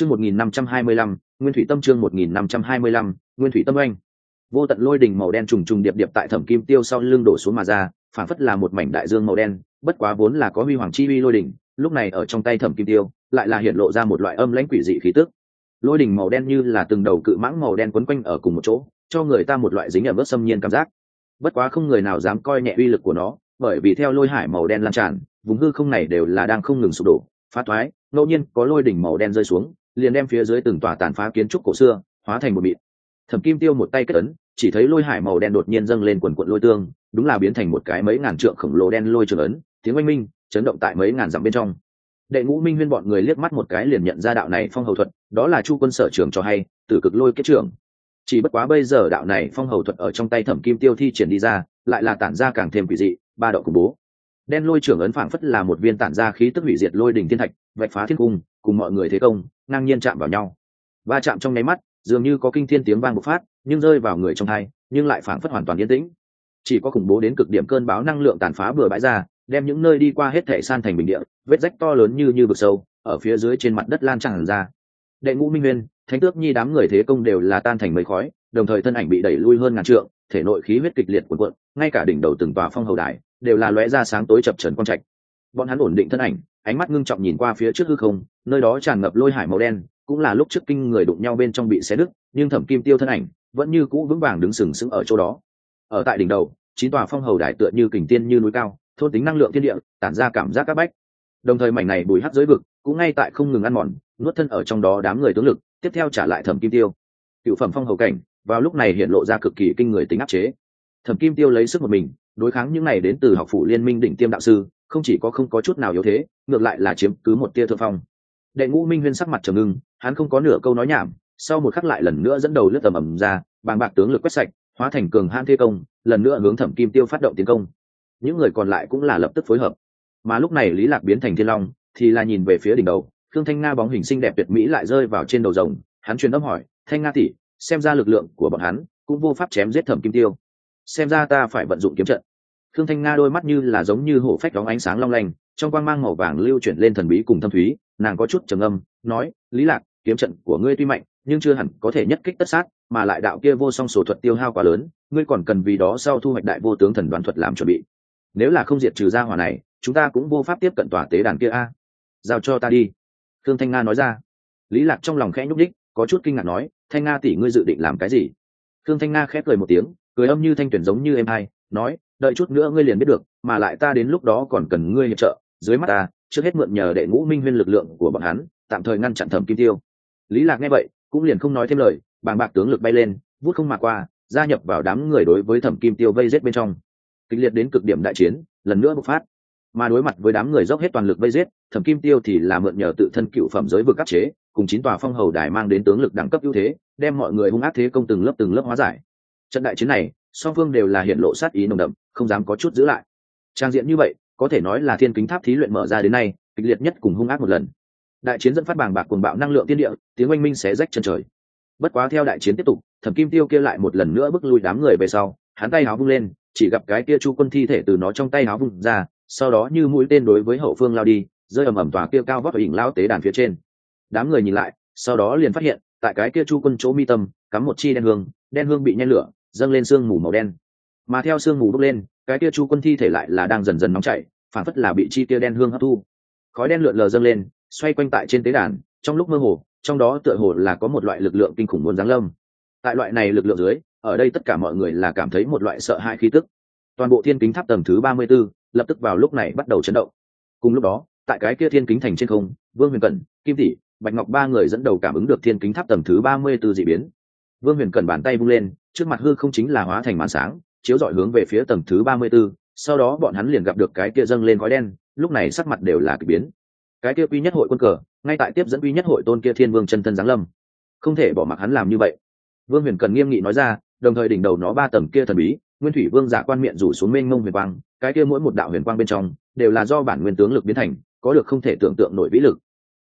chương một nghìn năm trăm hai mươi lăm, nguyên thủy tâm chương một nghìn năm trăm hai mươi lăm, nguyên thủy tâm oanh. Vô tận lôi đỉnh màu đen trùng trùng điệp điệp tại thẩm kim tiêu sau lưng đổ xuống mà ra phản phất là một mảnh đại dương màu đen, bất quá vốn là có huy hoàng chi uy lôi đỉnh, lúc này ở trong tay thẩm kim tiêu, lại là hiện lộ ra một loại âm lãnh quỷ dị khí tức. Lôi đỉnh màu đen như là từng đầu cự mãng màu đen quấn quanh ở cùng một chỗ, cho người ta một loại dính ở bớt xâm nhiên cảm giác. Bất quá không người nào dám coi nhẹ uy lực của nó, bởi vì theo lôi hải màu đen lan tràn, vùng hư không này đều là đang không ngừng sụp đổ, phá thoái, ngẫu nhiên có lôi đỉnh màu đen rơi xuống liền đem phía dưới từng tòa tàn phá kiến trúc cổ xưa hóa thành một mịn. Thẩm kim tiêu một tay kết ấn, chỉ thấy lôi hải màu đen đột nhiên dâng lên quần quận lôi tương, đúng là biến thành một cái mấy ngàn trượng khổng lồ đen lôi trường ấn, tiếng oanh minh chấn động tại mấy ngàn dặm bên trong. Đệ ngũ minh huyên bọn người liếc mắt một cái liền nhận ra đạo này phong hầu thuật, đó là chu quân sở trường cho hay từ cực lôi kết trưởng. Chỉ bất quá bây giờ đạo này phong hầu thuật ở trong tay thẩm kim tiêu thi triển đi ra, lại là tản ra càng thêm quỷ dị, ba đậu khủng bố. Đen lôi trưởng ấn phảng phất là một viên tản ra khí tức hủy diệt lôi đỉnh thiên thạch, vạch phá thiên cung, cùng mọi người thế công ngang nhiên chạm vào nhau. Va chạm trong nháy mắt, dường như có kinh thiên tiếng vang bộc phát, nhưng rơi vào người trong hai nhưng lại phảng phất hoàn toàn yên tĩnh. Chỉ có khủng bố đến cực điểm cơn báo năng lượng tàn phá bừa bãi ra, đem những nơi đi qua hết thể san thành bình địa, vết rách to lớn như như vực sâu, ở phía dưới trên mặt đất lan tràn ra. Đệ ngũ minh nguyên, thánh tước nhi đám người thế công đều là tan thành mấy khói, đồng thời thân ảnh bị đẩy lui hơn ngàn trượng, thể nội khí huyết kịch liệt cuộn cuộn, ngay cả đỉnh đầu từng tòa phong hầu đài đều là lóe ra sáng tối chập trần quang trạch. Bọn hắn ổn định thân ảnh ánh mắt ngưng trọng nhìn qua phía trước hư không, nơi đó tràn ngập lôi hải màu đen, cũng là lúc trước kinh người đụng nhau bên trong bị xé đứt, nhưng thẩm kim tiêu thân ảnh vẫn như cũ vững vàng đứng sừng sững ở chỗ đó. Ở tại đỉnh đầu, chín tòa phong hầu đại tựa như kình tiên như núi cao, thôn tính năng lượng thiên địa, tản ra cảm giác các bách. Đồng thời mảnh này bùi hắt dưới vực cũng ngay tại không ngừng ăn mòn, nuốt thân ở trong đó đám người tướng lực, tiếp theo trả lại thẩm kim tiêu. Cựu phẩm phong hầu cảnh, vào lúc này hiện lộ ra cực kỳ kinh người tính áp chế. Thẩm kim tiêu lấy sức một mình, đối kháng những này đến từ học phủ liên minh đỉnh tiêm đạo sư không chỉ có không có chút nào yếu thế, ngược lại là chiếm cứ một tia thượng phong. Đệ ngũ minh huyên sắc mặt trầm ngưng, hắn không có nửa câu nói nhảm, sau một khắc lại lần nữa dẫn đầu lướt tầm ầm ra, bàng bạc tướng lực quét sạch, hóa thành cường han thế công, lần nữa hướng thẩm kim tiêu phát động tiến công. Những người còn lại cũng là lập tức phối hợp. Mà lúc này lý lạc biến thành thiên long, thì là nhìn về phía đỉnh đầu, khương thanh nga bóng hình xinh đẹp tuyệt mỹ lại rơi vào trên đầu rồng, hắn truyền âm hỏi, thanh nga tỷ, xem ra lực lượng của bọn hắn cũng vô pháp chém giết thẩm kim tiêu. Xem ra ta phải vận dụng kiếm trận. Thương thanh nga đôi mắt như là giống như hổ phách đóng ánh sáng long lanh, trong quang mang màu vàng lưu chuyển lên thần bí cùng thâm thúy, nàng có chút trầm âm nói, lý lạc, kiếm trận của ngươi tuy mạnh, nhưng chưa hẳn có thể nhất kích tất sát, mà lại đạo kia vô song sổ thuật tiêu hao quá lớn, ngươi còn cần vì đó sau thu hoạch đại vô tướng thần đoán thuật làm chuẩn bị. Nếu là không diệt trừ ra hỏa này, chúng ta cũng vô pháp tiếp cận tòa tế đàn kia a. Giao cho ta đi. Thương thanh nga nói ra. Lý lạc trong lòng khẽ nhúc đích có chút kinh ngạc nói, thanh nga tỷ ngươi dự định làm cái gì? Thương thanh nga khẽ cười một tiếng, cười âm như thanh tuyển giống như em hai nói đợi chút nữa ngươi liền biết được, mà lại ta đến lúc đó còn cần ngươi hiệp trợ. Dưới mắt ta, trước hết mượn nhờ đệ ngũ minh huyên lực lượng của bọn hắn, tạm thời ngăn chặn thẩm kim tiêu. Lý lạc nghe vậy, cũng liền không nói thêm lời, bàng bạc tướng lực bay lên, vút không mà qua, gia nhập vào đám người đối với thẩm kim tiêu vây giết bên trong. Kịch liệt đến cực điểm đại chiến, lần nữa bộc phát. Mà đối mặt với đám người dốc hết toàn lực vây giết, thẩm kim tiêu thì là mượn nhờ tự thân cựu phẩm giới vực áp chế, cùng chín tòa phong hầu đài mang đến tướng lực đẳng cấp ưu thế, đem mọi người hung ác thế công từng lớp từng lớp hóa giải trận đại chiến này, song phương đều là hiện lộ sát ý nồng đậm, không dám có chút giữ lại. Trang diện như vậy, có thể nói là thiên kính tháp thí luyện mở ra đến nay, kịch liệt nhất cùng hung ác một lần. Đại chiến dẫn phát bàng bạc cuồng bạo năng lượng tiên địa, tiếng oanh minh xé rách chân trời. Bất quá theo đại chiến tiếp tục, thẩm kim tiêu kia lại một lần nữa bước lui đám người về sau, hắn tay áo vung lên, chỉ gặp cái kia chu quân thi thể từ nó trong tay áo vung ra, sau đó như mũi tên đối với hậu phương lao đi, rơi ầm ầm tòa kia cao vót ở đỉnh lao tế đàn phía trên. Đám người nhìn lại, sau đó liền phát hiện, tại cái kia chu quân chỗ mi tâm, cắm một chi đen hương đen hương bị nhen lửa dâng lên sương mù màu đen. Mà theo sương mù bốc lên cái kia chu quân thi thể lại là đang dần dần nóng chảy phản phất là bị chi tia đen hương hấp thu. Khói đen lượn lờ dâng lên xoay quanh tại trên tế đàn trong lúc mơ hồ trong đó tựa hồ là có một loại lực lượng kinh khủng muốn giáng lâm. Tại loại này lực lượng dưới ở đây tất cả mọi người là cảm thấy một loại sợ hãi khí tức. Toàn bộ thiên kính tháp tầng thứ ba mươi 34, lập tức vào lúc này bắt đầu chấn động. Cùng lúc đó tại cái kia thiên kính thành trên không vương huyền cẩn kim tỷ bạch ngọc ba người dẫn đầu cảm ứng được thiên kính tháp tầng thứ ba mươi 34 dị biến. Vương huyền cẩn bàn tay vung lên trước mặt hư không chính là hóa thành màn sáng chiếu dọi hướng về phía tầng thứ ba mươi 34, sau đó bọn hắn liền gặp được cái kia dâng lên khói đen lúc này sắc mặt đều là kỳ biến. Cái kia quy nhất hội quân cờ ngay tại tiếp dẫn quy nhất hội tôn kia thiên vương chân thân giáng lâm. Không thể bỏ mặc hắn làm như vậy. Vương huyền cần nghiêm nghị nói ra đồng thời đỉnh đầu nó ba tầng kia thần bí nguyên thủy vương giả quan miệng rủ xuống mênh mông huyền quang cái kia mỗi một đạo huyền quang bên trong đều là do bản nguyên tướng lực biến thành có được không thể tưởng tượng nổi vĩ lực.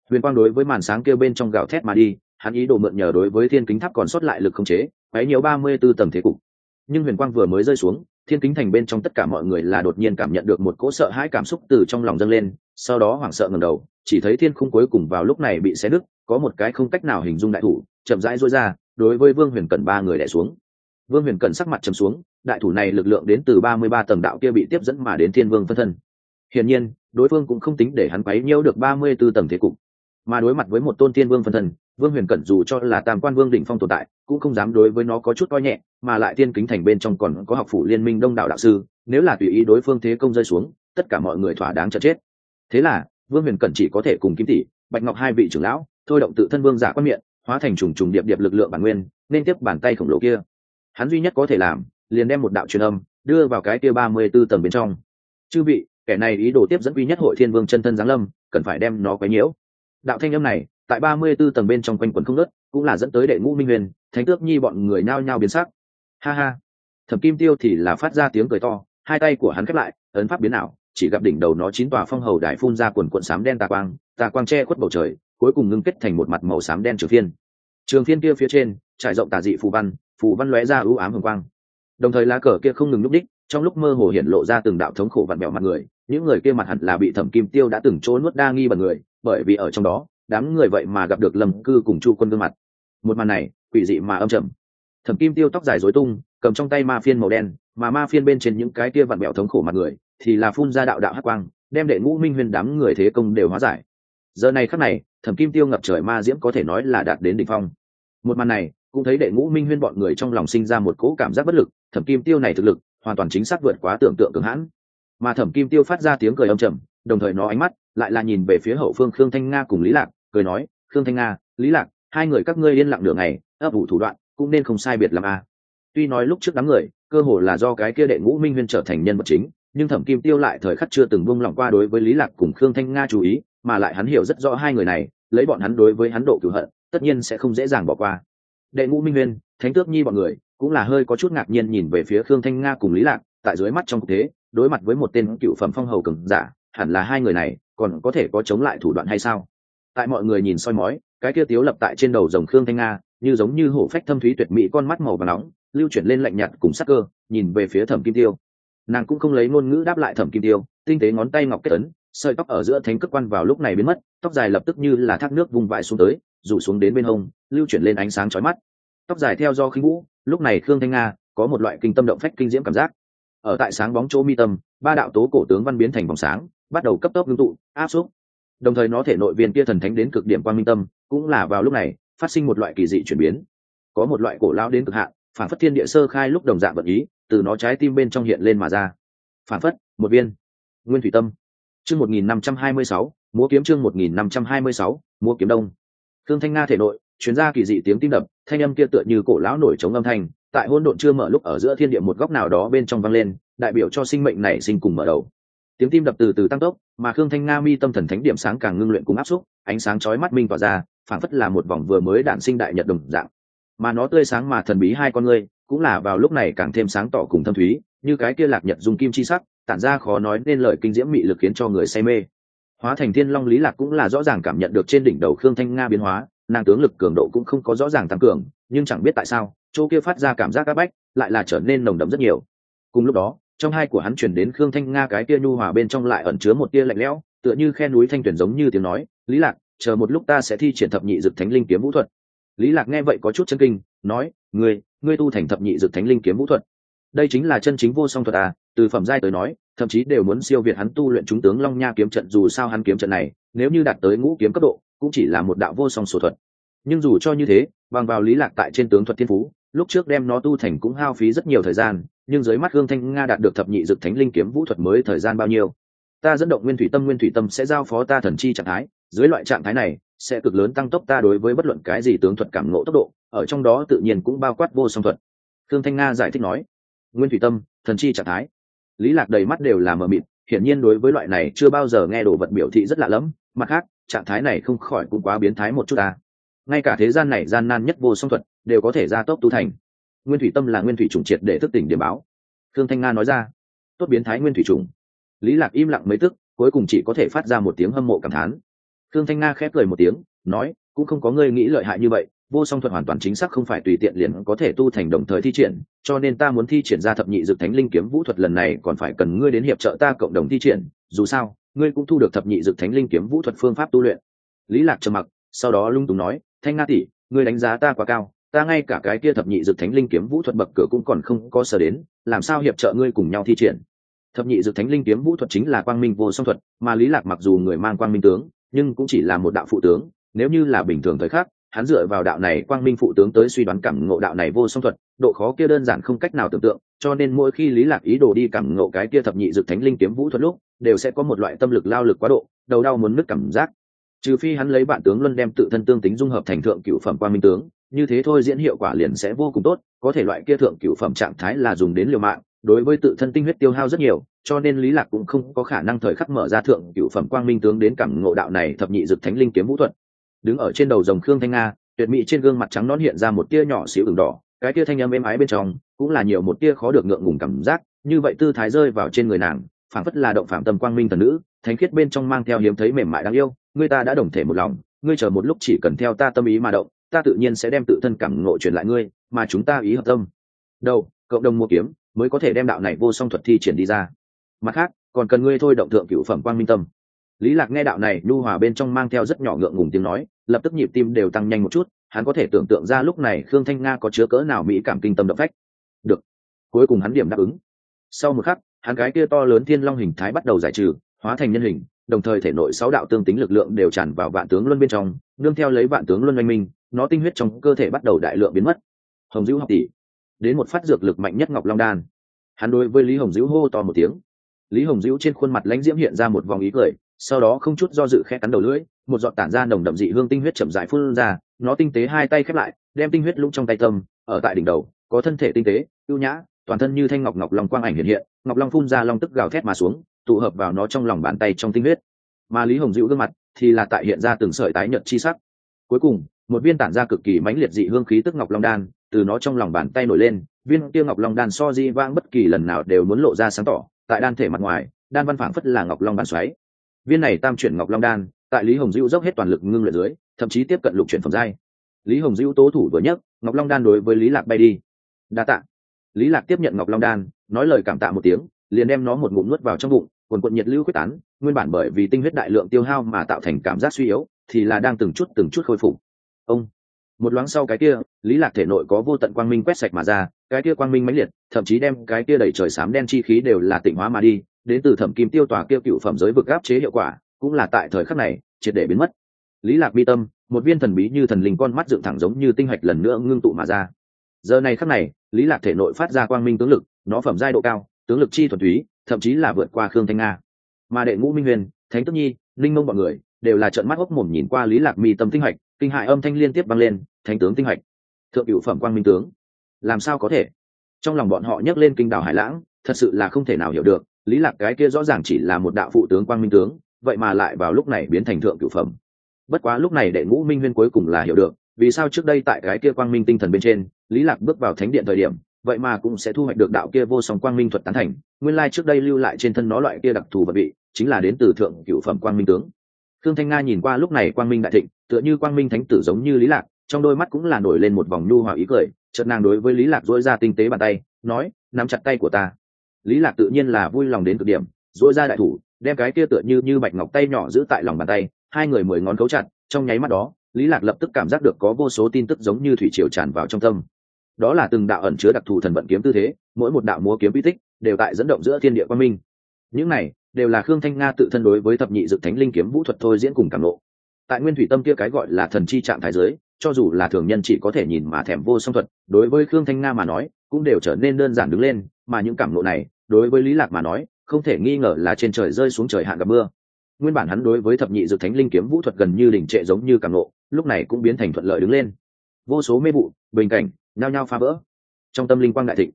Huyền quang đối với màn sáng kia bên trong gạo thét mà đi hắn ý đồ mượn nhờ đối với thiên kính tháp còn sót lại lực không chế quấy nhiều ba mươi b tầng thế cục. Nhưng huyền quang vừa mới rơi xuống, thiên kính thành bên trong tất cả mọi người là đột nhiên cảm nhận được một cỗ sợ hãi cảm xúc từ trong lòng dâng lên, sau đó hoảng sợ ngẩng đầu, chỉ thấy thiên khung cuối cùng vào lúc này bị xé đứt có một cái không cách nào hình dung đại thủ, chậm rãi rối ra, đối với vương huyền cẩn ba người đè xuống. Vương huyền cẩn sắc mặt trầm xuống, đại thủ này lực lượng đến từ ba mươi ba tầng đạo kia bị tiếp dẫn mà đến thiên vương phân thân. Hiển nhiên, đối phương cũng không tính để hắn quấy nhiễu được ba mươi b ố tầng thế cục. Mà đối mặt với một tôn thiên vương phân thân, vương huyền cẩn dù cho là tam quan vương đỉnh phong tồn tại cũng không dám đối với nó có chút coi nhẹ, mà lại tiên kính thành bên trong còn có học phủ liên minh đông đạo đạo sư, nếu là tùy ý đối phương thế công rơi xuống, tất cả mọi người thỏa đáng chật chết. Thế là, vương huyền cẩn chỉ có thể cùng kim tỷ, bạch ngọc hai vị trưởng lão, thôi động tự thân vương giả quan miệng, hóa thành trùng trùng điệp điệp lực lượng bản nguyên, nên tiếp bàn tay khổng lồ kia. Hắn duy nhất có thể làm, liền đem một đạo truyền âm, đưa vào cái kia ba mươi b ố tầng bên trong. Chư vị, kẻ này ý đồ tiếp dẫn duy nhất hội thiên vương chân thân giáng lâm, cần phải đem nó quấy nhiễu. Đạo thanh âm này, tại ba mươi b ố tầng bên trong quanh quần không đất cũng là dẫn tới đệ ngũ minh huyền, thánh tước nhi bọn người nao nhao biến sắc. Ha ha. Thẩm kim tiêu thì là phát ra tiếng cười to, hai tay của hắn khép lại, ấn pháp biến ảo, chỉ gặp đỉnh đầu nó chín tòa phong hầu đại phun ra quần quận sám đen tà quang tà quang che khuất bầu trời, cuối cùng ngưng kết thành một mặt màu xám đen trường phiên. Trường phiên kia phía trên, trải rộng tà dị phù văn phù văn lóe ra ưu ám hồng quang. Đồng thời lá cờ kia không ngừng lúc đích, trong lúc mơ hồ hiện lộ ra từng đạo thống khổ vặn bẹo mặt người, những người kia mặt hẳn là bị thẩm kim tiêu đã từng trốn nuốt đa nghi bằng người, bởi vì ở trong đó, đám người vậy mà gặp được lầm cư cùng chu quân gương mặt một màn này, quỷ dị mà âm trầm. Thẩm kim tiêu tóc dài rối tung, cầm trong tay ma phiên màu đen, mà ma phiên bên trên những cái kia vặn bẹo thống khổ mặt người, thì là phun ra đạo đạo hát quang, đem đệ ngũ minh huyền đám người thế công đều hóa giải. Giờ này khắc này, thẩm kim tiêu ngập trời ma diễm có thể nói là đạt đến đỉnh phong. Một màn này, cũng thấy đệ ngũ minh huyên bọn người trong lòng sinh ra một cỗ cảm giác bất lực, thẩm kim tiêu này thực lực, hoàn toàn chính xác vượt quá tưởng tượng cường hãn. Mà thẩm kim tiêu phát ra tiếng cười âm trầm, đồng thời nó ánh mắt lại là nhìn về phía hậu phương khương thanh nga cùng lý lạc, cười nói, khương thanh nga, lý lạc hai người các ngươi yên lặng nửa ngày, ấp ủ thủ đoạn, cũng nên không sai biệt làm a à. tuy nói lúc trước đám người, cơ hồ là do cái kia đệ ngũ minh huyên trở thành nhân vật chính, nhưng thẩm kim tiêu lại thời khắc chưa từng buông lòng qua đối với lý lạc cùng khương thanh nga chú ý, mà lại hắn hiểu rất rõ hai người này, lấy bọn hắn đối với hắn độ cửu hận, tất nhiên sẽ không dễ dàng bỏ qua. Đệ ngũ minh huyên, thánh tước nhi bọn người, cũng là hơi có chút ngạc nhiên nhìn về phía khương thanh nga cùng lý lạc, tại dưới mắt trong thực thế, đối mặt với một tên cựu phẩm phong hầu cường giả, hẳn là hai người này còn có thể có chống lại thủ đoạn hay sao? Tại mọi người nhìn soi mói cái kia tiếu lập tại trên đầu rồng khương thanh nga, như giống như hổ phách thâm thúy tuyệt mỹ con mắt màu và nóng, lưu chuyển lên lạnh nhạt cùng sắc cơ, nhìn về phía thẩm kim tiêu. Nàng cũng không lấy ngôn ngữ đáp lại thẩm kim tiêu, tinh tế ngón tay ngọc kết ấn, sợi tóc ở giữa thánh cước quan vào lúc này biến mất, tóc dài lập tức như là thác nước vùng vãi xuống tới, rủ xuống đến bên hông, lưu chuyển lên ánh sáng chói mắt. Tóc dài theo do khinh vũ, lúc này khương thanh nga có một loại kinh tâm động phách kinh diễm cảm giác. Ở tại sáng bóng chỗ mi tâm, ba đạo tố cổ tướng văn biến thành vòng sáng, bắt đầu cấp tốc ngưng tụ, áp xúc. Đồng thời nó thể nội viên kia thần thánh đến cực điểm quan minh tâm cũng là vào lúc này, phát sinh một loại kỳ dị chuyển biến. Có một loại cổ lao đến cực hạn, phản phất thiên địa sơ khai lúc đồng dạng vật ý, từ nó trái tim bên trong hiện lên mà ra. Phản phất, một viên. Nguyên thủy tâm. Chương một nghìn năm trăm hai mươi sáu, múa kiếm chương một nghìn năm trăm hai mươi sáu, múa kiếm đông. Thương thanh nga thể nội chuyến ra kỳ dị tiếng tim đập, thanh âm kia tựa như cổ lão nổi trống âm thanh, tại hôn độn chưa mở lúc ở giữa thiên địa một góc nào đó bên trong vang lên, đại biểu cho sinh mệnh này sinh cùng mở đầu. Tiếng tim đập từ từ tăng tốc, mà khương thanh nga mi tâm thần thánh điểm sáng càng ngưng luyện cùng áp xúc, ánh sáng chói mắt minh tỏa ra phảng phất là một vòng vừa mới đản sinh đại nhật đồng dạng. Mà nó tươi sáng mà thần bí hai con ngươi, cũng là vào lúc này càng thêm sáng tỏ cùng thâm thúy, như cái kia lạc nhật dùng kim chi sắc, tản ra khó nói nên lời kinh diễm mị lực khiến cho người say mê. Hóa thành thiên long lý lạc cũng là rõ ràng cảm nhận được trên đỉnh đầu khương thanh nga biến hóa, nàng tướng lực cường độ cũng không có rõ ràng tăng cường, nhưng chẳng biết tại sao, chỗ kia phát ra cảm giác áp bách, lại là trở nên nồng đậm rất nhiều. Cùng lúc đó, trong hai của hắn chuyển đến khương thanh nga cái kia nhu hòa bên trong lại ẩn chứa một tia lạnh lẽo, tựa như khe núi thanh tuyển giống như tiếng nói, lý lạc chờ một lúc ta sẽ thi triển thập nhị dực thánh linh kiếm vũ thuật. Lý lạc nghe vậy có chút chân kinh, nói, ngươi ngươi tu thành thập nhị dực thánh linh kiếm vũ thuật? Đây chính là chân chính vô song thuật à? Từ phẩm giai tới nói, thậm chí đều muốn siêu việt hắn tu luyện chúng tướng long nha kiếm trận, dù sao hắn kiếm trận này, nếu như đạt tới ngũ kiếm cấp độ, cũng chỉ là một đạo vô song sổ thuật. Nhưng dù cho như thế, bằng vào lý lạc tại trên tướng thuật thiên phú, lúc trước đem nó tu thành cũng hao phí rất nhiều thời gian, nhưng dưới mắt gương thanh nga đạt được thập nhị dực thánh linh kiếm vũ thuật mới thời gian bao nhiêu? Ta dẫn động nguyên thủy tâm, nguyên thủy tâm sẽ giao phó ta thần chi trạng thái dưới loại trạng thái này, sẽ cực lớn tăng tốc ta đối với bất luận cái gì tướng thuật cảm ngộ tốc độ, ở trong đó tự nhiên cũng bao quát vô song thuật. Thương thanh nga giải thích nói, nguyên thủy tâm, thần chi trạng thái. Lý lạc đầy mắt đều là mờ mịt, hiển nhiên đối với loại này chưa bao giờ nghe đồ vật biểu thị rất lạ lẫm, mặt khác, trạng thái này không khỏi cũng quá biến thái một chút ta. Ngay cả thế gian này gian nan nhất vô song thuật đều có thể gia tốc tu thành. Nguyên thủy tâm là nguyên thủy trùng triệt để thức tỉnh điểm báo. Thương thanh nga nói ra, tốt biến thái nguyên thủy trùng. Lý lạc im lặng mấy tức, cuối cùng chỉ có thể phát ra một tiếng hâm mộ cảm thán khương thanh nga khép cười một tiếng, nói, cũng không có ngươi nghĩ lợi hại như vậy, vô song thuật hoàn toàn chính xác không phải tùy tiện liền có thể tu thành đồng thời thi triển, cho nên ta muốn thi triển ra thập nhị dược thánh linh kiếm vũ thuật lần này còn phải cần ngươi đến hiệp trợ ta cộng đồng thi triển, dù sao, ngươi cũng thu được thập nhị dược thánh linh kiếm vũ thuật phương pháp tu luyện. Lý lạc trầm mặc, sau đó lung túng nói, thanh nga tỷ, ngươi đánh giá ta quá cao, ta ngay cả cái kia thập nhị Dược thánh linh kiếm vũ thuật bậc cửa cũng còn không có sở đến, làm sao hiệp trợ ngươi cùng nhau thi triển? Thập nhị Dược thánh linh kiếm vũ thuật chính là quang minh vô song thuật, mà lý lạc mặc dù người mang quang minh tướng nhưng cũng chỉ là một đạo phụ tướng, nếu như là bình thường thời khắc, hắn dựa vào đạo này quang minh phụ tướng tới suy đoán cảm ngộ đạo này vô song thuật, độ khó kia đơn giản không cách nào tưởng tượng, cho nên mỗi khi lý lạc ý đồ đi cảm ngộ cái kia thập nhị dực thánh linh kiếm vũ thuật lúc, đều sẽ có một loại tâm lực lao lực quá độ, đầu đau muốn nứt cảm giác. Trừ phi hắn lấy bạn tướng luân đem tự thân tương tính dung hợp thành thượng cựu phẩm quang minh tướng, như thế thôi diễn hiệu quả liền sẽ vô cùng tốt, có thể loại kia thượng cựu phẩm trạng thái là dùng đến liều mạng đối với tự thân tinh huyết tiêu hao rất nhiều, cho nên lý lạc cũng không có khả năng thời khắc mở ra thượng cựu phẩm quang minh tướng đến cảm ngộ đạo này thập nhị dực thánh linh kiếm vũ thuật. Đứng ở trên đầu rồng khương thanh nga, tuyệt mỹ trên gương mặt trắng nón hiện ra một tia nhỏ xíu ửng đỏ, cái tia thanh âm êm ái bên trong cũng là nhiều một tia khó được ngượng ngùng cảm giác, như vậy tư thái rơi vào trên người nàng, phảng phất là động phạm tâm quang minh thần nữ, thánh khiết bên trong mang theo hiếm thấy mềm mại đáng yêu, người ta đã đồng thể một lòng, ngươi chờ một lúc chỉ cần theo ta tâm ý mà động, ta tự nhiên sẽ đem tự thân cảm ngộ truyền lại ngươi, mà chúng ta ý hợp tâm. Đâu cộng đồng mua kiếm mới có thể đem đạo này vô song thuật thi triển đi ra. Mặt khác, còn cần ngươi thôi động thượng cựu phẩm quang minh tâm. Lý lạc nghe đạo này, nhu hòa bên trong mang theo rất nhỏ ngượng ngùng tiếng nói, lập tức nhịp tim đều tăng nhanh một chút, hắn có thể tưởng tượng ra lúc này khương thanh nga có chứa cỡ nào mỹ cảm kinh tâm động phách. Được. Cuối cùng hắn điểm đáp ứng. Sau một khắc, hắn cái kia to lớn thiên long hình thái bắt đầu giải trừ, hóa thành nhân hình, đồng thời thể nội sáu đạo tương tính lực lượng đều tràn vào vạn tướng luân bên trong, nương theo lấy vạn tướng luân oanh minh, nó tinh huyết trong cơ thể bắt đầu đại lượng biến mất. Hồng dữ học tỷ đến một phát dược lực mạnh nhất ngọc long đan. Hắn đối với lý hồng dữ hô to một tiếng. Lý hồng dữ trên khuôn mặt lãnh diễm hiện ra một vòng ý cười, sau đó không chút do dự khe cắn đầu lưỡi, một giọt tản ra nồng đậm dị hương tinh huyết chậm dại phun ra, nó tinh tế hai tay khép lại, đem tinh huyết lũng trong tay tâm, ở tại đỉnh đầu, có thân thể tinh tế, ưu nhã, toàn thân như thanh ngọc ngọc long quang ảnh hiện hiện, ngọc long phun ra long tức gào thét mà xuống, tụ hợp vào nó trong lòng bàn tay trong tinh huyết. Mà lý hồng dữ gương mặt thì là tại hiện ra từng sợi tái nhợt chi sắc. Cuối cùng, một viên tản ra cực kỳ mãnh liệt dị hương khí tức ngọc long đan từ nó trong lòng bàn tay nổi lên, viên kia ngọc long đan so di vang bất kỳ lần nào đều muốn lộ ra sáng tỏ, tại đan thể mặt ngoài, đan văn phảng phất là ngọc long bàn xoáy. Viên này tam chuyển ngọc long đan, tại lý hồng dữ dốc hết toàn lực ngưng luyện dưới, thậm chí tiếp cận lục chuyển phẩm giai. Lý hồng dữ tố thủ vừa nhất ngọc long đan đối với lý lạc bay đi. Đa tạ. Lý lạc tiếp nhận ngọc long đan, nói lời cảm tạ một tiếng, liền đem nó một ngụm nuốt vào trong bụng, quần quận nhiệt lưu quyết tán, nguyên bản bởi vì tinh huyết đại lượng tiêu hao mà tạo thành cảm giác suy yếu, thì là đang từng chút từng chút khôi phục. Ông, một loáng sau cái kia lý lạc thể nội có vô tận quang minh quét sạch mà ra, cái kia quang minh mãnh liệt, thậm chí đem cái kia đẩy trời sám đen chi khí đều là tịnh hóa mà đi, đến từ thẩm kim tiêu tòa kia cựu phẩm giới vực áp chế hiệu quả, cũng là tại thời khắc này, triệt để biến mất. Lý lạc bi tâm, một viên thần bí như thần linh con mắt dựng thẳng giống như tinh hạch lần nữa ngưng tụ mà ra. Giờ này khắc này, lý lạc thể nội phát ra quang minh tướng lực, nó phẩm giai độ cao, tướng lực chi thuần túy, thậm chí là vượt qua khương thanh nga. Mà đệ ngũ minh huyền, thánh tức nhi, linh mông bọn người, đều là trợn mắt hốc mồm nhìn qua lý lạc mi tâm tinh hạch, kinh hại âm thanh liên tiếp vang lên, thánh tướng tinh hạch thượng cựu phẩm quang minh tướng. Làm sao có thể? Trong lòng bọn họ nhấc lên kinh đảo hải lãng, thật sự là không thể nào hiểu được, lý lạc cái kia rõ ràng chỉ là một đạo phụ tướng quang minh tướng, vậy mà lại vào lúc này biến thành thượng cựu phẩm. Bất quá lúc này đệ ngũ minh huyên cuối cùng là hiểu được, vì sao trước đây tại cái kia quang minh tinh thần bên trên, lý lạc bước vào thánh điện thời điểm, vậy mà cũng sẽ thu hoạch được đạo kia vô song quang minh thuật tán thành, nguyên lai trước đây lưu lại trên thân nó loại kia đặc thù vật vị, chính là đến từ thượng cựu phẩm quang minh tướng. Thương thanh nga nhìn qua lúc này quang minh đại thịnh, tựa như quang minh thánh tử giống như lý lạc trong đôi mắt cũng là nổi lên một vòng nhu hòa ý cười, chợt nàng đối với lý lạc dỗi ra tinh tế bàn tay, nói, nắm chặt tay của ta. Lý lạc tự nhiên là vui lòng đến cực điểm dỗi ra đại thủ, đem cái kia tựa như như bạch ngọc tay nhỏ giữ tại lòng bàn tay, hai người mười ngón cấu chặt, trong nháy mắt đó, lý lạc lập tức cảm giác được có vô số tin tức giống như thủy triều tràn vào trong tâm. Đó là từng đạo ẩn chứa đặc thù thần vận kiếm tư thế, mỗi một đạo múa kiếm uy tích đều tại dẫn động giữa thiên địa quan minh. Những này đều là khương thanh nga tự thân đối với thập nhị dực thánh linh kiếm vũ thuật thôi diễn cùng cảm lộ tại nguyên thủy tâm kia cái gọi là thần chi trạng thái giới cho dù là thường nhân chỉ có thể nhìn mà thèm vô song thuật, đối với khương thanh nga mà nói, cũng đều trở nên đơn giản đứng lên, mà những cảm lộ này, đối với lý lạc mà nói, không thể nghi ngờ là trên trời rơi xuống trời hạn gặp mưa. Nguyên bản hắn đối với thập nhị dược thánh linh kiếm vũ thuật gần như đỉnh trệ giống như cảm lộ lúc này cũng biến thành thuận lợi đứng lên. Vô số mê vụ, bình cảnh, nhao nhao phá vỡ. Trong tâm linh quang đại thịnh,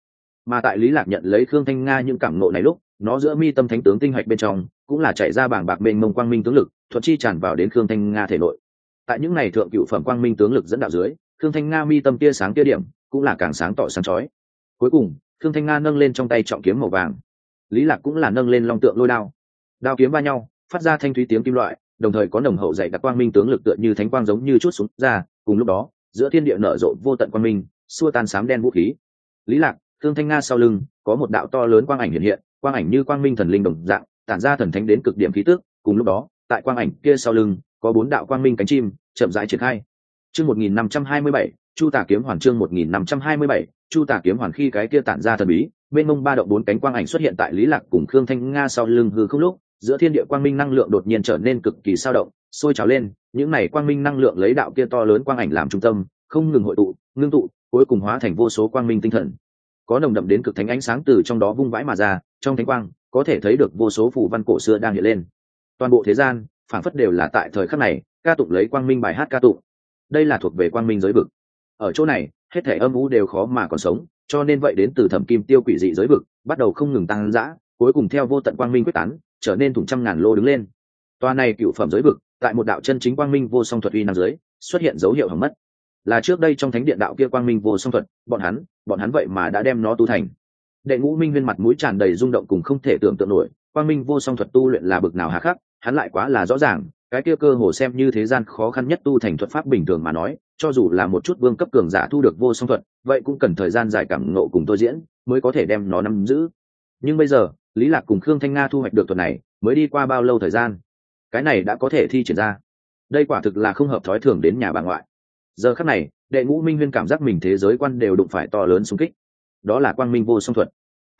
mà tại lý lạc nhận lấy khương thanh nga những cảm nộ này lúc, nó giữa mi tâm thánh tướng tinh hạch bên trong, cũng là chạy ra bảng bạc mênh mông quang minh tướng lực, thuận chi tràn vào đến khương thanh nga thể nội tại những này thượng cựu phẩm quang minh tướng lực dẫn đạo dưới thương thanh nga mi tâm tia sáng tia điểm, cũng là càng sáng tỏ sáng chói. Cuối cùng thương thanh nga nâng lên trong tay trọng kiếm màu vàng. Lý lạc cũng là nâng lên long tượng lôi đao. Đao kiếm va nhau, phát ra thanh thúy tiếng kim loại, đồng thời có nồng hậu dạy đặc quang minh tướng lực tựa như thánh quang giống như chút xuống ra, cùng lúc đó, giữa thiên địa nở rộ vô tận quang minh, xua tan sám đen vũ khí. Lý lạc thương thanh nga sau lưng, có một đạo to lớn quang ảnh hiện hiện, quang ảnh như quang minh thần linh đồng dạng, tản ra thần thánh đến cực điểm khí tức, cùng lúc đó, tại quang ảnh kia sau lưng có bốn đạo quang minh cánh chim, chậm rãi triển khai. Chương một nghìn năm trăm hai mươi bảy, chu tả kiếm hoàn chương một nghìn năm trăm hai mươi bảy, chu tả kiếm hoàn khi cái kia tản ra thần bí, bên mông ba động bốn cánh quang ảnh xuất hiện tại lý lạc cùng khương thanh nga sau lưng hư không lúc, giữa thiên địa quang minh năng lượng đột nhiên trở nên cực kỳ sao động, sôi trào lên, những này quang minh năng lượng lấy đạo kia to lớn quang ảnh làm trung tâm, không ngừng hội tụ, ngưng tụ, cuối cùng hóa thành vô số quang minh tinh thần. Có nồng đậm đến cực thánh ánh sáng từ trong đó vung vãi mà ra, trong thánh quang, có thể thấy được vô số phù văn cổ xưa đang hiện lên. Toàn bộ thế gian phản phất đều là tại thời khắc này, ca tụng lấy quang minh bài hát ca tụng. Đây là thuộc về quang minh giới vực. Ở chỗ này, hết thể âm u đều khó mà còn sống, cho nên vậy đến từ thẩm kim tiêu quỷ dị giới vực, bắt đầu không ngừng tăng dã, cuối cùng theo vô tận quang minh quyết tán, trở nên thủng trăm ngàn lô đứng lên. Toa này cựu phẩm giới vực, tại một đạo chân chính quang minh vô song thuật uy nam giới xuất hiện dấu hiệu hỏng mất. Là trước đây trong thánh điện đạo kia quang minh vô song thuật, bọn hắn bọn hắn vậy mà đã đem nó tu thành. Đệ ngũ minh viên mặt mũi tràn đầy rung động cùng không thể tưởng tượng nổi, quang minh vô song thuật tu luyện là bực nào hà khắc hắn lại quá là rõ ràng, cái kia cơ hồ xem như thế gian khó khăn nhất tu thành thuật pháp bình thường mà nói, cho dù là một chút vương cấp cường giả thu được vô song thuật, vậy cũng cần thời gian dài cảm ngộ cùng tôi diễn mới có thể đem nó nắm giữ. Nhưng bây giờ, lý lạc cùng khương thanh nga thu hoạch được thuật này mới đi qua bao lâu thời gian? Cái này đã có thể thi triển ra. Đây quả thực là không hợp thói thường đến nhà bà ngoại. Giờ khắc này, đệ ngũ minh huyên cảm giác mình thế giới quan đều đụng phải to lớn xung kích. Đó là quang minh vô song thuật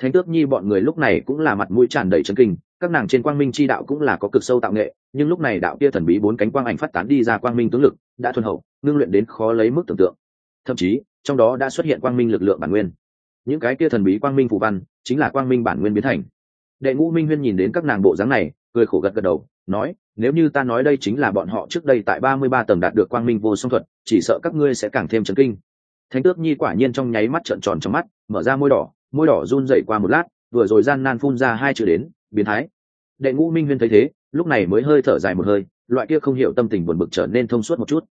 thánh tước nhi bọn người lúc này cũng là mặt mũi tràn đầy trấn kinh, các nàng trên quang minh chi đạo cũng là có cực sâu tạo nghệ, nhưng lúc này đạo kia thần bí bốn cánh quang ảnh phát tán đi ra quang minh tướng lực, đã thuần hậu, ngưng luyện đến khó lấy mức tưởng tượng. Thậm chí, trong đó đã xuất hiện quang minh lực lượng bản nguyên. Những cái kia thần bí quang minh phụ văn, chính là quang minh bản nguyên biến thành. Đệ ngũ minh huyên nhìn đến các nàng bộ dáng này, cười khổ gật gật đầu, nói, nếu như ta nói đây chính là bọn họ trước đây tại ba mươi ba tầng đạt được quang minh vô song thuật, chỉ sợ các ngươi sẽ càng thêm chấn kinh. Thánh tước nhi quả nhiên trong nháy mắt trợn tròn trong mắt, mở ra môi đỏ môi đỏ run dậy qua một lát, vừa rồi gian nan phun ra hai chữ đến, biến thái. Đệ ngũ minh huyên thấy thế, lúc này mới hơi thở dài một hơi, loại kia không hiểu tâm tình buồn bực trở nên thông suốt một chút.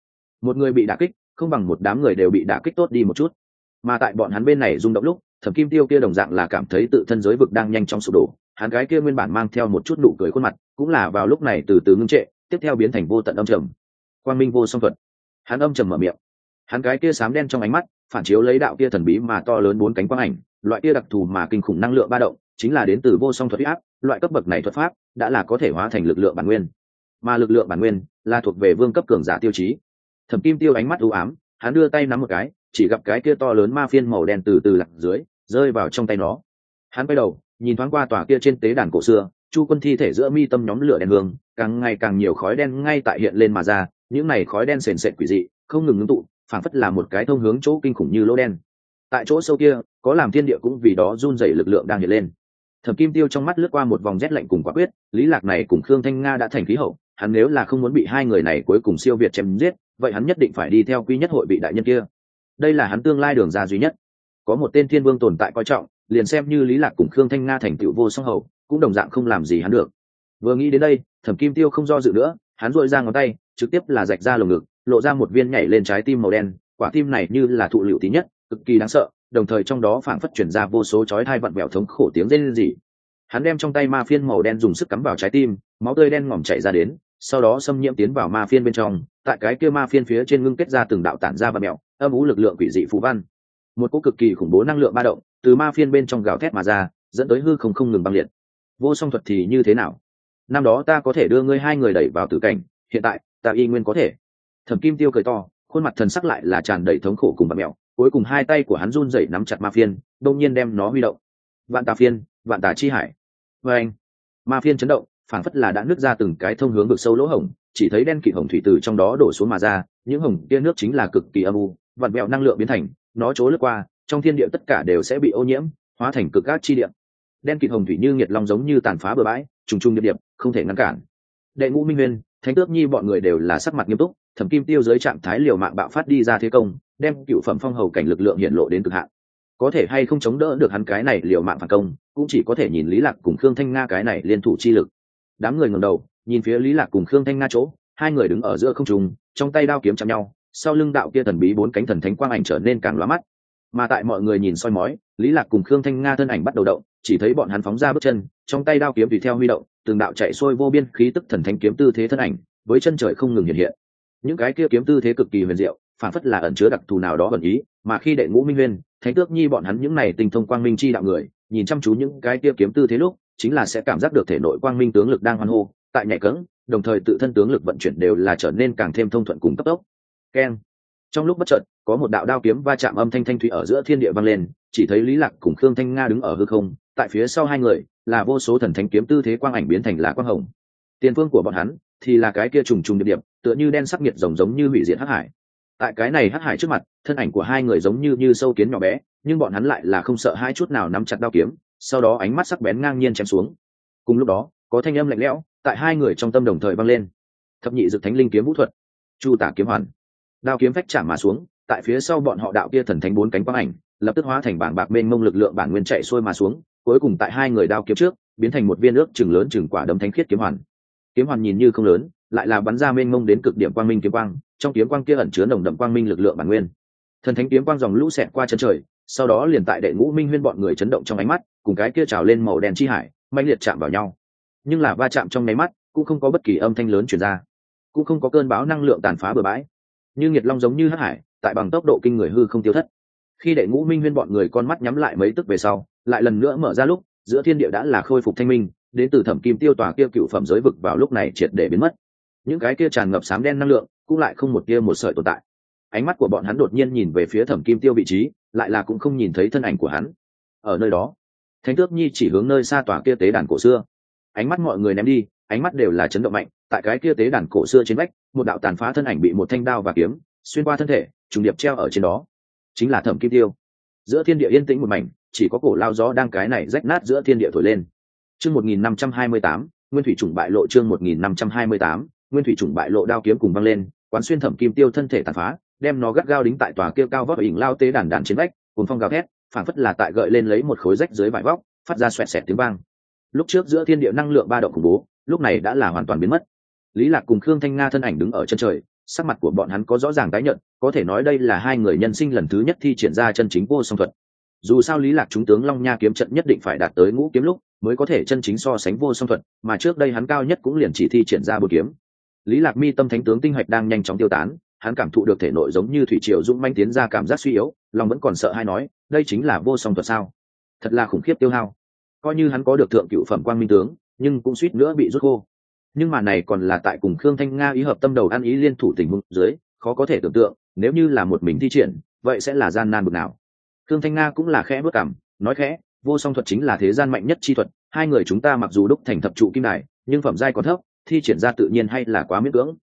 Một người bị đả kích, không bằng một đám người đều bị đả kích tốt đi một chút. Mà tại bọn hắn bên này rung động lúc, thẩm kim tiêu kia đồng dạng là cảm thấy tự thân giới vực đang nhanh chóng sụp đổ, hắn gái kia nguyên bản mang theo một chút nụ cười khuôn mặt, cũng là vào lúc này từ từ ngưng trệ, tiếp theo biến thành vô tận âm trầm. Quang minh vô song thuật. Hắn âm trầm mở miệng. Hắn gái kia sám đen trong ánh mắt, phản chiếu lấy đạo kia thần bí mà to lớn bốn cánh quang ảnh loại kia đặc thù mà kinh khủng năng lượng ba động, chính là đến từ vô song thuật áp, loại cấp bậc này thuật pháp đã là có thể hóa thành lực lượng bản nguyên. Mà lực lượng bản nguyên là thuộc về vương cấp cường giả tiêu chí. Thẩm kim tiêu ánh mắt u ám, hắn đưa tay nắm một cái, chỉ gặp cái kia to lớn ma phiên màu đen từ từ lặn dưới, rơi vào trong tay nó. Hắn quay đầu, nhìn thoáng qua tòa kia trên tế đàn cổ xưa, chu quân thi thể giữa mi tâm nhóm lửa đèn hương, càng ngày càng nhiều khói đen ngay tại hiện lên mà ra, những này khói đen sền sệt quỷ dị, không ngừng ngưng tụ, phảng phất là một cái thông hướng chỗ kinh khủng như lỗ đen. Tại chỗ sâu kia có làm thiên địa cũng vì đó run dày lực lượng đang hiện lên. Thẩm kim tiêu trong mắt lướt qua một vòng rét lạnh cùng quả quyết, lý lạc này cùng khương thanh nga đã thành khí hậu, hắn nếu là không muốn bị hai người này cuối cùng siêu việt chém giết, vậy hắn nhất định phải đi theo quy nhất hội bị đại nhân kia. Đây là hắn tương lai đường ra duy nhất. Có một tên thiên vương tồn tại coi trọng, liền xem như lý lạc cùng khương thanh nga thành tựu vô song hậu cũng đồng dạng không làm gì hắn được. Vừa nghĩ đến đây, thẩm kim tiêu không do dự nữa, hắn dội ra ngón tay, trực tiếp là rạch ra lồng ngực, lộ ra một viên nhảy lên trái tim màu đen, quả tim này như là thụ liệu tí nhất, cực kỳ đáng sợ đồng thời trong đó phảng phất chuyển ra vô số chói thai vặn vẹo thống khổ tiếng rên rỉ. Hắn đem trong tay ma phiên màu đen dùng sức cắm vào trái tim, máu tươi đen ngòm chảy ra đến, sau đó xâm nhiễm tiến vào ma phiên bên trong, tại cái kia ma phiên phía trên ngưng kết ra từng đạo tản ra và mẹo âm ú lực lượng quỷ dị phú văn. Một cỗ cực kỳ khủng bố năng lượng ba động, từ ma phiên bên trong gào thét mà ra, dẫn tới hư không không ngừng băng liệt. Vô song thuật thì như thế nào? Năm đó ta có thể đưa ngươi hai người đẩy vào tử cảnh, hiện tại, ta y nguyên có thể. Thẩm kim tiêu cười to, khuôn mặt thần sắc lại là tràn đầy thống khổ cùng bặm mẹo cuối cùng hai tay của hắn run rẩy nắm chặt ma phiên, đông nhiên đem nó huy động. Vạn tà phiên, vạn tà chi hải. Vê anh, ma phiên chấn động, phảng phất là đã nứt ra từng cái thông hướng vực sâu lỗ hổng, chỉ thấy đen kịt hồng thủy từ trong đó đổ xuống mà ra, những hồng kia nước chính là cực kỳ âm u, vặn vẹo năng lượng biến thành, nó trố lướt qua, trong thiên địa tất cả đều sẽ bị ô nhiễm, hóa thành cực ác chi địa. Đen kịt hồng thủy như nhiệt long giống như tàn phá bừa bãi, trùng trùng điệp điệp không thể ngăn cản. Đệ ngũ minh nguyên, thánh tước nhi bọn người đều là sắc mặt nghiêm túc, thẩm kim tiêu dưới trạng thái liều mạng bạo phát đi ra thế công đem cựu phẩm phong hầu cảnh lực lượng hiện lộ đến cực hạn. Có thể hay không chống đỡ được hắn cái này liều mạng phản công, cũng chỉ có thể nhìn lý lạc cùng khương thanh nga cái này liên thủ chi lực. Đám người ngẩng đầu, nhìn phía lý lạc cùng khương thanh nga chỗ, hai người đứng ở giữa không trung, trong tay đao kiếm chạm nhau, sau lưng đạo kia thần bí bốn cánh thần thánh quang ảnh trở nên càng lóa mắt. Mà tại mọi người nhìn soi mói, lý lạc cùng khương thanh nga thân ảnh bắt đầu động, chỉ thấy bọn hắn phóng ra bước chân, trong tay đao kiếm tùy theo huy động, từng đạo chạy xuôi vô biên khí tức thần thánh kiếm tư thế thân ảnh, với chân trời không ngừng hiện hiện. Những cái kia kiếm tư thế cực kỳ huyền diệu phản phất là ẩn chứa đặc thù nào đó ẩn ý mà khi đệ ngũ minh nguyên thánh tước nhi bọn hắn những này tinh thông quang minh chi đạo người nhìn chăm chú những cái kia kiếm tư thế lúc chính là sẽ cảm giác được thể nội quang minh tướng lực đang hoan hô tại nhảy cỡng đồng thời tự thân tướng lực vận chuyển đều là trở nên càng thêm thông thuận cùng cấp tốc. Keng trong lúc bất chợt có một đạo đao kiếm va chạm âm thanh thanh thủy ở giữa thiên địa vang lên chỉ thấy lý lạc cùng khương thanh nga đứng ở hư không tại phía sau hai người là vô số thần thánh kiếm tư thế quang ảnh biến thành là quang hồng. Tiền phương của bọn hắn thì là cái kia trùng trùng địa điểm, tựa như đen sắc nhiệt rồng giống như hủy diệt hắc hải tại cái này hắc hải trước mặt, thân ảnh của hai người giống như như sâu kiến nhỏ bé, nhưng bọn hắn lại là không sợ hai chút nào nắm chặt đao kiếm, sau đó ánh mắt sắc bén ngang nhiên chém xuống. Cùng lúc đó, có thanh âm lạnh lẽo tại hai người trong tâm đồng thời vang lên. Thập nhị dực thánh linh kiếm vũ thuật, chu tả kiếm hoàn. Đao kiếm phách chạm mà xuống, tại phía sau bọn họ đạo kia thần thánh bốn cánh quang ảnh, lập tức hóa thành bảng bạc mênh mông lực lượng bản nguyên chạy xuôi mà xuống, cuối cùng tại hai người đao kiếm trước, biến thành một viên ước chừng lớn chừng quả đấm thánh khiết kiếm hoàn. Kiếm hoàn nhìn như không lớn, lại là bắn ra mênh mông đến cực điểm quang minh kiếm quang trong kiếm quang kia ẩn chứa nồng đậm quang minh lực lượng bản nguyên. Thần thánh kiếm quang dòng lũ xẹt qua chân trời, sau đó liền tại đệ ngũ minh huyên bọn người chấn động trong ánh mắt, cùng cái kia trào lên màu đen chi hải mạnh liệt chạm vào nhau. Nhưng là va chạm trong nháy mắt, cũng không có bất kỳ âm thanh lớn chuyển ra, cũng không có cơn bão năng lượng tàn phá bừa bãi. Như nghiệt long giống như hắc hải, tại bằng tốc độ kinh người hư không tiêu thất. Khi đệ ngũ minh huyên bọn người con mắt nhắm lại mấy tức về sau, lại lần nữa mở ra lúc, giữa thiên địa đã là khôi phục thanh minh, đến từ thẩm kim tiêu tòa kia cựu phẩm giới vực vào lúc này triệt để biến mất. Những cái kia tràn ngập sám đen năng lượng cũng lại không một tia một sợi tồn tại. Ánh mắt của bọn hắn đột nhiên nhìn về phía thẩm kim tiêu vị trí, lại là cũng không nhìn thấy thân ảnh của hắn. Ở nơi đó, thánh tước nhi chỉ hướng nơi xa tòa kia tế đàn cổ xưa. Ánh mắt mọi người ném đi, ánh mắt đều là chấn động mạnh, tại cái kia tế đàn cổ xưa trên vách, một đạo tàn phá thân ảnh bị một thanh đao và kiếm xuyên qua thân thể, trùng điệp treo ở trên đó. Chính là thẩm kim tiêu. Giữa thiên địa yên tĩnh một mảnh, chỉ có cổ lao gió đang cái này rách nát giữa thiên địa thổi lên. Chương một nghìn năm trăm hai mươi tám, nguyên thủy chủng bại lộ chương một nghìn năm trăm hai mươi tám, nguyên thủy chủng bại lộ đao kiếm cùng văng lên quán xuyên thẩm kim tiêu thân thể tàn phá, đem nó gắt gao đính tại tòa kia cao vóc ỉnh lao tế đàn đàn trên vách cùng phong gào thét phản phất là tại gợi lên lấy một khối rách dưới vải vóc, phát ra xoẹt xẹt tiếng vang. Lúc trước giữa thiên địa năng lượng ba động khủng bố, lúc này đã là hoàn toàn biến mất. Lý lạc cùng khương thanh nga thân ảnh đứng ở chân trời, sắc mặt của bọn hắn có rõ ràng tái nhận có thể nói đây là hai người nhân sinh lần thứ nhất thi triển ra chân chính vô song thuật. Dù sao lý lạc chúng tướng long nha kiếm trận nhất định phải đạt tới ngũ kiếm lúc, mới có thể chân chính so sánh vô song thuật, mà trước đây hắn cao nhất cũng liền chỉ thi triển ra bột kiếm lý lạc mi tâm thánh tướng tinh hạch đang nhanh chóng tiêu tán, hắn cảm thụ được thể nội giống như thủy triều dũng manh tiến ra cảm giác suy yếu, lòng vẫn còn sợ hay nói, đây chính là vô song thuật sao? Thật là khủng khiếp tiêu hao. Coi như hắn có được thượng cựu phẩm quang minh tướng, nhưng cũng suýt nữa bị rút khô. Nhưng mà này còn là tại cùng khương thanh nga ý hợp tâm đầu ăn ý liên thủ tình huống dưới, khó có thể tưởng tượng, nếu như là một mình thi triển, vậy sẽ là gian nan bực nào. Khương thanh nga cũng là khẽ bước cảm, nói khẽ, vô song thuật chính là thế gian mạnh nhất chi thuật, hai người chúng ta mặc dù đúc thành thập trụ kim đài, nhưng phẩm giai còn thấp thi triển ra tự nhiên hay là quá miễn cưỡng.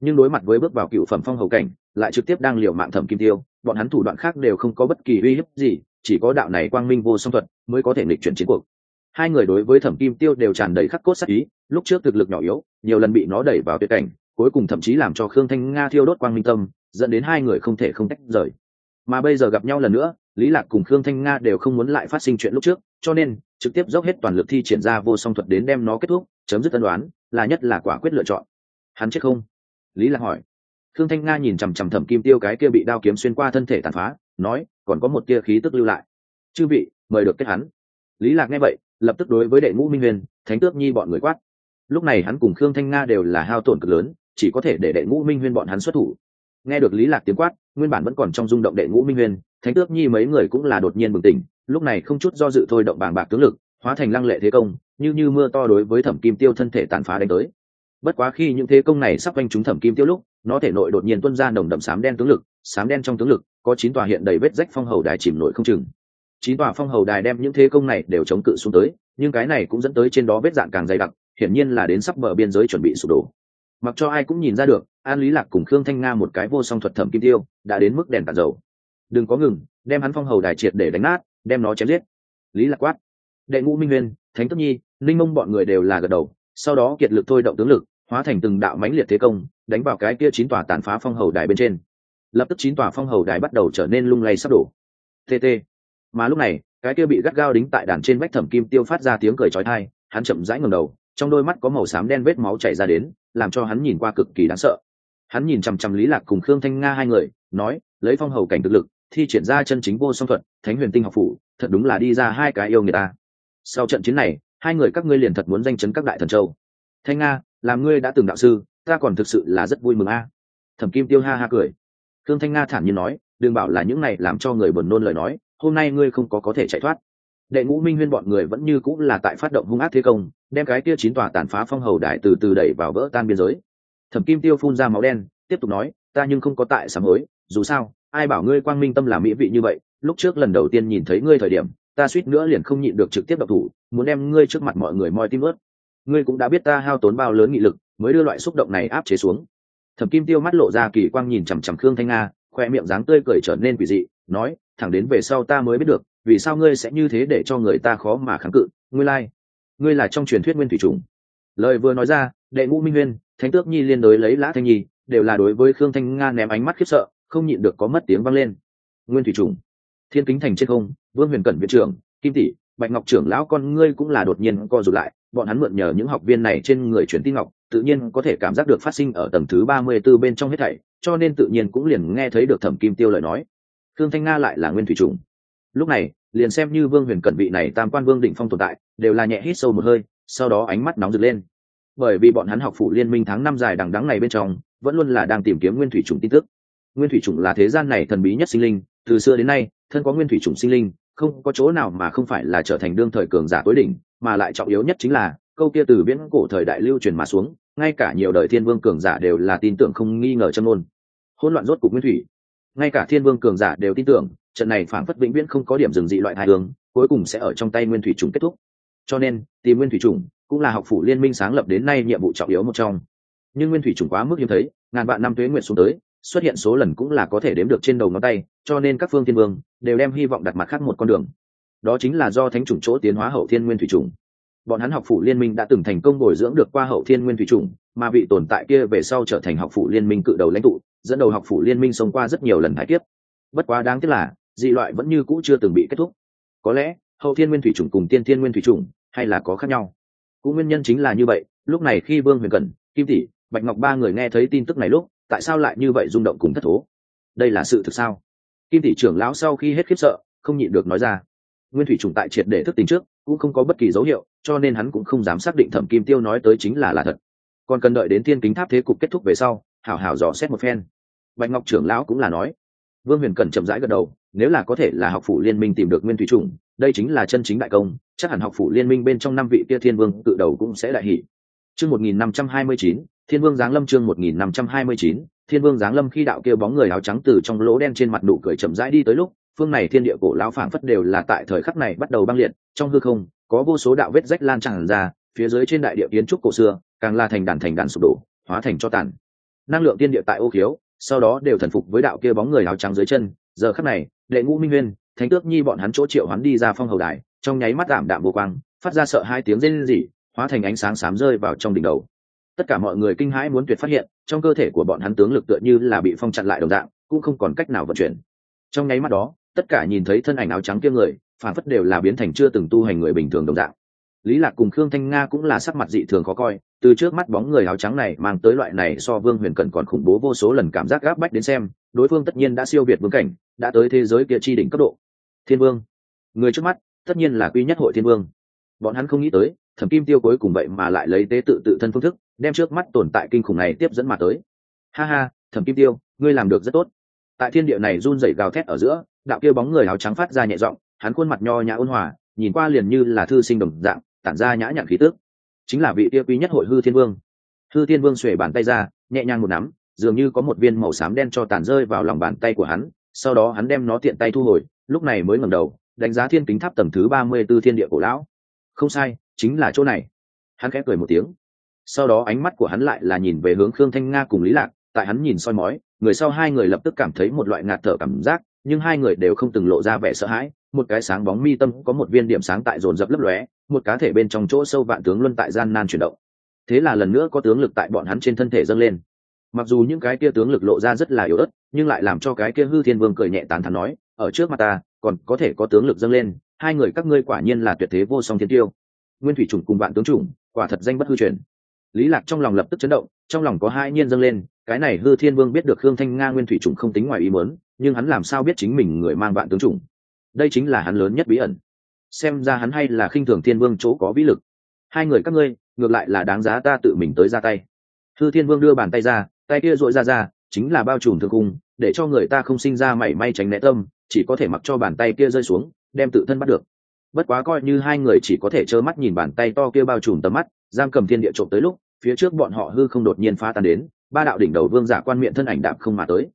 Nhưng đối mặt với bước vào cựu phẩm phong hầu cảnh, lại trực tiếp đang liều mạng thẩm kim tiêu, bọn hắn thủ đoạn khác đều không có bất kỳ uy hiếp gì, chỉ có đạo này quang minh vô song thuật mới có thể nghịch chuyển chiến cuộc. Hai người đối với thẩm kim tiêu đều tràn đầy khắc cốt sắc ý, lúc trước thực lực nhỏ yếu, nhiều lần bị nó đẩy vào tuyệt cảnh, cuối cùng thậm chí làm cho khương thanh nga thiêu đốt quang minh tâm, dẫn đến hai người không thể không tách rời. Mà bây giờ gặp nhau lần nữa, lý lạc cùng khương thanh nga đều không muốn lại phát sinh chuyện lúc trước, cho nên trực tiếp dốc hết toàn lực thi triển ra vô song thuật đến đem nó kết thúc, chấm dứt tân đoán là nhất là quả quyết lựa chọn. Hắn chết không? Lý lạc hỏi. Thương thanh nga nhìn chằm chằm thẩm kim tiêu cái kia bị đao kiếm xuyên qua thân thể tàn phá, nói, còn có một tia khí tức lưu lại. Chư vị, mời được kết hắn. Lý lạc nghe vậy, lập tức đối với đệ ngũ minh huyền, thánh tước nhi bọn người quát. Lúc này hắn cùng khương thanh nga đều là hao tổn cực lớn, chỉ có thể để đệ ngũ minh huyên bọn hắn xuất thủ. Nghe được lý lạc tiếng quát, nguyên bản vẫn còn trong rung động đệ ngũ minh huyên thánh tước nhi mấy người cũng là đột nhiên bừng tỉnh, lúc này không chút do dự thôi động bàng bạc tướng lực, hóa thành lăng lệ thế công như như mưa to đối với thẩm kim tiêu thân thể tàn phá đánh tới. Bất quá khi những thế công này sắp quanh chúng thẩm kim tiêu lúc, nó thể nội đột nhiên tuôn ra nồng đậm sám đen tướng lực, sám đen trong tướng lực, có chín tòa hiện đầy vết rách phong hầu đài chìm nổi không chừng. Chín tòa phong hầu đài đem những thế công này đều chống cự xuống tới, nhưng cái này cũng dẫn tới trên đó vết dạng càng dày đặc, hiển nhiên là đến sắp bờ biên giới chuẩn bị sụp đổ. Mặc cho ai cũng nhìn ra được, an lý lạc cùng khương thanh nga một cái vô song thuật thẩm kim tiêu, đã đến mức đèn tàn dầu. Đừng có ngừng, đem hắn phong hầu đài triệt để đánh nát, đem nó chém giết. Lý lạc quát, đệ ngũ minh nguyên, thánh tất nhi linh mông bọn người đều là gật đầu, sau đó kiệt lực thôi động tướng lực, hóa thành từng đạo mãnh liệt thế công, đánh vào cái kia chín tòa tàn phá phong hầu đài bên trên. Lập tức chín tòa phong hầu đài bắt đầu trở nên lung lay sắp đổ. Tt mà lúc này, cái kia bị gắt gao đính tại đàn trên vách thẩm kim tiêu phát ra tiếng cười chói tai, hắn chậm rãi ngẩng đầu, trong đôi mắt có màu xám đen vết máu chảy ra đến, làm cho hắn nhìn qua cực kỳ đáng sợ. Hắn nhìn chằm chằm lý lạc cùng khương thanh nga hai người, nói, lấy phong hầu cảnh thực lực, thi triển ra chân chính vô song thuật, thánh huyền tinh học phủ, thật đúng là đi ra hai cái yêu người ta. Sau trận chiến này hai người các ngươi liền thật muốn danh chấn các đại thần châu. Thanh nga, làm ngươi đã từng đạo sư, ta còn thực sự là rất vui mừng a. Thẩm kim tiêu ha ha cười. Thương thanh nga thản nhiên nói, đừng bảo là những này làm cho người buồn nôn lời nói, hôm nay ngươi không có có thể chạy thoát. Đệ ngũ minh huyên bọn người vẫn như cũng là tại phát động hung ác thế công, đem cái kia chín tòa tàn phá phong hầu đại từ từ đẩy vào vỡ tan biên giới. Thẩm kim tiêu phun ra máu đen, tiếp tục nói, ta nhưng không có tại sám hối, dù sao, ai bảo ngươi quang minh tâm là mỹ vị như vậy, lúc trước lần đầu tiên nhìn thấy ngươi thời điểm ta suýt nữa liền không nhịn được trực tiếp độc thủ, muốn đem ngươi trước mặt mọi người moi tim ướt. Ngươi cũng đã biết ta hao tốn bao lớn nghị lực, mới đưa loại xúc động này áp chế xuống. Thẩm kim tiêu mắt lộ ra kỳ quang nhìn chằm chằm khương thanh nga, khoe miệng dáng tươi cười trở nên quỷ dị, nói, thẳng đến về sau ta mới biết được, vì sao ngươi sẽ như thế để cho người ta khó mà kháng cự. Ngươi lai、like. ngươi là trong truyền thuyết nguyên thủy trùng lời vừa nói ra, đệ ngũ minh nguyên, thánh tước nhi liên đối lấy lã thanh nhi, đều là đối với khương thanh nga ném ánh mắt khiếp sợ, không nhịn được có mất tiếng vang lên. Nguyên thủy trùng thiên kính thành trên không, vương huyền cẩn viện trưởng, kim tỷ, bạch ngọc trưởng lão con ngươi cũng là đột nhiên co rụt lại, bọn hắn mượn nhờ những học viên này trên người truyền tin ngọc, tự nhiên có thể cảm giác được phát sinh ở tầng thứ ba mươi 34 bên trong hết thảy, cho nên tự nhiên cũng liền nghe thấy được thẩm kim tiêu lời nói. Thương thanh nga lại là nguyên thủy trùng. Lúc này, liền xem như vương huyền cẩn vị này tam quan vương đỉnh phong tồn tại, đều là nhẹ hít sâu một hơi, sau đó ánh mắt nóng rực lên. Bởi vì bọn hắn học phụ liên minh tháng năm dài đằng đắng này bên trong, vẫn luôn là đang tìm kiếm nguyên thủy trùng tin tức. Nguyên thủy trùng là thế gian này thần bí nhất sinh linh, từ xưa đến nay thân có nguyên thủy trùng sinh linh, không có chỗ nào mà không phải là trở thành đương thời cường giả tối đỉnh, mà lại trọng yếu nhất chính là, câu kia từ viễn cổ thời đại lưu truyền mà xuống, ngay cả nhiều đời thiên vương cường giả đều là tin tưởng không nghi ngờ châm ngôn. Hỗn loạn rốt cục nguyên thủy. Ngay cả thiên vương cường giả đều tin tưởng, trận này phản phất vĩnh viễn không có điểm dừng dị loại hai hướng cuối cùng sẽ ở trong tay nguyên thủy trùng kết thúc. Cho nên, tìm nguyên thủy trùng cũng là học phủ liên minh sáng lập đến nay nhiệm vụ trọng yếu một trong. Nhưng nguyên thủy trùng quá mức hiếm thấy, ngàn vạn năm tuế nguyện xuống tới xuất hiện số lần cũng là có thể đếm được trên đầu ngón tay, cho nên các phương thiên vương đều đem hy vọng đặt mặt khác một con đường. Đó chính là do thánh chủng chỗ tiến hóa hậu thiên nguyên thủy trùng bọn hắn học phủ liên minh đã từng thành công bồi dưỡng được qua hậu thiên nguyên thủy trùng mà vị tồn tại kia về sau trở thành học phủ liên minh cự đầu lãnh tụ, dẫn đầu học phủ liên minh xông qua rất nhiều lần thái kiếp. Bất quá đáng tiếc là, dị loại vẫn như cũ chưa từng bị kết thúc. Có lẽ, hậu thiên nguyên thủy trùng cùng tiên thiên nguyên thủy trùng hay là có khác nhau. Cũng nguyên nhân chính là như vậy, lúc này khi vương huyền cẩn, kim tỷ, bạch ngọc ba người nghe thấy tin tức này lúc tại sao lại như vậy rung động cùng thất thố? Đây là sự thực sao? Kim tỷ trưởng lão sau khi hết khiếp sợ, không nhịn được nói ra. Nguyên thủy trùng tại triệt để thức tính trước, cũng không có bất kỳ dấu hiệu, cho nên hắn cũng không dám xác định thẩm kim tiêu nói tới chính là là thật. Còn cần đợi đến thiên kính tháp thế cục kết thúc về sau, hảo hảo dò xét một phen. Bạch ngọc trưởng lão cũng là nói. Vương huyền cần chậm rãi gật đầu, nếu là có thể là học phủ liên minh tìm được nguyên thủy trùng đây chính là chân chính đại công, chắc hẳn học phủ liên minh bên trong năm vị kia thiên vương tự đầu cũng sẽ đại hỷ. Chương một nghìn năm trăm hai mươi chín thiên vương giáng lâm chương một nghìn năm trăm hai mươi chín, thiên vương giáng lâm khi đạo kêu bóng người áo trắng từ trong lỗ đen trên mặt nụ cười chậm rãi đi tới lúc, phương này thiên địa cổ lão phảng phất đều là tại thời khắc này bắt đầu băng liệt, trong hư không, có vô số đạo vết rách lan tràn ra, phía dưới trên đại địa kiến trúc cổ xưa, càng là thành đàn thành đàn sụp đổ, hóa thành cho tàn. Năng lượng tiên địa tại ô khiếu, sau đó đều thần phục với đạo kia bóng người áo trắng dưới chân, giờ khắc này, đệ ngũ minh nguyên, thánh tước nhi bọn hắn chỗ triệu hắn đi ra phong hầu đài, trong nháy mắt đảm đạm vô quang, phát ra sợ hai tiếng rên rỉ, hóa thành ánh sáng xám rơi vào trong đỉnh đầu tất cả mọi người kinh hãi muốn tuyệt phát hiện, trong cơ thể của bọn hắn tướng lực tựa như là bị phong chặn lại đồng dạng, cũng không còn cách nào vận chuyển. Trong nháy mắt đó, tất cả nhìn thấy thân ảnh áo trắng kia người, phản phất đều là biến thành chưa từng tu hành người bình thường đồng dạng. Lý lạc cùng khương thanh nga cũng là sắc mặt dị thường khó coi, từ trước mắt bóng người áo trắng này mang tới loại này so vương huyền cẩn còn khủng bố vô số lần cảm giác gáp bách đến xem, đối phương tất nhiên đã siêu việt vương cảnh, đã tới thế giới kia chi đỉnh cấp độ. Thiên vương. Người trước mắt, tất nhiên là quy nhất hội thiên vương. Bọn hắn không nghĩ tới, thẩm kim tiêu cuối cùng vậy mà lại lấy tế tự tự thân phương thức đem trước mắt tồn tại kinh khủng này tiếp dẫn mà tới. Ha ha, thẩm kim tiêu, ngươi làm được rất tốt. Tại thiên địa này run rẩy gào thét ở giữa, đạo kia bóng người áo trắng phát ra nhẹ giọng, hắn khuôn mặt nho nhã ôn hòa, nhìn qua liền như là thư sinh đồng dạng, tản ra nhã nhặn khí tước chính là vị kia quý nhất hội hư thiên vương. Hư thiên vương xuể bàn tay ra, nhẹ nhàng một nắm, dường như có một viên màu xám đen cho tàn rơi vào lòng bàn tay của hắn, sau đó hắn đem nó tiện tay thu hồi, lúc này mới ngẩng đầu, đánh giá thiên kính tháp tầng thứ ba mươi b ố thiên địa cổ lão. Không sai, chính là chỗ này. Hắn khẽ cười một tiếng sau đó ánh mắt của hắn lại là nhìn về hướng khương thanh nga cùng lý lạc, tại hắn nhìn soi mói, người sau hai người lập tức cảm thấy một loại ngạt thở cảm giác, nhưng hai người đều không từng lộ ra vẻ sợ hãi, một cái sáng bóng mi tâm có một viên điểm sáng tại dồn dập lấp lóe, một cá thể bên trong chỗ sâu vạn tướng luân tại gian nan chuyển động. Thế là lần nữa có tướng lực tại bọn hắn trên thân thể dâng lên. Mặc dù những cái kia tướng lực lộ ra rất là yếu ớt, nhưng lại làm cho cái kia hư thiên vương cười nhẹ tán thắn nói, ở trước mặt ta, còn có thể có tướng lực dâng lên, hai người các ngươi quả nhiên là tuyệt thế vô song thiên tiêu. Nguyên thủy chủng cùng vạn tướng chủng, quả thật danh bất hư truyền lý lạc trong lòng lập tức chấn động, trong lòng có hai nhiên dâng lên, cái này hư thiên vương biết được khương thanh nga nguyên thủy Trùng không tính ngoài ý muốn, nhưng hắn làm sao biết chính mình người mang vạn tướng trùng? đây chính là hắn lớn nhất bí ẩn. Xem ra hắn hay là khinh thường thiên vương chỗ có vĩ lực. Hai người các ngươi, ngược lại là đáng giá ta tự mình tới ra tay. Hư thiên vương đưa bàn tay ra, tay kia dội ra ra, chính là bao trùm thương cung để cho người ta không sinh ra mảy may tránh né tâm, chỉ có thể mặc cho bàn tay kia rơi xuống, đem tự thân bắt được. Bất quá coi như hai người chỉ có thể trơ mắt nhìn bàn tay to kia bao trùm tầm mắt, giam cầm thiên địa trộm tới lúc phía trước bọn họ hư không đột nhiên phá tan đến, ba đạo đỉnh đầu vương giả quan miệng thân ảnh đạp không mà tới.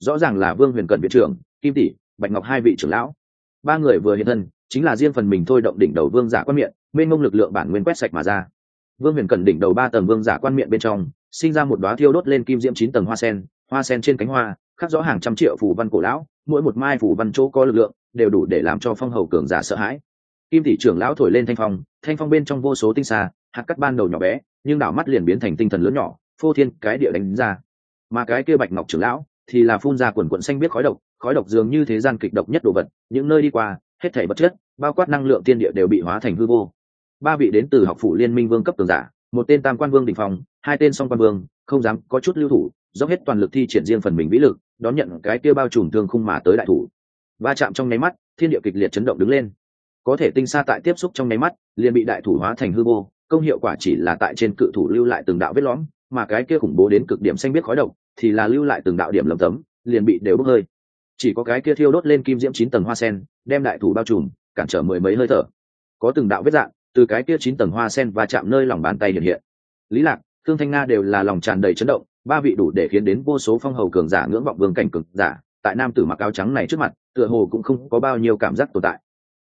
Rõ ràng là vương huyền cận viện trưởng, kim tỷ, bạch ngọc hai vị trưởng lão. Ba người vừa hiện thân, chính là riêng phần mình thôi động đỉnh đầu vương giả quan miệng, mênh mông lực lượng bản nguyên quét sạch mà ra. Vương huyền cận đỉnh đầu ba tầng vương giả quan miệng bên trong, sinh ra một đoá thiêu đốt lên kim diễm chín tầng hoa sen hoa sen trên cánh hoa, khắc rõ hàng trăm triệu phủ văn cổ lão, mỗi một mai phủ văn chỗ có lực lượng, đều đủ để làm cho phong hầu cường giả sợ hãi. Kim tỷ trưởng lão thổi lên thanh phong thanh phong bên trong vô số tinh xa hạt cắt ban đầu nhỏ bé nhưng đảo mắt liền biến thành tinh thần lớn nhỏ, phô thiên cái địa đánh ra. Mà cái kia bạch ngọc trưởng lão thì là phun ra quần quận xanh biết khói độc khói độc dường như thế gian kịch độc nhất đồ vật, những nơi đi qua, hết thể bất chất bao quát năng lượng tiên địa đều bị hóa thành hư vô. Ba vị đến từ học phủ liên minh vương cấp tường giả, một tên tam quan vương đình phòng, hai tên song quan vương, không dám có chút lưu thủ, dốc hết toàn lực thi triển riêng phần mình vĩ lực, đón nhận cái kia bao trùm thương khung mà tới đại thủ. Va chạm trong nháy mắt, thiên địa kịch liệt chấn động đứng lên. Có thể tinh xa tại tiếp xúc trong nháy mắt, liền bị đại thủ hóa thành hư vô công hiệu quả chỉ là tại trên cự thủ lưu lại từng đạo vết lõm, mà cái kia khủng bố đến cực điểm xanh biết khói độc thì là lưu lại từng đạo điểm lầm tấm, liền bị đều bốc hơi. Chỉ có cái kia thiêu đốt lên kim diễm chín tầng hoa sen, đem đại thủ bao trùm, cản trở mười mấy hơi thở. Có từng đạo vết dạng từ cái kia chín tầng hoa sen và chạm nơi lòng bàn tay hiện hiện. Lý lạc, thương thanh nga đều là lòng tràn đầy chấn động, ba vị đủ để khiến đến vô số phong hầu cường giả ngưỡng vọng vương cảnh cường giả, tại nam tử mặc áo trắng này trước mặt, tựa hồ cũng không có bao nhiêu cảm giác tồn tại.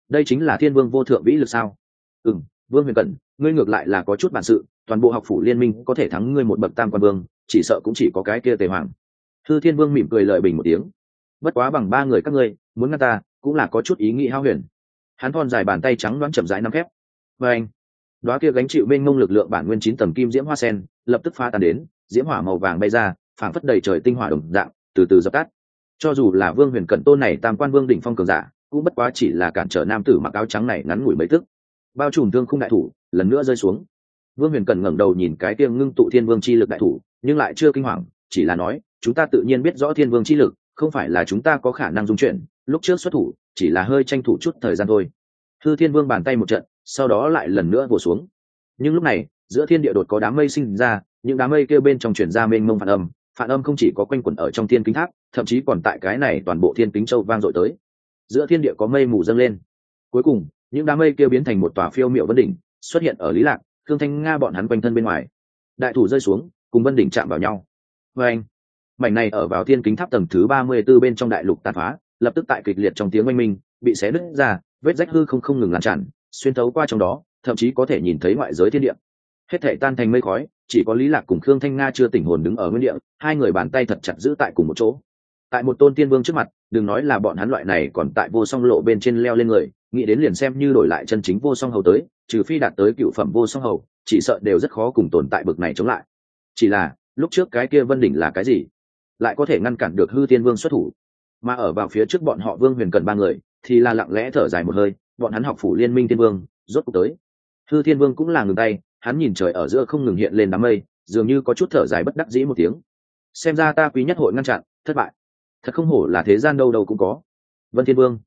Đây chính là thiên vương vô thượng vĩ lực sao? Ừ vương huyền cẩn, ngươi ngược lại là có chút bản sự, toàn bộ học phủ liên minh có thể thắng ngươi một bậc tam quan vương, chỉ sợ cũng chỉ có cái kia tề hoàng. Thư thiên vương mỉm cười lời bình một tiếng. Bất quá bằng ba người các ngươi, muốn ngăn ta, cũng là có chút ý nghĩ hao huyền. Hắn thon dài bàn tay trắng đoán chậm rãi năm khép. và anh đoá kia gánh chịu bên ngông lực lượng bản nguyên chín tầng kim diễm hoa sen, lập tức pha tan đến, diễm hỏa màu vàng bay ra, phảng phất đầy trời tinh hỏa đồng dạng, từ từ dập tắt. Cho dù là vương huyền cận tôn này tam quan vương đỉnh phong cường giả, cũng bất quá chỉ là cản trở nam tử mặc áo trắng này ngắn ngủi mấy tức bao trùm thương không đại thủ, lần nữa rơi xuống. Vương huyền cần ngẩng đầu nhìn cái tiêng ngưng tụ thiên vương chi lực đại thủ, nhưng lại chưa kinh hoàng, chỉ là nói, chúng ta tự nhiên biết rõ thiên vương chi lực, không phải là chúng ta có khả năng dung chuyển, lúc trước xuất thủ, chỉ là hơi tranh thủ chút thời gian thôi. Thư thiên vương bàn tay một trận, sau đó lại lần nữa vồ xuống. Nhưng lúc này, giữa thiên địa đột có đám mây sinh ra, những đám mây kêu bên trong chuyển ra mênh mông phản âm phản âm không chỉ có quanh quẩn ở trong thiên kính tháp, thậm chí còn tại cái này toàn bộ thiên kính châu vang dội tới. Giữa thiên địa có mây mù dâng lên. Cuối cùng những đám mây kia biến thành một tòa phiêu miệu vân đỉnh, xuất hiện ở lý lạc thương thanh nga bọn hắn quanh thân bên ngoài. Đại thủ rơi xuống, cùng vân đỉnh chạm vào nhau. Vê anh, mảnh này ở vào thiên kính tháp tầng thứ ba mươi 34 bên trong đại lục tàn phá, lập tức tại kịch liệt trong tiếng oanh minh, bị xé nứt ra, vết rách hư không không ngừng lan tràn, xuyên thấu qua trong đó, thậm chí có thể nhìn thấy ngoại giới thiên địa. Hết thể tan thành mây khói, chỉ có lý lạc cùng khương thanh nga chưa tỉnh hồn đứng ở nguyên địa, hai người bàn tay thật chặt giữ tại cùng một chỗ tại một tôn tiên vương trước mặt, đừng nói là bọn hắn loại này còn tại vô song lộ bên trên leo lên người, nghĩ đến liền xem như đổi lại chân chính vô song hầu tới, trừ phi đạt tới cựu phẩm vô song hầu, chỉ sợ đều rất khó cùng tồn tại bực này chống lại. Chỉ là, lúc trước cái kia vân đỉnh là cái gì? Lại có thể ngăn cản được hư tiên vương xuất thủ. Mà ở vào phía trước bọn họ vương huyền cần ba người, thì là lặng lẽ thở dài một hơi, bọn hắn học phủ liên minh tiên vương, rốt cuộc tới. Hư thiên vương cũng là ngừng tay, hắn nhìn trời ở giữa không ngừng hiện lên đám mây, dường như có chút thở dài bất đắc dĩ một tiếng. Xem ra ta quý nhất hội ngăn chặn, thất bại thật không hổ là thế gian đâu đâu cũng có. Vân thiên vương,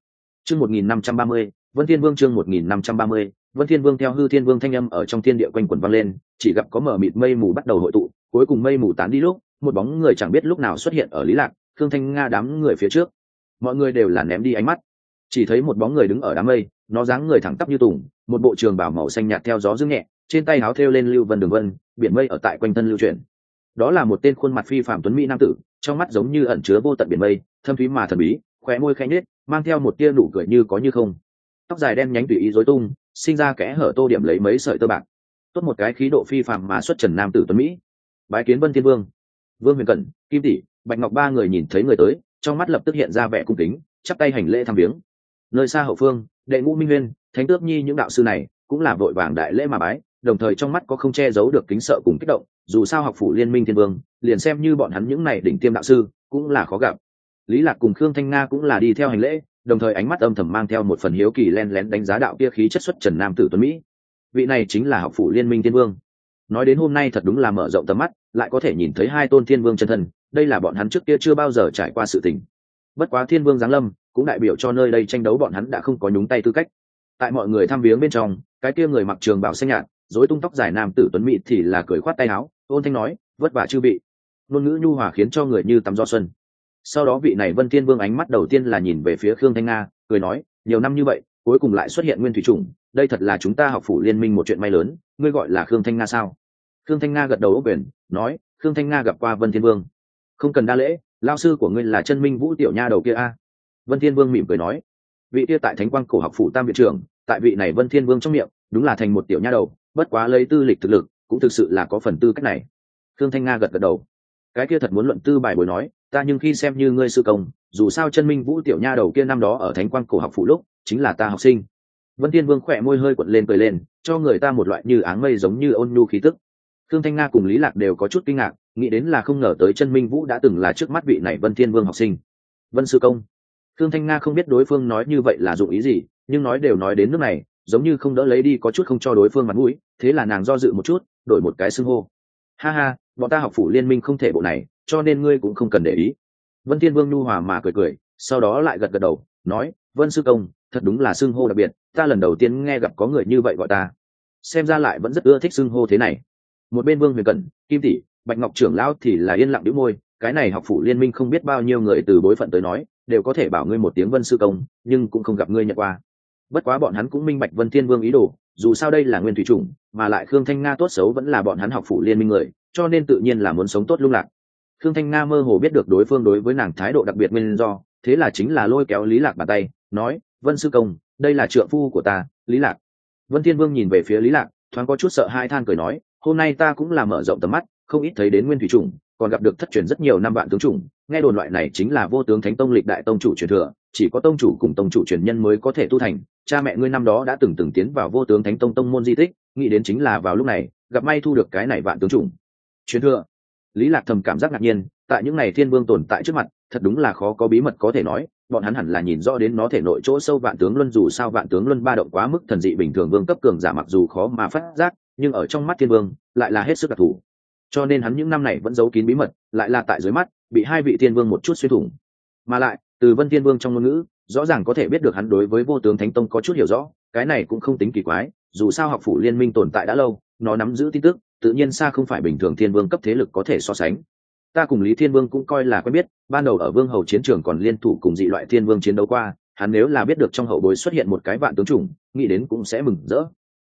chương một nghìn năm trăm ba mươi, vân thiên vương chương một nghìn năm trăm ba mươi, vân thiên vương theo hư thiên vương thanh âm ở trong thiên địa quanh quẩn vang lên, chỉ gặp có mở mịt mây mù bắt đầu hội tụ, cuối cùng mây mù tán đi lúc, một bóng người chẳng biết lúc nào xuất hiện ở lý lạc thương thanh nga đám người phía trước. Mọi người đều là ném đi ánh mắt. Chỉ thấy một bóng người đứng ở đám mây, nó dáng người thẳng tắp như tùng, một bộ trường bảo màu xanh nhạt theo gió dương nhẹ, trên tay áo thêu lên lưu vân đường vân, biển mây ở tại quanh thân lưu chuyển đó là một tên khuôn mặt phi phạm tuấn mỹ nam tử, trong mắt giống như ẩn chứa vô tận biển mây, thâm thúy mà thần bí, khóe môi khẽ nhếch, mang theo một tia nụ cười như có như không. Tóc dài đen nhánh tùy ý rối tung, sinh ra kẽ hở tô điểm lấy mấy sợi tơ bạc. Tốt một cái khí độ phi phàm mà xuất trần nam tử tuấn mỹ. Bái kiến vân thiên vương. Vương huyền cẩn, kim tỷ, bạch ngọc ba người nhìn thấy người tới, trong mắt lập tức hiện ra vẻ cung kính, chắp tay hành lễ thăm viếng. Nơi xa hậu phương, đệ ngũ minh nguyên, thánh tước nhi những đạo sư này cũng là vội vàng đại lễ mà bái đồng thời trong mắt có không che giấu được kính sợ cùng kích động, dù sao học phủ liên minh thiên vương, liền xem như bọn hắn những này đỉnh tiêm đạo sư, cũng là khó gặp. Lý lạc cùng khương thanh nga cũng là đi theo hành lễ, đồng thời ánh mắt âm thầm mang theo một phần hiếu kỳ len lén đánh giá đạo kia khí chất xuất trần nam tử tuấn mỹ. Vị này chính là học phủ liên minh thiên vương. Nói đến hôm nay thật đúng là mở rộng tầm mắt, lại có thể nhìn thấy hai tôn thiên vương chân thân, đây là bọn hắn trước kia chưa bao giờ trải qua sự tình. Bất quá thiên vương giáng lâm, cũng đại biểu cho nơi đây tranh đấu bọn hắn đã không có nhúng tay tư cách. Tại mọi người thăm viếng bên trong, cái kia người mặc trường bảo xanh nhạt dối tung tóc dài nam tử tuấn mỹ thì là cười khoát tay áo, ôn thanh nói, vất vả chư vị. Ngôn ngữ nhu hòa khiến cho người như tắm do xuân. Sau đó vị này vân thiên vương ánh mắt đầu tiên là nhìn về phía khương thanh nga, cười nói, nhiều năm như vậy, cuối cùng lại xuất hiện nguyên thủy chủng, đây thật là chúng ta học phủ liên minh một chuyện may lớn, ngươi gọi là khương thanh nga sao? Khương thanh nga gật đầu ốc quyền, nói, khương thanh nga gặp qua vân thiên vương. Không cần đa lễ, lao sư của ngươi là chân minh vũ tiểu nha đầu kia a. Vân thiên vương mỉm cười nói, vị kia tại thánh quang cổ học phủ tam viện trưởng, tại vị này vân thiên vương trong miệng, đúng là thành một tiểu nha đầu bất quá lấy tư lịch thực lực, cũng thực sự là có phần tư cách này. Thương thanh nga gật gật đầu. Cái kia thật muốn luận tư bài bồi nói, ta nhưng khi xem như ngươi sư công, dù sao chân minh vũ tiểu nha đầu kia năm đó ở thánh quang cổ học phụ lúc, chính là ta học sinh. Vân thiên vương khỏe môi hơi quận lên cười lên, cho người ta một loại như áng mây giống như ôn nhu khí tức. Thương thanh nga cùng lý lạc đều có chút kinh ngạc, nghĩ đến là không ngờ tới chân minh vũ đã từng là trước mắt vị này vân thiên vương học sinh. Vân sư công. Thương thanh nga không biết đối phương nói như vậy là dụng ý gì, nhưng nói đều nói đến nước này giống như không đỡ lấy đi có chút không cho đối phương mặt mũi, thế là nàng do dự một chút, đổi một cái xưng hô. Ha ha, bọn ta học phủ liên minh không thể bộ này, cho nên ngươi cũng không cần để ý. Vân thiên vương nhu hòa mà cười cười, sau đó lại gật gật đầu, nói, vân sư công, thật đúng là xưng hô đặc biệt, ta lần đầu tiên nghe gặp có người như vậy gọi ta. Xem ra lại vẫn rất ưa thích xưng hô thế này. Một bên vương huyền cẩn, kim tỷ, bạch ngọc trưởng lão thì là yên lặng đĩu môi, cái này học phủ liên minh không biết bao nhiêu người từ bối phận tới nói, đều có thể bảo ngươi một tiếng vân sư công, nhưng cũng không gặp ngươi nhận qua bất quá bọn hắn cũng minh bạch vân thiên vương ý đồ, dù sao đây là nguyên thủy chủng, mà lại khương thanh nga tốt xấu vẫn là bọn hắn học phủ liên minh người, cho nên tự nhiên là muốn sống tốt lung lạc. Khương thanh nga mơ hồ biết được đối phương đối với nàng thái độ đặc biệt nguyên do, thế là chính là lôi kéo lý lạc bàn tay, nói, vân sư công, đây là trượng phu của ta, lý lạc. Vân thiên vương nhìn về phía lý lạc, thoáng có chút sợ hai than cười nói, hôm nay ta cũng là mở rộng tầm mắt, không ít thấy đến nguyên thủy chủng, còn gặp được thất truyền rất nhiều năm bạn tướng chủng, nghe đồn loại này chính là vô tướng thánh tông lịch đại tông chủ truyền thừa, chỉ có tông chủ cùng tông chủ truyền nhân mới có thể tu thành cha mẹ ngươi năm đó đã từng từng tiến vào vô tướng thánh tông tông môn di tích, nghĩ đến chính là vào lúc này, gặp may thu được cái này vạn tướng chủng. Truyền thừa. Lý lạc thầm cảm giác ngạc nhiên, tại những ngày thiên vương tồn tại trước mặt, thật đúng là khó có bí mật có thể nói, bọn hắn hẳn là nhìn rõ đến nó thể nội chỗ sâu vạn tướng luân dù sao vạn tướng luân ba động quá mức thần dị bình thường vương cấp cường giả mặc dù khó mà phát giác, nhưng ở trong mắt thiên vương, lại là hết sức đặc thù. Cho nên hắn những năm này vẫn giấu kín bí mật, lại là tại dưới mắt, bị hai vị thiên vương một chút xuyên thủng. Mà lại, từ vân thiên vương trong ngôn ngữ rõ ràng có thể biết được hắn đối với vô tướng thánh tông có chút hiểu rõ, cái này cũng không tính kỳ quái, dù sao học phủ liên minh tồn tại đã lâu, nó nắm giữ tin tức, tự nhiên xa không phải bình thường thiên vương cấp thế lực có thể so sánh. Ta cùng lý thiên vương cũng coi là quen biết, ban đầu ở vương hầu chiến trường còn liên thủ cùng dị loại thiên vương chiến đấu qua, hắn nếu là biết được trong hậu bối xuất hiện một cái vạn tướng chủng, nghĩ đến cũng sẽ mừng rỡ.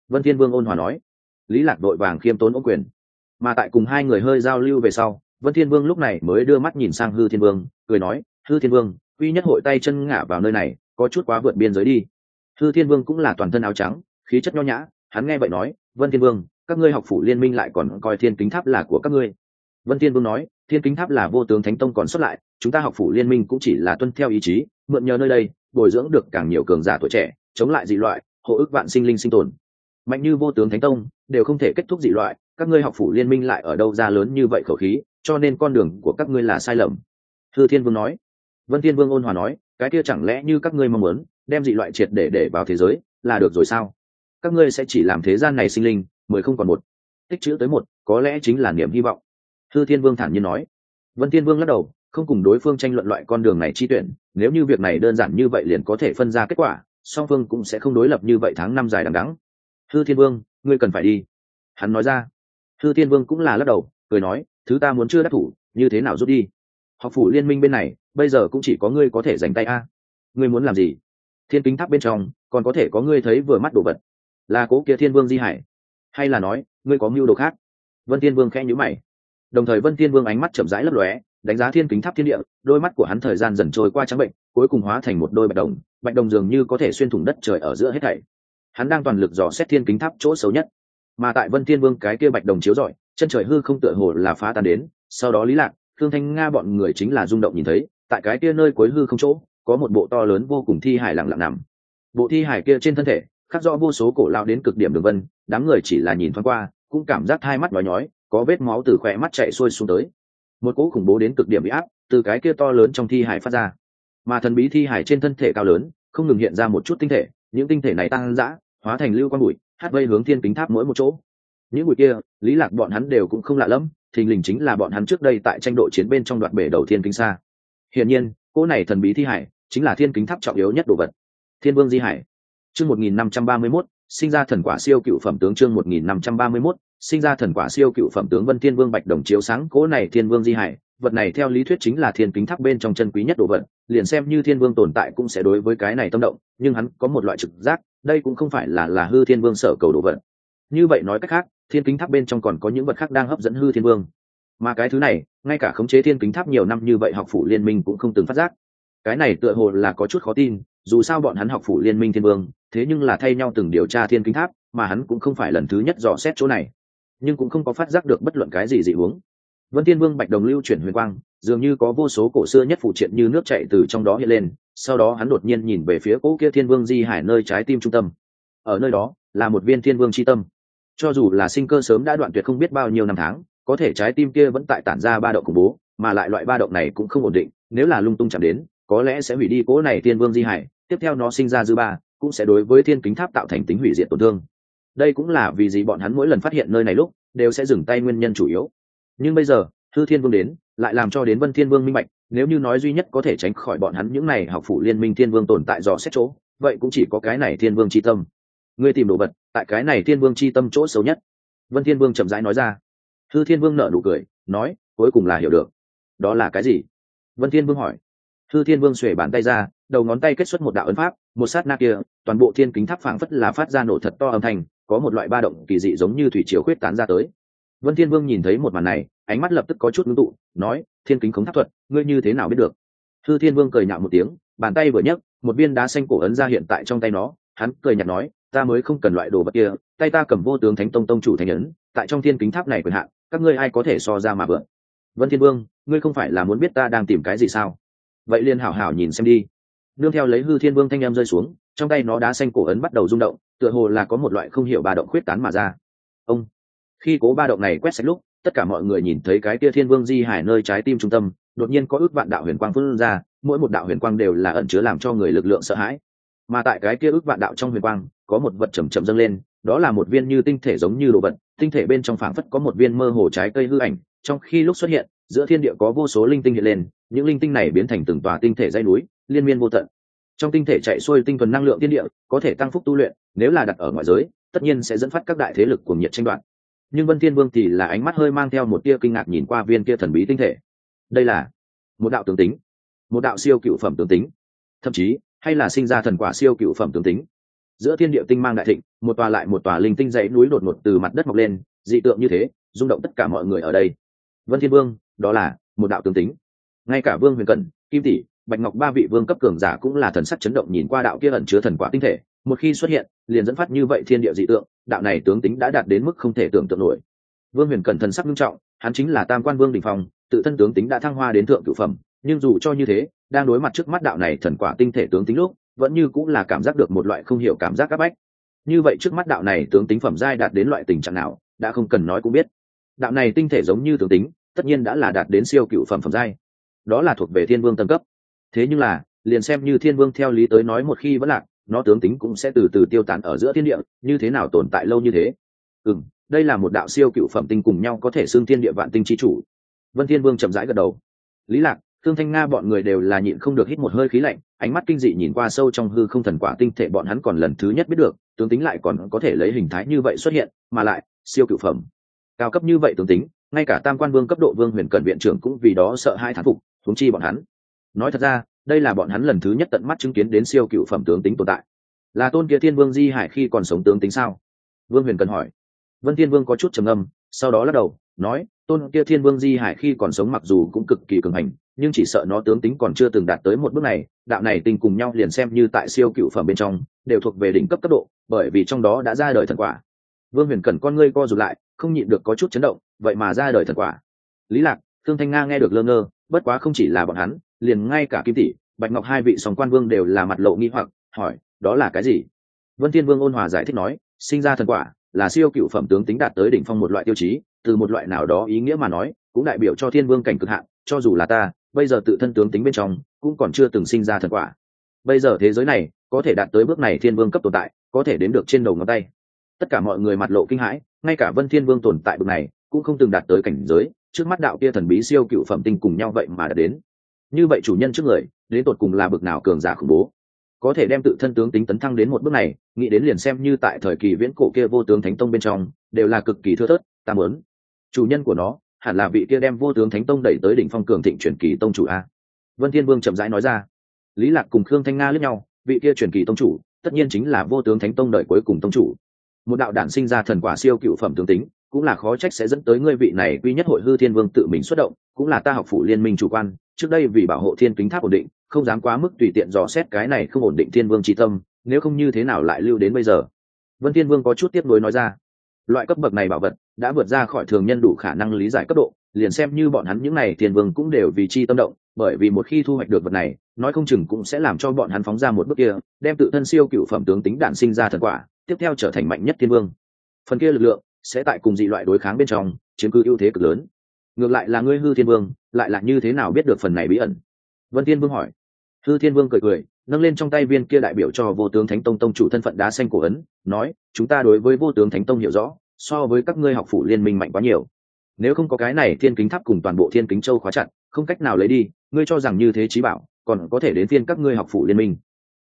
Vân thiên vương ôn hòa nói. Lý lạc đội vàng khiêm tốn ô quyền. Mà tại cùng hai người hơi giao lưu về sau, vân thiên vương lúc này mới đưa mắt nhìn sang hư thiên vương, cười nói, hư thiên vương quy nhất hội tay chân ngã vào nơi này, có chút quá vượt biên giới đi. Hư thiên vương cũng là toàn thân áo trắng, khí chất nho nhã, hắn nghe vậy nói, vân thiên vương, các ngươi học phủ liên minh lại còn coi thiên kính tháp là của các ngươi. Vân thiên vương nói, thiên kính tháp là vô tướng thánh tông còn xuất lại, chúng ta học phủ liên minh cũng chỉ là tuân theo ý chí, mượn nhờ nơi đây, bồi dưỡng được càng nhiều cường giả tuổi trẻ, chống lại dị loại, hộ ức vạn sinh linh sinh tồn. Mạnh như vô tướng thánh tông, đều không thể kết thúc dị loại, các ngươi học phủ liên minh lại ở đâu ra lớn như vậy khẩu khí, cho nên con đường của các ngươi là sai lầm. Thư thiên vương nói vân thiên vương ôn hòa nói, cái kia chẳng lẽ như các ngươi mong muốn, đem dị loại triệt để để vào thế giới, là được rồi sao? Các ngươi sẽ chỉ làm thế gian này sinh linh, mười không còn một. Tích chữ tới một, có lẽ chính là niềm hy vọng. Thư thiên vương thản nhiên nói. Vân thiên vương lắc đầu, không cùng đối phương tranh luận loại con đường này chi tuyển, nếu như việc này đơn giản như vậy liền có thể phân ra kết quả, song phương cũng sẽ không đối lập như vậy tháng năm dài đằng đẵng. Thư thiên vương, ngươi cần phải đi. Hắn nói ra. Thư thiên vương cũng là lắc đầu, cười nói, thứ ta muốn chưa đắc thủ, như thế nào rút đi? Học phủ liên minh bên này, bây giờ cũng chỉ có ngươi có thể dành tay a. Ngươi muốn làm gì? Thiên kính tháp bên trong, còn có thể có ngươi thấy vừa mắt đồ vật. Là cố kia thiên vương di hải. Hay là nói, ngươi có mưu đồ khác? Vân thiên vương khẽ nhíu mày. Đồng thời vân thiên vương ánh mắt chậm rãi lấp lóe, đánh giá thiên kính tháp thiên địa, đôi mắt của hắn thời gian dần trôi qua trắng bệnh, cuối cùng hóa thành một đôi bạch đồng bạch đồng dường như có thể xuyên thủng đất trời ở giữa hết thảy. Hắn đang toàn lực dò xét thiên kính tháp chỗ xấu nhất. Mà tại vân thiên vương cái kia bạch đồng chiếu rọi, chân trời hư không tựa hồ là phá tan đến, sau đó lý lạc thương thanh nga bọn người chính là rung động nhìn thấy, tại cái kia nơi cuối hư không chỗ, có một bộ to lớn vô cùng thi hải lặng lặng nằm. Bộ thi hải kia trên thân thể, khắc rõ vô số cổ lao đến cực điểm đường vân, đám người chỉ là nhìn thoáng qua, cũng cảm giác hai mắt nhói nhói, có vết máu từ khỏe mắt chạy xuôi xuống tới. Một cỗ khủng bố đến cực điểm bị áp, từ cái kia to lớn trong thi hải phát ra. Mà thần bí thi hải trên thân thể cao lớn, không ngừng hiện ra một chút tinh thể, những tinh thể này tăng dã hóa thành lưu quang bụi, hát vây hướng thiên kính tháp mỗi một chỗ những buổi kia, lý lạc bọn hắn đều cũng không lạ lẫm, thình lình chính là bọn hắn trước đây tại tranh độ chiến bên trong đoạt bể đầu thiên kính xa hiển nhiên cỗ này thần bí thi hải chính là thiên kính tháp trọng yếu nhất đồ vật. Thiên vương di hải. Chương một nghìn năm trăm ba mươi mốt, sinh ra thần quả siêu cựu phẩm tướng chương một nghìn năm trăm ba mươi mốt, sinh ra thần quả siêu cựu phẩm tướng vân thiên vương bạch đồng chiếu sáng cỗ này thiên vương di hải. Vật này theo lý thuyết chính là thiên kính tháp bên trong chân quý nhất đồ vật, liền xem như thiên vương tồn tại cũng sẽ đối với cái này tâm động, nhưng hắn có một loại trực giác, đây cũng không phải là là hư thiên vương sở cầu đồ vật. Như vậy nói cách khác thiên kính tháp bên trong còn có những vật khác đang hấp dẫn hư thiên vương. Mà cái thứ này, ngay cả khống chế thiên kính tháp nhiều năm như vậy học phủ liên minh cũng không từng phát giác. Cái này tựa hồ là có chút khó tin, dù sao bọn hắn học phủ liên minh thiên vương, thế nhưng là thay nhau từng điều tra thiên kính tháp, mà hắn cũng không phải lần thứ nhất dò xét chỗ này. Nhưng cũng không có phát giác được bất luận cái gì dị huống vân thiên vương bạch đồng lưu chuyển huyền quang, dường như có vô số cổ xưa nhất phụ triện như nước chảy từ trong đó hiện lên, sau đó hắn đột nhiên nhìn về phía cỗ kia thiên vương di hải nơi trái tim trung tâm. Ở nơi đó, là một viên thiên vương chi tâm cho dù là sinh cơ sớm đã đoạn tuyệt không biết bao nhiêu năm tháng, có thể trái tim kia vẫn tại tản ra ba động khủng bố, mà lại loại ba động này cũng không ổn định, nếu là lung tung chạm đến, có lẽ sẽ hủy đi cỗ này thiên vương di hải, tiếp theo nó sinh ra dư ba, cũng sẽ đối với thiên kính tháp tạo thành tính hủy diệt tổn thương. Đây cũng là vì gì bọn hắn mỗi lần phát hiện nơi này lúc, đều sẽ dừng tay nguyên nhân chủ yếu. Nhưng bây giờ, thư thiên vương đến, lại làm cho đến vân thiên vương minh bạch, nếu như nói duy nhất có thể tránh khỏi bọn hắn những này học phủ liên minh thiên vương tồn tại dò xét chỗ, vậy cũng chỉ có cái này thiên vương tri tâm ngươi tìm đồ vật, tại cái này thiên vương c h i tâm chỗ xấu nhất. Vân thiên vương chậm rãi nói ra. Thư thiên vương nợ nụ cười, nói, cuối cùng là hiểu được. Đó là cái gì? Vân thiên vương hỏi. Thư thiên vương xuể bàn tay ra, đầu ngón tay kết xuất một đạo ấn pháp, một sát na kia, toàn bộ thiên kính tháp phảng phất là phát ra nổ thật to âm thanh, có một loại ba động kỳ dị giống như thủy chiều khuyết tán ra tới. Vân thiên vương nhìn thấy một màn này, ánh mắt lập tức có chút ngưng tụ, nói, thiên kính khống tháp thuật, ngươi như thế nào biết được? Thư thiên vương cười nhạo một tiếng, bàn tay vừa nhấc, một viên đá xanh cổ ấn ra hiện tại trong tay nó, hắn cười nhạt nói ta mới không cần loại đồ vật kia, tay ta cầm vô tướng thánh tông tông chủ thành ấn, tại trong thiên kính tháp này quyền hạn, các ngươi ai có thể so ra mà vượn vân thiên vương, ngươi không phải là muốn biết ta đang tìm cái gì sao? Vậy liền hảo hảo nhìn xem đi. Nương theo lấy hư thiên vương thanh em rơi xuống, trong tay nó đá xanh cổ ấn bắt đầu rung động, tựa hồ là có một loại không hiểu ba động khuyết tán mà ra. Ông, khi cố ba động này quét sạch lúc, tất cả mọi người nhìn thấy cái kia thiên vương di hải nơi trái tim trung tâm, đột nhiên có ước vạn đạo huyền quang phân ra, mỗi một đạo huyền quang đều là ẩn chứa làm cho người lực lượng sợ hãi. Mà tại cái kia ước vạn đạo trong huyền quang có một vật chầm chậm dâng lên, đó là một viên như tinh thể giống như đồ vật, tinh thể bên trong phảng phất có một viên mơ hồ trái cây hư ảnh, trong khi lúc xuất hiện, giữa thiên địa có vô số linh tinh hiện lên, những linh tinh này biến thành từng tòa tinh thể dây núi, liên miên vô tận. Trong tinh thể chạy xuôi tinh thuần năng lượng thiên địa, có thể tăng phúc tu luyện, nếu là đặt ở ngoại giới, tất nhiên sẽ dẫn phát các đại thế lực cuồng nhiệt tranh đoạt. Nhưng vân thiên vương thì là ánh mắt hơi mang theo một tia kinh ngạc nhìn qua viên kia thần bí tinh thể. Đây là một đạo tướng tính, một đạo siêu cựu phẩm tướng tính. Thậm chí, hay là sinh ra thần quả siêu cựu phẩm tướng tính giữa thiên địa tinh mang đại thịnh, một tòa lại một tòa linh tinh dãy núi đột ngột từ mặt đất mọc lên, dị tượng như thế, rung động tất cả mọi người ở đây. Vân thiên vương, đó là một đạo tướng tính. Ngay cả vương huyền cận kim tỷ, bạch ngọc ba vị vương cấp cường giả cũng là thần sắc chấn động nhìn qua đạo kia ẩn chứa thần quả tinh thể. Một khi xuất hiện, liền dẫn phát như vậy thiên địa dị tượng, đạo này tướng tính đã đạt đến mức không thể tưởng tượng nổi. Vương huyền cẩn thần sắc nghiêm trọng, hắn chính là tam quan vương đình phong, tự thân tướng tính đã thăng hoa đến thượng cửu phẩm, nhưng dù cho như thế, đang đối mặt trước mắt đạo này thần quả tinh thể tướng tính lúc vẫn như cũng là cảm giác được một loại không hiểu cảm giác áp bách. Như vậy trước mắt đạo này tướng tính phẩm giai đạt đến loại tình trạng nào, đã không cần nói cũng biết. Đạo này tinh thể giống như tướng tính, tất nhiên đã là đạt đến siêu cựu phẩm phẩm giai. Đó là thuộc về thiên vương tầng cấp. Thế nhưng là, liền xem như thiên vương theo lý tới nói một khi vẫn lạc, nó tướng tính cũng sẽ từ từ tiêu tán ở giữa thiên địa, như thế nào tồn tại lâu như thế? Ừ đây là một đạo siêu cựu phẩm tinh cùng nhau có thể xương thiên địa vạn tinh chi chủ. Vân thiên vương chậm rãi gật đầu. Lý lạc, thương thanh nga bọn người đều là nhịn không được hít một hơi khí lạnh ánh mắt kinh dị nhìn qua sâu trong hư không thần quả tinh thể bọn hắn còn lần thứ nhất biết được, tướng tính lại còn có thể lấy hình thái như vậy xuất hiện, mà lại, siêu cựu phẩm. Cao cấp như vậy tướng tính, ngay cả tam quan vương cấp độ vương huyền cận viện trưởng cũng vì đó sợ hai thán phục thúng chi bọn hắn. Nói thật ra, đây là bọn hắn lần thứ nhất tận mắt chứng kiến đến siêu cựu phẩm tướng tính tồn tại. Là tôn kia thiên vương di hải khi còn sống tướng tính sao? Vương huyền cần hỏi. Vân thiên vương có chút trầm âm sau đó lắc đầu, nói, tôn kia thiên vương di hải khi còn sống mặc dù cũng cực kỳ cường hành nhưng chỉ sợ nó tướng tính còn chưa từng đạt tới một bước này, đạo này tình cùng nhau liền xem như tại siêu cựu phẩm bên trong, đều thuộc về đỉnh cấp cấp độ, bởi vì trong đó đã ra đời thần quả. Vương huyền cần con ngươi co rụt lại, không nhịn được có chút chấn động, vậy mà ra đời thần quả. Lý lạc, thương thanh nga nghe được lơ ngơ, bất quá không chỉ là bọn hắn, liền ngay cả kim tỷ, bạch ngọc hai vị sòng quan vương đều là mặt lộ nghi hoặc, hỏi, đó là cái gì? Vân thiên vương ôn hòa giải thích nói, sinh ra thần quả là siêu cựu phẩm tướng tính đạt tới đỉnh phong một loại tiêu chí, từ một loại nào đó ý nghĩa mà nói, cũng đại biểu cho thiên vương cảnh cực hạn, cho dù là ta bây giờ tự thân tướng tính bên trong cũng còn chưa từng sinh ra thần quả. Bây giờ thế giới này có thể đạt tới bước này thiên vương cấp tồn tại, có thể đến được trên đầu ngón tay. Tất cả mọi người mặt lộ kinh hãi, ngay cả vân thiên vương tồn tại bước này cũng không từng đạt tới cảnh giới trước mắt đạo kia thần bí siêu cựu phẩm tinh cùng nhau vậy mà đã đến. Như vậy chủ nhân trước người, đến tột cùng là bực nào cường giả khủng bố? Có thể đem tự thân tướng tính tấn thăng đến một bước này, nghĩ đến liền xem như tại thời kỳ viễn cổ kia vô tướng thánh tông bên trong, đều là cực kỳ thưa thớt, ta muốn. Chủ nhân của nó hẳn là vị kia đem vô tướng thánh tông đẩy tới đỉnh phong cường thịnh truyền kỳ tông chủ a. Vân thiên vương chậm rãi nói ra. Lý lạc cùng khương thanh nga lướt nhau, vị kia truyền kỳ tông chủ, tất nhiên chính là vô tướng thánh tông đợi cuối cùng tông chủ. Một đạo đản sinh ra thần quả siêu cựu phẩm tướng tính, cũng là khó trách sẽ dẫn tới ngươi vị này quy nhất hội hư thiên vương tự mình xuất động, cũng là ta học phủ liên minh chủ quan, trước đây vì bảo hộ thiên kính tháp ổn định, không dám quá mức tùy tiện dò xét cái này không ổn định thiên vương tri tâm, nếu không như thế nào lại lưu đến bây giờ? Vân thiên vương có chút tiếp nối nói ra. Loại cấp bậc này bảo vật đã vượt ra khỏi thường nhân đủ khả năng lý giải cấp độ, liền xem như bọn hắn những này thiên vương cũng đều vì chi tâm động, bởi vì một khi thu hoạch được vật này, nói không chừng cũng sẽ làm cho bọn hắn phóng ra một bước kia, đem tự thân siêu cựu phẩm tướng tính đạn sinh ra thần quả, tiếp theo trở thành mạnh nhất thiên vương. Phần kia lực lượng sẽ tại cùng dị loại đối kháng bên trong, chiếm cứ ưu thế cực lớn. Ngược lại là ngươi hư thiên vương, lại là như thế nào biết được phần này bí ẩn? Vân thiên vương hỏi. Hư thiên vương cười cười, nâng lên trong tay viên kia đại biểu cho vô tướng thánh tông tông chủ thân phận đá xanh cổ ấn, nói, chúng ta đối với vô tướng thánh tông hiểu rõ so với các ngươi học phủ liên minh mạnh quá nhiều. Nếu không có cái này thiên kính tháp cùng toàn bộ thiên kính châu khóa chặt, không cách nào lấy đi, ngươi cho rằng như thế trí bảo, còn có thể đến phiên các ngươi học phủ liên minh.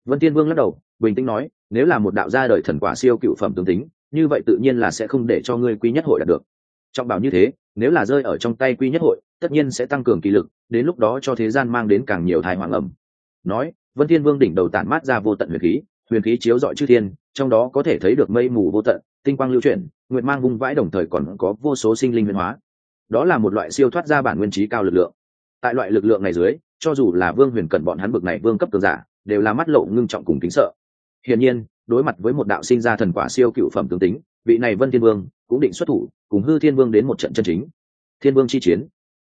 Vân tiên vương lắc đầu, bình tĩnh nói, nếu là một đạo gia đời thần quả siêu cựu phẩm tương tính, như vậy tự nhiên là sẽ không để cho ngươi quý nhất hội đạt được. Trọng bảo như thế, nếu là rơi ở trong tay quy nhất hội, tất nhiên sẽ tăng cường kỳ lực, đến lúc đó cho thế gian mang đến càng nhiều thai hoàng ẩm. Nói, vân thiên vương đỉnh đầu tản mát ra vô tận huyền khí huyền khí chiếu dọi chư thiên, trong đó có thể thấy được mây mù vô tận tinh quang lưu chuyển, nguyệt mang vung vãi đồng thời còn có vô số sinh linh huyền hóa. Đó là một loại siêu thoát ra bản nguyên trí cao lực lượng. Tại loại lực lượng này dưới, cho dù là vương huyền cận bọn hắn bực này vương cấp cường giả, đều là mắt lộ ngưng trọng cùng kính sợ. Hiển nhiên, đối mặt với một đạo sinh ra thần quả siêu cựu phẩm tướng tính, vị này vân thiên vương cũng định xuất thủ, cùng hư thiên vương đến một trận chân chính. Thiên vương chi chiến.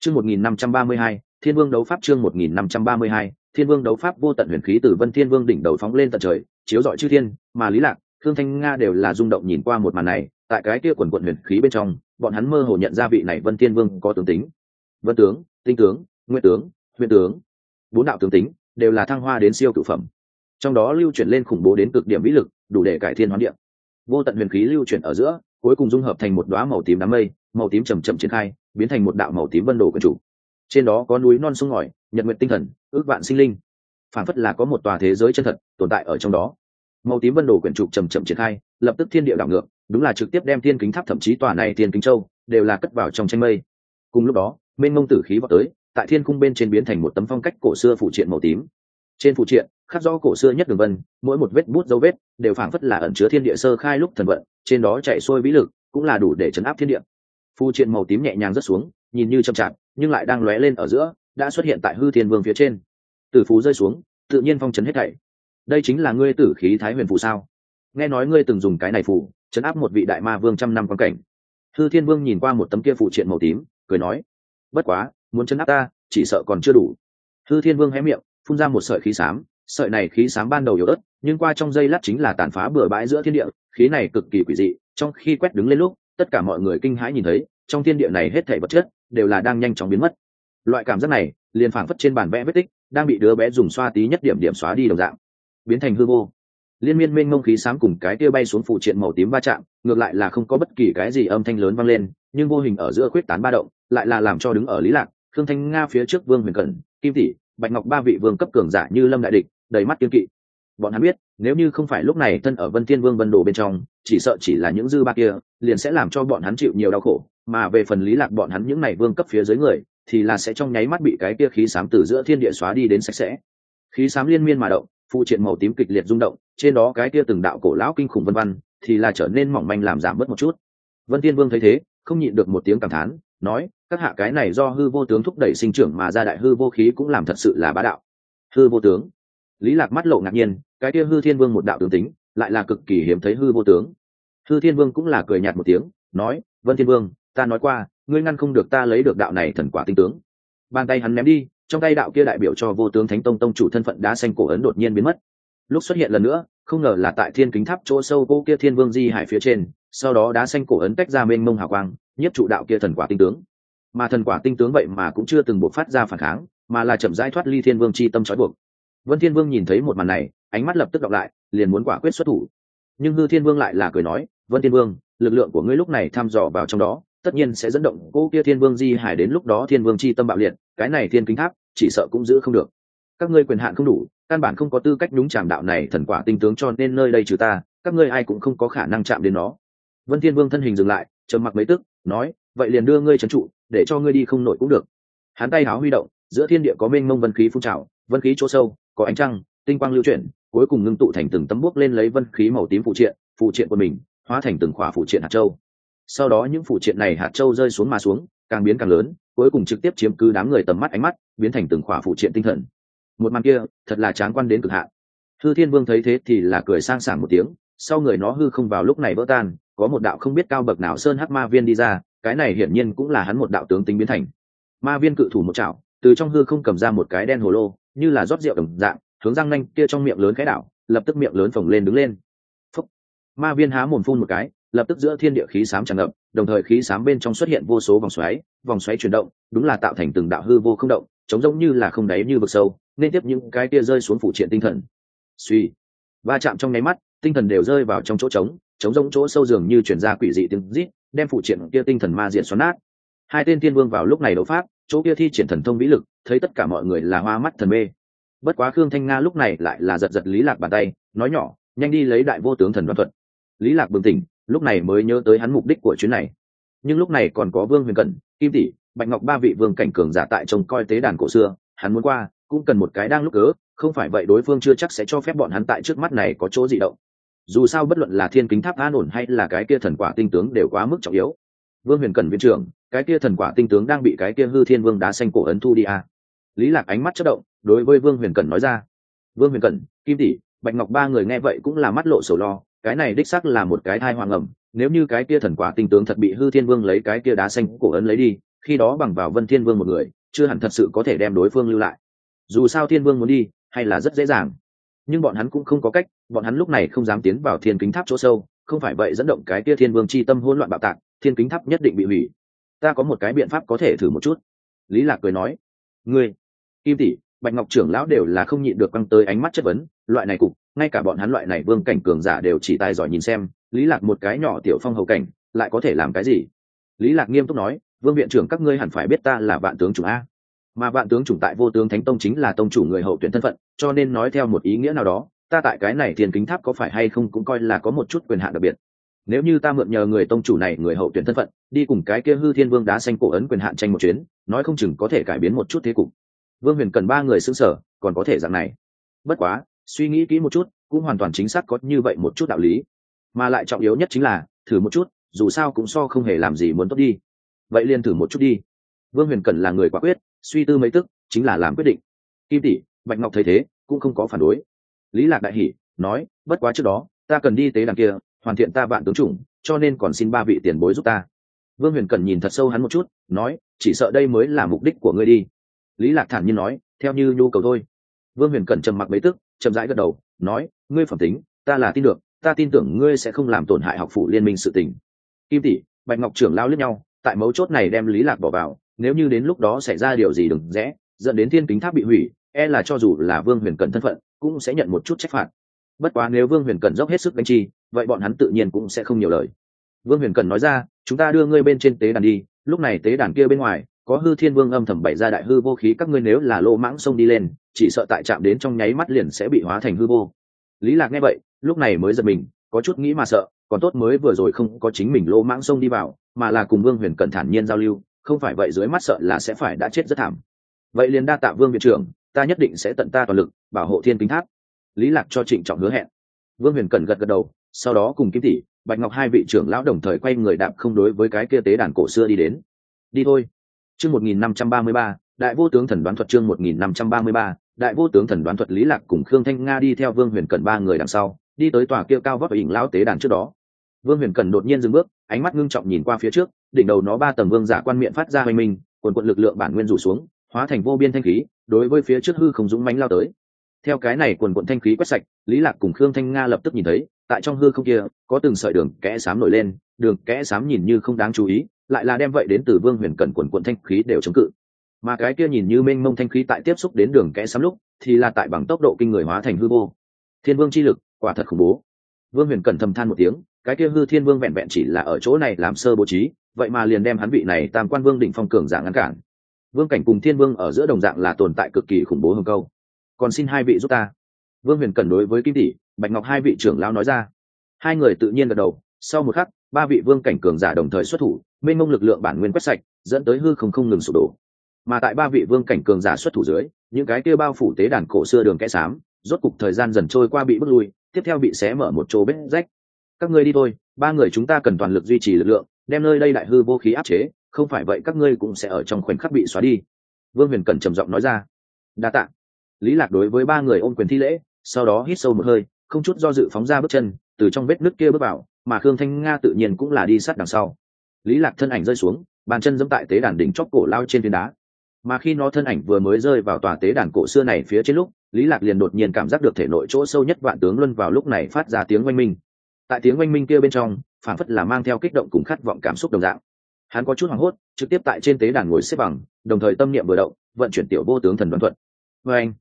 Chương một nghìn năm trăm ba mươi hai, thiên vương đấu pháp chương một nghìn năm trăm ba mươi hai, thiên vương đấu pháp vô tận huyền khí từ vân thiên vương đỉnh đầu phóng lên tận trời, chiếu rọi chư thiên, mà lý lạc thương thanh nga đều là rung động nhìn qua một màn này, tại cái kia quần quận huyền khí bên trong, bọn hắn mơ hồ nhận ra vị này vân thiên vương có tướng tính. Vân tướng, tinh tướng, nguyên tướng, huyền tướng. Bốn đạo tướng tính đều là thăng hoa đến siêu cửu phẩm. Trong đó lưu chuyển lên khủng bố đến cực điểm vĩ lực, đủ để cải thiên hoán điện vô tận huyền khí lưu chuyển ở giữa, cuối cùng dung hợp thành một đóa màu tím đám mây, màu tím chầm chậm triển khai, biến thành một đạo màu tím vân đồ quân chủ. Trên đó có núi non sông ngòi, nhật nguyện tinh thần, ước vạn sinh linh. Phản phất là có một tòa thế giới chân thật tồn tại ở trong đó màu tím vân đồ quyển trục chầm chậm triển khai, lập tức thiên địa đảo ngược, đúng là trực tiếp đem thiên kính tháp thậm chí tòa này thiên kính châu đều là cất vào trong tranh mây. Cùng lúc đó, mênh mông tử khí vào tới, tại thiên cung bên trên biến thành một tấm phong cách cổ xưa phụ triện màu tím. Trên phụ triện, khắc do cổ xưa nhất đường vân, mỗi một vết bút dấu vết đều phảng phất là ẩn chứa thiên địa sơ khai lúc thần vận, trên đó chạy xuôi vĩ lực, cũng là đủ để chấn áp thiên địa. Phụ triện màu tím nhẹ nhàng rớt xuống, nhìn như chậm chạp, nhưng lại đang lóe lên ở giữa, đã xuất hiện tại hư thiên vương phía trên. Tử phú rơi xuống, tự nhiên phong trấn hết thảy đây chính là ngươi tử khí thái huyền phù sao? Nghe nói ngươi từng dùng cái này phù, chấn áp một vị đại ma vương trăm năm quan cảnh. Thư thiên vương nhìn qua một tấm kia phụ triện màu tím, cười nói, bất quá, muốn chấn áp ta, chỉ sợ còn chưa đủ. Thư thiên vương hé miệng, phun ra một sợi khí xám, sợi này khí xám ban đầu yếu ớt, nhưng qua trong dây lát chính là tàn phá bừa bãi giữa thiên địa, khí này cực kỳ quỷ dị, trong khi quét đứng lên lúc, tất cả mọi người kinh hãi nhìn thấy, trong thiên địa này hết thảy vật chất đều là đang nhanh chóng biến mất. Loại cảm giác này, liền phảng phất trên bàn vẽ vết tích, đang bị đứa bé dùng xoa tí nhất điểm điểm xóa đi đồng dạng biến thành hư vô. Liên miên mênh mông khí sáng cùng cái tia bay xuống phụ triện màu tím va chạm, ngược lại là không có bất kỳ cái gì âm thanh lớn vang lên, nhưng vô hình ở giữa khuyết tán ba động, lại là làm cho đứng ở lý lạc, khương thanh nga phía trước vương huyền cẩn, kim tỷ, bạch ngọc ba vị vương cấp cường giả như lâm đại địch, đầy mắt kiên kỵ. Bọn hắn biết, nếu như không phải lúc này thân ở vân thiên vương vân đồ bên trong, chỉ sợ chỉ là những dư ba kia, liền sẽ làm cho bọn hắn chịu nhiều đau khổ, mà về phần lý lạc bọn hắn những này vương cấp phía dưới người, thì là sẽ trong nháy mắt bị cái kia khí xám từ giữa thiên địa xóa đi đến sạch sẽ. Khí xám liên miên mà động phụ triện màu tím kịch liệt rung động, trên đó cái kia từng đạo cổ lão kinh khủng vân văn thì là trở nên mỏng manh làm giảm bớt một chút. Vân tiên vương thấy thế, không nhịn được một tiếng cảm thán, nói, các hạ cái này do hư vô tướng thúc đẩy sinh trưởng mà ra đại hư vô khí cũng làm thật sự là bá đạo. Hư vô tướng. Lý lạc mắt lộ ngạc nhiên, cái kia hư thiên vương một đạo tướng tính, lại là cực kỳ hiếm thấy hư vô tướng. Hư thiên vương cũng là cười nhạt một tiếng, nói, vân thiên vương, ta nói qua, ngươi ngăn không được ta lấy được đạo này thần quả tinh tướng. Bàn tay hắn ném đi trong tay đạo kia đại biểu cho vô tướng thánh tông tông chủ thân phận đá xanh cổ ấn đột nhiên biến mất. Lúc xuất hiện lần nữa, không ngờ là tại thiên kính tháp chỗ sâu cô kia thiên vương di hải phía trên, sau đó đá xanh cổ ấn tách ra mênh mông hào quang nhất trụ đạo kia thần quả tinh tướng. Mà thần quả tinh tướng vậy mà cũng chưa từng buộc phát ra phản kháng, mà là chậm rãi thoát ly thiên vương chi tâm trói buộc. Vân thiên vương nhìn thấy một màn này, ánh mắt lập tức đọc lại, liền muốn quả quyết xuất thủ. Nhưng hư thiên vương lại là cười nói, vân thiên vương, lực lượng của ngươi lúc này thăm dò vào trong đó, tất nhiên sẽ dẫn động cô kia thiên vương di hải đến lúc đó thiên vương chi tâm bạo liệt cái này thiên kính tháp, chỉ sợ cũng giữ không được. Các ngươi quyền hạn không đủ, căn bản không có tư cách nhúng chạm đạo này thần quả tinh tướng cho nên nơi đây trừ ta, các ngươi ai cũng không có khả năng chạm đến nó. Vân thiên vương thân hình dừng lại, trầm mặc mấy tức, nói, vậy liền đưa ngươi trấn trụ, để cho ngươi đi không nổi cũng được. Hắn tay háo huy động, giữa thiên địa có mênh mông vân khí phun trào, vân khí chỗ sâu, có ánh trăng, tinh quang lưu chuyển, cuối cùng ngưng tụ thành từng tấm bước lên lấy vân khí màu tím phụ triện phụ triện của mình, hóa thành từng khỏa phụ triện hạt châu. Sau đó những phụ triện này hạt châu rơi xuống mà xuống, càng biến càng lớn cuối cùng trực tiếp chiếm cứ đám người tầm mắt ánh mắt, biến thành từng khỏa phụ triện tinh thần. Một màn kia, thật là tráng quan đến cực hạn. Hư thiên vương thấy thế thì là cười sang sảng một tiếng, sau người nó hư không vào lúc này vỡ tan, có một đạo không biết cao bậc nào sơn hắc ma viên đi ra, cái này hiển nhiên cũng là hắn một đạo tướng tính biến thành. Ma viên cự thủ một chảo, từ trong hư không cầm ra một cái đen hồ lô, như là rót rượu đồng dạng, hướng răng nanh kia trong miệng lớn cái đảo, lập tức miệng lớn phồng lên đứng lên. Phúc. ma viên há mồm phun một cái lập tức giữa thiên địa khí sám tràn ngập, đồng thời khí sám bên trong xuất hiện vô số vòng xoáy vòng xoáy chuyển động, đúng là tạo thành từng đạo hư vô không động chống giống như là không đáy như vực sâu, nên tiếp những cái kia rơi xuống phủ triện tinh thần. Suy, va chạm trong nháy mắt, tinh thần đều rơi vào trong chỗ trống trống rỗng chỗ sâu dường như chuyển ra quỷ dị tiếng rít, đem phụ triện kia tinh thần ma diện xoắn nát. Hai tên tiên vương vào lúc này đấu pháp, chỗ kia thi triển thần thông vĩ lực, thấy tất cả mọi người là hoa mắt thần mê. Bất quá khương thanh nga lúc này lại là giật giật lý lạc bàn tay, nói nhỏ, nhanh đi lấy đại vô tướng thần đoan thuật. Lý lạc bừng tỉnh lúc này mới nhớ tới hắn mục đích của chuyến này. Nhưng lúc này còn có vương huyền cẩn, kim tỷ, bạch ngọc ba vị vương cảnh cường giả tại trông coi tế đàn cổ xưa, hắn muốn qua, cũng cần một cái đang lúc cớ, không phải vậy đối phương chưa chắc sẽ cho phép bọn hắn tại trước mắt này có chỗ gì động. Dù sao bất luận là thiên kính tháp an ổn hay là cái kia thần quả tinh tướng đều quá mức trọng yếu. Vương huyền cần viện trưởng, cái kia thần quả tinh tướng đang bị cái kia hư thiên vương đá xanh cổ ấn thu đi à. lý lạc ánh mắt chất động, đối với vương huyền cần nói ra. Vương huyền cần kim tỷ, bạch ngọc ba người nghe vậy cũng là mắt lộ sầu lo cái này đích xác là một cái thai hoàng ẩm, nếu như cái kia thần quả tinh tướng thật bị hư thiên vương lấy cái kia đá xanh cổ ấn lấy đi, khi đó bằng vào vân thiên vương một người, chưa hẳn thật sự có thể đem đối phương lưu lại. Dù sao thiên vương muốn đi, hay là rất dễ dàng. Nhưng bọn hắn cũng không có cách, bọn hắn lúc này không dám tiến vào thiên kính tháp chỗ sâu, không phải vậy dẫn động cái kia thiên vương c h i tâm hỗn loạn bạo tạc, thiên kính tháp nhất định bị hủy. Ta có một cái biện pháp có thể thử một chút. Lý lạc cười nói, ngươi, kim tỷ, bạch ngọc trưởng lão đều là không nhịn được căng tới ánh mắt chất vấn, loại này cục ngay cả bọn hắn loại này vương cảnh cường giả đều chỉ tài giỏi nhìn xem, lý lạc một cái nhỏ tiểu phong hầu cảnh, lại có thể làm cái gì? Lý lạc nghiêm túc nói, vương viện trưởng, các ngươi hẳn phải biết ta là vạn tướng chủ a. Mà vạn tướng chủng tại vô tướng thánh tông chính là tông chủ người hậu tuyển thân phận, cho nên nói theo một ý nghĩa nào đó, ta tại cái này thiền kính tháp có phải hay không cũng coi là có một chút quyền hạn đặc biệt. Nếu như ta mượn nhờ người tông chủ này, người hậu tuyển thân phận, đi cùng cái kia hư thiên vương đá xanh cổ ấn quyền hạn tranh một chuyến, nói không chừng có thể cải biến một chút thế cục. Vương huyền cần ba người xứng sở, còn có thể dạng này. Bất quá suy nghĩ kỹ một chút, cũng hoàn toàn chính xác có như vậy một chút đạo lý. Mà lại trọng yếu nhất chính là, thử một chút, dù sao cũng so không hề làm gì muốn tốt đi. Vậy liền thử một chút đi. Vương huyền cần là người quả quyết, suy tư mấy tức, chính là làm quyết định. Kim tỷ, bạch ngọc thấy thế, cũng không có phản đối. Lý lạc đại hỉ, nói, bất quá trước đó, ta cần đi tế đàn kia, hoàn thiện ta bạn tướng chủng, cho nên còn xin ba vị tiền bối giúp ta. Vương huyền cần nhìn thật sâu hắn một chút, nói, chỉ sợ đây mới là mục đích của ngươi đi. Lý lạc thản nhiên nói, theo như nhu cầu thôi vương huyền Cẩn trầm mặc mấy tức, chậm rãi gật đầu, nói, ngươi phẩm tính, ta là tin được, ta tin tưởng ngươi sẽ không làm tổn hại học phủ liên minh sự tình. Kim tỷ, bạch ngọc trưởng lao lướt nhau, tại mấu chốt này đem lý lạc bỏ vào, nếu như đến lúc đó xảy ra điều gì đừng rẽ, dẫn đến thiên kính tháp bị hủy e là cho dù là vương huyền Cẩn thân phận, cũng sẽ nhận một chút trách phạt. Bất quá nếu vương huyền Cẩn dốc hết sức đánh chi, vậy bọn hắn tự nhiên cũng sẽ không nhiều lời. Vương huyền Cẩn nói ra, chúng ta đưa ngươi bên trên tế đàn đi, lúc này tế đàn kia bên ngoài có hư thiên vương âm thầm bày ra đại hư vô khí, các ngươi nếu là lô mãng sông đi lên, chỉ sợ tại chạm đến trong nháy mắt liền sẽ bị hóa thành hư vô. Lý lạc nghe vậy, lúc này mới giật mình, có chút nghĩ mà sợ, còn tốt mới vừa rồi không có chính mình lô mãng sông đi vào, mà là cùng vương huyền cận thản nhiên giao lưu, không phải vậy dưới mắt sợ là sẽ phải đã chết rất thảm. Vậy liền đa tạ vương viện trưởng, ta nhất định sẽ tận ta toàn lực, bảo hộ thiên kính tháp. Lý lạc cho trịnh trọng hứa hẹn. Vương huyền cẩn gật gật đầu, sau đó cùng kim tỷ, bạch ngọc hai vị trưởng lão đồng thời quay người đạp không đối với cái kia tế đàn cổ xưa đi đến. Đi thôi chương một nghìn năm trăm ba mươi ba, đại vô tướng thần đoán thuật chương một nghìn năm trăm ba mươi ba, đại vô tướng thần đoán thuật lý lạc cùng khương thanh nga đi theo vương huyền cẩn ba người đằng sau, đi tới tòa kia cao vấp ỉnh lão tế đàn trước đó. Vương huyền cẩn đột nhiên dừng bước, ánh mắt ngưng trọng nhìn qua phía trước, đỉnh đầu nó ba tầng vương giả quan miệng phát ra hoành minh cuồn cuộn lực lượng bản nguyên rủ xuống, hóa thành vô biên thanh khí, đối với phía trước hư không dũng mãnh lao tới. Theo cái này cuồn cuộn thanh khí quét sạch, lý lạc cùng khương thanh nga lập tức nhìn thấy, tại trong hư không kia, có từng sợi đường kẽ xám nổi lên, đường kẽ xám nhìn như không đáng chú ý lại là đem vậy đến từ vương huyền cẩn quần quận thanh khí đều chống cự. Mà cái kia nhìn như mênh mông thanh khí tại tiếp xúc đến đường kẽ sắm lúc, thì là tại bằng tốc độ kinh người hóa thành hư vô. Thiên vương chi lực, quả thật khủng bố. Vương huyền cẩn thầm than một tiếng, cái kia hư thiên vương vẹn vẹn chỉ là ở chỗ này làm sơ bố trí, vậy mà liền đem hắn vị này tam quan vương đỉnh phong cường dạng ngăn cản. Vương cảnh cùng thiên vương ở giữa đồng dạng là tồn tại cực kỳ khủng bố hơn câu. Còn xin hai vị giúp ta. Vương huyền Cẩn đối với kim tỷ, bạch ngọc hai vị trưởng lão nói ra. Hai người tự nhiên gật đầu, sau một khắc ba vị vương cảnh cường giả đồng thời xuất thủ, mênh mông lực lượng bản nguyên quét sạch, dẫn tới hư không không ngừng sụp đổ. Mà tại ba vị vương cảnh cường giả xuất thủ dưới, những cái kia bao phủ tế đàn cổ xưa đường kẽ xám, rốt cục thời gian dần trôi qua bị bước lui, tiếp theo bị xé mở một chỗ vết rách. Các ngươi đi thôi, ba người chúng ta cần toàn lực duy trì lực lượng, đem nơi đây đại hư vô khí áp chế, không phải vậy các ngươi cũng sẽ ở trong khoảnh khắc bị xóa đi. Vương huyền cần trầm giọng nói ra. Đa tạ. Lý lạc đối với ba người ôm quyền thi lễ, sau đó hít sâu một hơi, không chút do dự phóng ra bước chân, từ trong vết nước kia bước vào mà khương thanh nga tự nhiên cũng là đi sát đằng sau. Lý lạc thân ảnh rơi xuống, bàn chân giẫm tại tế đàn đỉnh chóp cổ lao trên phiến đá. Mà khi nó thân ảnh vừa mới rơi vào tòa tế đàn cổ xưa này phía trên lúc, lý lạc liền đột nhiên cảm giác được thể nội chỗ sâu nhất vạn tướng luân vào lúc này phát ra tiếng oanh minh. Tại tiếng oanh minh kia bên trong phản phất là mang theo kích động cùng khát vọng cảm xúc đồng dạng. Hắn có chút hoảng hốt, trực tiếp tại trên tế đàn ngồi xếp bằng, đồng thời tâm niệm vừa động, vận chuyển tiểu vô tướng thần đoán thuận vê anh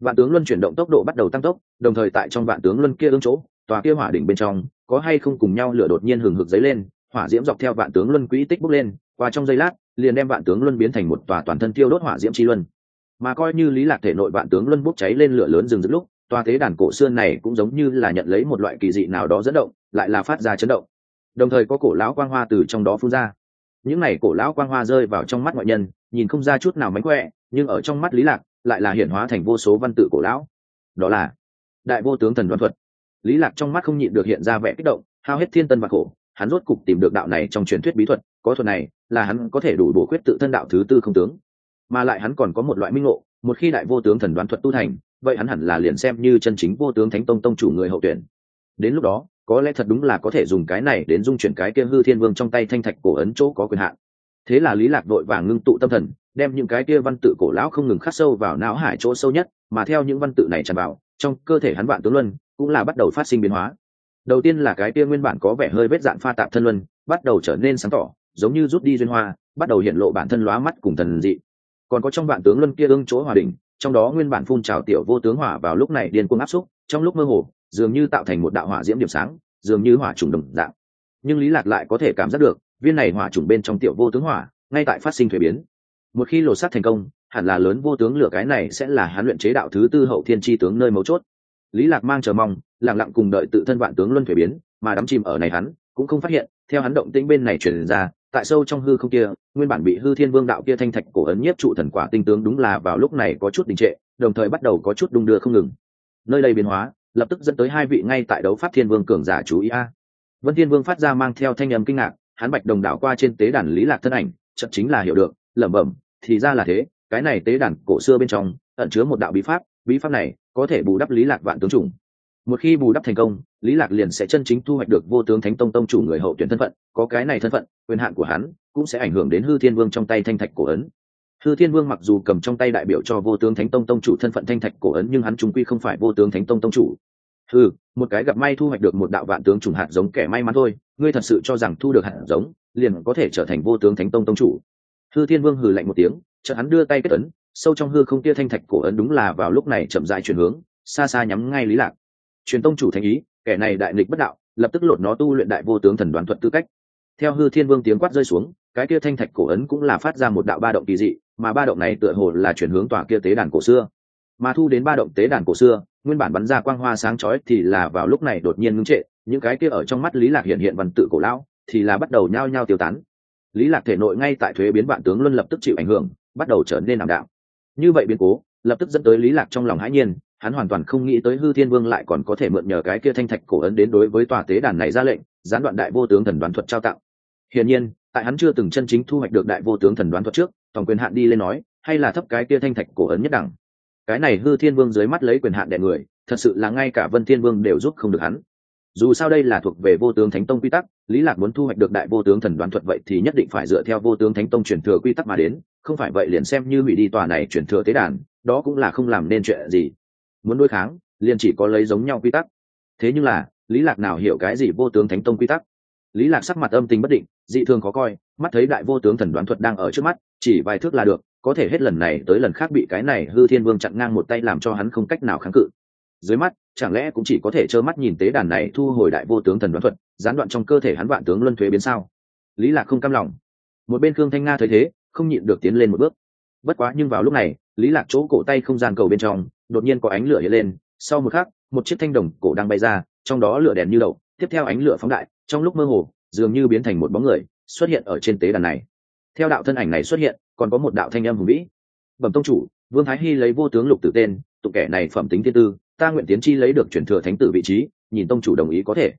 vạn tướng luân chuyển động tốc độ bắt đầu tăng tốc, đồng thời tại trong vạn tướng luân kia ứng chỗ tòa kia hỏa đỉnh bên trong, có hay không cùng nhau lửa đột nhiên hừng hực dấy lên, hỏa diễm dọc theo vạn tướng luân quỹ tích bốc lên, qua trong giây lát, liền đem vạn tướng luân biến thành một tòa toàn thân tiêu đốt hỏa diễm chi luân. Mà coi như lý lạc thể nội vạn tướng luân bốc cháy lên lửa lớn rừng rực lúc, tòa thế đàn cổ xưa này cũng giống như là nhận lấy một loại kỳ dị nào đó dẫn động, lại là phát ra chấn động. Đồng thời có cổ lão quang hoa từ trong đó phun ra. Những này cổ lão quang hoa rơi vào trong mắt ngoại nhân, nhìn không ra chút nào mánh khỏe, nhưng ở trong mắt lý lạc, lại là hiển hóa thành vô số văn tự cổ lão. Đó là đại vô tướng thần đoán thuật lý lạc trong mắt không nhịn được hiện ra vẻ kích động, hao hết thiên tân và khổ, hắn rốt cục tìm được đạo này trong truyền thuyết bí thuật, có thuật này, là hắn có thể đủ bổ khuyết tự thân đạo thứ tư không tướng. Mà lại hắn còn có một loại minh ngộ, một khi đại vô tướng thần đoán thuật tu thành, vậy hắn hẳn là liền xem như chân chính vô tướng thánh tông tông chủ người hậu tuyển. Đến lúc đó, có lẽ thật đúng là có thể dùng cái này đến dung chuyển cái kia hư thiên vương trong tay thanh thạch cổ ấn chỗ có quyền hạn. Thế là lý lạc đội vàng ngưng tụ tâm thần, đem những cái kia văn tự cổ lão không ngừng khắc sâu vào não hải chỗ sâu nhất, mà theo những văn tự này tràn vào, trong cơ thể hắn vạn tướng luân cũng là bắt đầu phát sinh biến hóa. Đầu tiên là cái kia nguyên bản có vẻ hơi vết dạn pha tạp thân luân, bắt đầu trở nên sáng tỏ, giống như rút đi duyên hoa, bắt đầu hiện lộ bản thân lóa mắt cùng thần dị. Còn có trong vạn tướng luân kia ương chỗ hòa đỉnh trong đó nguyên bản phun trào tiểu vô tướng hỏa vào lúc này điên cuồng áp xúc, trong lúc mơ hồ, dường như tạo thành một đạo hỏa diễm điểm sáng, dường như hỏa trùng đồng dạng. Nhưng lý lạc lại có thể cảm giác được, viên này hỏa trùng bên trong tiểu vô tướng hỏa, ngay tại phát sinh thuế biến. Một khi lột xác thành công, hẳn là lớn vô tướng lửa cái này sẽ là hán luyện chế đạo thứ tư hậu thiên tri tướng nơi mấu chốt lý lạc mang chờ mong, lặng lặng cùng đợi tự thân vạn tướng luân thuế biến, mà đắm chìm ở này hắn, cũng không phát hiện, theo hắn động tĩnh bên này truyền ra, tại sâu trong hư không kia, nguyên bản bị hư thiên vương đạo kia thanh thạch cổ ấn nhiếp trụ thần quả tinh tướng đúng là vào lúc này có chút đình trệ, đồng thời bắt đầu có chút đung đưa không ngừng. Nơi đây biến hóa, lập tức dẫn tới hai vị ngay tại đấu pháp thiên vương cường giả chú ý a. Vân thiên vương phát ra mang theo thanh âm kinh ngạc, hắn bạch đồng đảo qua trên tế đàn lý lạc thân ảnh chậm chính là hiểu được, lẩm bẩm, thì ra là thế, cái này tế đàn cổ xưa bên trong, ẩn chứa một đạo bí pháp bí pháp này có thể bù đắp lý lạc vạn tướng chủng. Một khi bù đắp thành công, lý lạc liền sẽ chân chính thu hoạch được vô tướng thánh tông tông chủ người hậu tuyển thân phận, có cái này thân phận, quyền hạn của hắn cũng sẽ ảnh hưởng đến hư thiên vương trong tay thanh thạch cổ ấn. Hư thiên vương mặc dù cầm trong tay đại biểu cho vô tướng thánh tông tông chủ thân phận thanh thạch cổ ấn nhưng hắn trung quy không phải vô tướng thánh tông tông chủ. Hư một cái gặp may thu hoạch được một đạo vạn tướng trùng hạt giống kẻ may mắn thôi, ngươi thật sự cho rằng thu được hạt giống liền có thể trở thành vô tướng thánh tông tông chủ. Hư thiên vương hừ lạnh một tiếng, chợt hắn đưa tay kết ấn sâu trong hư không kia thanh thạch cổ ấn đúng là vào lúc này chậm rãi chuyển hướng, xa xa nhắm ngay lý lạc. Truyền tông chủ thành ý, kẻ này đại nghịch bất đạo, lập tức lột nó tu luyện đại vô tướng thần đoán thuật tư cách. Theo hư thiên vương tiếng quát rơi xuống, cái kia thanh thạch cổ ấn cũng là phát ra một đạo ba động kỳ dị, mà ba động này tựa hồ là chuyển hướng tòa kia tế đàn cổ xưa. Mà thu đến ba động tế đàn cổ xưa, nguyên bản bắn ra quang hoa sáng chói thì là vào lúc này đột nhiên ngưng trệ, những cái kia ở trong mắt lý lạc hiện hiện văn tự cổ lão thì là bắt đầu nhao nhao tiêu tán. Lý lạc thể nội ngay tại thuế biến vạn tướng luân lập tức chịu ảnh hưởng, bắt đầu trở nên ảm đạm như vậy biến cố, lập tức dẫn tới lý lạc trong lòng hãi nhiên, hắn hoàn toàn không nghĩ tới hư thiên vương lại còn có thể mượn nhờ cái kia thanh thạch cổ ấn đến đối với tòa tế đàn này ra lệnh, gián đoạn đại vô tướng thần đoán thuật trao tặng. Hiển nhiên, tại hắn chưa từng chân chính thu hoạch được đại vô tướng thần đoán thuật trước, tổng quyền hạn đi lên nói, hay là thấp cái kia thanh thạch cổ ấn nhất đẳng. Cái này hư thiên vương dưới mắt lấy quyền hạn đè người, thật sự là ngay cả vân thiên vương đều giúp không được hắn dù sao đây là thuộc về vô tướng thánh tông quy tắc, lý lạc muốn thu hoạch được đại vô tướng thần đoán thuật vậy thì nhất định phải dựa theo vô tướng thánh tông truyền thừa quy tắc mà đến, không phải vậy liền xem như hủy đi tòa này truyền thừa tế đàn, đó cũng là không làm nên chuyện gì. Muốn đối kháng, liền chỉ có lấy giống nhau quy tắc. Thế nhưng là, lý lạc nào hiểu cái gì vô tướng thánh tông quy tắc? Lý lạc sắc mặt âm tình bất định, dị thường khó coi, mắt thấy đại vô tướng thần đoán thuật đang ở trước mắt, chỉ vài thước là được, có thể hết lần này tới lần khác bị cái này hư thiên vương chặn ngang một tay làm cho hắn không cách nào kháng cự dưới mắt, chẳng lẽ cũng chỉ có thể trơ mắt nhìn tế đàn này thu hồi đại vô tướng thần đoán thuật, gián đoạn trong cơ thể hắn vạn tướng luân thuế biến sao? Lý lạc không cam lòng. Một bên khương thanh nga thấy thế, không nhịn được tiến lên một bước. Bất quá nhưng vào lúc này, lý lạc chỗ cổ tay không gian cầu bên trong, đột nhiên có ánh lửa hiện lên. Sau một khắc, một chiếc thanh đồng cổ đang bay ra, trong đó lửa đèn như đậu, tiếp theo ánh lửa phóng đại, trong lúc mơ hồ, dường như biến thành một bóng người, xuất hiện ở trên tế đàn này. Theo đạo thân ảnh này xuất hiện, còn có một đạo thanh âm hùng vĩ. Bẩm tông chủ, vương thái hy lấy vô tướng lục tử tên, tụ kẻ này phẩm tính thiên tư ta nguyện tiến chi lấy được chuyển thừa thánh tử vị trí, nhìn tông chủ đồng ý có thể.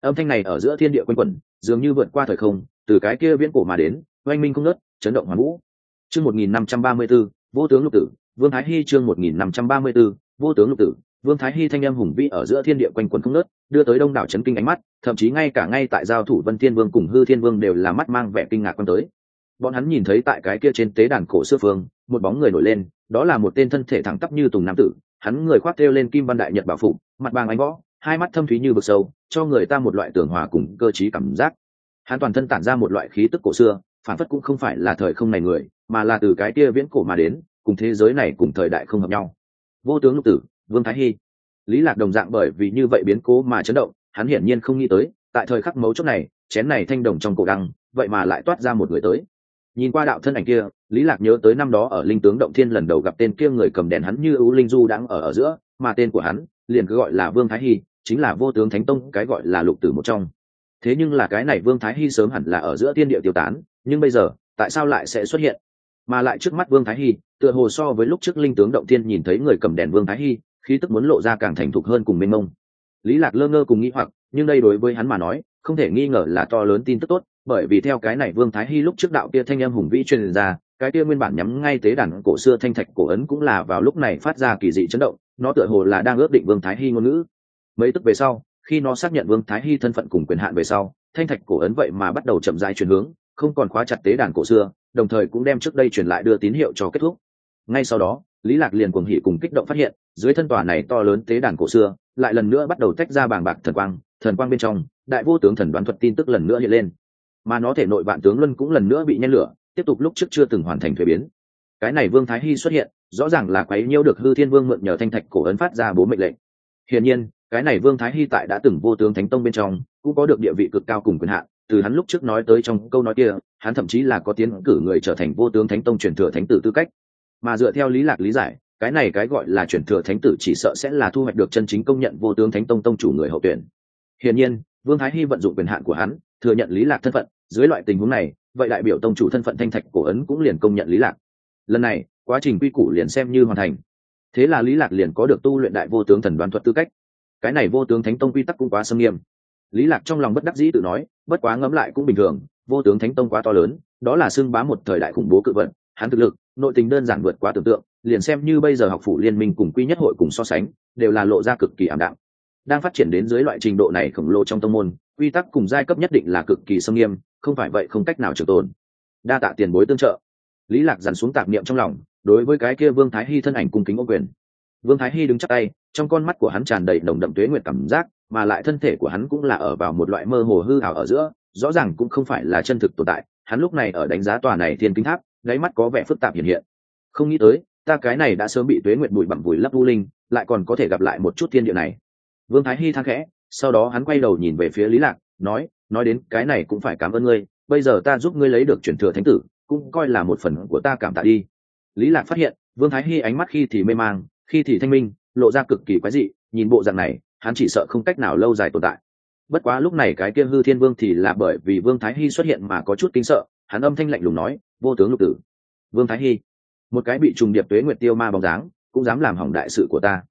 Âm thanh này ở giữa thiên địa quanh quẩn, dường như vượt qua thời không, từ cái kia viễn cổ mà đến, oanh minh không nớt chấn động hoàn vũ. Chương một nghìn năm trăm ba mươi b ố vô tướng lục tử, vương thái hy chương một nghìn năm trăm ba mươi b ố vô tướng lục tử, vương thái hy thanh âm hùng vĩ ở giữa thiên địa quanh quần không nớt đưa tới đông đảo chấn kinh ánh mắt, thậm chí ngay cả ngay tại giao thủ vân thiên vương cùng hư thiên vương đều là mắt mang vẻ kinh ngạc quan tới. Bọn hắn nhìn thấy tại cái kia trên tế đàn cổ xưa phương, một bóng người nổi lên, đó là một tên thân thể thẳng tắp như tùng nam tử hắn người khoác theo lên kim văn đại nhật bảo phụ mặt bàng ánh võ, hai mắt thâm thúy như vực sâu, cho người ta một loại tưởng hòa cùng cơ trí cảm giác. Hắn toàn thân tản ra một loại khí tức cổ xưa, phản phất cũng không phải là thời không này người, mà là từ cái kia viễn cổ mà đến, cùng thế giới này cùng thời đại không hợp nhau. Vô tướng lục tử, vương thái hy. Lý lạc đồng dạng bởi vì như vậy biến cố mà chấn động, hắn hiển nhiên không nghĩ tới, tại thời khắc mấu chốt này, chén này thanh đồng trong cổ đăng, vậy mà lại toát ra một người tới nhìn qua đạo thân ảnh kia, lý lạc nhớ tới năm đó ở linh tướng động thiên lần đầu gặp tên kia người cầm đèn hắn như ưu linh du đang ở ở giữa, mà tên của hắn liền cứ gọi là vương thái hy, chính là vô tướng thánh tông, cái gọi là lục tử một trong. Thế nhưng là cái này vương thái hy sớm hẳn là ở giữa thiên địa tiêu tán, nhưng bây giờ, tại sao lại sẽ xuất hiện? Mà lại trước mắt vương thái hy, tựa hồ so với lúc trước linh tướng động thiên nhìn thấy người cầm đèn vương thái hy, khí tức muốn lộ ra càng thành thục hơn cùng mênh mông. Lý lạc lơ ngơ cùng nghĩ hoặc, nhưng đây đối với hắn mà nói, không thể nghi ngờ là to lớn tin tức tốt bởi vì theo cái này vương thái hy lúc trước đạo kia thanh âm hùng vĩ truyền ra, cái kia nguyên bản nhắm ngay tế đàn cổ xưa thanh thạch cổ ấn cũng là vào lúc này phát ra kỳ dị chấn động, nó tựa hồ là đang ước định vương thái hy ngôn ngữ. Mấy tức về sau, khi nó xác nhận vương thái hy thân phận cùng quyền hạn về sau, thanh thạch cổ ấn vậy mà bắt đầu chậm dài chuyển hướng, không còn khóa chặt tế đàn cổ xưa, đồng thời cũng đem trước đây truyền lại đưa tín hiệu cho kết thúc. Ngay sau đó, lý lạc liền cuồng hỉ cùng kích động phát hiện, dưới thân tòa này to lớn tế đàn cổ xưa, lại lần nữa bắt đầu tách ra bàng bạc thần quang thần quang bên trong, đại vô tướng thần đoán thuật tin tức lần nữa hiện lên mà nó thể nội vạn tướng luân cũng lần nữa bị nhen lửa, tiếp tục lúc trước chưa từng hoàn thành thuế biến. Cái này vương thái hy xuất hiện, rõ ràng là quấy nhiễu được hư thiên vương mượn nhờ thanh thạch cổ ấn phát ra bốn mệnh lệnh. Hiển nhiên, cái này vương thái hy tại đã từng vô tướng thánh tông bên trong, cũng có được địa vị cực cao cùng quyền hạn, từ hắn lúc trước nói tới trong câu nói kia, hắn thậm chí là có tiến cử người trở thành vô tướng thánh tông truyền thừa thánh tử tư cách. Mà dựa theo lý lạc lý giải, cái này cái gọi là truyền thừa thánh tử chỉ sợ sẽ là thu hoạch được chân chính công nhận vô tướng thánh tông tông chủ người hậu tuyển. Hiển nhiên, vương thái hy vận dụng quyền hạn của hắn, thừa nhận lý lạc thân phận dưới loại tình huống này, vậy đại biểu tông chủ thân phận thanh thạch cổ ấn cũng liền công nhận lý lạc. Lần này, quá trình quy củ liền xem như hoàn thành. Thế là lý lạc liền có được tu luyện đại vô tướng thần đoán thuật tư cách. Cái này vô tướng thánh tông quy tắc cũng quá xâm nghiêm. Lý lạc trong lòng bất đắc dĩ tự nói, bất quá ngẫm lại cũng bình thường, vô tướng thánh tông quá to lớn, đó là xương bá một thời đại khủng bố cự vận hắn thực lực, nội tình đơn giản vượt quá tưởng tượng, liền xem như bây giờ học phủ liên minh cùng quy nhất hội cùng so sánh, đều là lộ ra cực kỳ ảm đạm. Đang phát triển đến dưới loại trình độ này khổng lồ trong tông môn quy tắc cùng giai cấp nhất định là cực kỳ sâm nghiêm, không phải vậy không cách nào trường tồn. Đa tạ tiền bối tương trợ. Lý lạc dằn xuống tạp niệm trong lòng, đối với cái kia vương thái hy thân ảnh cung kính ô quyền. Vương thái hy đứng chắc tay, trong con mắt của hắn tràn đầy nồng đậm tuế nguyệt cảm giác, mà lại thân thể của hắn cũng là ở vào một loại mơ hồ hư ảo ở giữa, rõ ràng cũng không phải là chân thực tồn tại. Hắn lúc này ở đánh giá tòa này thiên kính tháp gáy mắt có vẻ phức tạp hiện hiện. Không nghĩ tới, ta cái này đã sớm bị tuế nguyệt bụi bặm vùi lấp u linh, lại còn có thể gặp lại một chút thiên địa này. Vương thái hy thang khẽ sau đó hắn quay đầu nhìn về phía lý lạc, nói nói đến, cái này cũng phải cảm ơn ngươi, bây giờ ta giúp ngươi lấy được truyền thừa thánh tử, cũng coi là một phần của ta cảm tạ đi. Lý lạc phát hiện, vương thái hy ánh mắt khi thì mê mang, khi thì thanh minh, lộ ra cực kỳ quái dị, nhìn bộ dạng này, hắn chỉ sợ không cách nào lâu dài tồn tại. Bất quá lúc này cái kia hư thiên vương thì là bởi vì vương thái hy xuất hiện mà có chút kinh sợ, hắn âm thanh lạnh lùng nói, vô tướng lục tử. Vương thái hy một cái bị trùng điệp tuế nguyệt tiêu ma bóng dáng, cũng dám làm hỏng đại sự của ta.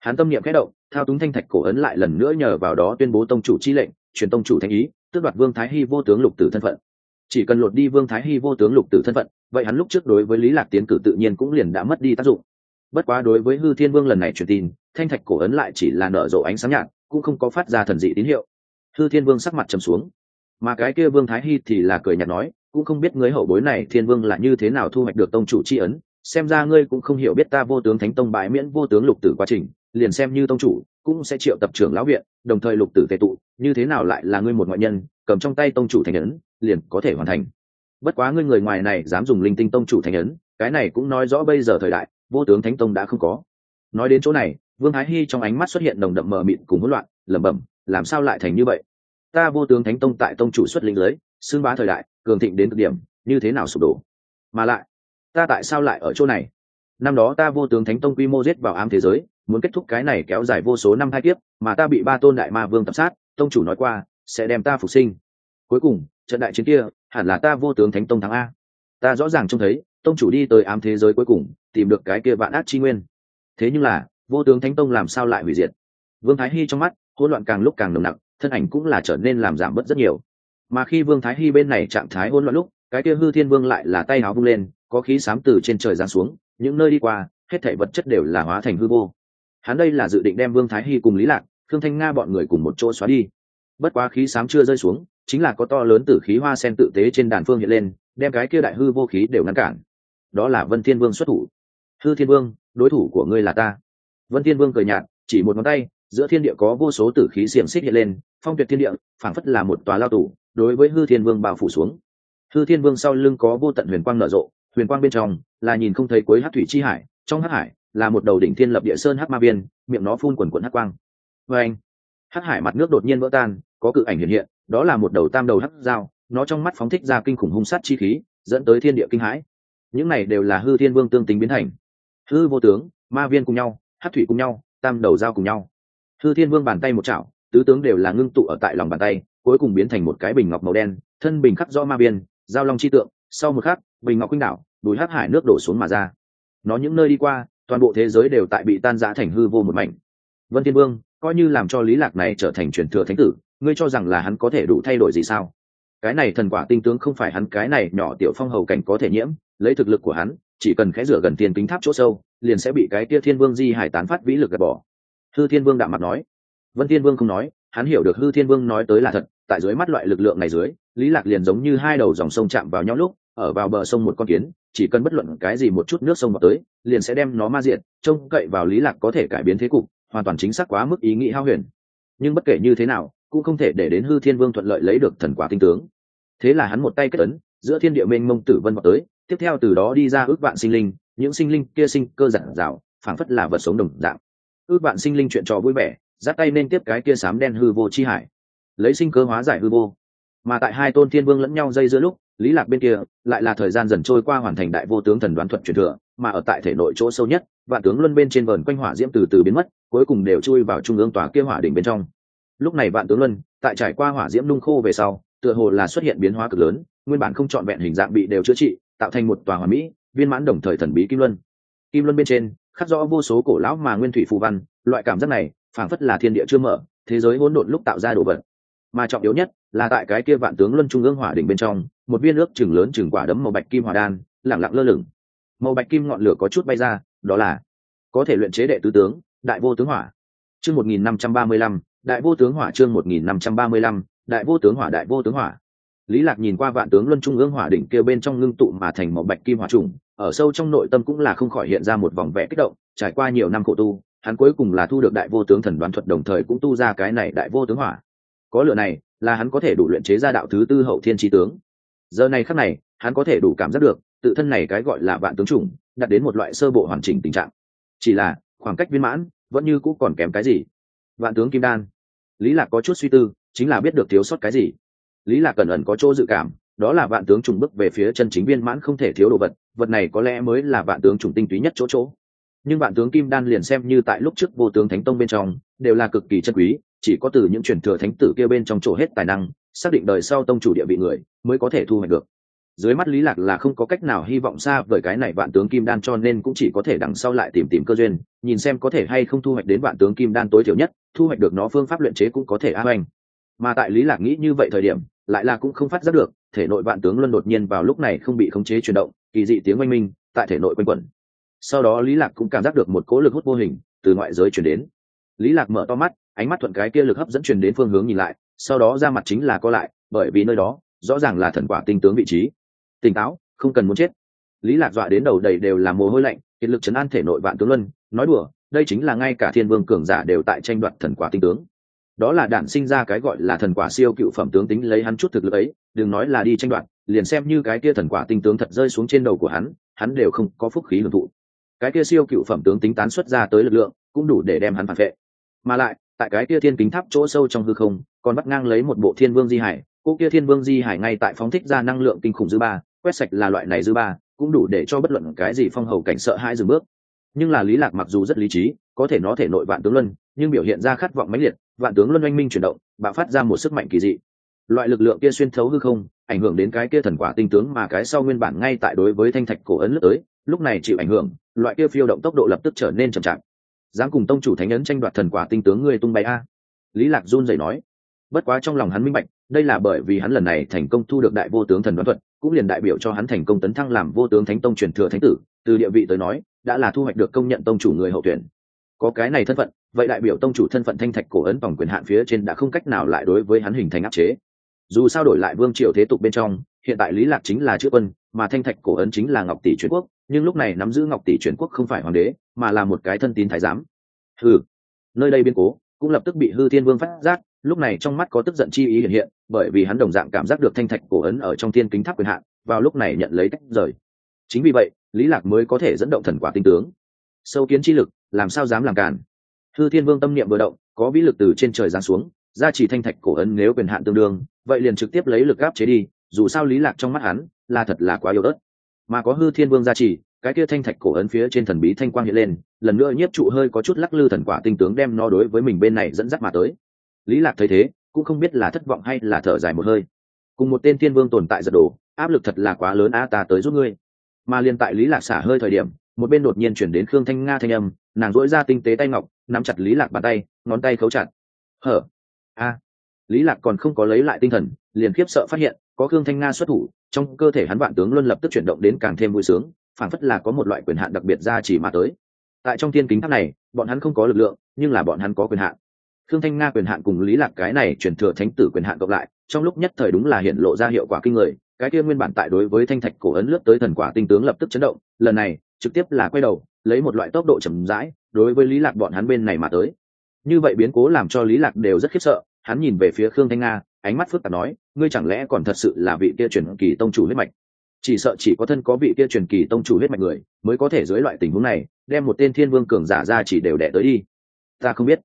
Hắn tâm niệm khẽ động thao túng thanh thạch cổ ấn lại lần nữa nhờ vào đó tuyên bố tông chủ chi lệnh, truyền tông chủ thanh ý, tước đoạt vương thái hy vô tướng lục tử thân phận. Chỉ cần lột đi vương thái hy vô tướng lục tử thân phận, vậy hắn lúc trước đối với lý lạc tiến cử tự nhiên cũng liền đã mất đi tác dụng. Bất quá đối với hư thiên vương lần này truyền tin, thanh thạch cổ ấn lại chỉ là nở rộ ánh sáng nhạt, cũng không có phát ra thần dị tín hiệu. Hư thiên vương sắc mặt trầm xuống. Mà cái kia vương thái hy thì là cười nhạt nói, cũng không biết ngươi hậu bối này thiên vương là như thế nào thu hoạch được tông chủ chi ấn, xem ra ngươi cũng không hiểu biết ta vô tướng thánh tông bãi miễn vô tướng lục tử quá trình liền xem như tông chủ, cũng sẽ triệu tập trưởng lão viện, đồng thời lục tử tề tụ, như thế nào lại là ngươi một ngoại nhân, cầm trong tay tông chủ thành ấn, liền có thể hoàn thành. Bất quá ngươi người ngoài này dám dùng linh tinh tông chủ thành ấn, cái này cũng nói rõ bây giờ thời đại, vô tướng thánh tông đã không có. Nói đến chỗ này, vương thái hy trong ánh mắt xuất hiện nồng đậm mờ mịt cùng hỗn loạn, lẩm bẩm, làm sao lại thành như vậy? Ta vô tướng thánh tông tại tông chủ xuất linh lưới xương bá thời đại, cường thịnh đến cực điểm, như thế nào sụp đổ? Mà lại, ta tại sao lại ở chỗ này? Năm đó ta vô tướng thánh tông quy mô giết vào ám thế giới muốn kết thúc cái này kéo dài vô số năm hai kiếp, mà ta bị ba tôn đại ma vương tập sát, tông chủ nói qua, sẽ đem ta phục sinh. Cuối cùng, trận đại chiến kia, hẳn là ta vô tướng thánh tông thắng a. Ta rõ ràng trông thấy, tông chủ đi tới ám thế giới cuối cùng, tìm được cái kia vạn ác chi nguyên. Thế nhưng là, vô tướng thánh tông làm sao lại hủy diệt? Vương thái hy trong mắt, hỗn loạn càng lúc càng nồng nặc, thân ảnh cũng là trở nên làm giảm bớt rất nhiều. Mà khi vương thái hy bên này trạng thái hỗn loạn lúc, cái kia hư thiên vương lại là tay áo vung lên, có khí sám từ trên trời giáng xuống, những nơi đi qua, hết thảy vật chất đều là hóa thành hư vô hắn đây là dự định đem vương thái hy cùng lý lạc thương thanh nga bọn người cùng một chỗ xóa đi. Bất quá khí sám chưa rơi xuống, chính là có to lớn tử khí hoa sen tự tế trên đàn phương hiện lên, đem cái kia đại hư vô khí đều ngăn cản. Đó là vân thiên vương xuất thủ. Hư thiên vương, đối thủ của ngươi là ta. Vân thiên vương cười nhạt, chỉ một ngón tay, giữa thiên địa có vô số tử khí xiềng xích hiện lên, phong tuyệt thiên địa, phảng phất là một tòa lao tủ đối với hư thiên vương bao phủ xuống. Hư thiên vương sau lưng có vô tận huyền quang nở rộ, huyền quang bên trong là nhìn không thấy cuối hát thủy chi hải, trong hát hải là một đầu đỉnh thiên lập địa sơn hát ma viên, miệng nó phun quần quần hát quang. Vê anh hát hải mặt nước đột nhiên vỡ tan, có cự ảnh hiện hiện, đó là một đầu tam đầu hắc dao, nó trong mắt phóng thích ra kinh khủng hung sát chi khí, dẫn tới thiên địa kinh hãi. Những này đều là hư thiên vương tương tính biến thành. Hư vô tướng, ma viên cùng nhau hát thủy cùng nhau, tam đầu dao cùng nhau. Hư thiên vương bàn tay một chảo, tứ tướng đều là ngưng tụ ở tại lòng bàn tay, cuối cùng biến thành một cái bình ngọc màu đen, thân bình khắc do ma viên, giao long chi tượng, sau một khắc, bình ngọc khuynh đảo, đùi hát hải nước đổ xuống mà ra. Nó những nơi đi qua toàn bộ thế giới đều tại bị tan rã thành hư vô một mảnh. Vân thiên vương, coi như làm cho lý lạc này trở thành truyền thừa thánh tử, ngươi cho rằng là hắn có thể đủ thay đổi gì sao? Cái này thần quả tinh tướng không phải hắn, cái này nhỏ tiểu phong hầu cảnh có thể nhiễm, lấy thực lực của hắn, chỉ cần khẽ rửa gần tiền kính tháp chỗ sâu, liền sẽ bị cái kia thiên vương di hải tán phát vĩ lực gạt bỏ. Hư thiên vương đạm mặt nói. Vân thiên vương không nói, hắn hiểu được hư thiên vương nói tới là thật, tại dưới mắt loại lực lượng này dưới, lý lạc liền giống như hai đầu dòng sông chạm vào nhau lúc, ở vào bờ sông một con kiến chỉ cần bất luận cái gì một chút nước sông vào tới, liền sẽ đem nó ma diện trông cậy vào lý lạc có thể cải biến thế cục, hoàn toàn chính xác quá mức ý nghĩ hao huyền. Nhưng bất kể như thế nào, cũng không thể để đến hư thiên vương thuận lợi lấy được thần quả tinh tướng. Thế là hắn một tay kết ấn, giữa thiên địa mênh mông tử vân vào tới, tiếp theo từ đó đi ra ước vạn sinh linh, những sinh linh kia sinh cơ giản dạo phảng phất là vật sống đồng dạng. Ước vạn sinh linh chuyện trò vui vẻ giắt tay nên tiếp cái kia sám đen hư vô chi hải. Lấy sinh cơ hóa giải hư vô mà tại hai tôn thiên vương lẫn nhau dây giữa lúc, lý lạc bên kia lại là thời gian dần trôi qua hoàn thành đại vô tướng thần đoán thuật truyền thừa, mà ở tại thể nội chỗ sâu nhất, vạn tướng luân bên trên vờn quanh hỏa diễm từ từ biến mất, cuối cùng đều chui vào trung ương tòa kia hỏa đỉnh bên trong. Lúc này vạn tướng luân, tại trải qua hỏa diễm nung khô về sau, tựa hồ là xuất hiện biến hóa cực lớn, nguyên bản không trọn vẹn hình dạng bị đều chữa trị, tạo thành một tòa hỏa mỹ, viên mãn đồng thời thần bí kim luân. Kim luân bên trên, khắc rõ vô số cổ lão mà nguyên thủy phù văn, loại cảm giác này, phảng phất là thiên địa chưa mở, thế giới hỗn độn lúc tạo ra đồ vật mà trọng yếu nhất là tại cái kia vạn tướng luân trung ương hỏa đỉnh bên trong, một viên nước chừng lớn chừng quả đấm màu bạch kim hỏa đan lẳng lặng lơ lửng. Màu bạch kim ngọn lửa có chút bay ra, đó là có thể luyện chế đệ tứ tướng, đại vô tướng hỏa. Chương một nghìn năm trăm ba mươi lăm, đại vô tướng hỏa chương một nghìn năm trăm ba mươi lăm, đại vô tướng hỏa, đại vô tướng hỏa. Lý lạc nhìn qua vạn tướng luân trung ương hỏa đỉnh kia bên trong ngưng tụ mà thành màu bạch kim hỏa trùng, ở sâu trong nội tâm cũng là không khỏi hiện ra một vòng vẽ kích động, trải qua nhiều năm khổ tu, hắn cuối cùng là thu được đại vô tướng thần đoán thuật, đồng thời cũng tu ra cái này đại vô tướng hỏa có lựa này, là hắn có thể đủ luyện chế ra đạo thứ tư hậu thiên trí tướng. Giờ này khắc này, hắn có thể đủ cảm giác được, tự thân này cái gọi là vạn tướng chủng, đạt đến một loại sơ bộ hoàn chỉnh tình trạng. Chỉ là, khoảng cách viên mãn, vẫn như cũ còn kém cái gì? Vạn tướng kim đan. Lý lạc có chút suy tư, chính là biết được thiếu sót cái gì. Lý lạc cẩn ẩn có chỗ dự cảm, đó là vạn tướng trùng bước về phía chân chính viên mãn không thể thiếu đồ vật vật này có lẽ mới là vạn tướng trùng tinh túy nhất chỗ chỗ. Nhưng vạn tướng kim đan liền xem như tại lúc trước vô tướng thánh tông bên trong, đều là cực kỳ chân quý chỉ có từ những truyền thừa thánh tử kia bên trong chỗ hết tài năng, xác định đời sau tông chủ địa vị người, mới có thể thu hoạch được. Dưới mắt lý lạc là không có cách nào hy vọng xa vời cái này vạn tướng kim đan cho nên cũng chỉ có thể đằng sau lại tìm tìm cơ duyên, nhìn xem có thể hay không thu hoạch đến vạn tướng kim đan tối thiểu nhất, thu hoạch được nó phương pháp luyện chế cũng có thể áp anh mà tại lý lạc nghĩ như vậy thời điểm, lại là cũng không phát giác được, thể nội vạn tướng luân đột nhiên vào lúc này không bị khống chế chuyển động, kỳ dị tiếng oanh minh, tại thể nội quanh quẩn. Sau đó lý lạc cũng cảm giác được một cỗ lực hút vô hình từ ngoại giới chuyển đến. Lý lạc mở to mắt ánh mắt thuận cái kia lực hấp dẫn truyền đến phương hướng nhìn lại, sau đó ra mặt chính là co lại, bởi vì nơi đó, rõ ràng là thần quả tinh tướng vị trí. Tỉnh táo, không cần muốn chết. Lý lạc dọa đến đầu đầy đều là mồ hôi lạnh, kiệt lực chấn an thể nội vạn tướng luân, nói đùa, đây chính là ngay cả thiên vương cường giả đều tại tranh đoạt thần quả tinh tướng. Đó là đản sinh ra cái gọi là thần quả siêu cựu phẩm tướng tính lấy hắn chút thực lực ấy, đừng nói là đi tranh đoạt, liền xem như cái kia thần quả tinh tướng thật rơi xuống trên đầu của hắn hắn đều không có phúc khí hưởng thụ. Cái kia siêu cựu phẩm tướng tính tán xuất ra tới lực lượng, cũng đủ để đem hắn phản vệ. Mà lại tại cái kia thiên kính tháp chỗ sâu trong hư không, còn bắt ngang lấy một bộ thiên vương di hải. Cô kia thiên vương di hải ngay tại phóng thích ra năng lượng kinh khủng dư ba, quét sạch là loại này dư ba, cũng đủ để cho bất luận cái gì phong hầu cảnh sợ hai dừng bước. Nhưng là lý lạc mặc dù rất lý trí, có thể nó thể nội vạn tướng luân, nhưng biểu hiện ra khát vọng mãnh liệt, vạn tướng luân oanh minh chuyển động, bạo phát ra một sức mạnh kỳ dị. Loại lực lượng kia xuyên thấu hư không, ảnh hưởng đến cái kia thần quả tinh tướng mà cái sau nguyên bản ngay tại đối với thanh thạch cổ ấn lướt tới, lúc này chịu ảnh hưởng, loại kia phiêu động tốc độ lập tức trở nên chậm chạp dám cùng tông chủ thánh ấn tranh đoạt thần quả tinh tướng ngươi tung bay a? Lý lạc run rẩy nói. Bất quá trong lòng hắn minh bạch, đây là bởi vì hắn lần này thành công thu được đại vô tướng thần đoán thuật, cũng liền đại biểu cho hắn thành công tấn thăng làm vô tướng thánh tông truyền thừa thánh tử, từ địa vị tới nói, đã là thu hoạch được công nhận tông chủ người hậu tuyển. Có cái này thân phận, vậy đại biểu tông chủ thân phận thanh thạch cổ ấn vòng quyền hạn phía trên đã không cách nào lại đối với hắn hình thành áp chế. Dù sao đổi lại vương triều thế tục bên trong, hiện tại lý lạc chính là chữ quân, mà thanh thạch cổ ấn chính là ngọc tỷ truyền quốc nhưng lúc này nắm giữ ngọc tỷ truyền quốc không phải hoàng đế, mà là một cái thân tín thái giám. Hừ, nơi đây biên cố, cũng lập tức bị hư thiên vương phát giác, lúc này trong mắt có tức giận chi ý hiện hiện, bởi vì hắn đồng dạng cảm giác được thanh thạch cổ ấn ở trong thiên kính tháp quyền hạn, vào lúc này nhận lấy tách rời. Chính vì vậy, lý lạc mới có thể dẫn động thần quả tinh tướng. Sâu kiến chi lực, làm sao dám làm cản hư thiên vương tâm niệm vừa động, có vĩ lực từ trên trời giáng xuống gia trì thanh thạch cổ ấn nếu quyền hạn tương đương, vậy liền trực tiếp lấy lực áp chế đi, dù sao lý lạc trong mắt hắn là thật là quá yếu ớt mà có hư thiên vương gia trì, cái kia thanh thạch cổ ấn phía trên thần bí thanh quang hiện lên, lần nữa nhiếp trụ hơi có chút lắc lư thần quả tinh tướng đem nó đối với mình bên này dẫn dắt mà tới. Lý lạc thấy thế, cũng không biết là thất vọng hay là thở dài một hơi. Cùng một tên thiên vương tồn tại giật đổ, áp lực thật là quá lớn a ta tới giúp ngươi. Mà liền tại lý lạc xả hơi thời điểm, một bên đột nhiên chuyển đến khương thanh nga thanh âm, nàng dỗi ra tinh tế tay ngọc, nắm chặt lý lạc bàn tay, ngón tay khấu chặt. Hở? A. Lý lạc còn không có lấy lại tinh thần, liền khiếp sợ phát hiện, có khương thanh nga xuất thủ trong cơ thể hắn vạn tướng luôn lập tức chuyển động đến càng thêm vui sướng, phảng phất là có một loại quyền hạn đặc biệt ra chỉ mà tới. Tại trong thiên kính tháp này, bọn hắn không có lực lượng, nhưng là bọn hắn có quyền hạn. Thương thanh nga quyền hạn cùng lý lạc cái này chuyển thừa thánh tử quyền hạn cộng lại, trong lúc nhất thời đúng là hiện lộ ra hiệu quả kinh người, cái kia nguyên bản tại đối với thanh thạch cổ ấn lướt tới thần quả tinh tướng lập tức chấn động, lần này, trực tiếp là quay đầu, lấy một loại tốc độ chậm rãi, đối với lý lạc bọn hắn bên này mà tới. Như vậy biến cố làm cho lý lạc đều rất khiếp sợ, hắn nhìn về phía khương thanh nga ánh mắt phức tạp nói, ngươi chẳng lẽ còn thật sự là vị kia truyền kỳ tông chủ huyết mạch? Chỉ sợ chỉ có thân có vị kia truyền kỳ tông chủ huyết mạch người mới có thể dưới loại tình huống này, đem một tên thiên vương cường giả ra chỉ đều đẻ tới đi. Ta không biết.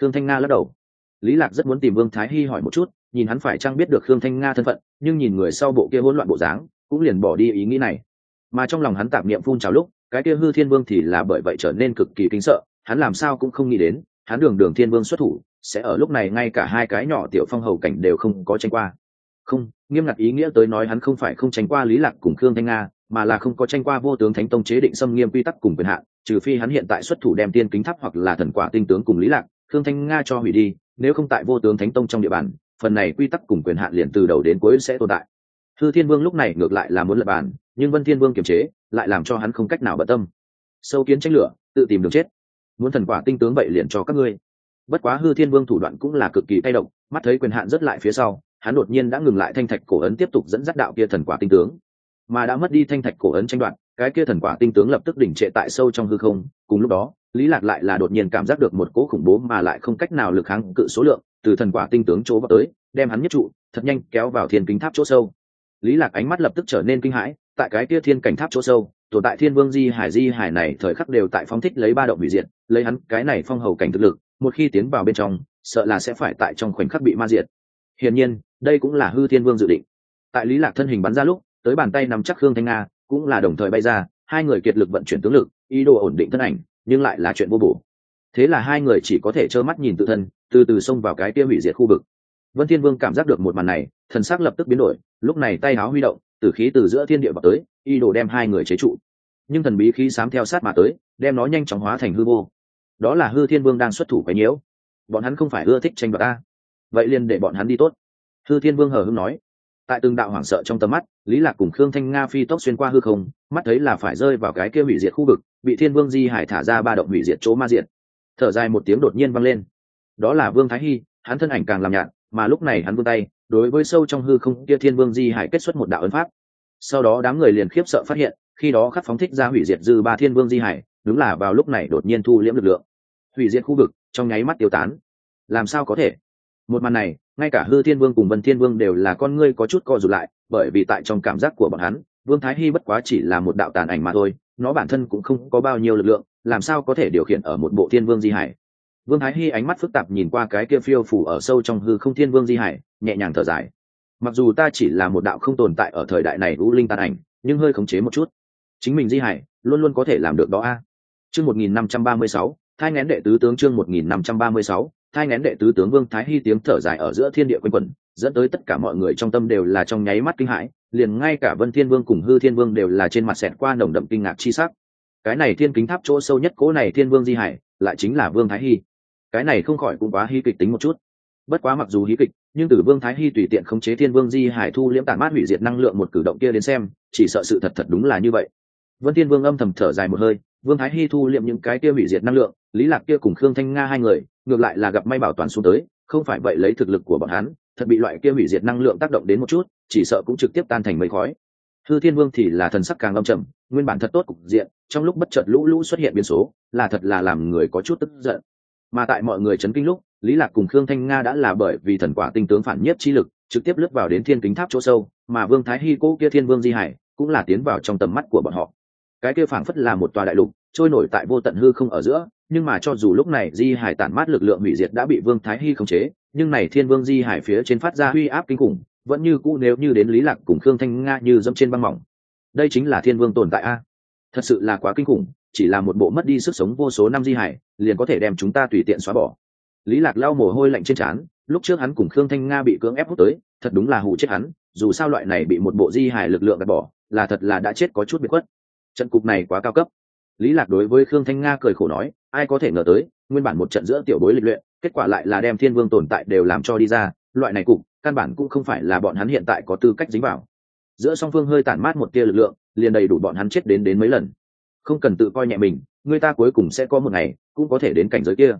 Khương thanh nga lắc đầu. Lý lạc rất muốn tìm vương thái hy hỏi một chút, nhìn hắn phải chăng biết được khương thanh nga thân phận, nhưng nhìn người sau bộ kia hỗn loạn bộ dáng, cũng liền bỏ đi ý nghĩ này. Mà trong lòng hắn tạp niệm phun trào lúc, cái kia hư thiên vương thì là bởi vậy trở nên cực kỳ kinh sợ, hắn làm sao cũng không nghĩ đến, hắn đường đường thiên vương xuất thủ sẽ ở lúc này ngay cả hai cái nhỏ tiểu phong hầu cảnh đều không có tranh qua. Không, nghiêm ngặt ý nghĩa tới nói hắn không phải không tranh qua lý lạc cùng khương thanh nga, mà là không có tranh qua vô tướng thánh tông chế định xâm nghiêm quy tắc cùng quyền hạn, trừ phi hắn hiện tại xuất thủ đem tiên kính tháp hoặc là thần quả tinh tướng cùng lý lạc, khương thanh nga cho hủy đi, nếu không tại vô tướng thánh tông trong địa bàn, phần này quy tắc cùng quyền hạn liền từ đầu đến cuối sẽ tồn tại. Thư thiên vương lúc này ngược lại là muốn lập bàn, nhưng vân thiên vương kiềm chế, lại làm cho hắn không cách nào bận tâm. Sâu kiến tranh lửa, tự tìm đường chết. Muốn thần quả tinh tướng vậy liền cho các ngươi bất quá hư thiên vương thủ đoạn cũng là cực kỳ tay động mắt thấy quyền hạn rất lại phía sau, hắn đột nhiên đã ngừng lại thanh thạch cổ ấn tiếp tục dẫn dắt đạo kia thần quả tinh tướng. Mà đã mất đi thanh thạch cổ ấn tranh đoạt, cái kia thần quả tinh tướng lập tức đỉnh trệ tại sâu trong hư không, cùng lúc đó, lý lạc lại là đột nhiên cảm giác được một cỗ khủng bố mà lại không cách nào lực kháng cự số lượng, từ thần quả tinh tướng chỗ vào tới, đem hắn nhất trụ, thật nhanh kéo vào thiên kính tháp chỗ sâu. Lý lạc ánh mắt lập tức trở nên kinh hãi, tại cái kia thiên cảnh tháp chỗ sâu, tồn tại thiên vương di hải di hải này thời khắc đều tại phóng thích lấy ba động hủy diệt, lấy hắn cái này phong hầu cảnh thực lực một khi tiến vào bên trong, sợ là sẽ phải tại trong khoảnh khắc bị ma diệt. Hiển nhiên, đây cũng là hư thiên vương dự định. Tại lý lạc thân hình bắn ra lúc, tới bàn tay nắm chắc khương thanh nga, cũng là đồng thời bay ra, hai người kiệt lực vận chuyển tướng lực, ý đồ ổn định thân ảnh, nhưng lại là chuyện vô bổ. Thế là hai người chỉ có thể trơ mắt nhìn tự thân, từ từ xông vào cái kia hủy diệt khu vực. Vân thiên vương cảm giác được một màn này, thần sắc lập tức biến đổi, lúc này tay áo huy động, tử khí từ giữa thiên địa vào tới, ý đồ đem hai người chế trụ. Nhưng thần bí khí sám theo sát mà tới, đem nó nhanh chóng hóa thành hư vô đó là hư thiên vương đang xuất thủ quấy nhiễu. Bọn hắn không phải ưa thích tranh đoạt ta. Vậy liền để bọn hắn đi tốt. Hư thiên vương hờ hưng nói. Tại từng đạo hoảng sợ trong tầm mắt, lý lạc cùng khương thanh nga phi tốc xuyên qua hư không, mắt thấy là phải rơi vào cái kia hủy diệt khu vực, bị thiên vương di hải thả ra ba động hủy diệt chỗ ma diệt. Thở dài một tiếng đột nhiên vang lên. Đó là vương thái hy, hắn thân ảnh càng làm nhạt, mà lúc này hắn vươn tay, đối với sâu trong hư không kia thiên vương di hải kết xuất một đạo ấn pháp. Sau đó đám người liền khiếp sợ phát hiện, khi đó khắc phóng thích ra hủy diệt dư ba thiên vương di hải đúng là vào lúc này đột nhiên thu liễm lực lượng. Hủy diệt khu vực, trong nháy mắt tiêu tán. Làm sao có thể? Một màn này, ngay cả hư thiên vương cùng vân thiên vương đều là con ngươi có chút co rụt lại, bởi vì tại trong cảm giác của bọn hắn, vương thái hy bất quá chỉ là một đạo tàn ảnh mà thôi, nó bản thân cũng không có bao nhiêu lực lượng, làm sao có thể điều khiển ở một bộ thiên vương di hải? Vương thái hy ánh mắt phức tạp nhìn qua cái kia phiêu phủ ở sâu trong hư không thiên vương di hải, nhẹ nhàng thở dài. Mặc dù ta chỉ là một đạo không tồn tại ở thời đại này u linh tàn ảnh, nhưng hơi khống chế một chút. Chính mình di hải, luôn luôn có thể làm được đó a chương một nghìn năm trăm ba mươi sáu, thai nghén đệ tứ tướng chương một nghìn năm trăm ba mươi sáu, thai nghén đệ tứ tướng vương thái hy tiếng thở dài ở giữa thiên địa quanh quẩn, dẫn tới tất cả mọi người trong tâm đều là trong nháy mắt kinh hãi, liền ngay cả vân thiên vương cùng hư thiên vương đều là trên mặt xẹt qua nồng đậm kinh ngạc chi sắc. Cái này thiên kính tháp chỗ sâu nhất cố này thiên vương di hải, lại chính là vương thái hy. Cái này không khỏi cũng quá hy kịch tính một chút. Bất quá mặc dù hí kịch, nhưng từ vương thái hy tùy tiện khống chế thiên vương di hải thu liễm tản mát hủy diệt năng lượng một cử động kia đến xem, chỉ sợ sự thật thật đúng là như vậy. Vân thiên vương âm thầm thở dài một hơi vương thái hy thu liệm những cái kia hủy diệt năng lượng, lý lạc kia cùng khương thanh nga hai người, ngược lại là gặp may bảo toàn xuống tới, không phải vậy lấy thực lực của bọn hắn, thật bị loại kia hủy diệt năng lượng tác động đến một chút, chỉ sợ cũng trực tiếp tan thành mây khói. Hư thiên vương thì là thần sắc càng âm trầm, nguyên bản thật tốt cục diện, trong lúc bất chợt lũ lũ xuất hiện biến số, là thật là làm người có chút tức giận. Mà tại mọi người chấn kinh lúc, lý lạc cùng khương thanh nga đã là bởi vì thần quả tinh tướng phản nhất chi lực, trực tiếp lướt vào đến thiên kính tháp chỗ sâu, mà vương thái hy cố kia thiên vương di hải cũng là tiến vào trong tầm mắt của bọn họ cái kia phảng phất là một tòa đại lục, trôi nổi tại vô tận hư không ở giữa, nhưng mà cho dù lúc này di hải tản mát lực lượng hủy diệt đã bị vương thái hy khống chế, nhưng này thiên vương di hải phía trên phát ra huy áp kinh khủng, vẫn như cũ nếu như đến lý lạc cùng khương thanh nga như dẫm trên băng mỏng. Đây chính là thiên vương tồn tại a. Thật sự là quá kinh khủng, chỉ là một bộ mất đi sức sống vô số năm di hải, liền có thể đem chúng ta tùy tiện xóa bỏ. Lý lạc lau mồ hôi lạnh trên trán, lúc trước hắn cùng khương thanh nga bị cưỡng ép hút tới, thật đúng là hụ chết hắn, dù sao loại này bị một bộ di hải lực lượng gạt bỏ, là thật là đã chết có chút biệt khuất trận cục này quá cao cấp. Lý lạc đối với khương thanh nga cười khổ nói, ai có thể ngờ tới, nguyên bản một trận giữa tiểu bối lịch luyện, kết quả lại là đem thiên vương tồn tại đều làm cho đi ra, loại này cục, căn bản cũng không phải là bọn hắn hiện tại có tư cách dính vào. Giữa song phương hơi tản mát một tia lực lượng, liền đầy đủ bọn hắn chết đến đến mấy lần. Không cần tự coi nhẹ mình, người ta cuối cùng sẽ có một ngày, cũng có thể đến cảnh giới kia.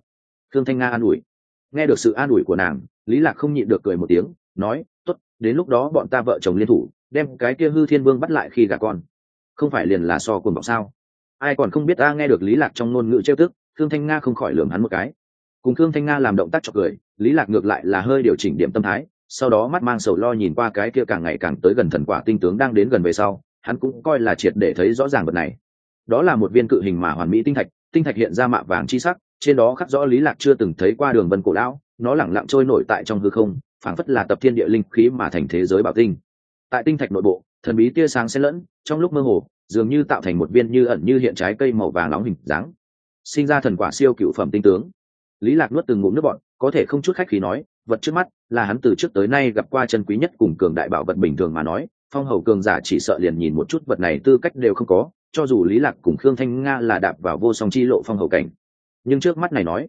Thương thanh nga an ủi. Nghe được sự an ủi của nàng, lý lạc không nhịn được cười một tiếng, nói, tốt, đến lúc đó bọn ta vợ chồng liên thủ, đem cái kia hư thiên vương bắt lại khi gà con không phải liền là so cuồng vọng sao? Ai còn không biết ta nghe được lý lạc trong ngôn ngữ trêu tức thương thanh nga không khỏi lườm hắn một cái. Cùng thương thanh nga làm động tác chọc cười, lý lạc ngược lại là hơi điều chỉnh điểm tâm thái, sau đó mắt mang sầu lo nhìn qua cái kia càng ngày càng tới gần thần quả tinh tướng đang đến gần về sau, hắn cũng coi là triệt để thấy rõ ràng vật này. Đó là một viên cự hình mà hoàn mỹ tinh thạch tinh thạch hiện ra mạ vàng chi sắc, trên đó khắc rõ lý lạc chưa từng thấy qua đường vân cổ lão, nó lẳng lặng trôi nổi tại trong hư không, phảng phất là tập thiên địa linh khí mà thành thế giới bảo tinh. Tại tinh thạch nội bộ thần bí tia sáng xen lẫn, trong lúc mơ hồ, dường như tạo thành một viên như ẩn như hiện trái cây màu vàng nóng hình dáng. Sinh ra thần quả siêu cựu phẩm tinh tướng. Lý lạc nuốt từng ngụm nước bọn có thể không chút khách khí nói, vật trước mắt là hắn từ trước tới nay gặp qua chân quý nhất cùng cường đại bảo vật bình thường mà nói, phong hầu cường giả chỉ sợ liền nhìn một chút vật này tư cách đều không có, cho dù lý lạc cùng khương thanh nga là đạp vào vô song chi lộ phong hầu cảnh. Nhưng trước mắt này nói,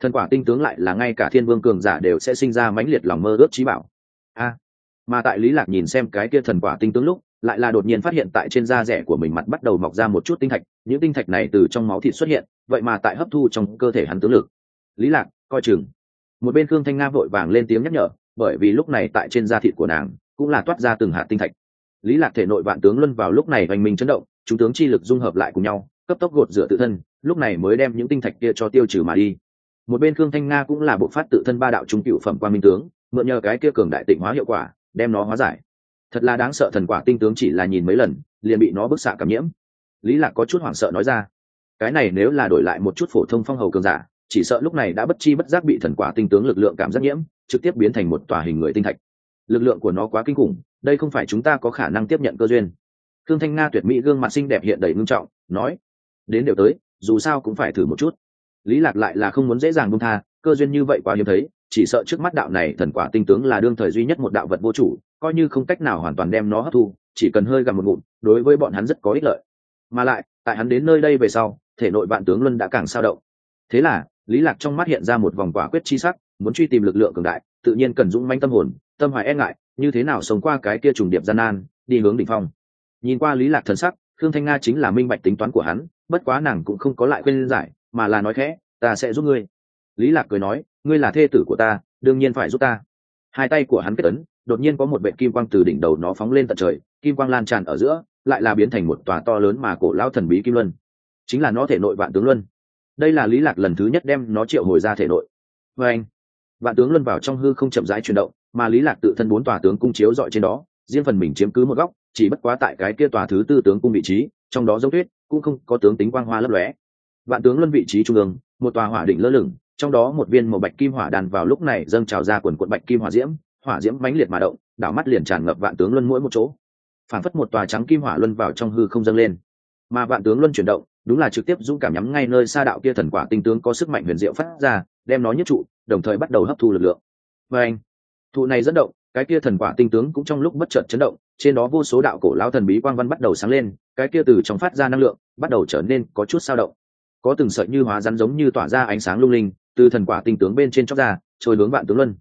thần quả tinh tướng lại là ngay cả thiên vương cường giả đều sẽ sinh ra mãnh liệt lòng mơ ước trí bảo. A mà tại lý lạc nhìn xem cái kia thần quả tinh tướng lúc, lại là đột nhiên phát hiện tại trên da rẻ của mình mặt bắt đầu mọc ra một chút tinh thạch, những tinh thạch này từ trong máu thịt xuất hiện, vậy mà tại hấp thu trong cơ thể hắn tướng lực. Lý lạc, coi chừng. Một bên khương thanh nga vội vàng lên tiếng nhắc nhở, bởi vì lúc này tại trên da thịt của nàng, cũng là toát ra từng hạt tinh thạch. Lý lạc thể nội vạn tướng luân vào lúc này hoành minh chấn động, chúng tướng chi lực dung hợp lại cùng nhau, cấp tốc gột rửa tự thân, lúc này mới đem những tinh thạch kia cho tiêu trừ mà đi. Một bên khương thanh nga cũng là bộ phát tự thân ba đạo trung cựu phẩm quan minh tướng, mượn nhờ cái kia cường đại tịnh hóa hiệu quả đem nó hóa giải. Thật là đáng sợ, thần quả tinh tướng chỉ là nhìn mấy lần, liền bị nó bức xạ cảm nhiễm. Lý lạc có chút hoảng sợ nói ra, cái này nếu là đổi lại một chút phổ thông phong hầu cường giả, chỉ sợ lúc này đã bất chi bất giác bị thần quả tinh tướng lực lượng cảm giác nhiễm, trực tiếp biến thành một tòa hình người tinh thạch. Lực lượng của nó quá kinh khủng, đây không phải chúng ta có khả năng tiếp nhận cơ duyên. Thương thanh nga tuyệt mỹ gương mặt xinh đẹp hiện đầy ngưng trọng, nói, đến đều tới, dù sao cũng phải thử một chút. Lý lạc lại là không muốn dễ dàng buông tha, cơ duyên như vậy quá hiếm thấy chỉ sợ trước mắt đạo này thần quả tinh tướng là đương thời duy nhất một đạo vật vô chủ, coi như không cách nào hoàn toàn đem nó hấp thu, chỉ cần hơi gặm một ngụm, đối với bọn hắn rất có ích lợi. Mà lại, tại hắn đến nơi đây về sau, thể nội vạn tướng luân đã càng sao động. Thế là, lý lạc trong mắt hiện ra một vòng quả quyết chi sắc, muốn truy tìm lực lượng cường đại, tự nhiên cần dũng manh tâm hồn, tâm hoài e ngại, như thế nào sống qua cái kia trùng điệp gian nan, đi hướng đỉnh phong. Nhìn qua lý lạc thần sắc, khương thanh nga chính là minh bạch tính toán của hắn, bất quá nàng cũng không có lại quên giải, mà là nói khẽ, ta sẽ giúp ngươi. Lý lạc cười nói ngươi là thê tử của ta, đương nhiên phải giúp ta. Hai tay của hắn kết ấn, đột nhiên có một vệ kim quang từ đỉnh đầu nó phóng lên tận trời, kim quang lan tràn ở giữa, lại là biến thành một tòa to lớn mà cổ lao thần bí kim luân. Chính là nó thể nội vạn tướng luân. Đây là lý lạc lần thứ nhất đem nó triệu hồi ra thể nội. Và anh, vạn tướng luân vào trong hư không chậm rãi chuyển động, mà lý lạc tự thân bốn tòa tướng cung chiếu dọi trên đó, riêng phần mình chiếm cứ một góc, chỉ bất quá tại cái kia tòa thứ tư tướng cung vị trí, trong đó giống tuyết, cũng không có tướng tính quang hoa lấp lóe. Vạn tướng luân vị trí trung ương, một tòa hỏa đỉnh lơ lửng trong đó một viên màu bạch kim hỏa đàn vào lúc này dâng trào ra quần quận bạch kim hỏa diễm hỏa diễm mãnh liệt mà động, đảo mắt liền tràn ngập vạn tướng luân mỗi một chỗ. Phản phất một tòa trắng kim hỏa luân vào trong hư không dâng lên. Mà vạn tướng luân chuyển động, đúng là trực tiếp dũng cảm nhắm ngay nơi xa đạo kia thần quả tinh tướng có sức mạnh huyền diệu phát ra, đem nó nhất trụ, đồng thời bắt đầu hấp thu lực lượng. Và anh thụ này dẫn động, cái kia thần quả tinh tướng cũng trong lúc bất chợt chấn động, trên đó vô số đạo cổ lao thần bí quang văn bắt đầu sáng lên, cái kia từ trong phát ra năng lượng, bắt đầu trở nên có chút sao động. Có từng sợi như hóa rắn giống như tỏa ra ánh sáng lung linh từ thần quả tinh tướng bên trên chóc ra, trôi hướng vạn tướng luân.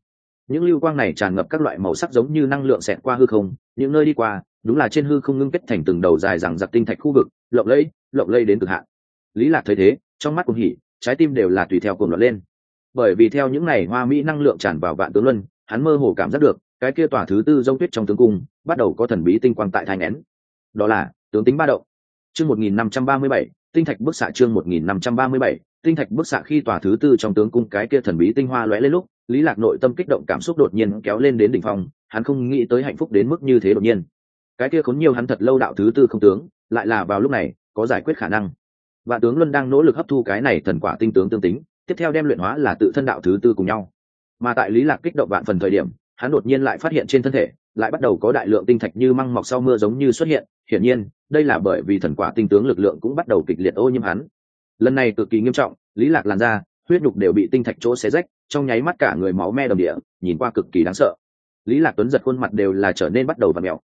Những lưu quang này tràn ngập các loại màu sắc giống như năng lượng xẹt qua hư không, những nơi đi qua, đúng là trên hư không ngưng kết thành từng đầu dài rằng giặc tinh thạch khu vực, lộng lẫy, lộng lây đến cực hạn. Lý lạc thấy thế, trong mắt cũng hỉ, trái tim đều là tùy theo cùng loạn lên. Bởi vì theo những này hoa mỹ năng lượng tràn vào vạn tướng luân, hắn mơ hồ cảm giác được, cái kia tỏa thứ tư dông tuyết trong tướng cung, bắt đầu có thần bí tinh quang tại thai nén đó là, tướng tính ba động. Chương một nghìn năm trăm ba mươi bảy, tinh thạch bức xạ chương một nghìn năm trăm ba mươi bảy tinh thạch bức xạ khi tòa thứ tư trong tướng cung cái kia thần bí tinh hoa lóe lên lúc, lý lạc nội tâm kích động cảm xúc đột nhiên kéo lên đến đỉnh phong, hắn không nghĩ tới hạnh phúc đến mức như thế đột nhiên. Cái kia khốn nhiều hắn thật lâu đạo thứ tư không tướng, lại là vào lúc này, có giải quyết khả năng. Và tướng luân đang nỗ lực hấp thu cái này thần quả tinh tướng tương tính, tiếp theo đem luyện hóa là tự thân đạo thứ tư cùng nhau. Mà tại lý lạc kích động vạn phần thời điểm, hắn đột nhiên lại phát hiện trên thân thể, lại bắt đầu có đại lượng tinh thạch như măng mọc sau mưa giống như xuất hiện. Hiển nhiên, đây là bởi vì thần quả tinh tướng lực lượng cũng bắt đầu kịch liệt ô nhiễm hắn lần này cực kỳ nghiêm trọng, lý lạc làn ra huyết nhục đều bị tinh thạch chỗ xé rách, trong nháy mắt cả người máu me đồng địa, nhìn qua cực kỳ đáng sợ. Lý lạc tuấn giật khuôn mặt đều là trở nên bắt đầu và mèo.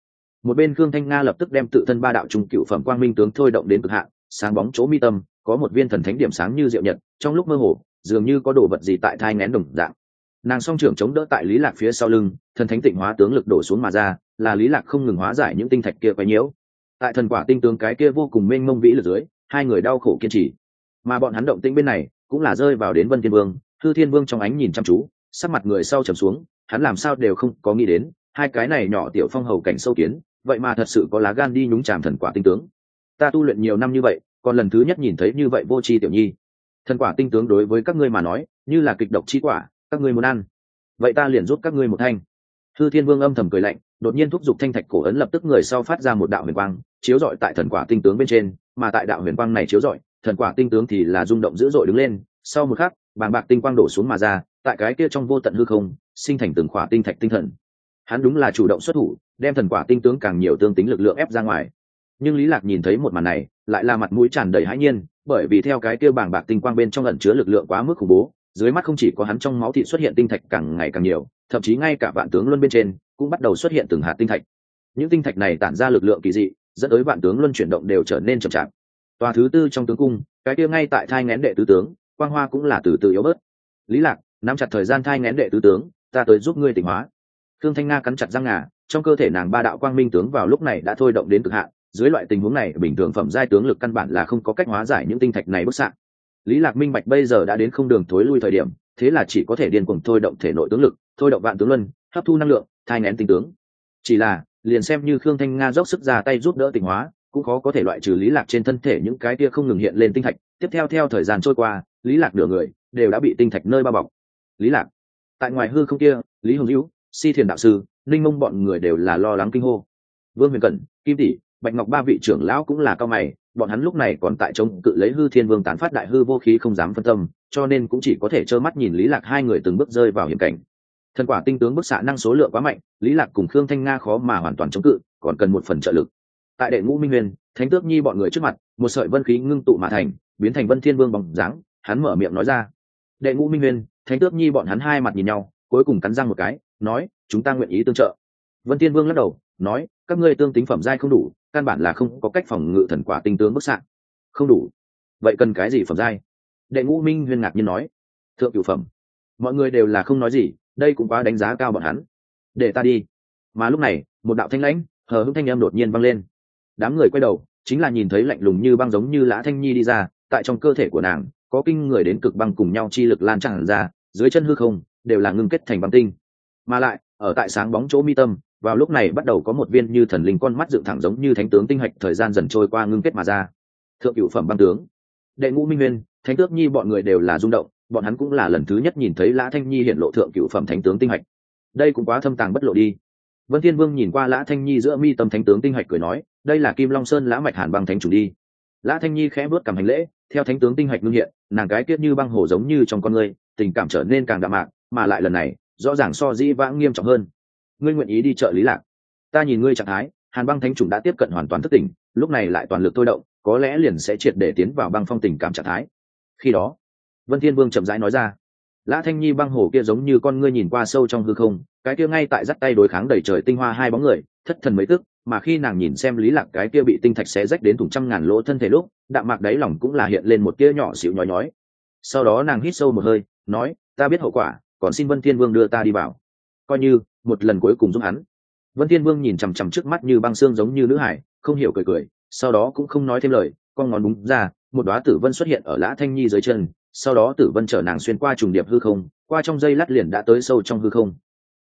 Một bên khương thanh nga lập tức đem tự thân ba đạo trung cựu phẩm quang minh tướng thôi động đến cực hạn, sáng bóng chỗ mi tâm, có một viên thần thánh điểm sáng như diệu nhật, trong lúc mơ hồ, dường như có đồ vật gì tại thai nén đồng dạng. Nàng song trưởng chống đỡ tại lý lạc phía sau lưng, thần thánh tịnh hóa tướng lực đổ xuống mà ra, là lý lạc không ngừng hóa giải những tinh thạch kia quấy nhiễu. Tại thần quả tinh tướng cái kia vô cùng mênh mông vĩ lực dưới, hai người đau khổ kiên trì mà bọn hắn động tĩnh bên này cũng là rơi vào đến vân thiên vương. Thư thiên vương trong ánh nhìn chăm chú, sắc mặt người sau trầm xuống, hắn làm sao đều không có nghĩ đến, hai cái này nhỏ tiểu phong hầu cảnh sâu kiến, vậy mà thật sự có lá gan đi nhúng chàm thần quả tinh tướng. Ta tu luyện nhiều năm như vậy, còn lần thứ nhất nhìn thấy như vậy vô tri tiểu nhi. Thần quả tinh tướng đối với các ngươi mà nói, như là kịch độc chi quả, các ngươi muốn ăn. Vậy ta liền giúp các ngươi một thanh. Thư thiên vương âm thầm cười lạnh, đột nhiên thúc giục thanh thạch cổ ấn lập tức người sau phát ra một đạo huyền quang, chiếu rọi tại thần quả tinh tướng bên trên, mà tại đạo huyền quang này chiếu rọi thần quả tinh tướng thì là rung động dữ dội đứng lên, sau một khắc, bàng bạc tinh quang đổ xuống mà ra, tại cái kia trong vô tận hư không, sinh thành từng khỏa tinh thạch tinh thần. Hắn đúng là chủ động xuất thủ, đem thần quả tinh tướng càng nhiều tương tính lực lượng ép ra ngoài. Nhưng lý lạc nhìn thấy một màn này, lại là mặt mũi tràn đầy hãi nhiên, bởi vì theo cái kia bàng bạc tinh quang bên trong ẩn chứa lực lượng quá mức khủng bố, dưới mắt không chỉ có hắn trong máu thị xuất hiện tinh thạch càng ngày càng nhiều, thậm chí ngay cả vạn tướng luân bên trên, cũng bắt đầu xuất hiện từng hạt tinh thạch. Những tinh thạch này tản ra lực lượng kỳ dị, dẫn tới vạn tướng luân chuyển động đều trở nên chậm chạp tòa thứ tư trong tướng cung, cái kia ngay tại thai ngén đệ tứ tướng, quang hoa cũng là từ từ yếu bớt. Lý lạc, nắm chặt thời gian thai ngén đệ tứ tướng, ta tới giúp ngươi tỉnh hóa. Thương thanh nga cắn chặt răng ngà, trong cơ thể nàng ba đạo quang minh tướng vào lúc này đã thôi động đến cực hạn, dưới loại tình huống này, bình thường phẩm giai tướng lực căn bản là không có cách hóa giải những tinh thạch này bức xạ. Lý lạc minh bạch bây giờ đã đến không đường thối lui thời điểm, thế là chỉ có thể điên cuồng thôi động thể nội tướng lực, thôi động vạn tướng luân, hấp thu năng lượng, thai nén tinh tướng. Chỉ là, liền xem như khương thanh nga dốc sức ra tay giúp đỡ tỉnh hóa cũng khó có thể loại trừ lý lạc trên thân thể những cái kia không ngừng hiện lên tinh thạch. Tiếp theo theo thời gian trôi qua, lý lạc nửa người đều đã bị tinh thạch nơi bao bọc. Lý lạc, tại ngoài hư không kia, lý hồng hữu, si thiền đạo sư linh mông bọn người đều là lo lắng kinh hô. Vương huyền cẩn, kim tỷ, bạch ngọc ba vị trưởng lão cũng là cao mày, bọn hắn lúc này còn tại chống cự lấy hư thiên vương tán phát đại hư vô khí không dám phân tâm, cho nên cũng chỉ có thể trơ mắt nhìn lý lạc hai người từng bước rơi vào hiểm cảnh. Thần quả tinh tướng bức xạ năng số lượng quá mạnh, lý lạc cùng khương thanh nga khó mà hoàn toàn chống cự, còn cần một phần trợ lực tại đệ ngũ minh huyền thánh tước nhi bọn người trước mặt, một sợi vân khí ngưng tụ mà thành, biến thành vân thiên vương bằng dáng, hắn mở miệng nói ra. Đệ ngũ minh huyền thánh tước nhi bọn hắn hai mặt nhìn nhau, cuối cùng cắn răng một cái, nói, chúng ta nguyện ý tương trợ. Vân thiên vương lắc đầu, nói, các ngươi tương tính phẩm giai không đủ, căn bản là không có cách phòng ngự thần quả tinh tướng bức xạ. Không đủ? Vậy cần cái gì phẩm giai? Đệ ngũ minh huyền ngạc nhiên nói, thượng cửu phẩm. Mọi người đều là không nói gì, đây cũng quá đánh giá cao bọn hắn. Để ta đi. Mà lúc này, một đạo thanh lãnh, hờ hững thanh em đột nhiên vang lên đám người quay đầu, chính là nhìn thấy lạnh lùng như băng giống như lã thanh nhi đi ra, tại trong cơ thể của nàng, có kinh người đến cực băng cùng nhau chi lực lan tràn ra, dưới chân hư không, đều là ngưng kết thành băng tinh. Mà lại, ở tại sáng bóng chỗ mi tâm, vào lúc này bắt đầu có một viên như thần linh con mắt dựng thẳng giống như thánh tướng tinh hạch thời gian dần trôi qua ngưng kết mà ra. Thượng cựu phẩm băng tướng. Đệ ngũ minh nguyên, thánh tước nhi bọn người đều là rung động, bọn hắn cũng là lần thứ nhất nhìn thấy lã thanh nhi hiện lộ thượng cựu phẩm thánh tướng tinh hạch. Đây cũng quá thâm tàng bất lộ đi. Vân thiên vương nhìn qua lã thanh nhi giữa mi tâm thánh tướng tinh hạch cười nói đây là kim long sơn lã mạch hàn băng thánh chủ đi lã thanh nhi khẽ bước cảm hành lễ theo thánh tướng tinh hạch ngưng hiện nàng cái tiết như băng hồ giống như trong con người tình cảm trở nên càng đạm mạc mà lại lần này rõ ràng so dĩ vãng nghiêm trọng hơn ngươi nguyện ý đi chợ lý lạc ta nhìn ngươi trạng thái hàn băng thánh chủ đã tiếp cận hoàn toàn thức tỉnh lúc này lại toàn lực thôi động có lẽ liền sẽ triệt để tiến vào băng phong tình cảm trạng thái khi đó vân thiên vương chậm rãi nói ra lã thanh nhi băng hồ kia giống như con ngươi nhìn qua sâu trong hư không cái kia ngay tại dắt tay đối kháng đẩy trời tinh hoa hai bóng người thất thần mấy tức mà khi nàng nhìn xem lý lạc cái kia bị tinh thạch xé rách đến thủng trăm ngàn lỗ thân thể lúc, đạm mạc đáy lòng cũng là hiện lên một tia nhỏ xịu nhói nhói. Sau đó nàng hít sâu một hơi, nói, ta biết hậu quả, còn xin vân thiên vương đưa ta đi vào. Coi như, một lần cuối cùng giúp hắn. Vân thiên vương nhìn chằm chằm trước mắt như băng xương giống như nữ hải, không hiểu cười cười, sau đó cũng không nói thêm lời, con ngón đúng ra, một đóa tử vân xuất hiện ở lã thanh nhi dưới chân, sau đó tử vân chở nàng xuyên qua trùng điệp hư không, qua trong dây lát liền đã tới sâu trong hư không.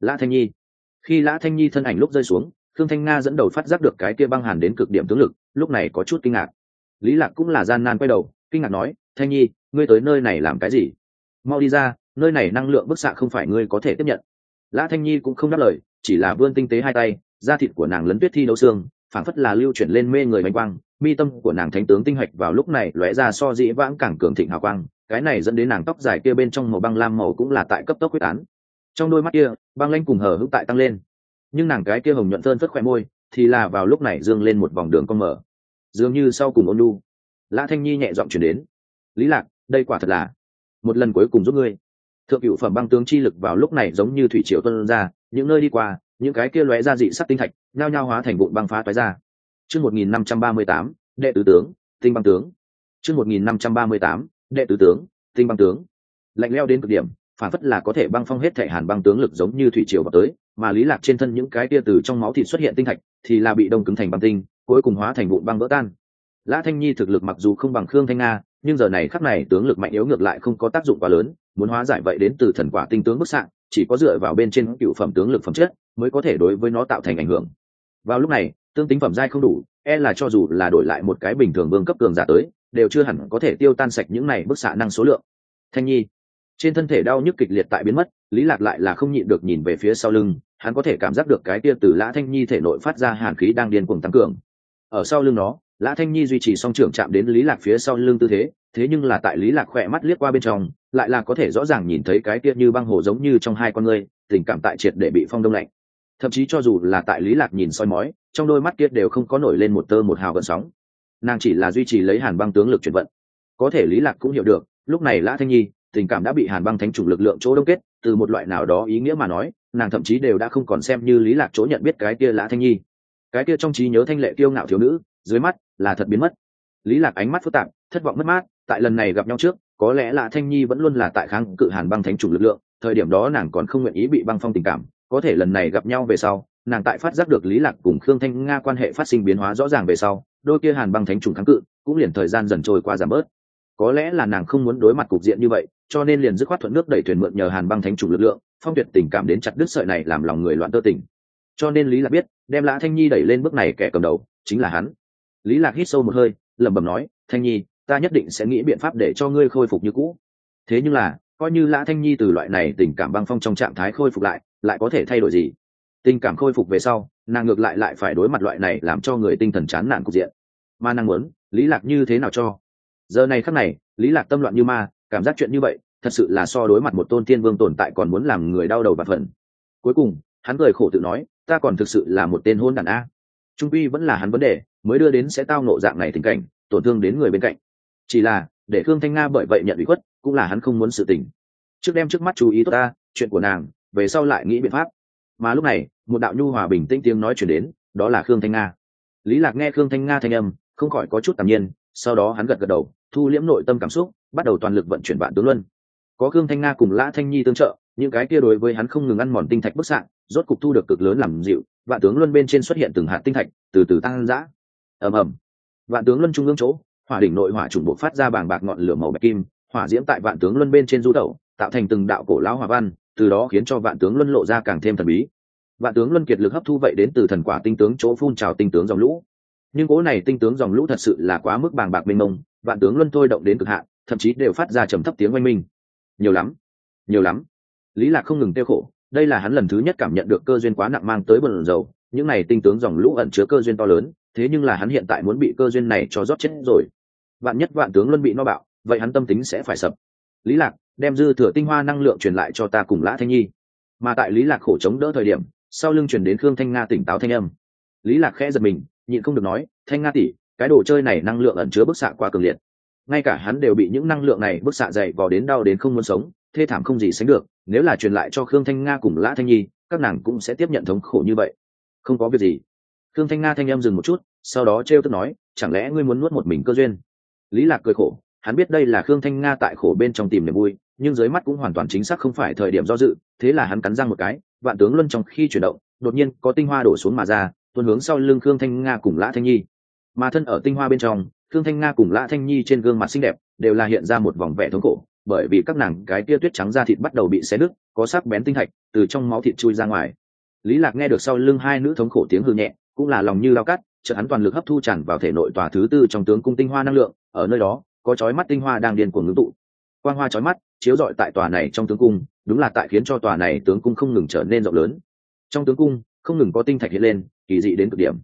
Lã thanh nhi. Khi lã thanh nhi thân ảnh lúc rơi xuống khương thanh nga dẫn đầu phát giác được cái kia băng hàn đến cực điểm tướng lực, lúc này có chút kinh ngạc. Lý lạc cũng là gian nan quay đầu, kinh ngạc nói, thanh nhi, ngươi tới nơi này làm cái gì? Mau đi ra, nơi này năng lượng bức xạ không phải ngươi có thể tiếp nhận. Lã thanh nhi cũng không đáp lời, chỉ là vươn tinh tế hai tay, da thịt của nàng lấn tuyết thi đấu xương, phảng phất là lưu chuyển lên mê người bánh quang, mi tâm của nàng thánh tướng tinh hạch vào lúc này lóe ra so dĩ vãng càng cường thịnh hào quang, cái này dẫn đến nàng tóc dài kia bên trong màu băng lam màu cũng là tại cấp tốc huyết tán. Trong đôi mắt kia, băng lanh cùng hở hữu tại tăng lên nhưng nàng cái kia hồng nhuận thơn phất khoe môi, thì là vào lúc này dương lên một vòng đường con mở dường như sau cùng ôn lu lã thanh nhi nhẹ giọng chuyển đến. Lý lạc, đây quả thật là một lần cuối cùng giúp ngươi. Thượng cựu phẩm băng tướng chi lực vào lúc này giống như thủy triều tuân ra, những nơi đi qua, những cái kia lóe ra dị sắc tinh thạch, nhao nhao hóa thành bụng băng phá toái ra. Chương một nghìn năm trăm ba mươi tám, đệ tứ tướng, tinh băng tướng. Chương một nghìn năm trăm ba mươi tám, đệ tứ tướng, tinh băng tướng. Lạnh leo đến cực điểm phản phất là có thể băng phong hết thể hàn băng tướng lực giống như thủy triều vào tới, mà lý lạc trên thân những cái kia từ trong máu thịt xuất hiện tinh thạch thì là bị đông cứng thành băng tinh, cuối cùng hóa thành vụn băng vỡ tan. Lã thanh nhi thực lực mặc dù không bằng khương thanh nga, nhưng giờ này khắc này tướng lực mạnh yếu ngược lại không có tác dụng quá lớn, muốn hóa giải vậy đến từ thần quả tinh tướng bức xạ, chỉ có dựa vào bên trên cựu phẩm tướng lực phẩm chất mới có thể đối với nó tạo thành ảnh hưởng. Vào lúc này, tương tính phẩm giai không đủ e là cho dù là đổi lại một cái bình thường vương cấp cường giả tới, đều chưa hẳn có thể tiêu tan sạch những này bức xạ năng số lượng. Thanh nhi trên thân thể đau nhức kịch liệt tại biến mất, lý lạc lại là không nhịn được nhìn về phía sau lưng, hắn có thể cảm giác được cái tia từ lã thanh nhi thể nội phát ra hàn khí đang điên cuồng tăng cường. Ở sau lưng nó, lã thanh nhi duy trì song trưởng chạm đến lý lạc phía sau lưng tư thế thế nhưng là tại lý lạc khỏe mắt liếc qua bên trong, lại là có thể rõ ràng nhìn thấy cái tia như băng hồ giống như trong hai con ngươi, tình cảm tại triệt để bị phong đông lạnh. Thậm chí cho dù là tại lý lạc nhìn soi mói, trong đôi mắt kia đều không có nổi lên một tơ một hào gợn sóng. Nàng chỉ là duy trì lấy hàn băng tướng lực chuyển vận. Có thể lý lạc cũng hiểu được, lúc này lã thanh nhi tình cảm đã bị hàn băng thánh chủ lực lượng chỗ đông kết, từ một loại nào đó ý nghĩa mà nói, nàng thậm chí đều đã không còn xem như lý lạc chỗ nhận biết cái kia lã thanh nhi. Cái kia trong trí nhớ thanh lệ kiêu ngạo thiếu nữ, dưới mắt là thật biến mất. Lý lạc ánh mắt phức tạp, thất vọng mất mát, tại lần này gặp nhau trước, có lẽ lã thanh nhi vẫn luôn là tại kháng cự hàn băng thánh chủ lực lượng, thời điểm đó nàng còn không nguyện ý bị băng phong tình cảm, có thể lần này gặp nhau về sau, nàng tại phát giác được lý lạc cùng khương thanh nga quan hệ phát sinh biến hóa rõ ràng về sau, đôi kia hàn băng thánh trùng kháng cự, cũng liền thời gian dần trôi qua giảm bớt. Có lẽ là nàng không muốn đối mặt cục diện như vậy cho nên liền dứt khoát thuận nước đẩy thuyền mượn nhờ hàn băng thánh chủ lực lượng, phong tuyệt tình cảm đến chặt đứt sợi này làm lòng người loạn tơ tình. Cho nên lý lạc biết, đem lã thanh nhi đẩy lên bước này kẻ cầm đầu, chính là hắn. Lý lạc hít sâu một hơi, lẩm bẩm nói, thanh nhi, ta nhất định sẽ nghĩ biện pháp để cho ngươi khôi phục như cũ. Thế nhưng là, coi như lã thanh nhi từ loại này tình cảm băng phong trong trạng thái khôi phục lại lại có thể thay đổi gì? Tình cảm khôi phục về sau, nàng ngược lại lại phải đối mặt loại này làm cho người tinh thần chán nản cục diện. Mà nàng muốn, lý lạc như thế nào cho? Giờ này khắc này, lý lạc tâm loạn như ma cảm giác chuyện như vậy, thật sự là so đối mặt một tôn tiên vương tồn tại còn muốn làm người đau đầu và phần cuối cùng, hắn cười khổ tự nói, ta còn thực sự là một tên hôn đàn a. Trung quy vẫn là hắn vấn đề, mới đưa đến sẽ tao nộ dạng này tình cảnh, tổn thương đến người bên cạnh. Chỉ là, để khương thanh nga bởi vậy nhận ủy khuất, cũng là hắn không muốn sự tình. Trước đem trước mắt chú ý tốt ta, chuyện của nàng, về sau lại nghĩ biện pháp. Mà lúc này, một đạo nhu hòa bình tĩnh tiếng nói chuyển đến, đó là khương thanh nga. Lý lạc nghe khương thanh nga thanh âm, không khỏi có chút tạm nhiên, sau đó hắn gật gật đầu, thu liễm nội tâm cảm xúc bắt đầu toàn lực vận chuyển vạn tướng luân. Có khương thanh nga cùng lã thanh nhi tương trợ, những cái kia đối với hắn không ngừng ăn mòn tinh thạch bức xạ, rốt cục thu được cực lớn làm dịu, vạn tướng luân bên trên xuất hiện từng hạt tinh thạch, từ từ tăng dã. Ầm ầm. Vạn tướng luân trung ương chỗ, hỏa đỉnh nội hỏa trùng bộ phát ra bàng bạc ngọn lửa màu bạch kim, hỏa diễm tại vạn tướng luân bên trên du tẩu, tạo thành từng đạo cổ lão hỏa văn, từ đó khiến cho vạn tướng luân lộ ra càng thêm thần bí. Vạn tướng luân kiệt lực hấp thu vậy đến từ thần quả tinh tướng chỗ phun trào tinh tướng dòng lũ. Nhưng cố này tinh tướng dòng lũ thật sự là quá mức bàng bạc mênh mông, vạn tướng luân thôi động đến cực hạn thậm chí đều phát ra trầm thấp tiếng oanh minh. Nhiều lắm nhiều lắm. Lý lạc không ngừng tiêu khổ, đây là hắn lần thứ nhất cảm nhận được cơ duyên quá nặng mang tới bần dầu những này tinh tướng dòng lũ ẩn chứa cơ duyên to lớn, thế nhưng là hắn hiện tại muốn bị cơ duyên này cho rót chết rồi. Vạn nhất vạn tướng luân bị no bạo, vậy hắn tâm tính sẽ phải sập. Lý lạc, đem dư thừa tinh hoa năng lượng truyền lại cho ta cùng lã thanh nhi. Mà tại lý lạc khổ chống đỡ thời điểm, sau lưng truyền đến khương thanh nga tỉnh táo thanh âm. Lý lạc khẽ giật mình, nhịn không được nói, thanh nga tỷ, cái đồ chơi này năng lượng ẩn chứa bức xạ quá cường liệt ngay cả hắn đều bị những năng lượng này bức xạ dày vò đến đau đến không muốn sống, thê thảm không gì sánh được, nếu là truyền lại cho khương thanh nga cùng lã thanh nhi, các nàng cũng sẽ tiếp nhận thống khổ như vậy. Không có việc gì. Khương thanh nga thanh em dừng một chút, sau đó t r e o tức nói, chẳng lẽ ngươi muốn nuốt một mình cơ duyên? Lý lạc cười khổ, hắn biết đây là khương thanh nga tại khổ bên trong tìm niềm vui, nhưng dưới mắt cũng hoàn toàn chính xác không phải thời điểm do dự, thế là hắn cắn răng một cái, vạn tướng luân trong khi chuyển động, đột nhiên có tinh hoa đổ xuống mà ra, tuôn hướng sau lưng khương thanh nga cùng lã thanh nhi. Mà thân ở tinh hoa bên trong khương thanh nga cùng lã thanh nhi trên gương mặt xinh đẹp đều là hiện ra một vòng vẻ thống khổ, bởi vì các nàng cái tia tuyết trắng da thịt bắt đầu bị xé nứt, có sắc bén tinh thạch từ trong máu thịt chui ra ngoài. Lý lạc nghe được sau lưng hai nữ thống khổ tiếng hư nhẹ, cũng là lòng như lao cắt, chợt hắn toàn lực hấp thu tràn vào thể nội tòa thứ tư trong tướng cung tinh hoa năng lượng, ở nơi đó, có chói mắt tinh hoa đang điên cuồng ngưng tụ. Quang hoa chói mắt, chiếu rọi tại tòa này trong tướng cung, đúng là tại khiến cho tòa này tướng cung không ngừng trở nên rộng lớn. Trong tướng cung, không ngừng có tinh thạch hiện lên, kỳ dị đến cực điểm.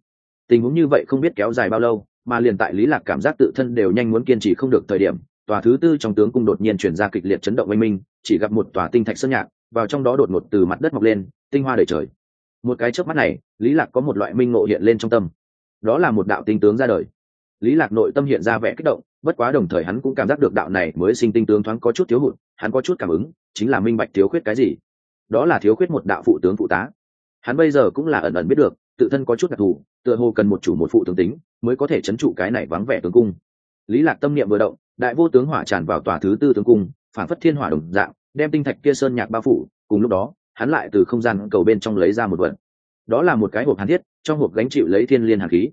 Tình huống như vậy không biết kéo dài bao lâu mà liền tại lý lạc cảm giác tự thân đều nhanh muốn kiên trì không được thời điểm, tòa thứ tư trong tướng cung đột nhiên chuyển ra kịch liệt chấn động oanh minh, chỉ gặp một tòa tinh thạch sơn nhạc, vào trong đó đột ngột từ mặt đất mọc lên, tinh hoa đầy trời. Một cái trước mắt này, lý lạc có một loại minh ngộ hiện lên trong tâm. Đó là một đạo tinh tướng ra đời. Lý lạc nội tâm hiện ra vẻ kích động, bất quá đồng thời hắn cũng cảm giác được đạo này mới sinh tinh tướng thoáng có chút thiếu hụt, hắn có chút cảm ứng, chính là minh bạch thiếu khuyết cái gì. Đó là thiếu khuyết một đạo phụ tướng phụ tá. Hắn bây giờ cũng là ẩn ẩn biết được tự thân có chút đặc thù, tựa hồ cần một chủ một phụ tướng tính mới có thể chấn trụ cái này vắng vẻ tướng cung. Lý lạc tâm niệm vừa động, đại vô tướng hỏa tràn vào tòa thứ tư tướng cung, phản phất thiên hỏa đồng dạng, đem tinh thạch kia sơn nhạc bao phủ, cùng lúc đó, hắn lại từ không gian cầu bên trong lấy ra một vật. Đó là một cái hộp hàn thiết, trong hộp gánh chịu lấy thiên liên hàn khí.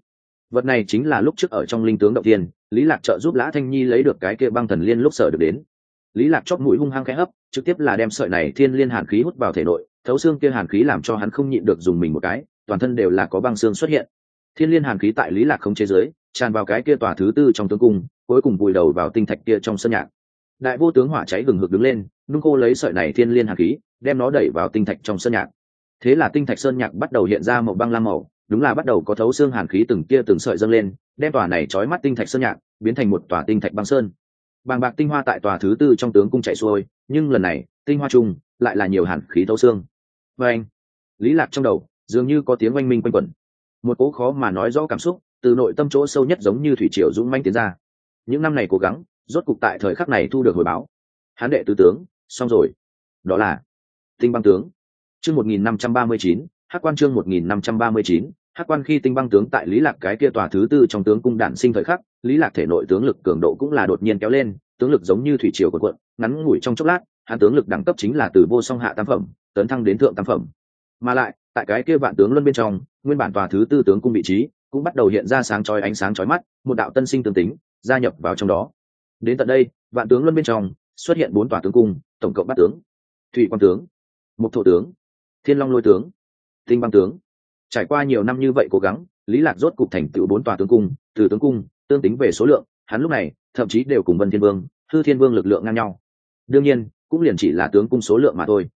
Vật này chính là lúc trước ở trong linh tướng động tiên lý lạc trợ giúp lã thanh nhi lấy được cái kia băng thần liên lúc sở được đến. Lý lạc chót mũi hung hăng khẽ hấp, trực tiếp là đem sợi này thiên liên hàn khí hút vào thể nội, thấu xương kia hàn khí làm cho hắn không nhịn được dùng mình một cái toàn thân đều là có băng xương xuất hiện. Thiên liên hàn khí tại lý lạc không chế giới tràn vào cái kia tòa thứ tư trong tướng cung, cuối cùng vùi đầu vào tinh thạch kia trong sân nhạc. Đại vô tướng hỏa cháy gừng hực đứng lên, nung cô lấy sợi này thiên liên hàn khí, đem nó đẩy vào tinh thạch trong sơn nhạc. Thế là tinh thạch sơn nhạc bắt đầu hiện ra màu băng lam màu, đúng là bắt đầu có thấu xương hàn khí từng kia từng sợi dâng lên, đem tòa này trói mắt tinh thạch sơn nhạc biến thành một tòa tinh thạch băng sơn. Bàng bạc tinh hoa tại tòa thứ tư trong tướng cung chạy xuôi, nhưng lần này, tinh hoa chung lại là nhiều hàn khí thấu xương. Vô anh lý lạc trong đầu dường như có tiếng oanh minh quanh quẩn. Một cố khó mà nói rõ cảm xúc từ nội tâm chỗ sâu nhất giống như thủy triều dũng manh tiến ra. Những năm này cố gắng, rốt cục tại thời khắc này thu được hồi báo. Hán đệ tứ tướng, xong rồi. Đó là tinh băng tướng. Chương một nghìn năm trăm ba mươi chín hát quan chương một nghìn năm trăm ba mươi chín hát quan khi tinh băng tướng tại lý lạc cái kia tòa thứ tư trong tướng cung đản sinh thời khắc, lý lạc thể nội tướng lực cường độ cũng là đột nhiên kéo lên, tướng lực giống như thủy triều quần quận ngắn ngủi trong chốc lát, hắn tướng lực đẳng cấp chính là từ vô song hạ tam phẩm, tấn thăng đến thượng tam phẩm. Mà lại tại cái kia vạn tướng luân bên trong, nguyên bản tòa thứ tư tướng cung vị trí cũng bắt đầu hiện ra sáng chói ánh sáng chói mắt, một đạo tân sinh tương tính gia nhập vào trong đó. Đến tận đây, vạn tướng luân bên trong xuất hiện bốn tòa tướng cung, tổng cộng bát tướng, thủy quan tướng, mục thổ tướng, thiên long lôi tướng, tinh băng tướng. Trải qua nhiều năm như vậy cố gắng, lý lạc rốt cục thành tựu bốn tòa tướng cung, từ tướng cung, tương tính về số lượng, hắn lúc này, thậm chí đều cùng vân thiên vương hư thiên vương lực lượng ngang nhau. Đương nhiên, cũng liền chỉ là tướng cung số lượng mà thôi.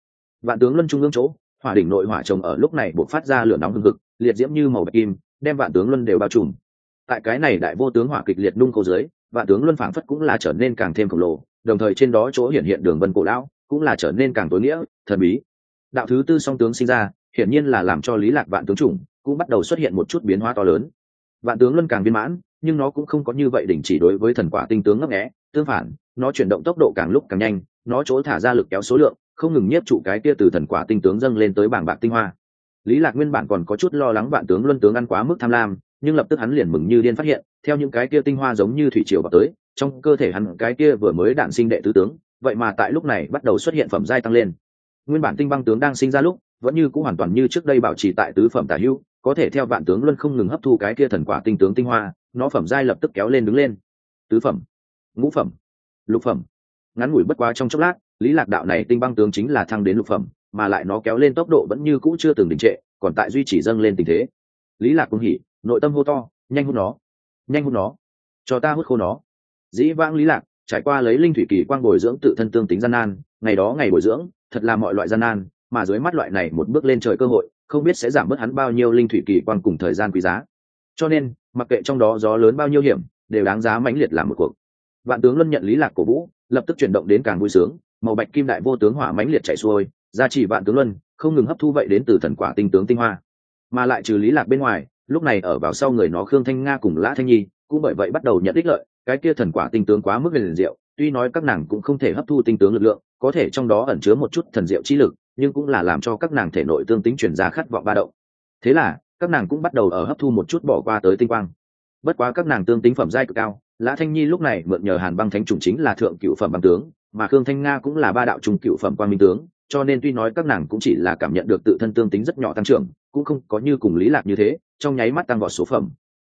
Vạn tướng luân trung ương chỗ hỏa đỉnh nội hỏa trồng ở lúc này buộc phát ra lửa nóng hừng hực, liệt diễm như màu bạch kim, đem vạn tướng luân đều bao trùm. Tại cái này đại vô tướng hỏa kịch liệt nung cầu dưới, vạn tướng luân phảng phất cũng là trở nên càng thêm khổng lồ, đồng thời trên đó chỗ hiện hiện đường vân cổ lão, cũng là trở nên càng tối nghĩa, thần bí. Đạo thứ tư song tướng sinh ra, hiển nhiên là làm cho lý lạc vạn tướng chủng cũng bắt đầu xuất hiện một chút biến hóa to lớn. Vạn tướng luân càng viên mãn, nhưng nó cũng không có như vậy đỉnh chỉ đối với thần quả tinh tướng ngấp nghé, tương phản, nó chuyển động tốc độ càng lúc càng nhanh, nó chỗ thả ra lực kéo số lượng không ngừng nhiếp trụ cái kia từ thần quả tinh tướng dâng lên tới bảng bạc tinh hoa. Lý lạc nguyên bản còn có chút lo lắng vạn tướng luân tướng ăn quá mức tham lam, nhưng lập tức hắn liền mừng như điên phát hiện, theo những cái kia tinh hoa giống như thủy triều vào tới, trong cơ thể hắn cái kia vừa mới đạn sinh đệ tứ tướng, vậy mà tại lúc này bắt đầu xuất hiện phẩm giai tăng lên. Nguyên bản tinh băng tướng đang sinh ra lúc, vẫn như cũng hoàn toàn như trước đây bảo trì tại tứ phẩm tả hữu, có thể theo vạn tướng luân không ngừng hấp thu cái kia thần quả tinh tướng tinh hoa, nó phẩm giai lập tức kéo lên đứng lên. Tứ phẩm, ngũ phẩm, lục phẩm. Ngắn ngủi bất quá trong chốc lát lý lạc đạo này tinh băng tướng chính là thăng đến lục phẩm, mà lại nó kéo lên tốc độ vẫn như cũ chưa từng đình trệ, còn tại duy trì dâng lên tình thế. Lý lạc cũng hỉ, nội tâm hô to, nhanh hút nó! Nhanh hút nó! Cho ta hút khô nó! Dĩ vãng lý lạc, trải qua lấy linh thủy kỳ quang bồi dưỡng tự thân tương tính gian nan, ngày đó ngày bồi dưỡng, thật là mọi loại gian nan, mà dưới mắt loại này một bước lên trời cơ hội, không biết sẽ giảm bớt hắn bao nhiêu linh thủy kỳ quang cùng thời gian quý giá. Cho nên, mặc kệ trong đó gió lớn bao nhiêu hiểm, đều đáng giá mãnh liệt làm một cuộc. Vạn tướng luân nhận lý lạc cổ vũ, lập tức chuyển động đến càng vui sướng màu bạch kim đại vô tướng hỏa mãnh liệt chạy xuôi gia trì vạn tướng luân, không ngừng hấp thu vậy đến từ thần quả tinh tướng tinh hoa. Mà lại trừ lý lạc bên ngoài, lúc này ở vào sau người nó khương thanh nga cùng lã thanh nhi, cũng bởi vậy bắt đầu nhận ích lợi, cái kia thần quả tinh tướng quá mức liền diệu, tuy nói các nàng cũng không thể hấp thu tinh tướng lực lượng, có thể trong đó ẩn chứa một chút thần diệu chi lực, nhưng cũng là làm cho các nàng thể nội tương tính chuyển ra khát vọng ba động. Thế là, các nàng cũng bắt đầu ở hấp thu một chút bỏ qua tới tinh quang. Bất quá các nàng tương tính phẩm giai cực cao, lã thanh nhi lúc này mượn nhờ hàn băng thánh trùng chính là thượng cựu phẩm băng tướng mà khương thanh nga cũng là ba đạo trùng cựu phẩm quan minh tướng, cho nên tuy nói các nàng cũng chỉ là cảm nhận được tự thân tương tính rất nhỏ tăng trưởng, cũng không có như cùng lý lạc như thế, trong nháy mắt tăng vọt số phẩm.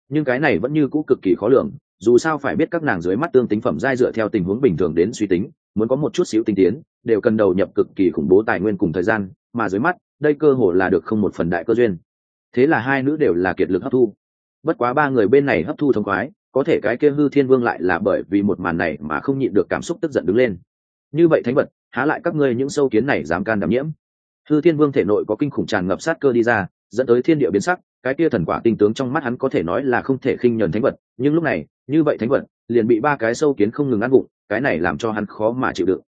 Nhưng cái này vẫn như cũ cực kỳ khó lường, dù sao phải biết các nàng dưới mắt tương tính phẩm giai dựa theo tình huống bình thường đến suy tính, muốn có một chút xíu tinh tiến, đều cần đầu nhập cực kỳ khủng bố tài nguyên cùng thời gian, mà dưới mắt, đây cơ hội là được không một phần đại cơ duyên. Thế là hai nữ đều là kiệt lực hấp thu. Bất quá ba người bên này hấp thu thông khoái có thể cái kia hư thiên vương lại là bởi vì một màn này mà không nhịn được cảm xúc tức giận đứng lên. Như vậy thánh vật, há lại các ngươi những sâu kiến này dám can đảm nhiễm? Hư thiên vương thể nội có kinh khủng tràn ngập sát cơ đi ra, dẫn tới thiên địa biến sắc, cái kia thần quả tinh tướng trong mắt hắn có thể nói là không thể khinh nhờn thánh vật, nhưng lúc này, như vậy thánh vật, liền bị ba cái sâu kiến không ngừng ăn bụng cái này làm cho hắn khó mà chịu đựng.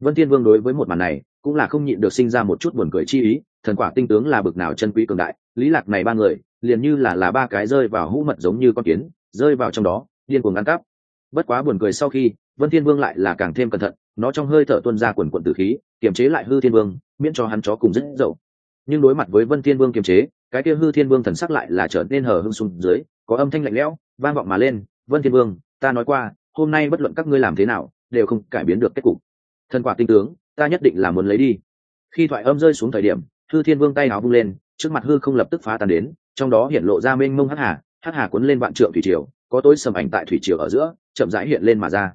Vân thiên vương đối với một màn này, cũng là không nhịn được sinh ra một chút buồn cười chi ý, thần quả tinh tướng là bực nào chân quý cường đại, lý lạc này ba người, liền như là là ba cái rơi vào hũ mật giống như con kiến rơi vào trong đó, điên cuồng ăn cắp. Bất quá buồn cười sau khi, vân thiên vương lại là càng thêm cẩn thận, nó trong hơi thở tuôn ra quần quần tử khí, kiềm chế lại hư thiên vương, miễn cho hắn chó cùng rất dậu. Nhưng đối mặt với vân thiên vương kiềm chế, cái kia hư thiên vương thần sắc lại là trở nên hờ hưng xuống dưới, có âm thanh lạnh lẽo, vang vọng mà lên, vân thiên vương, ta nói qua, hôm nay bất luận các ngươi làm thế nào, đều không cải biến được kết cục. Thần quả tinh tướng, ta nhất định là muốn lấy đi. Khi thoại âm rơi xuống thời điểm, hư thiên vương tay áo vung lên, trước mặt hư không lập tức phá tan đến, trong đó hiện lộ ra mênh mông hắc hà hắc hà cuốn lên vạn trượng thủy triều, có tối sầm ảnh tại thủy triều ở giữa, chậm rãi hiện lên mà ra.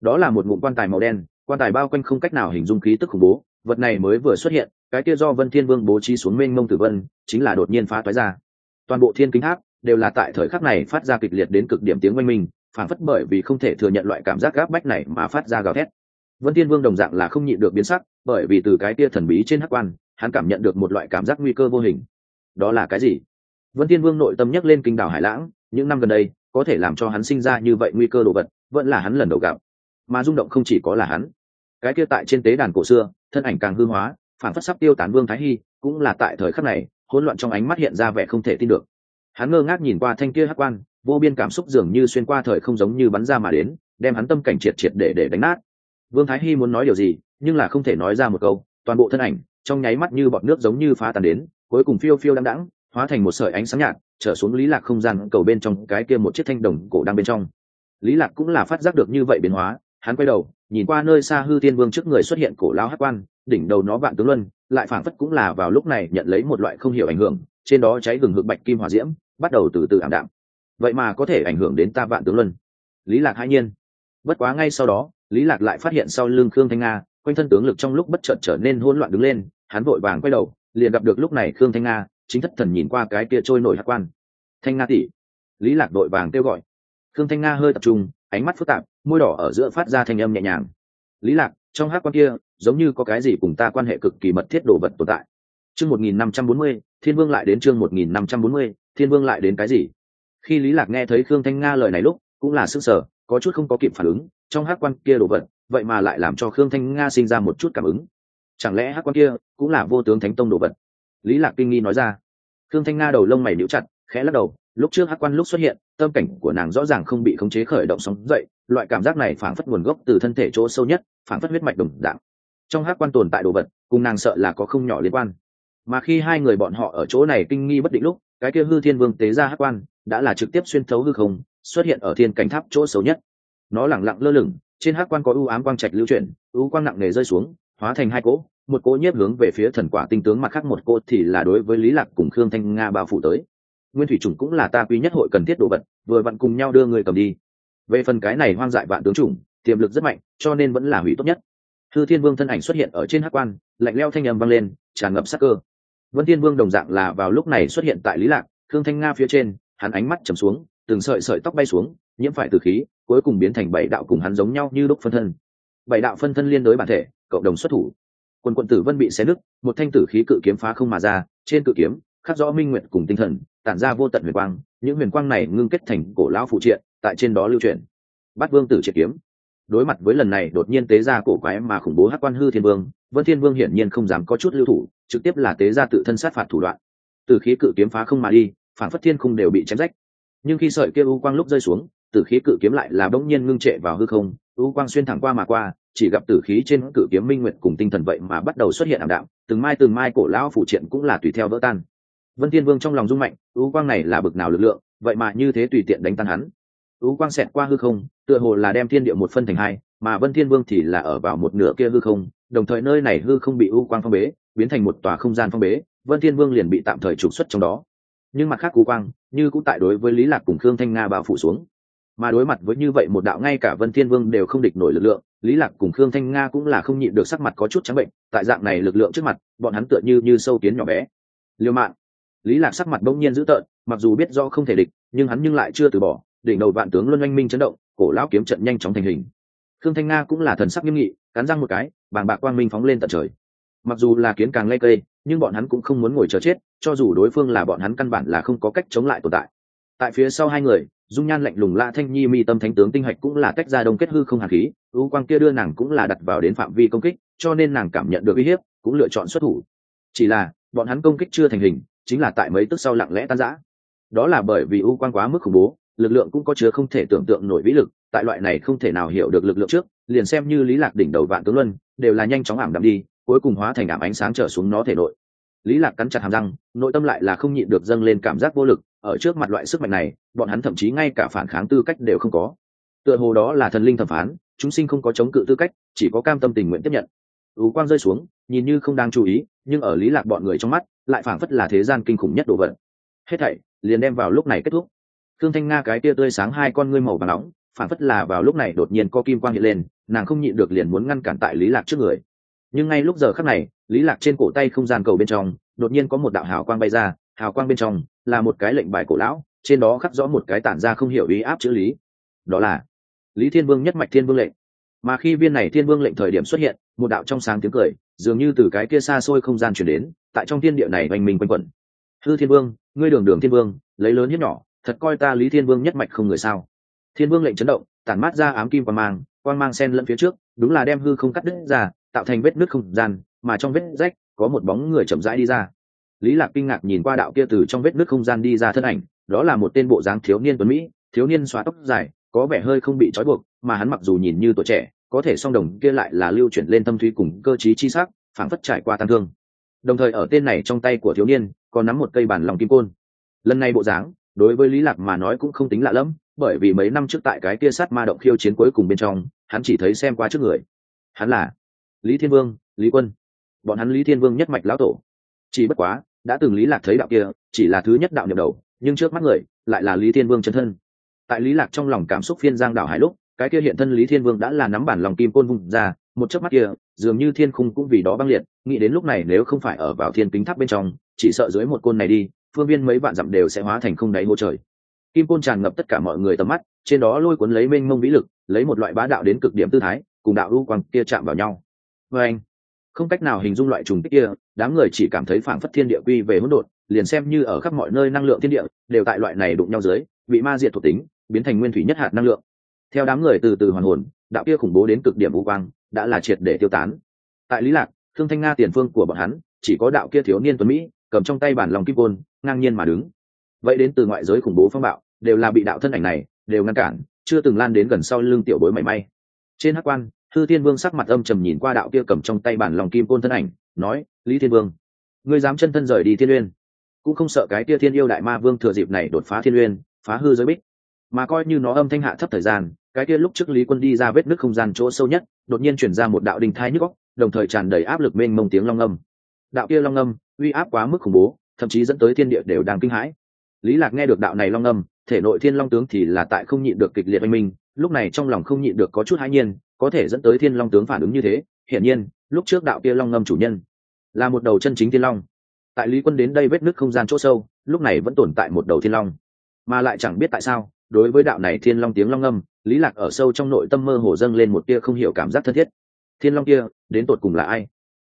Đó là một ngụm quan tài màu đen, quan tài bao quanh không cách nào hình dung khí tức khủng bố, vật này mới vừa xuất hiện, cái kia do vân thiên vương bố trí xuống mênh mông tử vân, chính là đột nhiên phá toái ra. Toàn bộ thiên kính tháp đều là tại thời khắc này phát ra kịch liệt đến cực điểm tiếng oanh minh phản phất bởi vì không thể thừa nhận loại cảm giác gáp bách này mà phát ra gào thét. Vân thiên vương đồng dạng là không nhịn được biến sắc, bởi vì từ cái kia thần bí trên hắc quan, hắn cảm nhận được một loại cảm giác nguy cơ vô hình. Đó là cái gì? Vân thiên vương nội tâm nhắc lên kinh đảo hải lãng, những năm gần đây, có thể làm cho hắn sinh ra như vậy nguy cơ đồ vật, vẫn là hắn lần đầu gặp. Mà rung động không chỉ có là hắn. Cái kia tại trên tế đàn cổ xưa, thân ảnh càng hư hóa, phản phất sắp tiêu tán vương thái hy, cũng là tại thời khắc này, hỗn loạn trong ánh mắt hiện ra vẻ không thể tin được. Hắn ngơ ngác nhìn qua thanh kia hắc quan, vô biên cảm xúc dường như xuyên qua thời không giống như bắn ra mà đến, đem hắn tâm cảnh triệt triệt để để đánh nát. Vương thái hy muốn nói điều gì, nhưng là không thể nói ra một câu, toàn bộ thân ảnh, trong nháy mắt như bọt nước giống như phá tàn đến, cuối cùng phiêu phiêu đăng đẳng hóa thành một sợi ánh sáng nhạt, trở xuống lý lạc không gian cầu bên trong cái kia một chiếc thanh đồng cổ đang bên trong. Lý lạc cũng là phát giác được như vậy biến hóa, hắn quay đầu, nhìn qua nơi xa hư tiên vương trước người xuất hiện cổ lão hắc quan, đỉnh đầu nó vạn tướng luân, lại phảng phất cũng là vào lúc này nhận lấy một loại không hiểu ảnh hưởng, trên đó cháy gừng hực bạch kim hỏa diễm, bắt đầu từ từ ảm đạm. Vậy mà có thể ảnh hưởng đến ta vạn tướng luân. Lý lạc hãi nhiên. Bất quá ngay sau đó, lý lạc lại phát hiện sau lưng khương thanh nga, quanh thân tướng lực trong lúc bất chợt trở nên hỗn loạn đứng lên, hắn vội vàng quay đầu, liền gặp được lúc này khương thanh nga chính thất thần nhìn qua cái kia trôi nổi hát quan. Thanh nga tỷ, lý lạc đội vàng kêu gọi. Khương thanh nga hơi tập trung, ánh mắt phức tạp, môi đỏ ở giữa phát ra thanh âm nhẹ nhàng. Lý lạc, trong hát quan kia, giống như có cái gì cùng ta quan hệ cực kỳ mật thiết đồ vật tồn tại. Chương một nghìn năm trăm bốn mươi, thiên vương lại đến chương một nghìn năm trăm bốn mươi, thiên vương lại đến cái gì? Khi lý lạc nghe thấy khương thanh nga lời này lúc, cũng là sức sở, có chút không có kịp phản ứng, trong hát quan kia đồ vật, vậy mà lại làm cho khương thanh nga sinh ra một chút cảm ứng. Chẳng lẽ hát quan kia cũng là vô tướng thánh tông đồ vật? Lý lạc kinh nghi nói ra. Khương thanh nga đầu lông mày níu chặt, khẽ lắc đầu, lúc trước hắc quan lúc xuất hiện, tâm cảnh của nàng rõ ràng không bị khống chế khởi động sóng dậy, loại cảm giác này phảng phất nguồn gốc từ thân thể chỗ sâu nhất, phảng phất huyết mạch đồng dạng. Trong hắc quan tồn tại đồ vật, cùng nàng sợ là có không nhỏ liên quan. Mà khi hai người bọn họ ở chỗ này kinh nghi bất định lúc, cái kia hư thiên vương tế ra hắc quan, đã là trực tiếp xuyên thấu hư không, xuất hiện ở thiên cảnh tháp chỗ xấu nhất. Nó lẳng lặng lơ lửng, trên hắc quan có ưu ám quang trạch lưu chuyển ưu quang nặng nề rơi xuống, hóa thành hai cỗ một cỗ nhiếp hướng về phía thần quả tinh tướng mặt khác một cỗ thì là đối với lý lạc cùng khương thanh nga bao phủ tới. Nguyên thủy trùng cũng là ta quý nhất hội cần thiết đồ vật, vừa vặn cùng nhau đưa người cầm đi. Về phần cái này hoang dại vạn tướng trùng tiềm lực rất mạnh, cho nên vẫn là hủy tốt nhất. Thư thiên vương thân ảnh xuất hiện ở trên hắc quan, lạnh leo thanh âm vang lên, tràn ngập sắc cơ. Vân thiên vương đồng dạng là vào lúc này xuất hiện tại lý lạc, khương thanh nga phía trên, hắn ánh mắt trầm xuống, từng sợi sợi tóc bay xuống, nhiễm phải từ khí, cuối cùng biến thành bảy đạo cùng hắn giống nhau như đúc phân thân. Bảy đạo phân thân liên đối bản thể, cộng đồng xuất thủ quần quận tử vân bị xé nứt, một thanh tử khí cự kiếm phá không mà ra, trên cự kiếm, khắc rõ minh nguyện cùng tinh thần, tản ra vô tận huyền quang, những huyền quang này ngưng kết thành cổ lão phụ triện, tại trên đó lưu truyền. Bắt vương tử triệt kiếm. Đối mặt với lần này đột nhiên tế ra cổ quái mà khủng bố hát quan hư thiên vương, vân thiên vương hiển nhiên không dám có chút lưu thủ, trực tiếp là tế ra tự thân sát phạt thủ đoạn. Từ khí cự kiếm phá không mà đi, phản phất thiên không đều bị chém rách. Nhưng khi sợi kia u quang lúc rơi xuống từ khí cự kiếm lại là bỗng nhiên ngưng trệ vào hư không, u quang xuyên thẳng qua mà qua chỉ gặp tử khí trên cự kiếm minh nguyệt cùng tinh thần vậy mà bắt đầu xuất hiện ảm đạm, từng mai từng mai cổ lão phụ triện cũng là tùy theo vỡ tan. Vân thiên vương trong lòng rung mạnh, ưu quang này là bực nào lực lượng, vậy mà như thế tùy tiện đánh tan hắn. Ưu quang xẹt qua hư không, tựa hồ là đem thiên địa một phân thành hai, mà vân thiên vương thì là ở vào một nửa kia hư không, đồng thời nơi này hư không bị ưu quang phong bế, biến thành một tòa không gian phong bế, vân thiên vương liền bị tạm thời trục xuất trong đó. Nhưng mặt khác ưu quang, như cũng tại đối với lý lạc cùng khương thanh nga bao phủ xuống. Mà đối mặt với như vậy một đạo ngay cả vân thiên vương đều không địch nổi lực lượng lý lạc cùng khương thanh nga cũng là không nhịn được sắc mặt có chút trắng bệnh, tại dạng này lực lượng trước mặt, bọn hắn tựa như như sâu kiến nhỏ bé. Liêu mạng lý lạc sắc mặt bỗng nhiên dữ tợn, mặc dù biết do không thể địch, nhưng hắn nhưng lại chưa từ bỏ, đỉnh đầu vạn tướng luân oanh minh chấn động, cổ lão kiếm trận nhanh chóng thành hình. Khương thanh nga cũng là thần sắc nghiêm nghị, cắn răng một cái, bàng bạc quang minh phóng lên tận trời. Mặc dù là kiến càng lây cây, nhưng bọn hắn cũng không muốn ngồi chờ chết, cho dù đối phương là bọn hắn căn bản là không có cách chống lại tồn tại. Tại phía sau hai người dung nhan lạnh lùng la thanh nhi mi tâm thánh tướng tinh hạch cũng là tách ra đông kết hư không hàn khí, ưu quang kia đưa nàng cũng là đặt vào đến phạm vi công kích, cho nên nàng cảm nhận được uy hiếp, cũng lựa chọn xuất thủ. Chỉ là, bọn hắn công kích chưa thành hình, chính là tại mấy tức sau lặng lẽ tan rã. Đó là bởi vì ưu quang quá mức khủng bố, lực lượng cũng có chứa không thể tưởng tượng nổi vĩ lực, tại loại này không thể nào hiểu được lực lượng trước, liền xem như lý lạc đỉnh đầu vạn tướng luân, đều là nhanh chóng ảm đạm đi, cuối cùng hóa thành ảm ánh sáng trở xuống nó thể nội. Lý lạc cắn chặt hàm răng, nội tâm lại là không nhịn được dâng lên cảm giác vô lực ở trước mặt loại sức mạnh này, bọn hắn thậm chí ngay cả phản kháng tư cách đều không có. Tựa hồ đó là thần linh thẩm phán, chúng sinh không có chống cự tư cách, chỉ có cam tâm tình nguyện tiếp nhận. Ú quang rơi xuống, nhìn như không đang chú ý, nhưng ở lý lạc bọn người trong mắt, lại phảng phất là thế gian kinh khủng nhất đồ vật. Hết thảy liền đem vào lúc này kết thúc. Thương thanh nga cái tia tươi sáng hai con ngươi màu vàng nóng, phảng phất là vào lúc này đột nhiên có kim quang hiện lên, nàng không nhịn được liền muốn ngăn cản tại lý lạc trước người. Nhưng ngay lúc giờ khắc này, lý lạc trên cổ tay không gian cầu bên trong, đột nhiên có một đạo hào quang bay ra hào quang bên trong là một cái lệnh bài cổ lão, trên đó khắc rõ một cái tản ra không hiểu ý áp chữ lý. Đó là lý thiên vương nhất mạch thiên vương lệnh. Mà khi viên này thiên vương lệnh thời điểm xuất hiện, một đạo trong sáng tiếng cười, dường như từ cái kia xa xôi không gian chuyển đến, tại trong thiên địa này oanh minh quanh quẩn. Hư thiên vương, ngươi đường đường thiên vương, lấy lớn hiếp nhỏ, thật coi ta lý thiên vương nhất mạch không người sao? Thiên vương lệnh chấn động, tản mát ra ám kim quang mang quang mang sen lẫn phía trước, đúng là đem hư không cắt đứt ra, tạo thành vết nứt không gian, mà trong vết rách có một bóng người chậm rãi đi ra lý lạc kinh ngạc nhìn qua đạo kia từ trong vết nứt không gian đi ra thân ảnh, đó là một tên bộ dáng thiếu niên tuấn mỹ, thiếu niên xóa tóc dài, có vẻ hơi không bị trói buộc, mà hắn mặc dù nhìn như tuổi trẻ, có thể song đồng kia lại là lưu chuyển lên tâm thúy cùng cơ trí chi sắc, phảng phất trải qua tăng thương. Đồng thời ở tên này trong tay của thiếu niên, còn nắm một cây bản lòng kim côn. Lần này bộ dáng, đối với lý lạc mà nói cũng không tính lạ lắm bởi vì mấy năm trước tại cái kia sát ma động khiêu chiến cuối cùng bên trong, hắn chỉ thấy xem qua trước người. Hắn là lý thiên vương, lý quân. Bọn hắn lý thiên vương nhất mạch lão tổ. Chỉ bất quá đã từng lý lạc thấy đạo kia, chỉ là thứ nhất đạo nhập đầu, nhưng trước mắt người, lại là lý thiên vương chân thân. Tại lý lạc trong lòng cảm xúc phiên giang đảo hải lúc, cái kia hiện thân lý thiên vương đã là nắm bản lòng kim côn vùng ra, một chớp mắt kia, dường như thiên khung cũng vì đó băng liệt, nghĩ đến lúc này nếu không phải ở vào thiên kính tháp bên trong, chỉ sợ dưới một côn này đi, phương viên mấy vạn dặm đều sẽ hóa thành không đáy ngô trời. Kim côn tràn ngập tất cả mọi người tầm mắt, trên đó lôi cuốn lấy mênh mông vĩ lực, lấy một loại bá đạo đến cực điểm tư thái, cùng đạo lưu quang kia chạm vào nhau. Vê anh không cách nào hình dung loại trùng kích kia, đám người chỉ cảm thấy phảng phất thiên địa quy về hỗn độn, liền xem như ở khắp mọi nơi năng lượng thiên địa, đều tại loại này đụng nhau dưới, bị ma diệt thuộc tính, biến thành nguyên thủy nhất hạt năng lượng. Theo đám người từ từ hoàn hồn, đạo kia khủng bố đến cực điểm vũ quang, đã là triệt để tiêu tán. Tại lý lạc, thương thanh nga tiền phương của bọn hắn, chỉ có đạo kia thiếu niên tuấn mỹ, cầm trong tay bản lòng kim côn, ngang nhiên mà đứng. Vậy đến từ ngoại giới khủng bố phong bạo, đều là bị đạo thân ảnh này, đều ngăn cản, chưa từng lan đến gần sau lưng tiểu bối mảy may. Trên hắc quan thư thiên vương sắc mặt âm trầm nhìn qua đạo kia cầm trong tay bản lòng kim côn thân ảnh, nói, lý thiên vương, ngươi dám chân thân rời đi thiên uyên, cũng không sợ cái kia thiên yêu đại ma vương thừa dịp này đột phá thiên uyên, phá hư giới bích. Mà coi như nó âm thanh hạ thấp thời gian, cái kia lúc trước lý quân đi ra vết nước không gian chỗ sâu nhất, đột nhiên chuyển ra một đạo đình thai nhức góc đồng thời tràn đầy áp lực mênh mông tiếng long âm. Đạo kia long âm, uy áp quá mức khủng bố, thậm chí dẫn tới thiên địa đều đang kinh hãi. Lý lạc nghe được đạo này long âm, thể nội thiên long tướng thì là tại không nhịn được kịch liệt oanh minh lúc này trong lòng không nhịn được có chút hãi nhiên, có thể dẫn tới thiên long tướng phản ứng như thế, hiển nhiên, lúc trước đạo kia long ngâm chủ nhân là một đầu chân chính thiên long. Tại lý quân đến đây vết nứt không gian chỗ sâu, lúc này vẫn tồn tại một đầu thiên long. Mà lại chẳng biết tại sao, đối với đạo này thiên long tiếng long ngâm, lý lạc ở sâu trong nội tâm mơ hồ dâng lên một tia không hiểu cảm giác thân thiết. Thiên long kia, đến tột cùng là ai?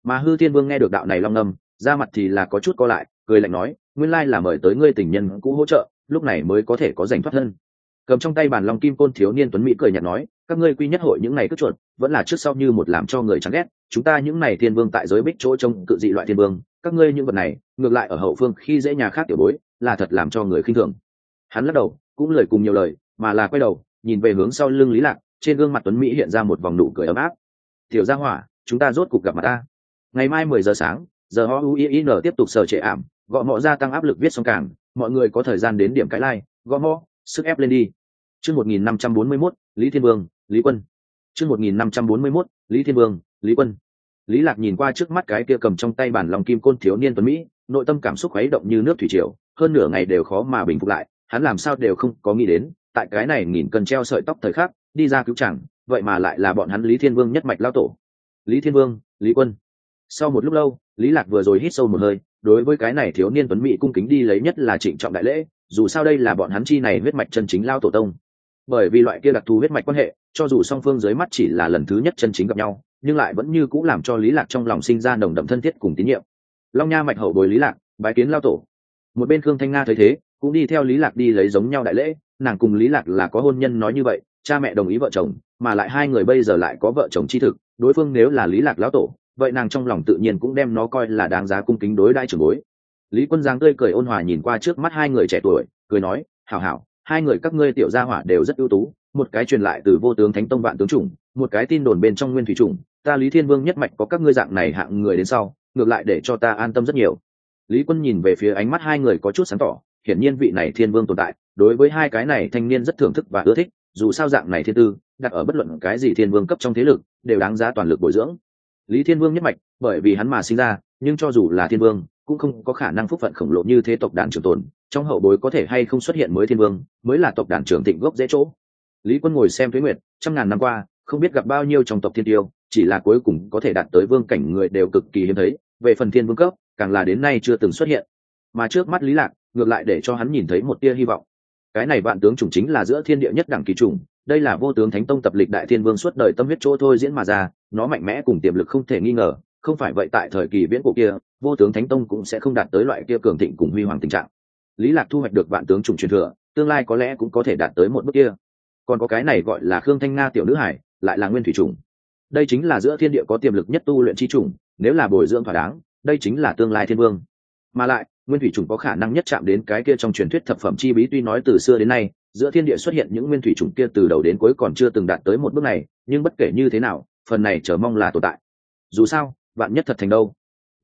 Mà hư thiên vương nghe được đạo này long ngâm ra mặt thì là có chút co lại, cười lạnh nói, nguyên lai là mời tới ngươi tình nhân cũ hỗ trợ, lúc này mới có thể có giành thoát thân cầm trong tay bàn long kim côn thiếu niên tuấn mỹ cười nhạt nói các ngươi quy nhất hội những ngày cất chuột vẫn là trước sau như một làm cho người chán ghét chúng ta những này thiên vương tại giới bích chỗ trông cự dị loại thiên vương các ngươi những vật này ngược lại ở hậu phương khi dễ nhà khác tiểu bối là thật làm cho người khinh thường. Hắn lắc đầu cũng lời cùng nhiều lời mà là quay đầu nhìn về hướng sau lưng lý lạc trên gương mặt tuấn mỹ hiện ra một vòng nụ cười ấm áp. Tiểu gia hỏa chúng ta rốt cục gặp mặt ta. Ngày mai mười giờ sáng giờ họ uin tiếp tục sở trệ ảm gõ mọ gia tăng áp lực viết xong cảng mọi người có thời gian đến điểm cái lai、like, gõ mọ sức ép lên đi. Chương một nghìn năm trăm bốn mươi mốt, lý thiên vương, lý quân. Chương một nghìn năm trăm bốn mươi mốt, lý thiên vương, lý quân. Lý lạc nhìn qua trước mắt cái kia cầm trong tay bản lòng kim côn thiếu niên tuấn mỹ, nội tâm cảm xúc khuấy động như nước thủy triều, hơn nửa ngày đều khó mà bình phục lại, hắn làm sao đều không có nghĩ đến, tại cái này nghìn cân treo sợi tóc thời khắc, đi ra cứu chẳng, vậy mà lại là bọn hắn lý thiên vương nhất mạch lao tổ. Lý thiên vương, lý quân. Sau một lúc lâu, lý lạc vừa rồi hít sâu một hơi, đối với cái này thiếu niên tuấn mỹ cung kính đi lấy nhất là trịnh trọng đại lễ dù sao đây là bọn hắn chi này huyết mạch chân chính lao tổ tông. Bởi vì loại kia đặc thù huyết mạch quan hệ, cho dù song phương dưới mắt chỉ là lần thứ nhất chân chính gặp nhau, nhưng lại vẫn như cũng làm cho lý lạc trong lòng sinh ra nồng đậm thân thiết cùng tín nhiệm. Long nha mạch hậu bồi lý lạc, bái kiến lao tổ. Một bên khương thanh nga thấy thế, cũng đi theo lý lạc đi lấy giống nhau đại lễ, nàng cùng lý lạc là có hôn nhân nói như vậy, cha mẹ đồng ý vợ chồng, mà lại hai người bây giờ lại có vợ chồng chi thực, đối phương nếu là lý lạc lão tổ, vậy nàng trong lòng tự nhiên cũng đem nó coi là đáng giá cung kính đối đãi trưởng bối lý quân giang tươi cười ôn hòa nhìn qua trước mắt hai người trẻ tuổi, cười nói, hảo hảo, hai người các ngươi tiểu gia hỏa đều rất ưu tú, một cái truyền lại từ vô tướng thánh tông vạn tướng chủng, một cái tin đồn bên trong nguyên thủy chủng, ta lý thiên vương nhất mạch có các ngươi dạng này hạng người đến sau, ngược lại để cho ta an tâm rất nhiều. Lý quân nhìn về phía ánh mắt hai người có chút sáng tỏ, hiển nhiên vị này thiên vương tồn tại, đối với hai cái này thanh niên rất thưởng thức và ưa thích, dù sao dạng này thiên tư, đặt ở bất luận cái gì thiên vương cấp trong thế lực, đều đáng giá toàn lực bồi dưỡng. Lý thiên vương nhất mạch, bởi vì hắn mà sinh ra, nhưng cho dù là thiên vương cũng không có khả năng phúc phận khổng lồ như thế tộc đàn trường tồn, trong hậu bối có thể hay không xuất hiện mới thiên vương, mới là tộc đàn trưởng thịnh gốc dễ chỗ. Lý quân ngồi xem thuế nguyệt, trăm ngàn năm qua, không biết gặp bao nhiêu trong tộc thiên tiêu, chỉ là cuối cùng có thể đạt tới vương cảnh người đều cực kỳ hiếm thấy, về phần thiên vương cấp, càng là đến nay chưa từng xuất hiện. Mà trước mắt lý lạc, ngược lại để cho hắn nhìn thấy một tia hy vọng. Cái này vạn tướng chủng chính là giữa thiên địa nhất đẳng kỳ chủng, đây là vô tướng thánh tông tập lịch đại thiên vương suốt đời tâm huyết chỗ thôi diễn mà ra, nó mạnh mẽ cùng tiềm lực không thể nghi ngờ, không phải vậy tại thời kỳ viễn cổ kia vô tướng thánh tông cũng sẽ không đạt tới loại kia cường thịnh cùng huy hoàng tình trạng lý lạc thu hoạch được vạn tướng trùng truyền thừa, tương lai có lẽ cũng có thể đạt tới một bước kia còn có cái này gọi là khương thanh nga tiểu nữ hải, lại là nguyên thủy Trùng. đây chính là giữa thiên địa có tiềm lực nhất tu luyện chi trùng. nếu là bồi dưỡng thỏa đáng, đây chính là tương lai thiên vương mà lại, nguyên thủy Trùng có khả năng nhất chạm đến cái kia trong truyền thuyết thập phẩm chi bí tuy nói từ xưa đến nay, giữa thiên địa xuất hiện những nguyên thủy Trùng kia từ đầu đến cuối còn chưa từng đạt tới một bước này, nhưng bất kể như thế nào, phần này chờ mong là tồn tại dù sao bạn nhất thật thành đâu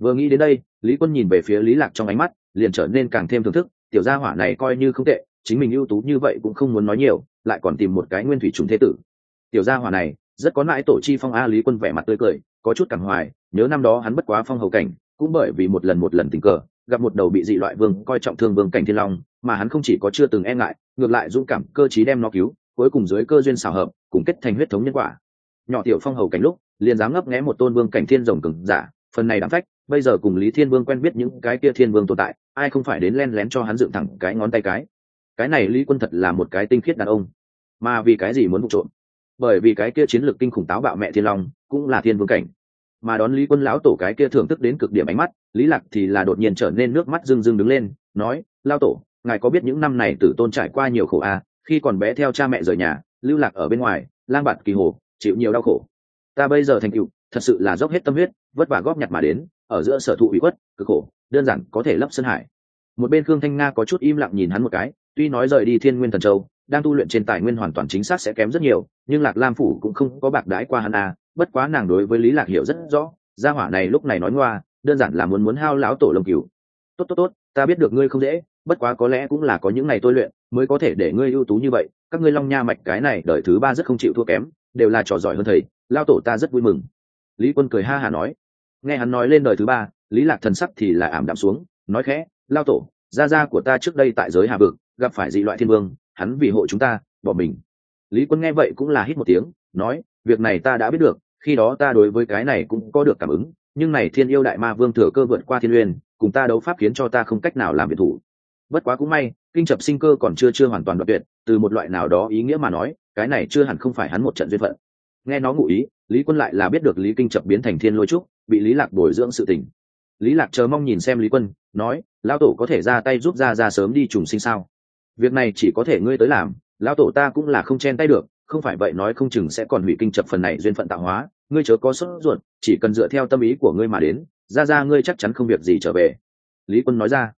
vừa nghĩ đến đây, lý quân nhìn về phía lý lạc trong ánh mắt, liền trở nên càng thêm thưởng thức, tiểu gia hỏa này coi như không tệ, chính mình ưu tú như vậy cũng không muốn nói nhiều, lại còn tìm một cái nguyên thủy trùng thế tử. Tiểu gia hỏa này, rất có nãi tổ chi phong a, lý quân vẻ mặt tươi cười, có chút càng hoài, nhớ năm đó hắn bất quá phong hầu cảnh, cũng bởi vì một lần một lần tình cờ, gặp một đầu bị dị loại vương, coi trọng thương vương cảnh thiên long, mà hắn không chỉ có chưa từng e ngại, ngược lại dũng cảm, cơ chí đem nó cứu, cuối cùng dưới cơ duyên xào hợp, cùng kết thành huyết thống nhân quả. Nhỏ tiểu phong hầu cảnh lúc, liền dám ngấp nghé một tôn vương cảnh thiên rồng cừng giả, phần này đáng phách bây giờ cùng lý thiên vương quen biết những cái kia thiên vương tồn tại, ai không phải đến len lén cho hắn dựng thẳng cái ngón tay cái? Cái này lý quân thật là một cái tinh khiết đàn ông. Mà vì cái gì muốn vụ trộm? Bởi vì cái kia chiến lược kinh khủng táo bạo mẹ thiên long cũng là thiên vương cảnh. Mà đón lý quân lão tổ cái kia thưởng thức đến cực điểm ánh mắt, lý lạc thì là đột nhiên trở nên nước mắt rưng rưng đứng lên, nói lao tổ, ngài có biết những năm này tử tôn trải qua nhiều khổ à? Khi còn bé theo cha mẹ rời nhà, lưu lạc ở bên ngoài, lang bạt kỳ hồ, chịu nhiều đau khổ. Ta bây giờ thành cựu thật sự là dốc hết tâm huyết, vất vả góp nhặt mà đến ở giữa sở thụ ủy khuất, cực khổ, đơn giản có thể lấp sân hải. Một bên khương thanh nga có chút im lặng nhìn hắn một cái, tuy nói rời đi thiên nguyên thần châu, đang tu luyện trên tài nguyên hoàn toàn chính xác sẽ kém rất nhiều, nhưng lạc lam phủ cũng không có bạc đái qua hắn à bất quá nàng đối với lý lạc hiểu rất rõ, gia hỏa này lúc này nói ngoa, đơn giản là muốn muốn hao lão tổ lồng cửu tốt tốt tốt, ta biết được ngươi không dễ, bất quá có lẽ cũng là có những ngày tôi luyện mới có thể để ngươi ưu tú như vậy, các ngươi long nha mạch cái này đời thứ ba rất không chịu thua kém, đều là trò giỏi hơn thầy lao tổ ta rất vui mừng. Lý quân cười ha hà nói nghe hắn nói lên đời thứ ba, lý lạc thần sắc thì là ảm đạm xuống, nói khẽ, lao tổ, gia gia của ta trước đây tại giới hà vực, gặp phải dị loại thiên vương, hắn vì hộ chúng ta, bỏ mình. Lý quân nghe vậy cũng là hít một tiếng, nói, việc này ta đã biết được, khi đó ta đối với cái này cũng có được cảm ứng, nhưng này thiên yêu đại ma vương thừa cơ vượt qua thiên uyên cùng ta đấu pháp khiến cho ta không cách nào làm biệt thủ. Bất quá cũng may, kinh chập sinh cơ còn chưa chưa hoàn toàn đoạn tuyệt, từ một loại nào đó ý nghĩa mà nói, cái này chưa hẳn không phải hắn một trận duyên phận. Nghe nó ngụ ý, lý quân lại là biết được lý kinh chập biến thành thiên lôi trúc bị lý lạc bồi dưỡng sự tình. Lý lạc chờ mong nhìn xem lý quân, nói, lão tổ có thể ra tay giúp ra ra sớm đi trùng sinh sao? Việc này chỉ có thể ngươi tới làm, lão tổ ta cũng là không chen tay được, không phải vậy nói không chừng sẽ còn hủy kinh chập phần này duyên phận tạo hóa, ngươi chớ có sốt ruột, chỉ cần dựa theo tâm ý của ngươi mà đến, ra ra ngươi chắc chắn không việc gì trở về. Lý quân nói ra.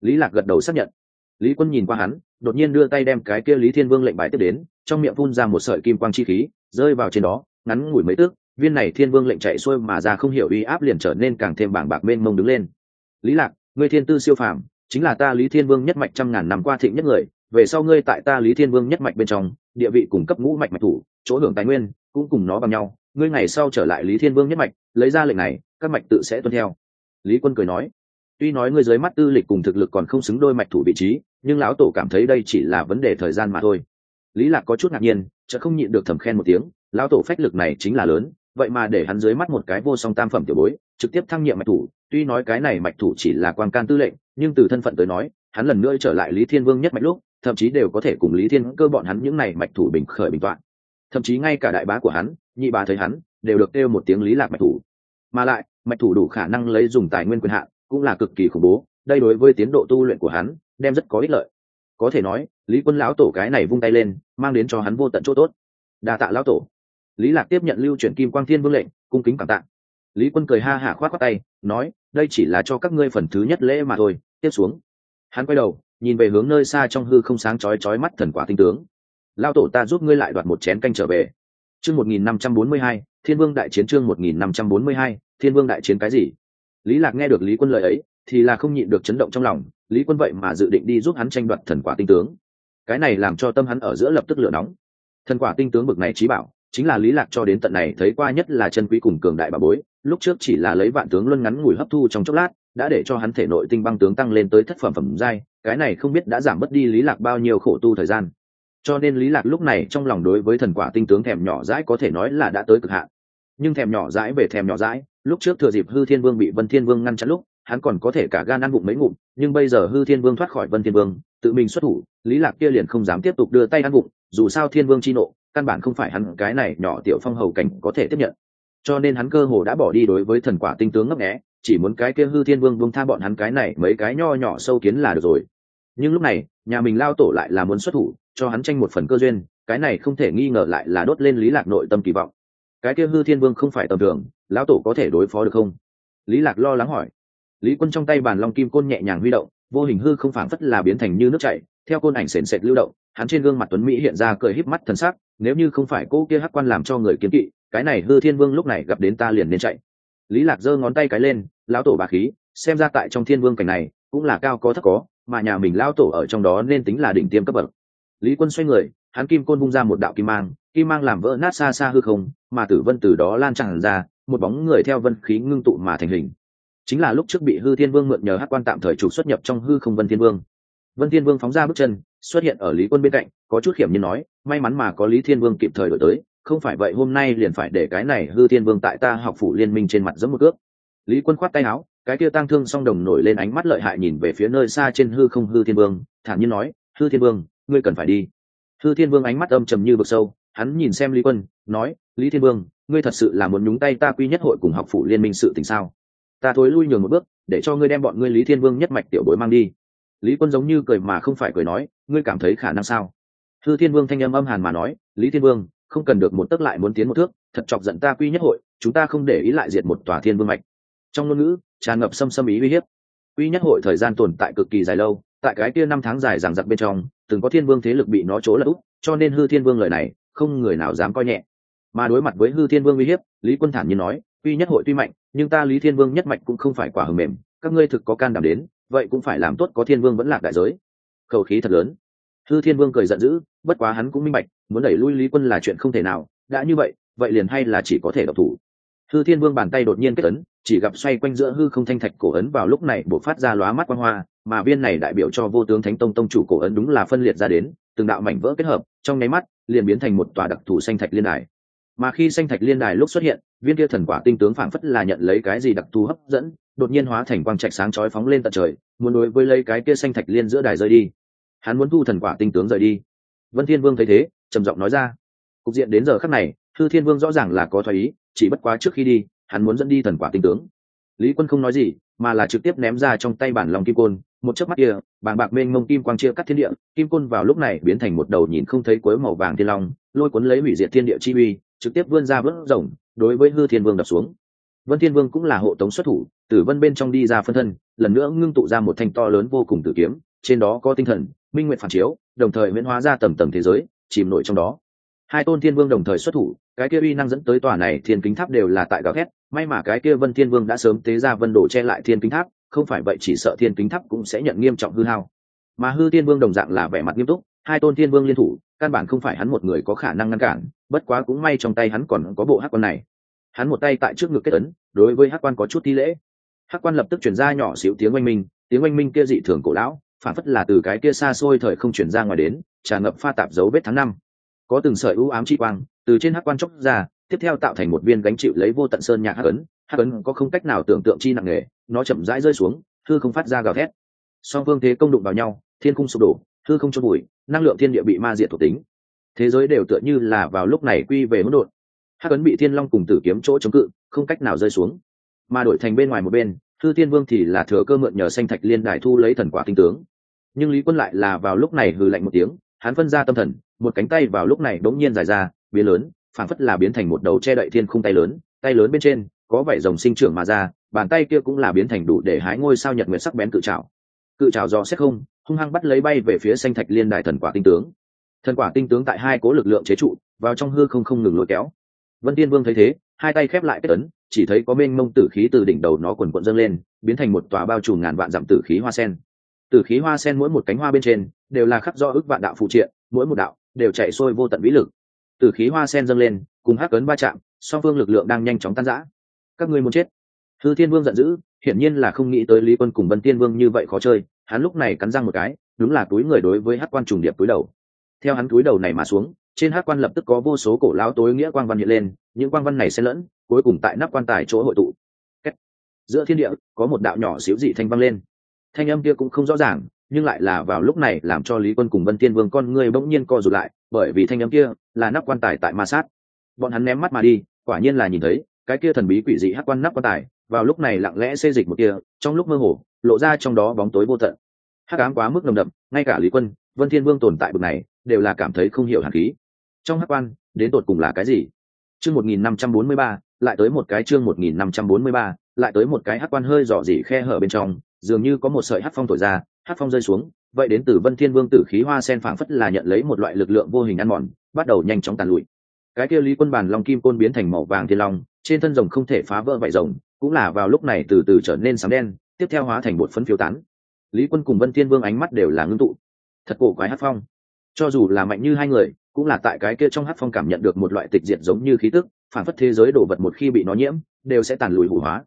Lý lạc gật đầu xác nhận. Lý quân nhìn qua hắn, đột nhiên đưa tay đem cái kia lý thiên vương lệnh bài tiếp đến, trong miệng phun ra một sợi kim quang chi khí, rơi vào trên đó, ngắn ngủi mấy tước viên này thiên vương lệnh chạy xuôi mà ra không hiểu uy áp liền trở nên càng thêm bảng bạc mênh mông đứng lên. Lý lạc, ngươi thiên tư siêu phàm, chính là ta lý thiên vương nhất mạch trăm ngàn năm qua thịnh nhất người, về sau ngươi tại ta lý thiên vương nhất mạch bên trong, địa vị cùng cấp ngũ mạch mạch thủ, chỗ hưởng tài nguyên, cũng cùng nó bằng nhau, ngươi ngày sau trở lại lý thiên vương nhất mạch, lấy ra lệnh này, các mạch tự sẽ tuân theo. Lý quân cười nói. Tuy nói ngươi dưới mắt tư lịch cùng thực lực còn không xứng đôi mạch thủ vị trí, nhưng lão tổ cảm thấy đây chỉ là vấn đề thời gian mà thôi. Lý lạc có chút ngạc nhiên chợ không nhịn được thầm khen một tiếng, lão tổ phách lực này chính là lớn vậy mà để hắn dưới mắt một cái vô song tam phẩm tiểu bối, trực tiếp thăng nhiệm mạch thủ. Tuy nói cái này mạch thủ chỉ là quan can tư lệnh, nhưng từ thân phận tới nói, hắn lần nữa trở lại lý thiên vương nhất mạch lúc, thậm chí đều có thể cùng lý thiên cơ bọn hắn những này mạch thủ bình khởi bình toạn. Thậm chí ngay cả đại bá của hắn, nhị bá thấy hắn, đều được kêu một tiếng lý lạc mạch thủ. Mà lại, mạch thủ đủ khả năng lấy dùng tài nguyên quyền hạn, cũng là cực kỳ khủng bố, đây đối với tiến độ tu luyện của hắn, đem rất có ích lợi. Có thể nói, lý quân lão tổ cái này vung tay lên, mang đến cho hắn vô tận chỗ tốt. Đa tạ lão tổ lý lạc tiếp nhận lưu chuyển kim quang thiên vương lệnh, cung kính cảm tạ. Lý quân cười ha hả khoát khoát tay, nói, đây chỉ là cho các ngươi phần thứ nhất lễ mà thôi. Tiếp xuống, hắn quay đầu, nhìn về hướng nơi xa trong hư không sáng chói chói mắt thần quả tinh tướng. Lao tổ ta giúp ngươi lại đoạt một chén canh trở về. Chương một nghìn năm trăm bốn mươi hai, thiên vương đại chiến chương một nghìn năm trăm bốn mươi hai, thiên vương đại chiến cái gì? Lý lạc nghe được lý quân lời ấy, thì là không nhịn được chấn động trong lòng, lý quân vậy mà dự định đi giúp hắn tranh đoạt thần quả tinh tướng. Cái này làm cho tâm hắn ở giữa lập tức lửa nóng. Thần quả tinh tướng bực này trí bảo chính là lý lạc cho đến tận này thấy qua nhất là chân quý cùng cường đại bà bối, lúc trước chỉ là lấy vạn tướng luân ngắn ngủi hấp thu trong chốc lát, đã để cho hắn thể nội tinh băng tướng tăng lên tới thất phẩm phẩm giai, cái này không biết đã giảm mất đi lý lạc bao nhiêu khổ tu thời gian. Cho nên lý lạc lúc này trong lòng đối với thần quả tinh tướng thèm nhỏ dãi có thể nói là đã tới cực hạn. Nhưng thèm nhỏ dãi về thèm nhỏ dãi, lúc trước thừa dịp hư thiên vương bị vân thiên vương ngăn chặn lúc, hắn còn có thể cả gan ăn bụng mấy ngụm, nhưng bây giờ hư thiên vương thoát khỏi vân thiên vương, tự mình xuất thủ, lý lạc kia liền không dám tiếp tục đưa tay ăn bụng dù sao thiên vương chi nộ căn bản không phải hắn, cái này nhỏ tiểu phong hầu cảnh có thể tiếp nhận. Cho nên hắn cơ hồ đã bỏ đi đối với thần quả tinh tướng ngấp nghé, chỉ muốn cái kia hư thiên vương buông tha bọn hắn cái này mấy cái nho nhỏ sâu kiến là được rồi. Nhưng lúc này, nhà mình lao tổ lại là muốn xuất thủ, cho hắn tranh một phần cơ duyên, cái này không thể nghi ngờ lại là đốt lên lý lạc nội tâm kỳ vọng. Cái kia hư thiên vương không phải tầm thường, lão tổ có thể đối phó được không? Lý lạc lo lắng hỏi. Lý quân trong tay bàn long kim côn nhẹ nhàng huy động, vô hình hư không phảng phất là biến thành như nước chảy theo côn ảnh sền sệt lưu động, hắn trên gương mặt tuấn mỹ hiện ra cười híp mắt thần sắc, nếu như không phải cô kia hắc quan làm cho người kiếm kỵ, cái này hư thiên vương lúc này gặp đến ta liền nên chạy. Lý lạc giơ ngón tay cái lên, lão tổ bà khí, xem ra tại trong thiên vương cảnh này, cũng là cao có thấp có, mà nhà mình lão tổ ở trong đó nên tính là đỉnh tiêm cấp bậc. Lý quân xoay người, hắn kim côn bung ra một đạo kim mang kim mang làm vỡ nát xa xa hư không, mà tử vân từ đó lan tràn ra, một bóng người theo vân khí ngưng tụ mà thành hình. Chính là lúc trước bị hư thiên vương mượn nhờ hát quan tạm thời trục xuất nhập trong hư không vân thiên vương vân thiên vương phóng ra bước chân, xuất hiện ở lý quân bên cạnh, có chút hiểm như nói, may mắn mà có lý thiên vương kịp thời đổi tới, không phải vậy hôm nay liền phải để cái này hư thiên vương tại ta học phủ liên minh trên mặt giẫm một cước. Lý quân khoát tay áo, cái kia tăng thương song đồng nổi lên ánh mắt lợi hại nhìn về phía nơi xa trên hư không hư thiên vương, thản nhiên nói, hư thiên vương, ngươi cần phải đi. Hư thiên vương ánh mắt âm trầm như vực sâu, hắn nhìn xem lý quân, nói, lý thiên vương, ngươi thật sự là muốn nhúng tay ta quy nhất hội cùng học phủ liên minh sự tình sao? Ta thối lui nhường một bước, để cho ngươi đem bọn ngươi lý thiên vương nhất mạch tiểu bối mang đi lý quân giống như cười mà không phải cười nói, ngươi cảm thấy khả năng sao? Hư thiên vương thanh âm âm hàn mà nói, lý thiên vương, không cần được một tấc lại muốn tiến một thước, thật chọc giận ta quy nhất hội, chúng ta không để ý lại diệt một tòa thiên vương mạch. Trong ngôn ngữ, tràn ngập xâm xâm ý uy hiếp. Quy nhất hội thời gian tồn tại cực kỳ dài lâu, tại cái kia năm tháng dài rằng giặc bên trong, từng có thiên vương thế lực bị nó trố lật úp, cho nên hư thiên vương lời này, không người nào dám coi nhẹ. Mà đối mặt với hư thiên vương uy hiếp, lý quân thản nhiên nói, quy nhất hội tuy mạnh, nhưng ta lý thiên vương nhất mạch cũng không phải quả hầm mềm, các ngươi thực có can đảm đến vậy cũng phải làm tốt có thiên vương vẫn lạc đại giới. Khẩu khí thật lớn. Hư thiên vương cười giận dữ, bất quá hắn cũng minh bạch, muốn đẩy lui lý quân là chuyện không thể nào, đã như vậy vậy liền hay là chỉ có thể độc thủ. Hư thiên vương bàn tay đột nhiên kết ấn, chỉ gặp xoay quanh giữa hư không thanh thạch cổ ấn vào lúc này buộc phát ra lóa mắt quan hoa, mà viên này đại biểu cho vô tướng thánh tông tông chủ cổ ấn đúng là phân liệt ra đến, từng đạo mảnh vỡ kết hợp, trong nháy mắt, liền biến thành một tòa đặc thù xanh thạch liên đài. Mà khi xanh thạch liên đài lúc xuất hiện, viên kia thần quả tinh tướng phảng phất là nhận lấy cái gì đặc thù hấp dẫn đột nhiên hóa thành quang trạch sáng chói phóng lên tận trời, muốn đối với lấy cái kia xanh thạch liên giữa đài rơi đi. Hắn muốn thu thần quả tinh tướng rời đi. Vân thiên vương thấy thế, trầm giọng nói ra. Cục diện đến giờ khắc này, thư thiên vương rõ ràng là có thoái ý, chỉ bất quá trước khi đi, hắn muốn dẫn đi thần quả tinh tướng. Lý quân không nói gì, mà là trực tiếp ném ra trong tay bản lòng kim côn, một chớp mắt kia, bàng bạc mênh mông kim quang chia cắt thiên địa, kim côn vào lúc này biến thành một đầu nhìn không thấy cuối màu vàng thiên long, lôi cuốn lấy hủy diệt thiên địa chi uy, trực tiếp vươn ra vớt rồng đối với hư thiên vương đập xuống vân thiên vương cũng là hộ tống xuất thủ, tử vân bên trong đi ra phân thân, lần nữa ngưng tụ ra một thanh to lớn vô cùng tử kiếm, trên đó có tinh thần, minh nguyện phản chiếu, đồng thời miễn hóa ra tầm tầm thế giới, chìm nổi trong đó. Hai tôn thiên vương đồng thời xuất thủ, cái kia uy năng dẫn tới tòa này thiên kính tháp đều là tại gào thét, may mà cái kia vân thiên vương đã sớm tế ra vân đồ che lại thiên kính tháp, không phải vậy chỉ sợ thiên kính tháp cũng sẽ nhận nghiêm trọng hư hao. Mà hư thiên vương đồng dạng là vẻ mặt nghiêm túc, hai tôn thiên vương liên thủ, căn bản không phải hắn một người có khả năng ngăn cản, bất quá cũng may trong tay hắn còn có bộ hắc quan này. Hắn một tay tại trước ngực kết ấn đối với hắc quan có chút thi lễ. Hắc quan lập tức chuyển ra nhỏ xíu tiếng oanh minh, tiếng oanh minh kia dị thường cổ lão, phản phất là từ cái kia xa xôi thời không chuyển ra ngoài đến trà ngập pha tạp dấu vết tháng năm. Có từng sợi ưu ám chi quang từ trên hắc quan chốc ra, tiếp theo tạo thành một viên gánh chịu lấy vô tận sơn nhạc hắc ấn. Hắc ấn có không cách nào tưởng tượng chi nặng nề, nó chậm rãi rơi xuống thư không phát ra gào thét. Song phương thế công đụng vào nhau, thiên cung sụp đổ thư không cho bụi năng lượng thiên địa bị ma diệt thuộc tính. Thế giới đều tựa như là vào lúc này quy về hỗn độn hắc ấn bị thiên long cùng tử kiếm chỗ chống cự, không cách nào rơi xuống. Mà đổi thành bên ngoài một bên, thư thiên vương thì là thừa cơ mượn nhờ xanh thạch liên đài thu lấy thần quả tinh tướng. Nhưng lý quân lại là vào lúc này hừ lạnh một tiếng, hắn phân ra tâm thần, một cánh tay vào lúc này đống nhiên dài ra, biến lớn, phảng phất là biến thành một đầu che đậy thiên khung tay lớn tay lớn bên trên, có vảy rồng sinh trưởng mà ra, bàn tay kia cũng là biến thành đủ để hái ngôi sao nhật nguyệt sắc bén cự trào cự trào do xét không, hung hăng bắt lấy bay về phía xanh thạch liên đài thần quả tinh tướng. Thần quả tinh tướng tại hai cố lực lượng chế trụ, vào trong hư không không ngừng lôi kéo vân tiên vương thấy thế, hai tay khép lại kết ấn, chỉ thấy có mênh mông tử khí từ đỉnh đầu nó quần quận dâng lên, biến thành một tòa bao trùm ngàn vạn dặm tử khí hoa sen. Tử khí hoa sen mỗi một cánh hoa bên trên, đều là khắc do ức vạn đạo phụ triện, mỗi một đạo đều chạy xôi vô tận vĩ lực. Tử khí hoa sen dâng lên, cùng hắc ấn va chạm, song phương lực lượng đang nhanh chóng tan rã. Các ngươi muốn chết? Hư thiên vương giận dữ, hiển nhiên là không nghĩ tới lý quân cùng vân tiên vương như vậy khó chơi, hắn lúc này cắn răng một cái, đúng là túi người đối với hắc quan trùng điệp túi đầu. Theo hắn túi đầu này mà xuống trên hắc quan lập tức có vô số cổ lão tối nghĩa quang văn hiện lên, những quang văn này xen lẫn, cuối cùng tại nắp quan tài chỗ hội tụ. Kết. giữa thiên địa, có một đạo nhỏ xíu dị thanh vang lên. Thanh âm kia cũng không rõ ràng, nhưng lại là vào lúc này làm cho lý quân cùng vân tiên vương con người bỗng nhiên co rụt lại, bởi vì thanh âm kia là nắp quan tài tại ma sát. Bọn hắn ném mắt mà đi, quả nhiên là nhìn thấy, cái kia thần bí quỷ dị hắc quan nắp quan tài, vào lúc này lặng lẽ xê dịch một kia trong lúc mơ hồ, lộ ra trong đó bóng tối vô tận. Hắc ám quá mức nồng đậm, ngay cả lý quân vân thiên vương tồn tại bực này, đều là cảm thấy không hiểu hàn khí. Trong hắc quan, đến tột cùng là cái gì? Chương một nghìn năm trăm bốn mươi ba, lại tới một cái chương một nghìn năm trăm bốn mươi ba, lại tới một cái hắc quan hơi dò dỉ khe hở bên trong, dường như có một sợi hắc phong thổi ra, hắc phong rơi xuống, vậy đến từ vân thiên vương tử khí hoa sen phảng phất là nhận lấy một loại lực lượng vô hình ăn mòn, bắt đầu nhanh chóng tàn lụi. Cái kia lý quân bàn long kim côn biến thành màu vàng thiên long, trên thân rồng không thể phá vỡ vảy rồng, cũng là vào lúc này từ từ trở nên sáng đen, tiếp theo hóa thành bột phấn phiêu tán. Lý quân cùng vân thiên vương ánh mắt đều là ngưng tụ thật cổ quái hát phong. Cho dù là mạnh như hai người, cũng là tại cái kia trong hát phong cảm nhận được một loại tịch diệt giống như khí tức, phản phất thế giới đổ vật một khi bị nó nhiễm, đều sẽ tàn lùi hủ hóa.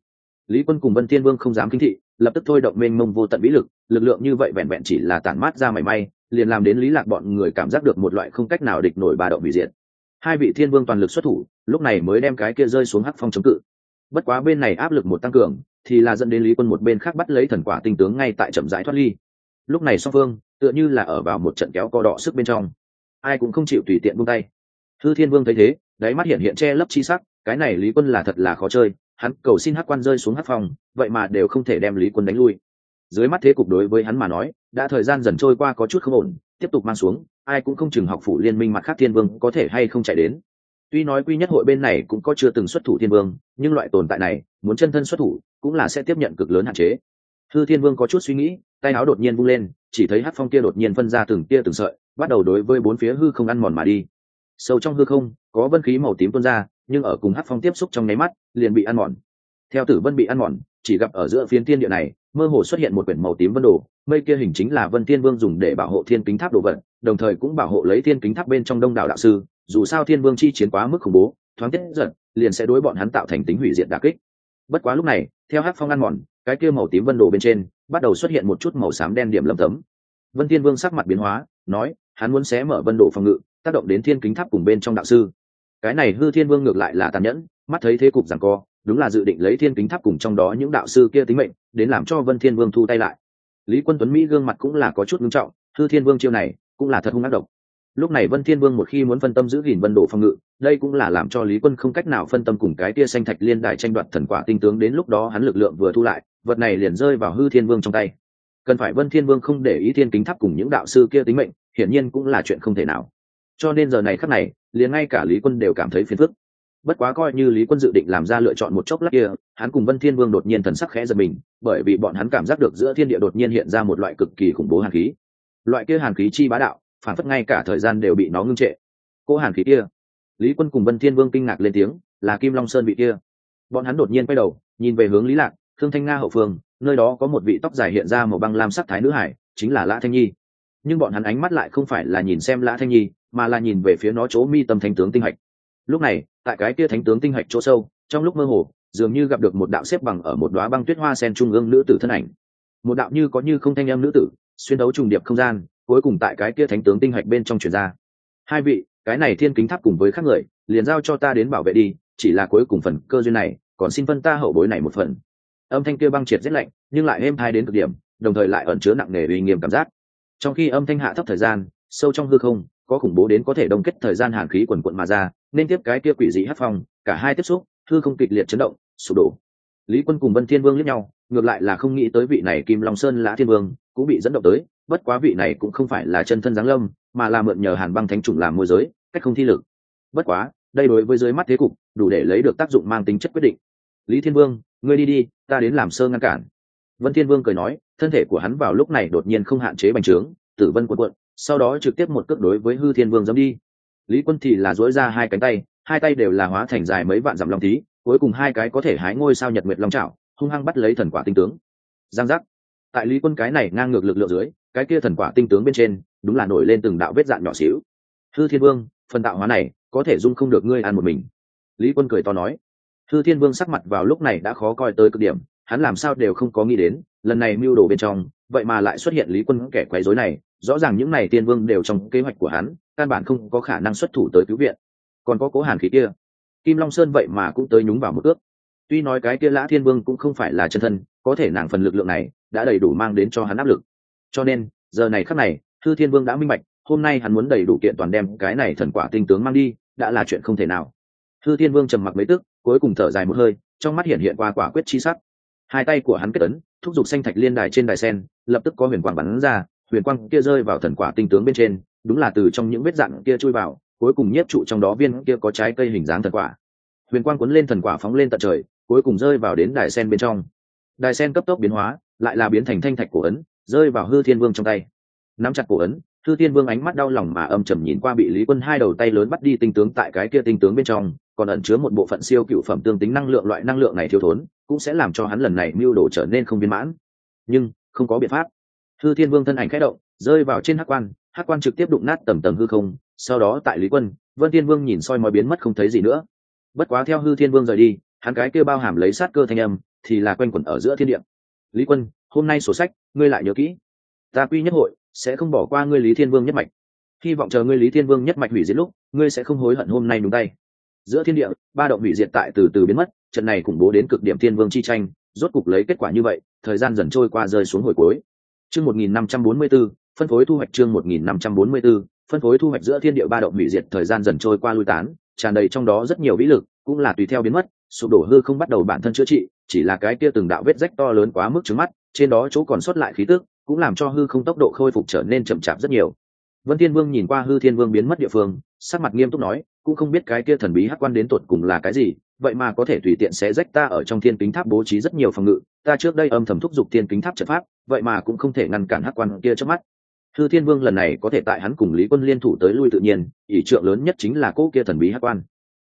Lý quân cùng vân thiên vương không dám kinh thị, lập tức thôi động mênh mông vô tận vĩ lực lực lượng như vậy vẹn vẹn chỉ là tản mát ra mảy may, liền làm đến lý lạc bọn người cảm giác được một loại không cách nào địch nổi ba động hủy diệt. Hai vị thiên vương toàn lực xuất thủ, lúc này mới đem cái kia rơi xuống hắc phong chống cự. Bất quá bên này áp lực một tăng cường, thì là dẫn đến lý quân một bên khác bắt lấy thần quả tinh tướng ngay tại chậm rãi thoát ly lúc này song phương tựa như là ở vào một trận kéo co đỏ sức bên trong. Ai cũng không chịu tùy tiện buông tay. Thư thiên vương thấy thế, đáy mắt hiện hiện che lấp chi sắc, cái này lý quân là thật là khó chơi, hắn cầu xin hắc quan rơi xuống hắc phòng vậy mà đều không thể đem lý quân đánh lui. Dưới mắt thế cục đối với hắn mà nói, đã thời gian dần trôi qua có chút không ổn, tiếp tục mang xuống, ai cũng không chừng học phủ liên minh mặt khác thiên vương có thể hay không chạy đến. Tuy nói quy nhất hội bên này cũng có chưa từng xuất thủ thiên vương, nhưng loại tồn tại này, muốn chân thân xuất thủ, cũng là sẽ tiếp nhận cực lớn hạn chế. Thư thiên vương có chút suy nghĩ tay áo đột nhiên vung lên, chỉ thấy hát phong kia đột nhiên phân ra từng tia từng sợi, bắt đầu đối với bốn phía hư không ăn mòn mà đi. Sâu trong hư không, có vân khí màu tím tuôn ra, nhưng ở cùng hát phong tiếp xúc trong nháy mắt, liền bị ăn mòn. Theo tử vân bị ăn mòn, chỉ gặp ở giữa phiến thiên địa này, mơ hồ xuất hiện một quyển màu tím vân đồ, mây kia hình chính là vân thiên vương dùng để bảo hộ thiên kính tháp đồ vật, đồng thời cũng bảo hộ lấy thiên kính tháp bên trong đông đảo đạo sư, dù sao thiên vương chi chiến quá mức khủng bố, thoáng tiết giận, liền sẽ đối bọn hắn tạo thành tính hủy diệt đà kích. Bất quá lúc này, theo hát phong ăn mòn cái kia màu tím vân đồ bên trên, bắt đầu xuất hiện một chút màu xám đen điểm lầm tấm. Vân thiên vương sắc mặt biến hóa, nói, hắn muốn xé mở vân đồ phòng ngự, tác động đến thiên kính tháp cùng bên trong đạo sư. Cái này hư thiên vương ngược lại là tàn nhẫn, mắt thấy thế cục rằng co, đúng là dự định lấy thiên kính tháp cùng trong đó những đạo sư kia tính mệnh, đến làm cho vân thiên vương thu tay lại. Lý quân tuấn mỹ gương mặt cũng là có chút nghiêm trọng, hư thiên vương chiêu này, cũng là thật hung ác độc. Lúc này vân thiên vương một khi muốn phân tâm giữ gìn vân đồ phòng ngự, đây cũng là làm cho lý quân không cách nào phân tâm cùng cái tia xanh thạch liên đài tranh đoạt thần quả tinh tướng đến lúc đó hắn lực lượng vừa thu lại vật này liền rơi vào hư thiên vương trong tay. Cần phải vân thiên vương không để ý thiên kính tháp cùng những đạo sư kia tính mệnh, hiển nhiên cũng là chuyện không thể nào. Cho nên giờ này khắc này, liền ngay cả lý quân đều cảm thấy phiền phức. Bất quá coi như lý quân dự định làm ra lựa chọn một chốc lát kia, hắn cùng vân thiên vương đột nhiên thần sắc khẽ giật mình, bởi vì bọn hắn cảm giác được giữa thiên địa đột nhiên hiện ra một loại cực kỳ khủng bố hàn khí. Loại kia hàn khí chi bá đạo, phản phất ngay cả thời gian đều bị nó ngưng trệ. Cô hàn khí kia, lý quân cùng vân thiên vương kinh ngạc lên tiếng, là kim long sơn vị kia. Bọn hắn đột nhiên quay đầu, nhìn về hướng lý lạc thương thanh nga hậu phương, nơi đó có một vị tóc dài hiện ra màu băng lam sắc thái nữ hải, chính là lã thanh nhi. Nhưng bọn hắn ánh mắt lại không phải là nhìn xem lã thanh nhi, mà là nhìn về phía nó chỗ mi tâm thánh tướng tinh hạch. Lúc này, tại cái kia thánh tướng tinh hạch chỗ sâu, trong lúc mơ hồ, dường như gặp được một đạo xếp bằng ở một đóa băng tuyết hoa sen trung ương nữ tử thân ảnh. Một đạo như có như không thanh em nữ tử, xuyên đấu trùng điệp không gian, cuối cùng tại cái kia thánh tướng tinh hạch bên trong truyền ra. Hai vị, cái này thiên kính tháp cùng với các người, liền giao cho ta đến bảo vệ đi, chỉ là cuối cùng phần cơ duyên này, còn xin phân ta hậu bối này một phần âm thanh kia băng triệt rét lạnh, nhưng lại êm thai đến cực điểm, đồng thời lại ẩn chứa nặng nề uy nghiêm cảm giác. Trong khi âm thanh hạ thấp thời gian, sâu trong hư không, có khủng bố đến có thể đông kết thời gian hàn khí quần quận mà ra, nên tiếp cái kia quỷ dị hát phong, cả hai tiếp xúc, hư không kịch liệt chấn động, sụp đổ. Lý quân cùng vân thiên vương lẫn nhau, ngược lại là không nghĩ tới vị này kim long sơn lã thiên vương cũng bị dẫn động tới, bất quá vị này cũng không phải là chân thân giáng lâm, mà là mượn nhờ hàn băng thánh trùng làm môi giới, cách không thi lực. Bất quá, đây đối với dưới mắt thế cục, đủ để lấy được tác dụng mang tính chất quyết định. Lý thiên vương ngươi đi đi ta đến làm sơ ngăn cản. Vân thiên vương cười nói thân thể của hắn vào lúc này đột nhiên không hạn chế bành trướng tử vân quần quận sau đó trực tiếp một cước đối với hư thiên vương dám đi. Lý quân thì là dối ra hai cánh tay hai tay đều là hóa thành dài mấy vạn dặm long thí, cuối cùng hai cái có thể hái ngôi sao nhật nguyệt long trảo hung hăng bắt lấy thần quả tinh tướng. Giang giác. Tại lý quân cái này ngang ngược lực lượng dưới cái kia thần quả tinh tướng bên trên đúng là nổi lên từng đạo vết dạn nhỏ xíu. Hư thiên vương phần tạo hóa này có thể dung không được ngươi ăn một mình. Lý quân cười to nói. Thư thiên vương sắc mặt vào lúc này đã khó coi tới cực điểm, hắn làm sao đều không có nghĩ đến, lần này mưu đồ bên trong, vậy mà lại xuất hiện lý quân kẻ quấy rối này, rõ ràng những này tiên vương đều trong kế hoạch của hắn, căn bản không có khả năng xuất thủ tới cứu viện. Còn có cố hàn khí kia. Kim long sơn vậy mà cũng tới nhúng vào một ước. Tuy nói cái kia lã thiên vương cũng không phải là chân thân, có thể nàng phần lực lượng này đã đầy đủ mang đến cho hắn áp lực. Cho nên, giờ này khắc này, thư thiên vương đã minh bạch, hôm nay hắn muốn đầy đủ kiện toàn đem cái này thần quả tinh tướng mang đi, đã là chuyện không thể nào. Thư thiên vương trầm mặc mấy tức cuối cùng thở dài một hơi, trong mắt hiện hiện qua quả quyết chi sắc. Hai tay của hắn kết ấn, thúc giục xanh thạch liên đài trên đài sen, lập tức có huyền quang bắn ra, huyền quang kia rơi vào thần quả tinh tướng bên trên, đúng là từ trong những vết dạn kia chui vào, cuối cùng nhiếp trụ trong đó viên kia có trái cây hình dáng thần quả. Huyền quang cuốn lên thần quả phóng lên tận trời, cuối cùng rơi vào đến đài sen bên trong. Đài sen cấp tốc biến hóa, lại là biến thành thanh thạch cổ ấn, rơi vào hư thiên vương trong tay. Nắm chặt cổ ấn hư thiên vương ánh mắt đau lòng mà âm trầm nhìn qua bị lý quân hai đầu tay lớn bắt đi tinh tướng tại cái kia tinh tướng bên trong, còn ẩn chứa một bộ phận siêu cựu phẩm tương tính năng lượng loại năng lượng này thiếu thốn, cũng sẽ làm cho hắn lần này mưu đồ trở nên không viên mãn. Nhưng, không có biện pháp. Hư thiên vương thân ảnh khẽ động, rơi vào trên hắc quan hắc quan trực tiếp đụng nát tầm tầng hư không, sau đó tại lý quân, vân thiên vương nhìn soi mói biến mất không thấy gì nữa. Bất quá theo hư thiên vương rời đi, hắn cái kia bao hàm lấy sát cơ thanh âm, thì là quanh quẩn ở giữa thiên địa. Lý quân, hôm nay sổ sách, ngươi lại nhớ kỹ. Ta quy nhất hội sẽ không bỏ qua ngươi lý thiên vương nhất mạch. Hy vọng chờ ngươi lý thiên vương nhất mạch hủy diệt lúc, ngươi sẽ không hối hận hôm nay đúng tay. Giữa thiên địa, ba động hủy diệt tại từ từ biến mất, trận này khủng bố đến cực điểm thiên vương chi tranh, rốt cục lấy kết quả như vậy, thời gian dần trôi qua rơi xuống hồi cuối. Chương một nghìn năm trăm bốn mươi b phân phối thu hoạch chương một nghìn năm trăm bốn mươi b phân phối thu hoạch giữa thiên địa ba động hủy diệt, thời gian dần trôi qua lui tán, tràn đầy trong đó rất nhiều vĩ lực, cũng là tùy theo biến mất, sụp đổ hư không bắt đầu bản thân chữa trị, chỉ là cái kia từng đạo vết rách to lớn quá mức trứng mắt, trên đó chỗ còn sót lại khí tức cũng làm cho hư không tốc độ khôi phục trở nên chậm chạp rất nhiều. Vân thiên vương nhìn qua hư thiên vương biến mất địa phương, sắc mặt nghiêm túc nói, cũng không biết cái kia thần bí hắc quan đến tột cùng là cái gì, vậy mà có thể tùy tiện sẽ rách ta ở trong thiên kính tháp bố trí rất nhiều phòng ngự, ta trước đây âm thầm thúc giục thiên kính tháp trận pháp, vậy mà cũng không thể ngăn cản hắc quan kia trước mắt. Hư thiên vương lần này có thể tại hắn cùng lý quân liên thủ tới lui tự nhiên, ỷ trượng lớn nhất chính là cỗ kia thần bí hắc quan.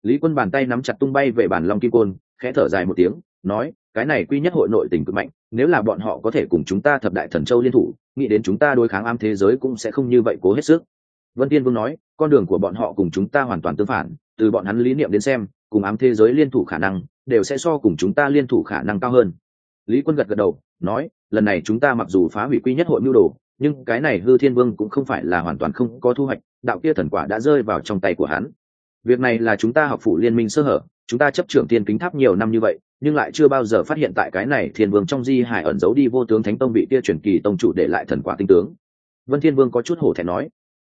Lý quân bàn tay nắm chặt tung bay về bản long kim côn khẽ thở dài một tiếng, nói, cái này quy nhất hội nội tình cực mạnh, nếu là bọn họ có thể cùng chúng ta thập đại thần châu liên thủ, nghĩ đến chúng ta đối kháng am thế giới cũng sẽ không như vậy cố hết sức. Vân tiên vương nói, con đường của bọn họ cùng chúng ta hoàn toàn tương phản, từ bọn hắn lý niệm đến xem, cùng ám thế giới liên thủ khả năng đều sẽ so cùng chúng ta liên thủ khả năng cao hơn. Lý quân gật gật đầu, nói, lần này chúng ta mặc dù phá hủy quy nhất hội mưu đồ, nhưng cái này hư thiên vương cũng không phải là hoàn toàn không có thu hoạch, đạo kia thần quả đã rơi vào trong tay của hắn việc này là chúng ta học phủ liên minh sơ hở, chúng ta chấp trưởng thiên kính tháp nhiều năm như vậy, nhưng lại chưa bao giờ phát hiện tại cái này thiên vương trong di hải ẩn giấu đi vô tướng thánh tông bị tia chuyển kỳ tông chủ để lại thần quả tinh tướng. Vân thiên vương có chút hổ thẹn nói.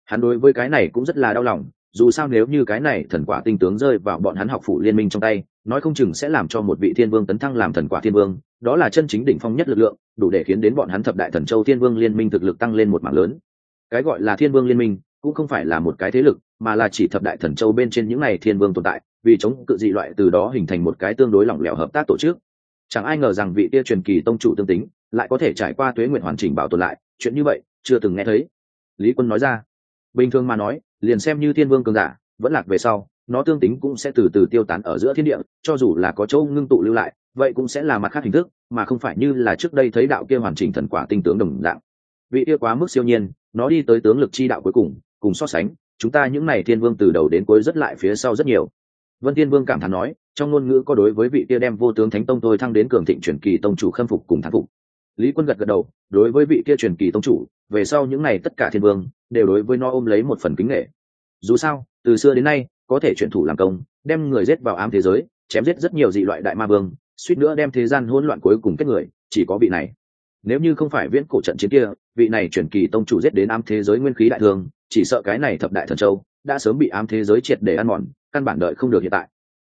Hắn đối với cái này cũng rất là đau lòng, dù sao nếu như cái này thần quả tinh tướng rơi vào bọn hắn học phủ liên minh trong tay, nói không chừng sẽ làm cho một vị thiên vương tấn thăng làm thần quả thiên vương, đó là chân chính đỉnh phong nhất lực lượng, đủ để khiến đến bọn hắn thập đại thần châu thiên vương liên minh thực lực tăng lên một mảng lớn. Cái gọi là thiên vương liên minh cũng không phải là một cái thế lực mà là chỉ thập đại thần châu bên trên những này thiên vương tồn tại, vì chống cự dị loại từ đó hình thành một cái tương đối lỏng lẻo hợp tác tổ chức. Chẳng ai ngờ rằng vị tia truyền kỳ tông chủ tương tính lại có thể trải qua tuế nguyện hoàn chỉnh bảo tồn lại, chuyện như vậy chưa từng nghe thấy. Lý quân nói ra, bình thường mà nói, liền xem như thiên vương cường giả, vẫn lạc về sau, nó tương tính cũng sẽ từ từ tiêu tán ở giữa thiên địa, cho dù là có chỗ ngưng tụ lưu lại, vậy cũng sẽ là mặt khác hình thức, mà không phải như là trước đây thấy đạo kia hoàn chỉnh thần quả tinh tướng đồng dạng. Vị kia quá mức siêu nhiên, nó đi tới tướng lực chi đạo cuối cùng cùng so sánh chúng ta những này thiên vương từ đầu đến cuối rất lại phía sau rất nhiều. Vân thiên vương cảm thán nói, trong ngôn ngữ có đối với vị kia đem vô tướng thánh tông tôi thăng đến cường thịnh truyền kỳ tông chủ khâm phục cùng thán phục. Lý quân gật gật đầu, đối với vị kia truyền kỳ tông chủ, về sau những này tất cả thiên vương, đều đối với nó ôm lấy một phần kính nghệ dù sao, từ xưa đến nay, có thể chuyển thủ làm công, đem người giết vào ám thế giới, chém giết rất nhiều dị loại đại ma vương, suýt nữa đem thế gian hỗn loạn cuối cùng kết người, chỉ có vị này. Nếu như không phải viễn cổ trận chiến kia, vị này chuyển kỳ tông chủ giết đến ám thế giới nguyên khí đại thương chỉ sợ cái này thập đại thần châu đã sớm bị ám thế giới triệt để ăn mòn, căn bản đợi không được hiện tại.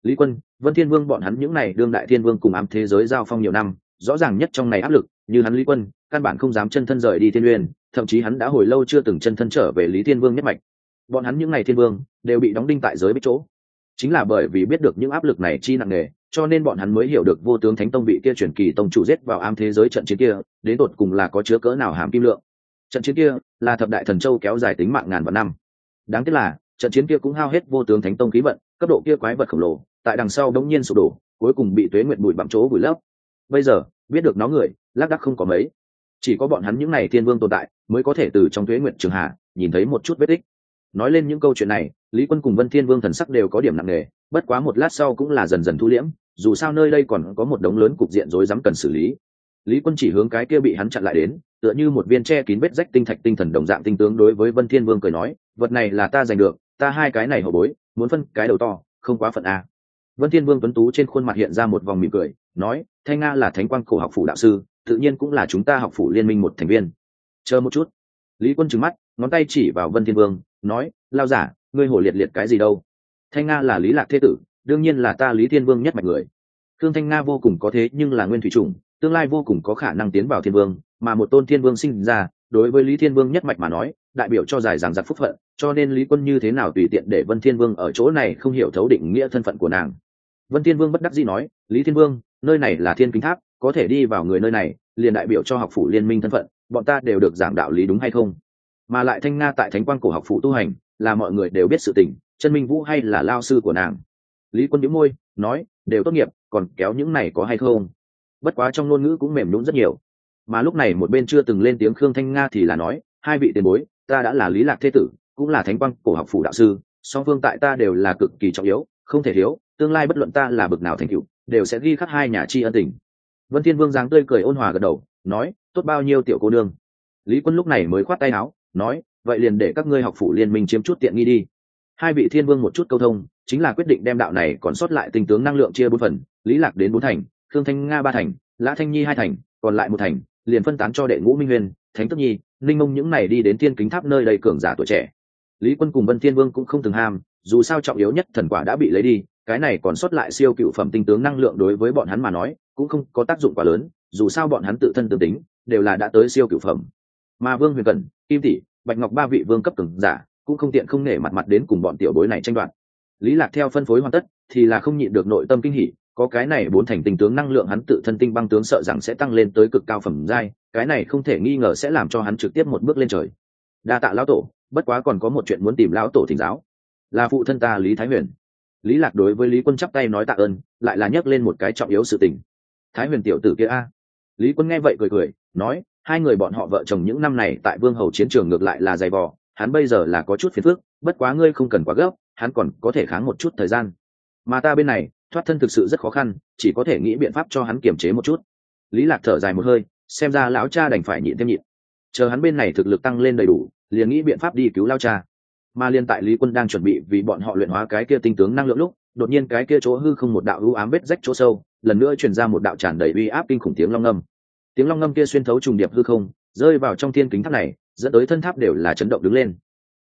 Lý quân, vân thiên vương bọn hắn những này đương đại thiên vương cùng ám thế giới giao phong nhiều năm, rõ ràng nhất trong này áp lực, như hắn lý quân, căn bản không dám chân thân rời đi thiên uyên thậm chí hắn đã hồi lâu chưa từng chân thân trở về lý thiên vương nhất mạch. Bọn hắn những ngày thiên vương đều bị đóng đinh tại giới bích chỗ. Chính là bởi vì biết được những áp lực này chi nặng nề, cho nên bọn hắn mới hiểu được vô tướng thánh tông bị kia chuyển kỳ tông chủ giết vào am thế giới trận chiến kia, đến tột cùng là có chứa cỡ nào hàm kim lượng trận chiến kia là thập đại thần châu kéo dài tính mạng ngàn vạn năm. Đáng tiếc là, trận chiến kia cũng hao hết vô tướng thánh tông khí vận, cấp độ kia quái vật khổng lồ, tại đằng sau đống nhiên sụp đổ, cuối cùng bị tuế nguyện bụi bặm chỗ bụi lấp. Bây giờ, biết được nó người, lác đắc không có mấy. Chỉ có bọn hắn những này thiên vương tồn tại, mới có thể từ trong tuế nguyện trường hạ, nhìn thấy một chút vết tích. Nói lên những câu chuyện này, lý quân cùng vân thiên vương thần sắc đều có điểm nặng nề, bất quá một lát sau cũng là dần dần thu liễm, dù sao nơi đây còn có một đống lớn cục diện rối rắm cần xử lý lý quân chỉ hướng cái kia bị hắn chặn lại đến, tựa như một viên tre kín vết rách tinh thạch tinh thần đồng dạng tinh tướng đối với vân thiên vương cười nói, vật này là ta giành được, ta hai cái này hậu bối, muốn phân cái đầu to, không quá phận a. Vân thiên vương tuấn tú trên khuôn mặt hiện ra một vòng mỉm cười, nói, thanh nga là thánh quang cổ học phủ đạo sư, tự nhiên cũng là chúng ta học phủ liên minh một thành viên. Chờ một chút. Lý quân trừng mắt, ngón tay chỉ vào vân thiên vương, nói, lao giả, ngươi hổ liệt liệt cái gì đâu? Thanh nga là lý lạc thế tử, đương nhiên là ta lý thiên vương nhất mạch người khương thanh nga vô cùng có thế nhưng là nguyên thủy chủng, tương lai vô cùng có khả năng tiến vào thiên vương, mà một tôn thiên vương sinh ra, đối với lý thiên vương nhất mạch mà nói, đại biểu cho dài dàng giặc phúc phận, cho nên lý quân như thế nào tùy tiện để vân thiên vương ở chỗ này không hiểu thấu định nghĩa thân phận của nàng. Vân thiên vương bất đắc dĩ nói, lý thiên vương, nơi này là thiên kính tháp, có thể đi vào người nơi này, liền đại biểu cho học phủ liên minh thân phận, bọn ta đều được giảng đạo lý đúng hay không? Mà lại thanh nga tại thánh quang cổ học phủ tu hành, là mọi người đều biết sự tình, chân minh vũ hay là lao sư của nàng? Lý quân nhíu môi, nói đều tốt nghiệp, còn kéo những này có hay không? Bất quá trong ngôn ngữ cũng mềm nhũn rất nhiều. Mà lúc này một bên chưa từng lên tiếng khương thanh nga thì là nói, hai vị tiền bối, ta đã là lý lạc thế tử, cũng là thánh quang cổ học phủ đạo sư, song phương tại ta đều là cực kỳ trọng yếu, không thể thiếu, tương lai bất luận ta là bậc nào thành cựu đều sẽ ghi khắc hai nhà chi ân tình. Vân thiên vương giáng tươi cười ôn hòa gật đầu, nói, tốt bao nhiêu tiểu cô nương. Lý quân lúc này mới khoát tay áo, nói, vậy liền để các ngươi học phủ liên minh chiếm chút tiện nghi đi hai vị thiên vương một chút câu thông, chính là quyết định đem đạo này còn sót lại tinh tướng năng lượng chia bốn phần, lý lạc đến bốn thành thương thanh nga ba thành, lã thanh nhi hai thành, còn lại một thành, liền phân tán cho đệ ngũ minh huyền thánh tức nhi linh mông những này đi đến thiên kính tháp nơi đầy cường giả tuổi trẻ. Lý quân cùng vân thiên vương cũng không từng ham, dù sao trọng yếu nhất thần quả đã bị lấy đi, cái này còn sót lại siêu cựu phẩm tinh tướng năng lượng đối với bọn hắn mà nói, cũng không có tác dụng quá lớn, dù sao bọn hắn tự thân tương tính, đều là đã tới siêu cựu phẩm. Mà vương huyền cẩn, kim tỷ, bạch ngọc ba vị vương cấp cường giả cũng không tiện không nể mặt mặt đến cùng bọn tiểu bối này tranh đoạt. Lý lạc theo phân phối hoàn tất, thì là không nhịn được nội tâm kinh hỉ, có cái này bốn thành tinh tướng năng lượng hắn tự thân tinh băng tướng sợ rằng sẽ tăng lên tới cực cao phẩm giai, cái này không thể nghi ngờ sẽ làm cho hắn trực tiếp một bước lên trời. Đa tạ lão tổ, bất quá còn có một chuyện muốn tìm lão tổ thỉnh giáo. Là phụ thân ta lý thái huyền. Lý lạc đối với lý quân chắp tay nói tạ ơn, lại là nhắc lên một cái trọng yếu sự tình. Thái huyền tiểu tử kia a. Lý quân nghe vậy cười cười, nói, hai người bọn họ vợ chồng những năm này tại vương hầu chiến trường ngược lại là dày vò hắn bây giờ là có chút phiền phức, bất quá ngươi không cần quá gấp, hắn còn có thể kháng một chút thời gian. Mà ta bên này, thoát thân thực sự rất khó khăn, chỉ có thể nghĩ biện pháp cho hắn kiềm chế một chút. Lý lạc thở dài một hơi, xem ra lão cha đành phải nhịn thêm nhịn. Chờ hắn bên này thực lực tăng lên đầy đủ, liền nghĩ biện pháp đi cứu lao cha. Mà liên tại lý quân đang chuẩn bị vì bọn họ luyện hóa cái kia tinh tướng năng lượng lúc, đột nhiên cái kia chỗ hư không một đạo ưu ám vết rách chỗ sâu, lần nữa truyền ra một đạo tràn đầy uy áp kinh khủng tiếng long ngâm. Tiếng long ngâm kia xuyên thấu trùng điệp hư không, rơi vào trong thiên kính tháp này dẫn tới thân tháp đều là chấn động đứng lên.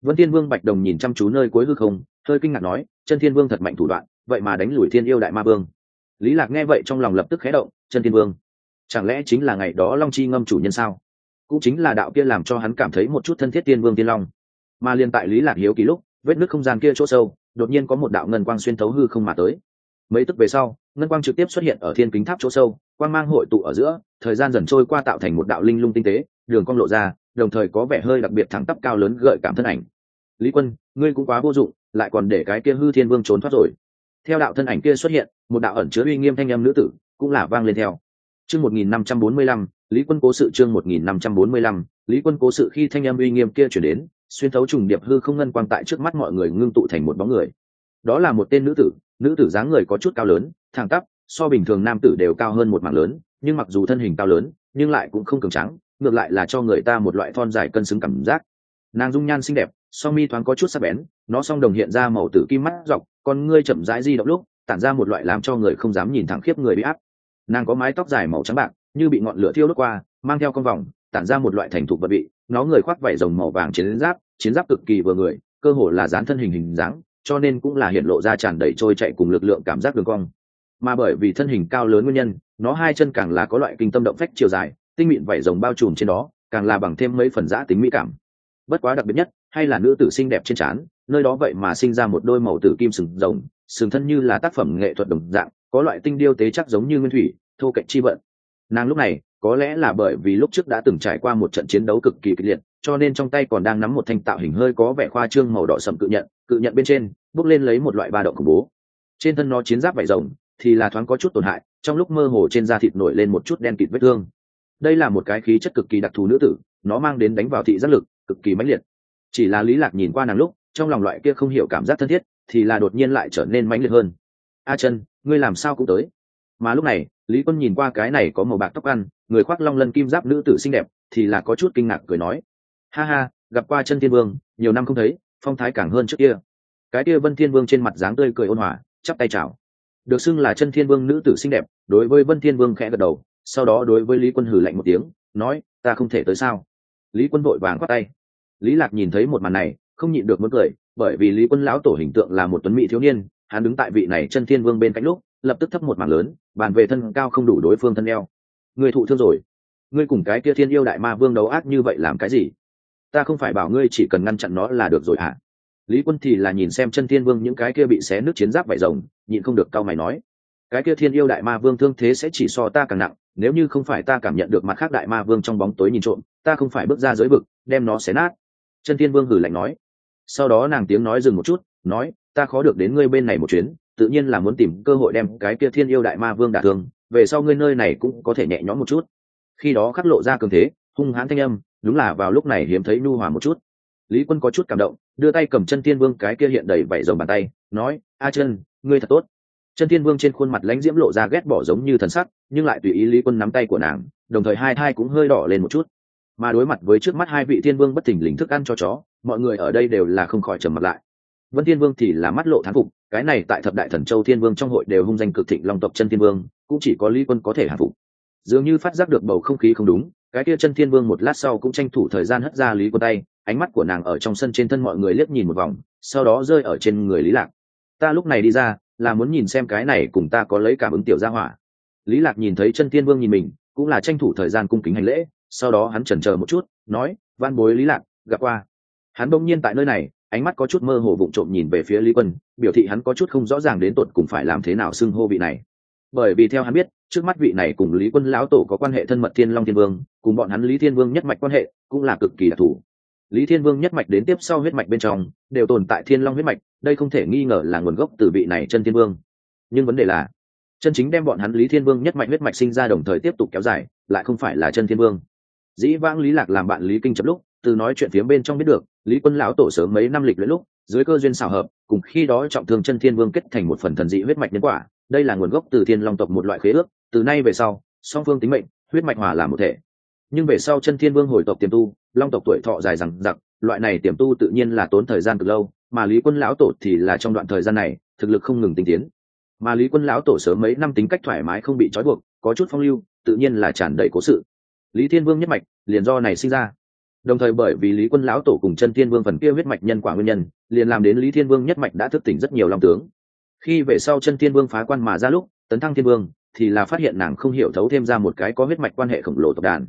Vân thiên vương bạch đồng nhìn chăm chú nơi cuối hư không, hơi kinh ngạc nói, chân thiên vương thật mạnh thủ đoạn, vậy mà đánh lùi thiên yêu đại ma vương. Lý lạc nghe vậy trong lòng lập tức khẽ động, chân thiên vương, chẳng lẽ chính là ngày đó long chi ngâm chủ nhân sao? Cũng chính là đạo kia làm cho hắn cảm thấy một chút thân thiết tiên vương tiên long. Mà liên tại lý lạc hiếu kỳ lúc, vết nứt không gian kia chỗ sâu, đột nhiên có một đạo ngân quang xuyên thấu hư không mà tới. Mấy tức về sau, ngân quang trực tiếp xuất hiện ở thiên kính tháp chỗ sâu, quang mang hội tụ ở giữa, thời gian dần trôi qua tạo thành một đạo linh lung tinh tế đường cong lộ ra, đồng thời có vẻ hơi đặc biệt thẳng tắp cao lớn gợi cảm thân ảnh. Lý quân, ngươi cũng quá vô dụng, lại còn để cái kia hư thiên vương trốn thoát rồi. Theo đạo thân ảnh kia xuất hiện, một đạo ẩn chứa uy nghiêm thanh âm nữ tử cũng là vang lên theo. Chương một nghìn năm trăm bốn mươi lăm, lý quân cố sự chương một nghìn năm trăm bốn mươi lăm, lý quân cố sự khi thanh âm uy nghiêm kia chuyển đến, xuyên thấu trùng điệp hư không ngân quang tại trước mắt mọi người ngưng tụ thành một bóng người. Đó là một tên nữ tử nữ tử dáng người có chút cao lớn, thẳng tắp, so bình thường nam tử đều cao hơn một mảng lớn, nhưng mặc dù thân hình cao lớn, nhưng lại cũng không cường trắng ngược lại là cho người ta một loại thon dài cân xứng cảm giác. Nàng dung nhan xinh đẹp song mi thoáng có chút sắc bén nó song đồng hiện ra màu tử kim mắt dọc con ngươi chậm rãi di động lúc tản ra một loại làm cho người không dám nhìn thẳng khiếp người bị áp. Nàng có mái tóc dài màu trắng bạc như bị ngọn lửa thiêu đốt qua mang theo con vòng tản ra một loại thành thục vật bị, nó người khoác vảy rồng màu vàng chiến giáp chiến giáp cực kỳ vừa người cơ hồ là dán thân hình hình dáng cho nên cũng là hiện lộ ra tràn đầy trôi chạy cùng lực lượng cảm giác đường cong. Mà bởi vì thân hình cao lớn nguyên nhân nó hai chân càng là có loại kinh tâm động phách chiều dài tinh mịn vảy rồng bao trùm trên đó, càng là bằng thêm mấy phần giã tính mỹ cảm. Bất quá đặc biệt nhất, hay là nữ tử xinh đẹp trên trán, nơi đó vậy mà sinh ra một đôi màu tử kim sừng rồng, sừng thân như là tác phẩm nghệ thuật đồng dạng, có loại tinh điêu tế chắc giống như nguyên thủy, thô cạnh chi vận. Nàng lúc này, có lẽ là bởi vì lúc trước đã từng trải qua một trận chiến đấu cực kỳ kịch liệt, cho nên trong tay còn đang nắm một thanh tạo hình hơi có vẻ khoa trương màu đỏ sầm cự nhận cự nhận bên trên, bước lên lấy một loại ba động khủng bố. Trên thân nó chiến giáp vải rồng, thì là thoáng có chút tổn hại, trong lúc mơ hồ trên da thịt nổi lên một chút đen kịt vết thương đây là một cái khí chất cực kỳ đặc thù nữ tử, nó mang đến đánh vào thị giác lực cực kỳ mãnh liệt. Chỉ là lý lạc nhìn qua nàng lúc, trong lòng loại kia không hiểu cảm giác thân thiết, thì là đột nhiên lại trở nên mãnh liệt hơn. A chân ngươi làm sao cũng tới? Mà lúc này, lý quân nhìn qua cái này có màu bạc tóc ăn, người khoác long lân kim giáp nữ tử xinh đẹp, thì là có chút kinh ngạc cười nói, ha ha, gặp qua chân thiên vương, nhiều năm không thấy, phong thái càng hơn trước kia. Cái kia vân thiên vương trên mặt dáng tươi cười ôn hòa, chắp tay chào. Được xưng là chân thiên vương nữ tử xinh đẹp, đối với vân thiên vương khẽ gật đầu sau đó đối với lý quân hử lạnh một tiếng, nói, ta không thể tới sao? Lý quân vội vàng quát tay. Lý lạc nhìn thấy một màn này, không nhịn được muốn cười, bởi vì lý quân lão tổ hình tượng là một tuấn mỹ thiếu niên, hắn đứng tại vị này chân thiên vương bên cạnh lúc, lập tức thấp một mảng lớn, bàn về thân cao không đủ đối phương thân eo. Người thụ thương rồi. Ngươi cùng cái kia thiên yêu đại ma vương đấu ác như vậy làm cái gì? Ta không phải bảo ngươi chỉ cần ngăn chặn nó là được rồi hả? Lý quân thì là nhìn xem chân thiên vương những cái kia bị xé nước chiến giáp vải rồng, nhịn không được cau mày nói, cái kia thiên yêu đại ma vương thương thế sẽ chỉ so ta càng nặng nếu như không phải ta cảm nhận được mặt khác đại ma vương trong bóng tối nhìn trộm, ta không phải bước ra giới vực, đem nó xé nát. Chân thiên vương hử lạnh nói. Sau đó nàng tiếng nói dừng một chút, nói, ta khó được đến ngươi bên này một chuyến, tự nhiên là muốn tìm cơ hội đem cái kia thiên yêu đại ma vương đả thương, về sau ngươi nơi này cũng có thể nhẹ nhõm một chút. Khi đó khắc lộ ra cường thế, hung hãn thanh âm, đúng là vào lúc này hiếm thấy nu hòa một chút. Lý quân có chút cảm động, đưa tay cầm chân thiên vương cái kia hiện đầy vảy dầu bàn tay, nói, a chân, ngươi thật tốt. Chân thiên vương trên khuôn mặt lãnh diễm lộ ra ghét bỏ giống như thần sắc nhưng lại tùy ý lý quân nắm tay của nàng, đồng thời hai thai cũng hơi đỏ lên một chút. Mà đối mặt với trước mắt hai vị thiên vương bất thình lình thức ăn cho chó, mọi người ở đây đều là không khỏi trầm mặt lại. Vân thiên vương thì là mắt lộ thán phục, cái này tại thập đại thần châu thiên vương trong hội đều hung danh cực thịnh long tộc chân thiên vương, cũng chỉ có lý quân có thể hạ phục. Dường như phát giác được bầu không khí không đúng, cái kia chân thiên vương một lát sau cũng tranh thủ thời gian hất ra lý quân tay, ánh mắt của nàng ở trong sân trên thân mọi người liếc nhìn một vòng, sau đó rơi ở trên người lý lạc. Ta lúc này đi ra, là muốn nhìn xem cái này cùng ta có lấy cảm ứng tiểu gia hỏa lý lạc nhìn thấy chân thiên vương nhìn mình, cũng là tranh thủ thời gian cung kính hành lễ, sau đó hắn chần chờ một chút, nói van bối lý lạc, gặp qua. Hắn bỗng nhiên tại nơi này, ánh mắt có chút mơ hồ vụng trộm nhìn về phía lý quân, biểu thị hắn có chút không rõ ràng đến tột cùng phải làm thế nào xưng hô vị này. Bởi vì theo hắn biết, trước mắt vị này cùng lý quân lão tổ có quan hệ thân mật thiên long thiên vương, cùng bọn hắn lý thiên vương nhất mạch quan hệ, cũng là cực kỳ đặc thù. Lý thiên vương nhất mạch đến tiếp sau huyết mạch bên trong, đều tồn tại thiên long huyết mạch, đây không thể nghi ngờ là nguồn gốc từ vị này chân thiên vương. Nhưng vấn đề là chân chính đem bọn hắn lý thiên vương nhất mạnh huyết mạch sinh ra đồng thời tiếp tục kéo dài, lại không phải là chân thiên vương. Dĩ vãng lý lạc làm bạn lý kinh chấm lúc, từ nói chuyện phía bên trong biết được, lý quân lão tổ sớm mấy năm lịch luyện lúc, dưới cơ duyên xào hợp, cùng khi đó trọng thương chân thiên vương kết thành một phần thần dị huyết mạch nhân quả, đây là nguồn gốc từ thiên long tộc một loại khế ước, từ nay về sau, song phương tính mệnh, huyết mạch hòa làm một thể. Nhưng về sau chân thiên vương hồi tộc tiềm tu, long tộc tuổi thọ dài rằng giặc loại này tiềm tu tự nhiên là tốn thời gian cực lâu, mà lý quân lão tổ thì là trong đoạn thời gian này, thực lực không ngừng tinh tiến mà lý quân lão tổ sớm mấy năm tính cách thoải mái không bị trói buộc, có chút phong lưu, tự nhiên là tràn đầy cố sự. Lý thiên vương nhất mạch, liền do này sinh ra. Đồng thời bởi vì lý quân lão tổ cùng chân thiên vương phần kia huyết mạch nhân quả nguyên nhân, liền làm đến lý thiên vương nhất mạch đã thức tỉnh rất nhiều long tướng. Khi về sau chân thiên vương phá quan mà ra lúc, tấn thăng thiên vương, thì là phát hiện nàng không hiểu thấu thêm ra một cái có huyết mạch quan hệ khổng lồ tộc đàn.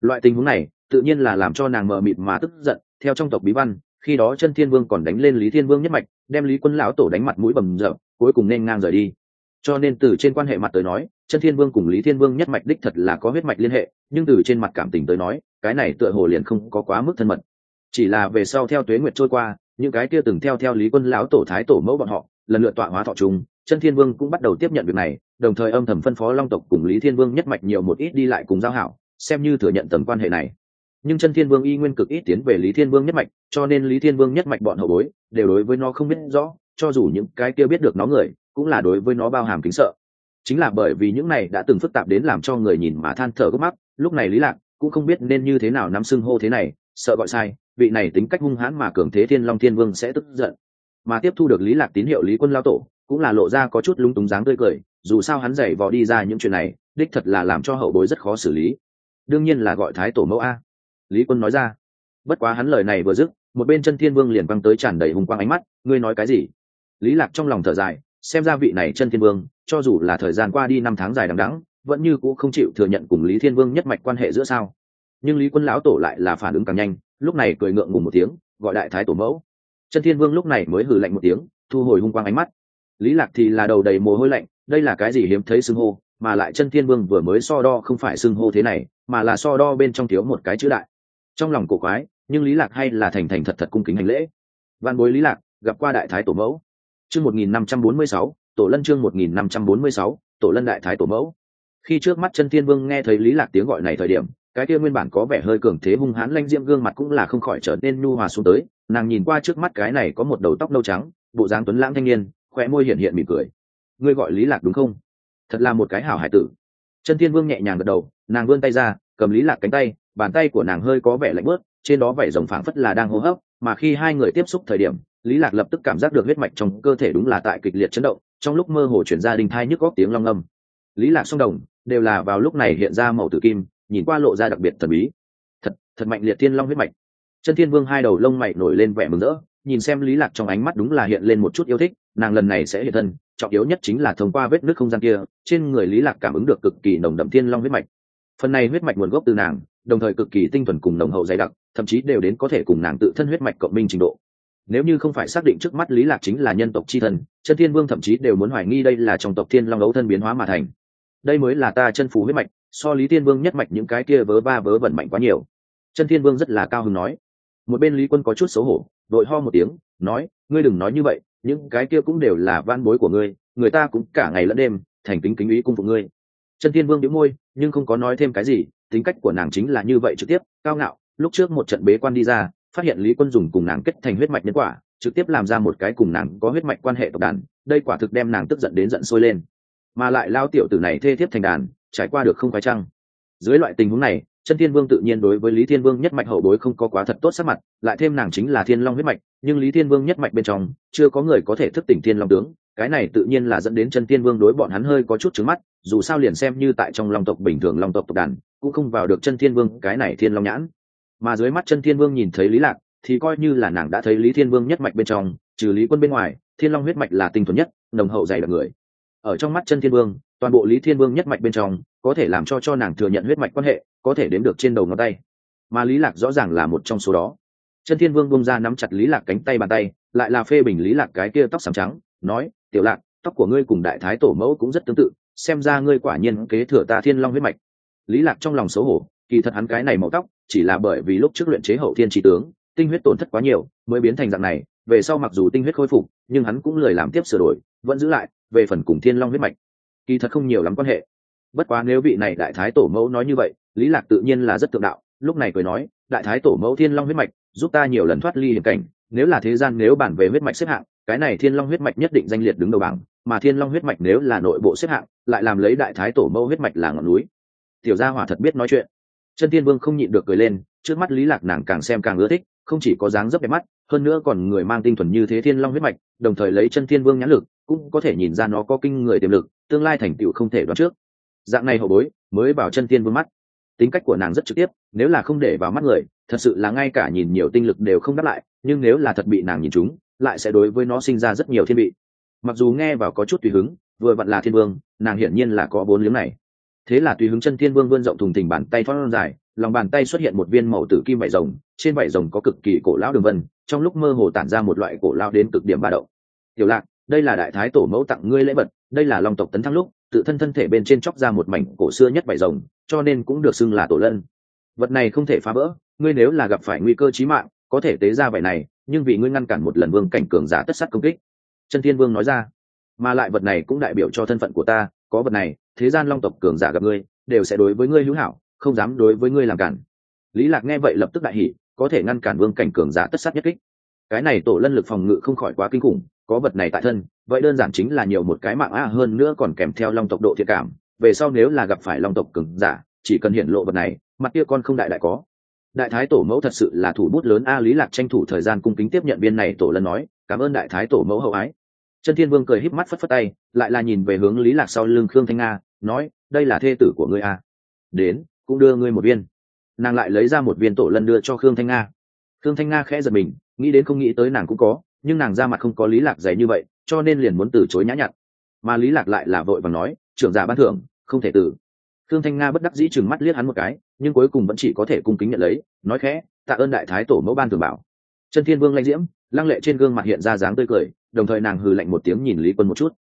Loại tình huống này, tự nhiên là làm cho nàng mờ mịt mà tức giận, theo trong tộc bí văn, khi đó chân thiên vương còn đánh lên lý thiên vương nhất mạch, đem lý quân lão tổ đánh mặt mũi bầm rợp cuối cùng nên ngang rời đi. Cho nên từ trên quan hệ mặt tới nói, chân thiên vương cùng lý thiên vương nhất mạch đích thật là có huyết mạch liên hệ, nhưng từ trên mặt cảm tình tới nói, cái này tựa hồ liền không có quá mức thân mật. Chỉ là về sau theo tuế nguyệt trôi qua, những cái kia từng theo theo lý quân lão tổ thái tổ mẫu bọn họ, lần lượt tọa hóa thọ chúng chân thiên vương cũng bắt đầu tiếp nhận việc này, đồng thời âm thầm phân phó long tộc cùng lý thiên vương nhất mạch nhiều một ít đi lại cùng giao hảo, xem như thừa nhận tầm quan hệ này. Nhưng chân thiên vương y nguyên cực ít tiến về lý thiên vương nhất mạch, cho nên lý thiên vương nhất mạch bọn hậu bối, đều đối với nó không biết rõ cho dù những cái kia biết được nó người, cũng là đối với nó bao hàm kính sợ. Chính là bởi vì những này đã từng phức tạp đến làm cho người nhìn mà than thở gốc mắt, lúc này lý lạc cũng không biết nên như thế nào nắm xưng hô thế này, sợ gọi sai, vị này tính cách hung hãn mà cường thế thiên long thiên vương sẽ tức giận. Mà tiếp thu được lý lạc tín hiệu lý quân lao tổ, cũng là lộ ra có chút lúng túng dáng tươi cười, dù sao hắn giày vò đi ra những chuyện này, đích thật là làm cho hậu bối rất khó xử lý. Đương nhiên là gọi thái tổ mẫu a. Lý quân nói ra. Bất quá hắn lời này vừa dứt, một bên chân thiên vương liền băng tới tràn đầy hùng quang ánh mắt, ngươi nói cái gì? Lý lạc trong lòng thở dài, xem ra vị này chân thiên vương, cho dù là thời gian qua đi năm tháng dài đằng đẵng, vẫn như cũ không chịu thừa nhận cùng lý thiên vương nhất mạch quan hệ giữa sao. Nhưng lý quân lão tổ lại là phản ứng càng nhanh, lúc này cười ngượng ngùng một tiếng, gọi đại thái tổ mẫu. Chân thiên vương lúc này mới hừ lạnh một tiếng, thu hồi hung quang ánh mắt. Lý lạc thì là đầu đầy mồ hôi lạnh, đây là cái gì hiếm thấy xưng hô, mà lại chân thiên vương vừa mới so đo không phải xưng hô thế này, mà là so đo bên trong thiếu một cái chữ đại. Trong lòng cổ quái, nhưng lý lạc hay là thành thành thật thật cung kính hành lễ. Văn bối lý lạc, gặp qua đại thái tổ mẫu chương một nghìn năm trăm bốn mươi sáu, tổ lân chương một nghìn năm trăm bốn mươi sáu, tổ lân đại thái tổ mẫu. Khi trước mắt chân thiên vương nghe thấy lý lạc tiếng gọi này thời điểm, cái kia nguyên bản có vẻ hơi cường thế hung hãn lanh diễm gương mặt cũng là không khỏi trở nên nhu hòa xuống tới, nàng nhìn qua trước mắt cái này có một đầu tóc nâu trắng, bộ dáng tuấn lãng thanh niên, khóe môi hiện hiện mỉm cười. Ngươi gọi lý lạc đúng không? Thật là một cái hảo hải tử. Chân thiên vương nhẹ nhàng gật đầu, nàng vươn tay ra, cầm lý lạc cánh tay, bàn tay của nàng hơi có vẻ lạnh bớt, trên đó vảy rồng phảng phất là đang hô hấp, mà khi hai người tiếp xúc thời điểm lý lạc lập tức cảm giác được huyết mạch trong cơ thể đúng là tại kịch liệt chấn động, trong lúc mơ hồ chuyển ra đình thai nhức góc tiếng long âm. Lý lạc song đồng, đều là vào lúc này hiện ra màu tử kim, nhìn qua lộ ra đặc biệt thần bí. Thật thật mạnh liệt thiên long huyết mạch. Chân thiên vương hai đầu lông mày nổi lên vẻ mừng rỡ, nhìn xem lý lạc trong ánh mắt đúng là hiện lên một chút yêu thích, nàng lần này sẽ hiện thân, trọng yếu nhất chính là thông qua vết nước không gian kia, trên người lý lạc cảm ứng được cực kỳ nồng đậm thiên long huyết mạch. Phần này huyết mạch nguồn gốc từ nàng, đồng thời cực kỳ tinh thuần cùng nồng hậu dày đặc, thậm chí đều đến có thể cùng nàng tự thân huyết mạch cộng minh trình độ nếu như không phải xác định trước mắt lý lạc chính là nhân tộc chi thần, chân thiên vương thậm chí đều muốn hoài nghi đây là trong tộc thiên long ấu thân biến hóa mà thành. Đây mới là ta chân phù huyết mạch, so lý thiên vương nhất mạch những cái kia vớ ba vớ vẩn mạnh quá nhiều. Chân thiên vương rất là cao hứng nói. Một bên lý quân có chút xấu hổ, đội ho một tiếng, nói, ngươi đừng nói như vậy, những cái kia cũng đều là van bối của ngươi, người ta cũng cả ngày lẫn đêm, thành kính kính ý cung phụ ngươi. Chân thiên vương đĩu môi, nhưng không có nói thêm cái gì, tính cách của nàng chính là như vậy trực tiếp, cao ngạo, lúc trước một trận bế quan đi ra phát hiện lý quân dùng cùng nàng kết thành huyết mạch nhân quả, trực tiếp làm ra một cái cùng nàng có huyết mạch quan hệ tộc đàn, đây quả thực đem nàng tức giận đến giận sôi lên. Mà lại lao tiểu tử này thê thiếp thành đàn, trải qua được không phải chăng dưới loại tình huống này, chân thiên vương tự nhiên đối với lý thiên vương nhất mạch hậu bối không có quá thật tốt sắc mặt, lại thêm nàng chính là thiên long huyết mạch, nhưng lý thiên vương nhất mạch bên trong, chưa có người có thể thức tỉnh thiên long tướng, cái này tự nhiên là dẫn đến chân thiên vương đối bọn hắn hơi có chút trứng mắt, dù sao liền xem như tại trong long tộc bình thường long tộc tộc đàn, cũng không vào được chân thiên vương cái này thiên long nhãn mà dưới mắt chân thiên vương nhìn thấy lý lạc, thì coi như là nàng đã thấy lý thiên vương nhất mạch bên trong, trừ lý quân bên ngoài, thiên long huyết mạch là tinh thuần nhất, nồng hậu dày đặc người. Ở trong mắt chân thiên vương, toàn bộ lý thiên vương nhất mạch bên trong, có thể làm cho cho nàng thừa nhận huyết mạch quan hệ, có thể đếm được trên đầu ngón tay. Mà lý lạc rõ ràng là một trong số đó. Chân thiên vương bông ra nắm chặt lý lạc cánh tay bàn tay, lại là phê bình lý lạc cái kia tóc xám trắng, nói, tiểu lạc, tóc của ngươi cùng đại thái tổ mẫu cũng rất tương tự, xem ra ngươi quả nhiên kế thừa ta thiên long huyết mạch. Lý lạc trong lòng xấu hổ, kỳ thật hắn cái này màu tóc chỉ là bởi vì lúc trước luyện chế hậu thiên trí tướng, tinh huyết tổn thất quá nhiều, mới biến thành dạng này, về sau mặc dù tinh huyết khôi phục, nhưng hắn cũng lười làm tiếp sửa đổi, vẫn giữ lại, về phần cùng thiên long huyết mạch. Kỳ thật không nhiều lắm quan hệ. Bất quá nếu vị này đại thái tổ mẫu nói như vậy, lý lạc tự nhiên là rất thượng đạo, lúc này cười nói, đại thái tổ mẫu thiên long huyết mạch, giúp ta nhiều lần thoát ly hiểm cảnh, nếu là thế gian nếu bản về huyết mạch xếp hạng, cái này thiên long huyết mạch nhất định danh liệt đứng đầu bảng, mà thiên long huyết mạch nếu là nội bộ xếp hạng, lại làm lấy đại thái tổ mẫu huyết mạch là ngọn núi. Tiểu gia hỏa thật biết nói chuyện chân thiên vương không nhịn được cười lên, trước mắt lý lạc nàng càng xem càng ưa thích, không chỉ có dáng dấp đẹp mắt, hơn nữa còn người mang tinh thuần như thế thiên long huyết mạch, đồng thời lấy chân thiên vương nhãn lực, cũng có thể nhìn ra nó có kinh người tiềm lực, tương lai thành tựu không thể đoán trước. Dạng này hậu bối, mới bảo chân thiên vương mắt. Tính cách của nàng rất trực tiếp, nếu là không để vào mắt người, thật sự là ngay cả nhìn nhiều tinh lực đều không đáp lại, nhưng nếu là thật bị nàng nhìn chúng lại sẽ đối với nó sinh ra rất nhiều thiên vị. Mặc dù nghe vào có chút tùy hứng, vừa vặn là thiên vương, nàng hiển nhiên là có bốn liếng này thế là tùy hứng chân thiên vương vươn rộng thùng thình bàn tay thoát dài, lòng bàn tay xuất hiện một viên màu tử kim vảy rồng, trên vảy rồng có cực kỳ cổ lão đường vân, trong lúc mơ hồ tản ra một loại cổ lao đến cực điểm ba đậu tiểu lạc, đây là đại thái tổ mẫu tặng ngươi lễ vật, đây là long tộc tấn thăng lúc, tự thân thân thể bên trên chóc ra một mảnh cổ xưa nhất vảy rồng, cho nên cũng được xưng là tổ lân. Vật này không thể phá vỡ, ngươi nếu là gặp phải nguy cơ chí mạng, có thể tế ra vảy này, nhưng vì ngươi ngăn cản một lần vương cảnh cường giả tất sát công kích. Chân thiên vương nói ra, mà lại vật này cũng đại biểu cho thân phận của ta, có vật này thế gian long tộc cường giả gặp ngươi, đều sẽ đối với ngươi hữu hảo, không dám đối với ngươi làm cản. Lý lạc nghe vậy lập tức đại hỉ, có thể ngăn cản vương cảnh cường giả tất sát nhất kích. Cái này tổ lân lực phòng ngự không khỏi quá kinh khủng, có vật này tại thân, vậy đơn giản chính là nhiều một cái mạng a hơn nữa còn kèm theo long tộc độ thiệt cảm, về sau nếu là gặp phải long tộc cường giả, chỉ cần hiện lộ vật này, mặt kia con không đại đại có. Đại thái tổ mẫu thật sự là thủ bút lớn a, lý lạc tranh thủ thời gian cung kính tiếp nhận viên này tổ lân nói, cảm ơn đại thái tổ mẫu hậu ái chân thiên vương cười híp mắt phất phất tay, lại là nhìn về hướng lý lạc sau lưng khương thanh nga, nói, đây là thê tử của ngươi à? đến, cũng đưa ngươi một viên. Nàng lại lấy ra một viên tổ lân đưa cho khương thanh nga. Khương thanh nga khẽ giật mình, nghĩ đến không nghĩ tới nàng cũng có, nhưng nàng ra mặt không có lý lạc dày như vậy, cho nên liền muốn từ chối nhã nhặn. Mà lý lạc lại là vội và nói, trưởng giả ban thưởng, không thể từ khương thanh nga bất đắc dĩ chừng mắt liếc hắn một cái, nhưng cuối cùng vẫn chỉ có thể cung kính nhận lấy, nói khẽ, tạ ơn đại thái tổ mẫu ban thường bảo chân thiên vương lanh diễm, lăng lệ trên gương mặt hiện ra dáng tươi cười, đồng thời nàng hừ lạnh một tiếng nhìn lý quân một chút.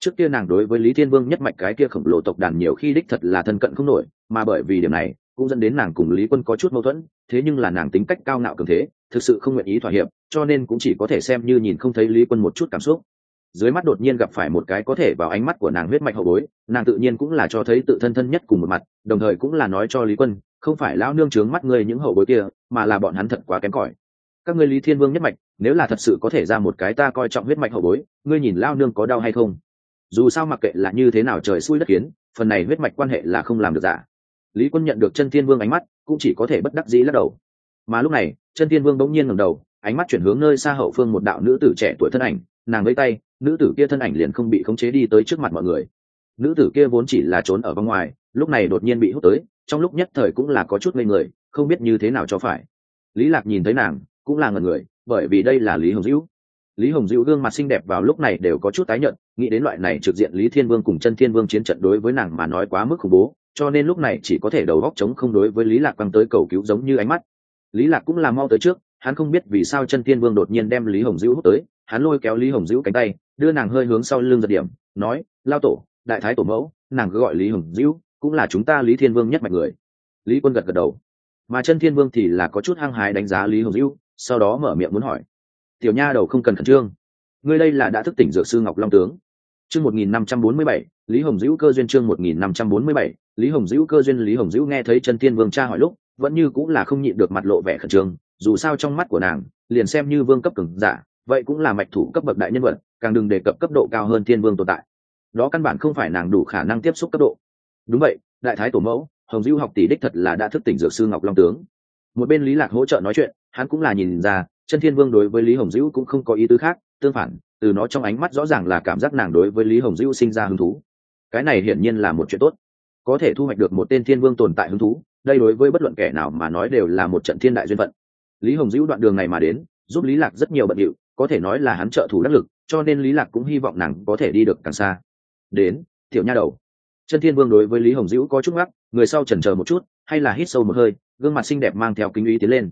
Trước kia nàng đối với lý thiên vương nhất mạch cái kia khổng lồ tộc đàn nhiều khi đích thật là thân cận không nổi, mà bởi vì điểm này, cũng dẫn đến nàng cùng lý quân có chút mâu thuẫn, thế nhưng là nàng tính cách cao ngạo cường thế, thực sự không nguyện ý thỏa hiệp, cho nên cũng chỉ có thể xem như nhìn không thấy lý quân một chút cảm xúc. Dưới mắt đột nhiên gặp phải một cái có thể vào ánh mắt của nàng huyết mạch hậu bối, nàng tự nhiên cũng là cho thấy tự thân thân nhất cùng một mặt, đồng thời cũng là nói cho lý quân, không phải lão nương trướng mắt ngươi những hậu bối kia, mà là bọn hắn thật quá kém cỏi các ngươi lý thiên vương nhất mạch, nếu là thật sự có thể ra một cái ta coi trọng huyết mạch hậu bối, ngươi nhìn lao nương có đau hay không? Dù sao mặc kệ là như thế nào trời xui đất kiến phần này huyết mạch quan hệ là không làm được giả lý quân nhận được chân thiên vương ánh mắt, cũng chỉ có thể bất đắc dĩ lắc đầu. Mà lúc này, chân thiên vương bỗng nhiên ngẩng đầu, ánh mắt chuyển hướng nơi xa hậu phương một đạo nữ tử trẻ tuổi thân ảnh, nàng lấy tay, nữ tử kia thân ảnh liền không bị khống chế đi tới trước mặt mọi người. Nữ tử kia vốn chỉ là trốn ở bên ngoài, lúc này đột nhiên bị hút tới, trong lúc nhất thời cũng là có chút ngây người, không biết như thế nào cho phải. Lý lạc nhìn thấy nàng cũng là ngần người, bởi vì đây là lý hồng dữ lý hồng dữ gương mặt xinh đẹp vào lúc này đều có chút tái nhợt, nghĩ đến loại này trực diện lý thiên vương cùng chân thiên vương chiến trận đối với nàng mà nói quá mức khủng bố, cho nên lúc này chỉ có thể đầu góc chống không đối với lý lạc quăng tới cầu cứu giống như ánh mắt. Lý lạc cũng là mau tới trước, hắn không biết vì sao chân thiên vương đột nhiên đem lý hồng dữ hút tới, hắn lôi kéo lý hồng dữ cánh tay, đưa nàng hơi hướng sau lưng giật điểm, nói, lao tổ, đại thái tổ mẫu, nàng cứ gọi lý hồng dữ cũng là chúng ta lý thiên vương nhất mạch người. Lý quân gật gật đầu. Mà chân thiên vương thì là có chút hăng hái đánh giá lý hồng dữ sau đó mở miệng muốn hỏi. Tiểu nha đầu không cần khẩn trương. Ngươi đây là đã thức tỉnh dược sư ngọc long tướng. Chương một nghìn năm trăm bốn mươi bảy, lý hồng dữ cơ duyên chương một nghìn năm trăm bốn mươi bảy, lý hồng dữ cơ duyên lý hồng dữ nghe thấy chân thiên vương cha hỏi lúc, vẫn như cũng là không nhịn được mặt lộ vẻ khẩn trương, dù sao trong mắt của nàng, liền xem như vương cấp cường giả, vậy cũng là mạch thủ cấp bậc đại nhân vật, càng đừng đề cập cấp độ cao hơn thiên vương tồn tại. Đó căn bản không phải nàng đủ khả năng tiếp xúc cấp độ. Đúng vậy, đại thái tổ mẫu, hồng dữ học tỷ đích thật là đã thức tỉnh dược sư ngọc long tướng một bên lý lạc hỗ trợ nói chuyện, hắn cũng là nhìn ra, chân thiên vương đối với lý hồng dữ cũng không có ý tứ khác, tương phản, từ nó trong ánh mắt rõ ràng là cảm giác nàng đối với lý hồng dữ sinh ra hứng thú. Cái này hiển nhiên là một chuyện tốt. Có thể thu hoạch được một tên thiên vương tồn tại hứng thú, đây đối với bất luận kẻ nào mà nói đều là một trận thiên đại duyên phận. Lý hồng dữ đoạn đường này mà đến, giúp lý lạc rất nhiều bận điệu, có thể nói là hắn trợ thủ đắc lực, cho nên lý lạc cũng hy vọng nàng có thể đi được càng xa. Đến, tiểu nha đầu. Chân thiên vương đối với lý hồng dữ có chút ngắc, người sau chần chờ một chút hay là hít sâu một hơi, gương mặt xinh đẹp mang theo kinh uy tiến lên.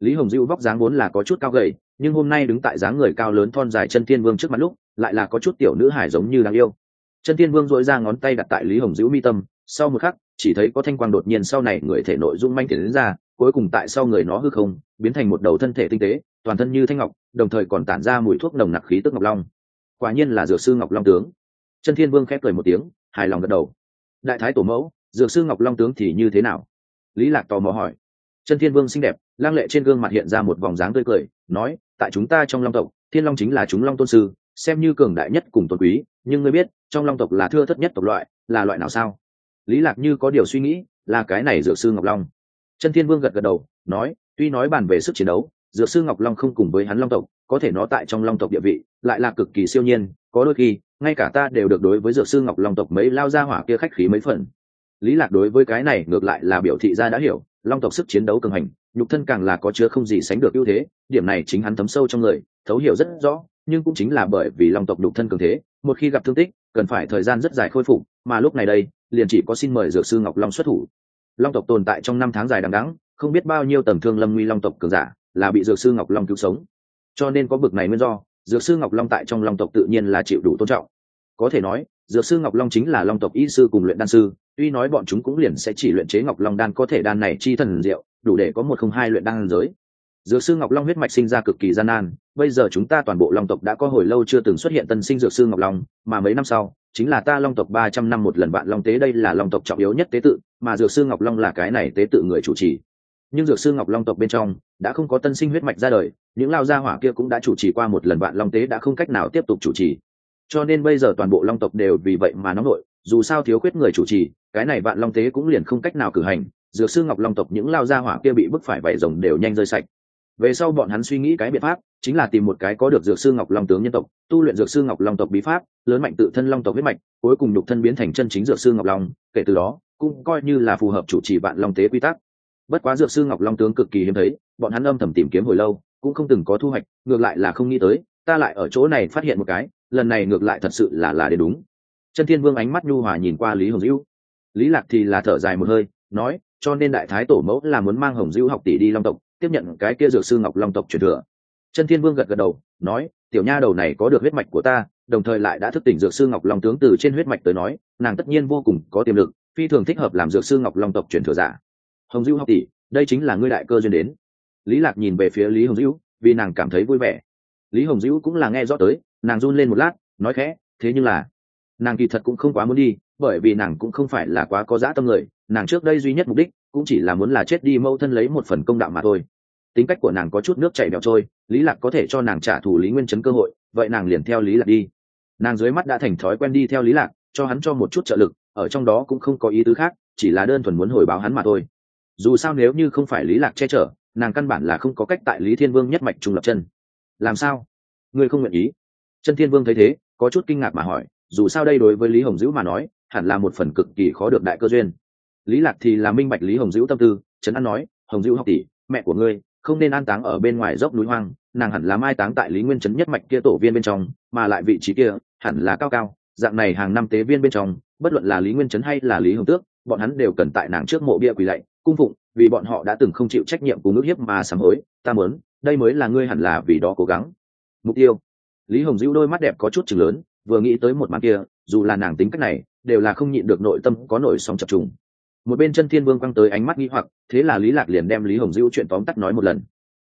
Lý hồng dữ vóc dáng vốn là có chút cao gầy, nhưng hôm nay đứng tại dáng người cao lớn thon dài chân thiên vương trước mặt lúc, lại là có chút tiểu nữ hải giống như đáng yêu. Chân thiên vương dội ra ngón tay đặt tại lý hồng Diễu mi tâm, sau một khắc, chỉ thấy có thanh quang đột nhiên sau này người thể nội dung manh tiến đến ra, cuối cùng tại sau người nó hư không, biến thành một đầu thân thể tinh tế, toàn thân như thanh ngọc, đồng thời còn tản ra mùi thuốc nồng nặc khí tức ngọc long. Quả nhiên là dược sư ngọc long tướng. Chân thiên vương khép cười một tiếng, hài lòng gật đầu. Đại thái tổ mẫu, dược sư ngọc long tướng thì như thế nào? Lý lạc tò mò hỏi. Chân thiên vương xinh đẹp, lang lệ trên gương mặt hiện ra một vòng dáng tươi cười, nói, tại chúng ta trong long tộc, thiên long chính là chúng long tôn sư, xem như cường đại nhất cùng tôn quý, nhưng ngươi biết, trong long tộc là thưa thất nhất tộc loại, là loại nào sao? Lý lạc như có điều suy nghĩ, là cái này dược sư ngọc long. Chân thiên vương gật gật đầu, nói, tuy nói bàn về sức chiến đấu, dược sư ngọc long không cùng với hắn long tộc, có thể nó tại trong long tộc địa vị, lại là cực kỳ siêu nhiên, có đôi khi, ngay cả ta đều được đối với dược sư ngọc long tộc mấy lao ra hỏa kia khách khí mấy phần lý lạc đối với cái này ngược lại là biểu thị ra đã hiểu, long tộc sức chiến đấu cường hành, nhục thân càng là có chứa không gì sánh được ưu thế, điểm này chính hắn thấm sâu trong người, thấu hiểu rất rõ, nhưng cũng chính là bởi vì long tộc nhục thân cường thế, một khi gặp thương tích, cần phải thời gian rất dài khôi phục, mà lúc này đây, liền chỉ có xin mời dược sư ngọc long xuất thủ. Long tộc tồn tại trong năm tháng dài đằng đẵng, không biết bao nhiêu tầm thương lâm nguy long tộc cường giả là bị dược sư ngọc long cứu sống. Cho nên có bực này nguyên do, dược sư ngọc long tại trong long tộc tự nhiên là chịu đủ tôn trọng. Có thể nói dược sư ngọc long chính là long tộc y sư cùng luyện đan sư, tuy nói bọn chúng cũng liền sẽ chỉ luyện chế ngọc long đan có thể đan này chi thần diệu, đủ để có một không hai luyện đan giới. Dược sư ngọc long huyết mạch sinh ra cực kỳ gian nan, bây giờ chúng ta toàn bộ long tộc đã có hồi lâu chưa từng xuất hiện tân sinh dược sư ngọc long, mà mấy năm sau, chính là ta long tộc ba trăm năm một lần vạn long tế, đây là long tộc trọng yếu nhất tế tự, mà dược sư ngọc long là cái này tế tự người chủ trì. Nhưng dược sư ngọc long tộc bên trong, đã không có tân sinh huyết mạch ra đời, những lao gia hỏa kia cũng đã chủ trì qua một lần vạn long tế, đã không cách nào tiếp tục chủ trì cho nên bây giờ toàn bộ long tộc đều vì vậy mà nóng nổi dù sao thiếu khuyết người chủ trì, cái này vạn long tế cũng liền không cách nào cử hành, dược sư ngọc long tộc những lao gia hỏa kia bị bức phải vảy rồng đều nhanh rơi sạch. Về sau bọn hắn suy nghĩ cái biện pháp, chính là tìm một cái có được dược sư ngọc long tướng nhân tộc, tu luyện dược sư ngọc long tộc bí pháp, lớn mạnh tự thân long tộc huyết mạch, cuối cùng nhục thân biến thành chân chính dược sư ngọc long, kể từ đó, cũng coi như là phù hợp chủ trì vạn long tế quy tắc. Bất quá dược sư ngọc long tướng cực kỳ hiếm thấy, bọn hắn âm thầm tìm kiếm hồi lâu, cũng không từng có thu hoạch, ngược lại là không nghĩ tới, ta lại ở chỗ này phát hiện một cái lần này ngược lại thật sự là là đến đúng. Chân thiên vương ánh mắt nhu hòa nhìn qua lý hồng dữ lý lạc thì là thở dài một hơi, nói, cho nên đại thái tổ mẫu là muốn mang hồng dữ học tỷ đi long tộc, tiếp nhận cái kia dược sư ngọc long tộc truyền thừa. Chân thiên vương gật gật đầu, nói, tiểu nha đầu này có được huyết mạch của ta, đồng thời lại đã thức tỉnh dược sư ngọc long tướng từ trên huyết mạch tới nói, nàng tất nhiên vô cùng có tiềm lực, phi thường thích hợp làm dược sư ngọc long tộc truyền thừa giả. Hồng dữ học tỷ, đây chính là ngươi đại cơ duyên đến. Lý lạc nhìn về phía lý hồng dữ vì nàng cảm thấy vui vẻ. Lý hồng dữ cũng là nghe rõ tới nàng run lên một lát, nói khẽ, thế nhưng là, nàng kỳ thật cũng không quá muốn đi, bởi vì nàng cũng không phải là quá có dã tâm người, nàng trước đây duy nhất mục đích cũng chỉ là muốn là chết đi mâu thân lấy một phần công đạo mà thôi. Tính cách của nàng có chút nước chảy bẹo trôi, lý lạc có thể cho nàng trả thù lý nguyên chấn cơ hội, vậy nàng liền theo lý lạc đi. Nàng dưới mắt đã thành thói quen đi theo lý lạc, cho hắn cho một chút trợ lực, ở trong đó cũng không có ý tứ khác, chỉ là đơn thuần muốn hồi báo hắn mà thôi. Dù sao nếu như không phải lý lạc che chở, nàng căn bản là không có cách tại lý thiên vương nhất mạch trùng lập chân. Làm sao? Ngươi không nguyện ý? Chân thiên vương thấy thế, có chút kinh ngạc mà hỏi, dù sao đây đối với lý hồng dữ mà nói, hẳn là một phần cực kỳ khó được đại cơ duyên. Lý lạc thì là minh bạch lý hồng dữ tâm tư, trấn an nói, hồng dữ học tỷ, mẹ của ngươi không nên an táng ở bên ngoài dốc núi hoang, nàng hẳn là mai táng tại lý nguyên trấn nhất mạch kia tổ viên bên trong, mà lại vị trí kia hẳn là cao cao, dạng này hàng năm tế viên bên trong, bất luận là lý nguyên trấn hay là lý hồng tước, bọn hắn đều cần tại nàng trước mộ bia quỳ lạy, cung phụng, vì bọn họ đã từng không chịu trách nhiệm cùng nước hiếp mà sám hối, ta muốn, đây mới là ngươi hẳn là vì đó cố gắng. Mục tiêu lý hồng dữ đôi mắt đẹp có chút chừng lớn, vừa nghĩ tới một màn kia, dù là nàng tính cách này, đều là không nhịn được nội tâm có nổi sóng chập trùng. Một bên chân thiên vương quăng tới ánh mắt nghi hoặc, thế là lý lạc liền đem lý hồng dữ chuyện tóm tắt nói một lần.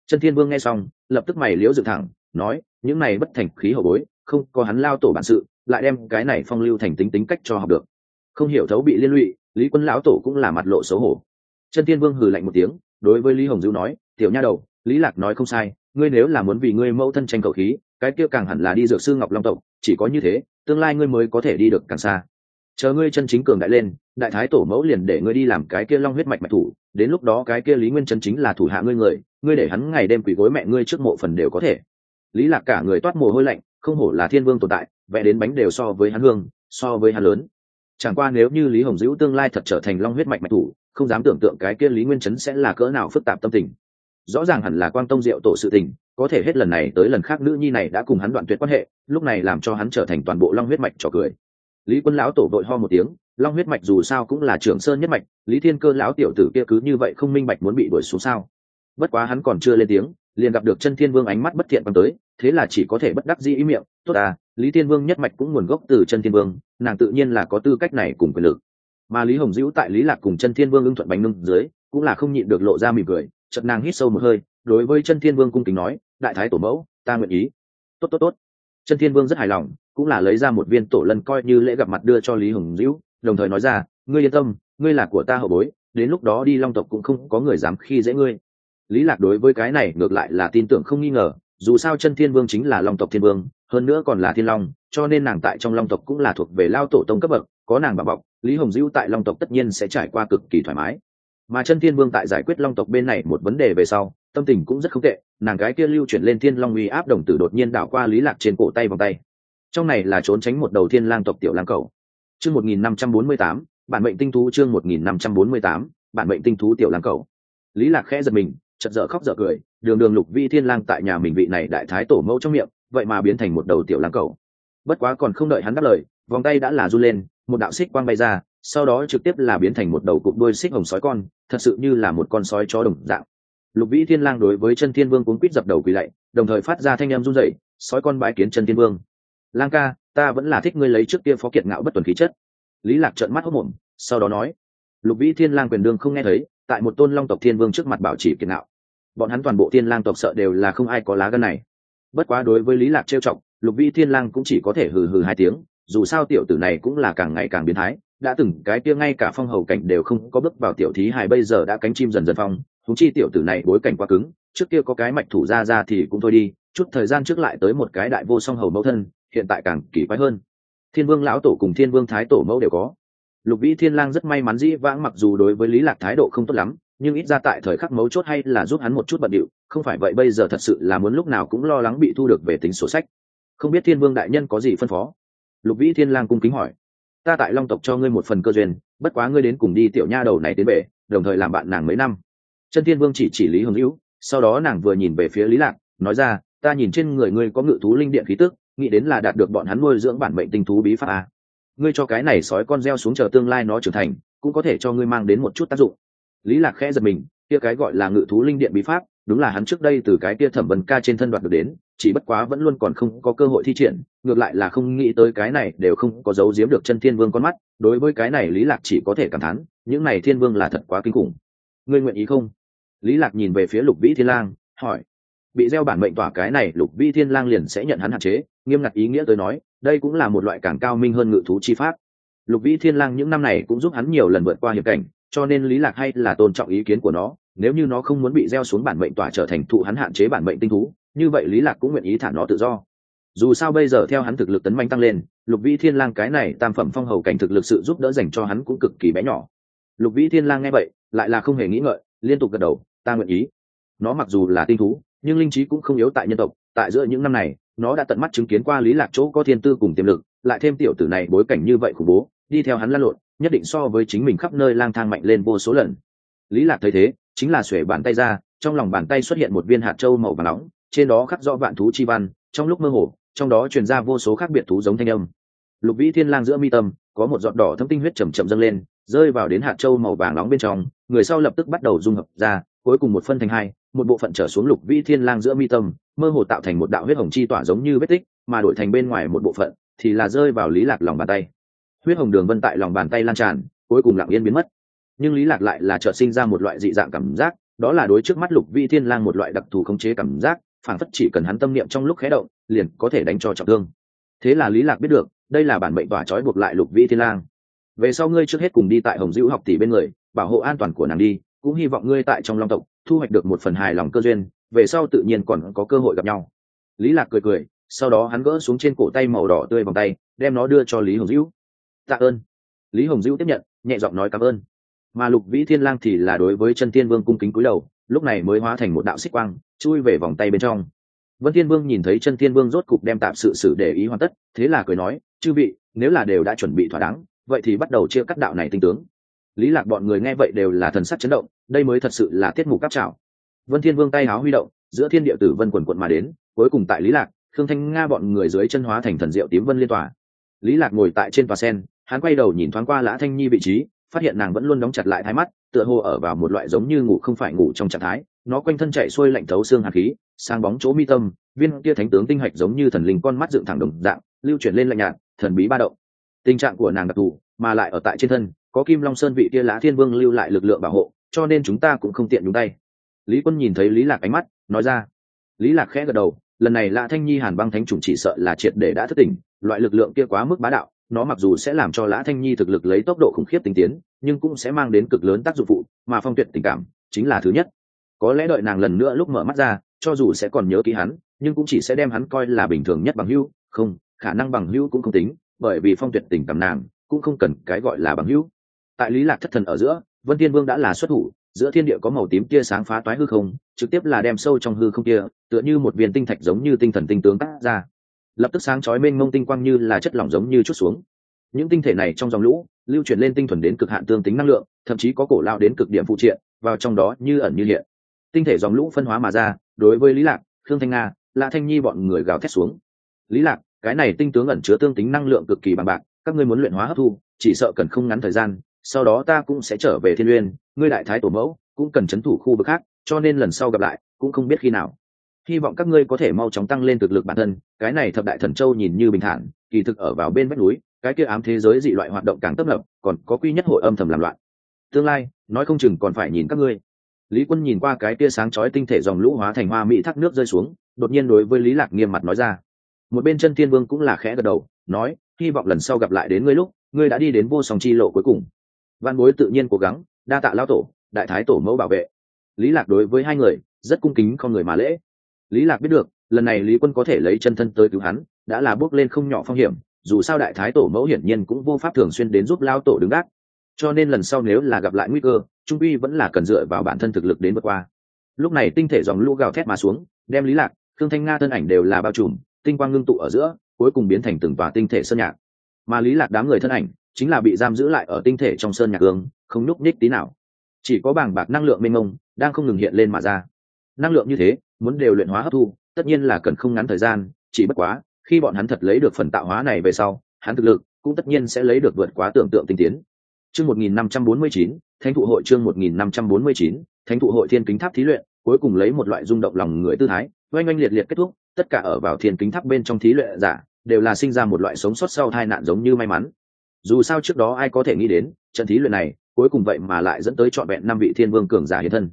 Chân thiên vương nghe xong, lập tức mày liễu dựng thẳng, nói, những này bất thành khí hậu bối, không có hắn lao tổ bản sự, lại đem cái này phong lưu thành tính tính cách cho học được. Không hiểu thấu bị liên lụy, lý quân lão tổ cũng là mặt lộ xấu hổ. Chân thiên vương hừ lạnh một tiếng, đối với lý hồng dữ nói, tiểu nha đầu, lý lạc nói không sai, ngươi nếu là muốn vì ngươi mẫu thân tranh cầu khí cái kia càng hẳn là đi dược sư ngọc long tộc, chỉ có như thế, tương lai ngươi mới có thể đi được càng xa. Chờ ngươi chân chính cường đại lên, đại thái tổ mẫu liền để ngươi đi làm cái kia long huyết mạch mạch thủ, đến lúc đó cái kia lý nguyên chân chính là thủ hạ ngươi người, ngươi để hắn ngày đêm quỳ gối mẹ ngươi trước mộ phần đều có thể. Lý lạc cả người toát mồ hôi lạnh, không hổ là thiên vương tồn tại, vẽ đến bánh đều so với hắn hương, so với hắn lớn. Chẳng qua nếu như lý hồng dữ tương lai thật trở thành long huyết mạch mạch thủ, không dám tưởng tượng cái kia lý nguyên chấn sẽ là cỡ nào phức tạp tâm tình. Rõ ràng hẳn là quang tông diệu tổ sự tình có thể hết lần này tới lần khác nữ nhi này đã cùng hắn đoạn tuyệt quan hệ, lúc này làm cho hắn trở thành toàn bộ long huyết mạch trò cười. Lý quân lão tổ vội ho một tiếng, long huyết mạch dù sao cũng là trưởng sơn nhất mạch, lý thiên cơ lão tiểu tử kia cứ như vậy không minh bạch muốn bị đuổi xuống sao? Bất quá hắn còn chưa lên tiếng, liền gặp được chân thiên vương ánh mắt bất thiện băng tới, thế là chỉ có thể bất đắc dĩ ý miệng, tốt à lý thiên vương nhất mạch cũng nguồn gốc từ chân thiên vương, nàng tự nhiên là có tư cách này cùng quyền lực. Mà lý hồng dữ tại lý lạc cùng chân thiên vương ưng thuận bánh nưng dưới, cũng là không nhịn được lộ ra mỉm cười, chợt nàng hít sâu một hơi, đối với chân thiên vương cung kính nói đại thái tổ mẫu, ta nguyện ý. Tốt tốt tốt. Chân thiên vương rất hài lòng, cũng là lấy ra một viên tổ lân coi như lễ gặp mặt đưa cho lý hồng dữ đồng thời nói ra, ngươi yên tâm, ngươi là của ta hậu bối, đến lúc đó đi long tộc cũng không có người dám khi dễ ngươi. Lý lạc đối với cái này ngược lại là tin tưởng không nghi ngờ, dù sao chân thiên vương chính là long tộc thiên vương, hơn nữa còn là thiên long, cho nên nàng tại trong long tộc cũng là thuộc về lao tổ tông cấp bậc, có nàng bảo bọc, lý hồng dữ tại long tộc tất nhiên sẽ trải qua cực kỳ thoải mái. Mà chân thiên vương tại giải quyết long tộc bên này một vấn đề về sau tâm tình cũng rất không tệ, nàng gái kia lưu chuyển lên thiên long uy áp đồng tử đột nhiên đảo qua lý lạc trên cổ tay vòng tay. Trong này là trốn tránh một đầu thiên lang tộc tiểu lang cầu. Chương một nghìn năm trăm bốn mươi tám, bản mệnh tinh thú chương một nghìn năm trăm bốn mươi tám, bản mệnh tinh thú tiểu lang cầu. Lý lạc khẽ giật mình, chợt dở khóc dở cười, đường đường lục vi thiên lang tại nhà mình vị này đại thái tổ mẫu trong miệng, vậy mà biến thành một đầu tiểu lang cầu. Bất quá còn không đợi hắn đáp lời, vòng tay đã là run lên, một đạo xích quang bay ra, sau đó trực tiếp là biến thành một đầu cụm đuôi xích hồng sói con, thật sự như là một con sói chó đồng dạng lục vĩ thiên lang đối với chân thiên vương cuốn quýt dập đầu quỳ lạy, đồng thời phát ra thanh âm run rẩy, sói con bái kiến chân thiên vương. Lang ca, ta vẫn là thích ngươi lấy trước kia phó kiệt ngạo bất tuần khí chất. Lý lạc trợn mắt hốt mồm sau đó nói, lục vĩ thiên lang quyền đương không nghe thấy, tại một tôn long tộc thiên vương trước mặt bảo chỉ kiệt ngạo. Bọn hắn toàn bộ thiên lang tộc sợ đều là không ai có lá gan này. Bất quá đối với lý lạc trêu chọc, lục vĩ thiên lang cũng chỉ có thể hừ hừ hai tiếng, dù sao tiểu tử này cũng là càng ngày càng biến thái, đã từng cái kia ngay cả phong hầu cảnh đều không có bước vào tiểu thí hài bây giờ đã cánh chim dần dần phong thú chi tiểu tử này bối cảnh quá cứng, trước kia có cái mạch thủ ra ra thì cũng thôi đi, chút thời gian trước lại tới một cái đại vô song hầu mẫu thân, hiện tại càng kỳ quái hơn. Thiên vương lão tổ cùng thiên vương thái tổ mẫu đều có. Lục vĩ thiên lang rất may mắn dĩ vãng mặc dù đối với lý lạc thái độ không tốt lắm, nhưng ít ra tại thời khắc mấu chốt hay là giúp hắn một chút bận điệu, không phải vậy bây giờ thật sự là muốn lúc nào cũng lo lắng bị thu được về tính sổ sách. Không biết thiên vương đại nhân có gì phân phó? Lục vĩ thiên lang cung kính hỏi. Ta tại long tộc cho ngươi một phần cơ duyên, bất quá ngươi đến cùng đi tiểu nha đầu này tiến về, đồng thời làm bạn nàng mấy năm chân thiên vương chỉ chỉ lý hồng hữu, sau đó nàng vừa nhìn về phía lý lạc, nói ra, ta nhìn trên người ngươi có ngự thú linh điện khí tức, nghĩ đến là đạt được bọn hắn nuôi dưỡng bản mệnh tinh thú bí pháp à. ngươi cho cái này sói con gieo xuống chờ tương lai nó trưởng thành, cũng có thể cho ngươi mang đến một chút tác dụng. Lý lạc khẽ giật mình, kia cái gọi là ngự thú linh điện bí pháp, đúng là hắn trước đây từ cái kia thẩm vấn ca trên thân đoạt được đến, chỉ bất quá vẫn luôn còn không có cơ hội thi triển, ngược lại là không nghĩ tới cái này đều không có dấu giếm được chân thiên vương con mắt, đối với cái này lý lạc chỉ có thể cảm thán, những này thiên vương là thật quá kinh khủng. Ngươi nguyện ý không? Lý lạc nhìn về phía lục vĩ thiên lang, hỏi, bị gieo bản mệnh tỏa cái này, lục vĩ thiên lang liền sẽ nhận hắn hạn chế? Nghiêm ngặt ý nghĩa tới nói, đây cũng là một loại càng cao minh hơn ngự thú chi pháp. Lục vĩ thiên lang những năm này cũng giúp hắn nhiều lần vượt qua hiểm cảnh, cho nên lý lạc hay là tôn trọng ý kiến của nó, nếu như nó không muốn bị gieo xuống bản mệnh tỏa trở thành thụ hắn hạn chế bản mệnh tinh thú, như vậy lý lạc cũng nguyện ý thả nó tự do. Dù sao bây giờ theo hắn thực lực tấn manh tăng lên, lục vĩ thiên lang cái này tam phẩm phong hầu cảnh thực lực sự giúp đỡ dành cho hắn cũng cực kỳ bé nhỏ. Lục vĩ thiên lang nghe vậy, lại là không hề nghĩ ngợi liên tục gật đầu, ta nguyện ý. Nó mặc dù là tinh thú, nhưng linh trí cũng không yếu tại nhân tộc. Tại giữa những năm này, nó đã tận mắt chứng kiến qua lý lạc chỗ có thiên tư cùng tiềm lực, lại thêm tiểu tử này bối cảnh như vậy khủng bố, đi theo hắn lăn lộn, nhất định so với chính mình khắp nơi lang thang mạnh lên vô số lần. Lý lạc thấy thế, chính là xuể bàn tay ra, trong lòng bàn tay xuất hiện một viên hạt châu màu vàng nóng, trên đó khắc rõ vạn thú chi văn, trong lúc mơ hồ, trong đó truyền ra vô số khác biệt thú giống thanh âm. Lục vĩ thiên lang giữa mi tâm, có một giọt đỏ thâm tinh huyết chậm chậm dâng lên, rơi vào đến hạt châu màu vàng nóng bên trong người sau lập tức bắt đầu dung hợp ra, cuối cùng một phân thành hai, một bộ phận trở xuống lục vĩ thiên lang giữa mi tâm, mơ hồ tạo thành một đạo huyết hồng chi tỏa giống như vết tích, mà đổi thành bên ngoài một bộ phận thì là rơi vào lý lạc lòng bàn tay. Huyết hồng đường vân tại lòng bàn tay lan tràn, cuối cùng lặng yên biến mất. Nhưng lý lạc lại là chợt sinh ra một loại dị dạng cảm giác, đó là đối trước mắt lục vĩ thiên lang một loại đặc thù khống chế cảm giác phản phất chỉ cần hắn tâm niệm trong lúc khé động, liền có thể đánh cho trọng thương. Thế là lý lạc biết được, đây là bản mệnh tỏa trói buộc lại lục vĩ thiên lang. Về sau ngươi trước hết cùng đi tại hồng dữ học tỷ bên người bảo hộ an toàn của nàng đi, cũng hy vọng ngươi tại trong long tộc thu hoạch được một phần hài lòng cơ duyên, về sau tự nhiên còn có cơ hội gặp nhau. Lý lạc cười cười, sau đó hắn gỡ xuống trên cổ tay màu đỏ tươi vòng tay, đem nó đưa cho lý hồng dữ tạ ơn. Lý hồng dữ tiếp nhận, nhẹ giọng nói cảm ơn. Mà lục vĩ thiên lang thì là đối với chân thiên vương cung kính cúi đầu, lúc này mới hóa thành một đạo xích quang, chui về vòng tay bên trong. Vân thiên vương nhìn thấy chân thiên vương rốt cục đem tạm sự xử để ý hoàn tất, thế là cười nói, chư vị, nếu là đều đã chuẩn bị thỏa đáng, vậy thì bắt đầu chia cắt đạo này tinh tướng lý lạc bọn người nghe vậy đều là thần sắc chấn động, đây mới thật sự là tiết mục cáp trào vân thiên vương tay háo huy động, giữa thiên địa tử vân quần quận mà đến, cuối cùng tại lý lạc, khương thanh nga bọn người dưới chân hóa thành thần diệu tím vân liên tòa. Lý lạc ngồi tại trên tòa sen, hắn quay đầu nhìn thoáng qua lã thanh nhi vị trí, phát hiện nàng vẫn luôn đóng chặt lại thái mắt, tựa hồ ở vào một loại giống như ngủ không phải ngủ trong trạng thái, nó quanh thân chạy xuôi lạnh thấu xương hạt khí, sang bóng chỗ mi tâm, viên kia thánh tướng tinh hạch giống như thần linh con mắt dựng thẳng đồng dạng, lưu chuyển lên lạnh nhạt, thần bí ba động. Tình trạng của nàng đặc thù, mà lại ở tại trên thân có kim long sơn vị kia lã thiên vương lưu lại lực lượng bảo hộ, cho nên chúng ta cũng không tiện nhúng tay. Lý quân nhìn thấy lý lạc ánh mắt, nói ra. Lý lạc khẽ gật đầu, lần này lã thanh nhi hàn băng thánh chủng chỉ sợ là triệt để đã thất tỉnh, loại lực lượng kia quá mức bá đạo, nó mặc dù sẽ làm cho lã thanh nhi thực lực lấy tốc độ khủng khiếp tinh tiến, nhưng cũng sẽ mang đến cực lớn tác dụng phụ, mà phong tuyệt tình cảm chính là thứ nhất. Có lẽ đợi nàng lần nữa lúc mở mắt ra, cho dù sẽ còn nhớ ký hắn, nhưng cũng chỉ sẽ đem hắn coi là bình thường nhất bằng hữu. Không, khả năng bằng hữu cũng không tính, bởi vì phong tuyệt tình cảm nàng cũng không cần cái gọi là bằng hữu tại lý lạc thất thần ở giữa, vân thiên vương đã là xuất thủ, giữa thiên địa có màu tím kia sáng phá toái hư không, trực tiếp là đem sâu trong hư không kia, tựa như một viên tinh thạch giống như tinh thần tinh tướng tác ra. Lập tức sáng chói mênh mông tinh quang như là chất lỏng giống như chút xuống. Những tinh thể này trong dòng lũ, lưu chuyển lên tinh thuần đến cực hạn tương tính năng lượng, thậm chí có cổ lao đến cực điểm phụ triện, vào trong đó như ẩn như hiện. Tinh thể dòng lũ phân hóa mà ra, đối với lý lạc, khương thanh nga lạ thanh nhi bọn người gào thét xuống. Lý lạc, cái này tinh tướng ẩn chứa tương tính năng lượng cực kỳ bằng bạc, các ngươi muốn luyện hóa hấp thu, chỉ sợ cần không ngắn thời gian sau đó ta cũng sẽ trở về thiên uyên, ngươi đại thái tổ mẫu, cũng cần chấn thủ khu vực khác, cho nên lần sau gặp lại, cũng không biết khi nào. Hy vọng các ngươi có thể mau chóng tăng lên thực lực bản thân, cái này thập đại thần châu nhìn như bình thản, kỳ thực ở vào bên vách núi, cái kia ám thế giới dị loại hoạt động càng tấp nập, còn có quy nhất hội âm thầm làm loạn. Tương lai, nói không chừng còn phải nhìn các ngươi. Lý quân nhìn qua cái tia sáng chói tinh thể dòng lũ hóa thành hoa mỹ thác nước rơi xuống, đột nhiên đối với lý lạc nghiêm mặt nói ra. Một bên chân thiên vương cũng là khẽ gật đầu, nói, hy vọng lần sau gặp lại đến ngươi lúc, ngươi đã đi đến vô song chi lộ cuối cùng văn bối tự nhiên cố gắng, đa tạ lao tổ, đại thái tổ mẫu bảo vệ. Lý lạc đối với hai người, rất cung kính không người mà lễ. Lý lạc biết được, lần này lý quân có thể lấy chân thân tới cứu hắn, đã là bước lên không nhỏ phong hiểm, dù sao đại thái tổ mẫu hiển nhiên cũng vô pháp thường xuyên đến giúp lao tổ đứng gác. Cho nên lần sau nếu là gặp lại nguy cơ, trung uy vẫn là cần dựa vào bản thân thực lực đến vượt qua. Lúc này tinh thể dòng lũ gào thét mà xuống, đem lý lạc thương thanh nga thân ảnh đều là bao trùm, tinh quang ngưng tụ ở giữa, cuối cùng biến thành từng tòa tinh thể sơn nhạc. Mà lý lạc đám người thân ảnh chính là bị giam giữ lại ở tinh thể trong sơn nhạc gương không nhúc nhích tí nào. Chỉ có bảng bạc năng lượng mênh mông đang không ngừng hiện lên mà ra. Năng lượng như thế muốn đều luyện hóa hấp thu tất nhiên là cần không ngắn thời gian chỉ bất quá khi bọn hắn thật lấy được phần tạo hóa này về sau hắn thực lực cũng tất nhiên sẽ lấy được vượt quá tưởng tượng tinh tiến. Chương 1549, thánh thụ hội chương 1549, thánh thụ hội thiên kính tháp thí luyện cuối cùng lấy một loại rung động lòng người tư thái oanh oanh liệt liệt kết thúc tất cả ở vào thiên kính tháp bên trong thí luyện giả đều là sinh ra một loại sống sót sau tai nạn giống như may mắn dù sao trước đó ai có thể nghĩ đến, trận thí luyện này, cuối cùng vậy mà lại dẫn tới trọn vẹn năm vị thiên vương cường giả hiện thân.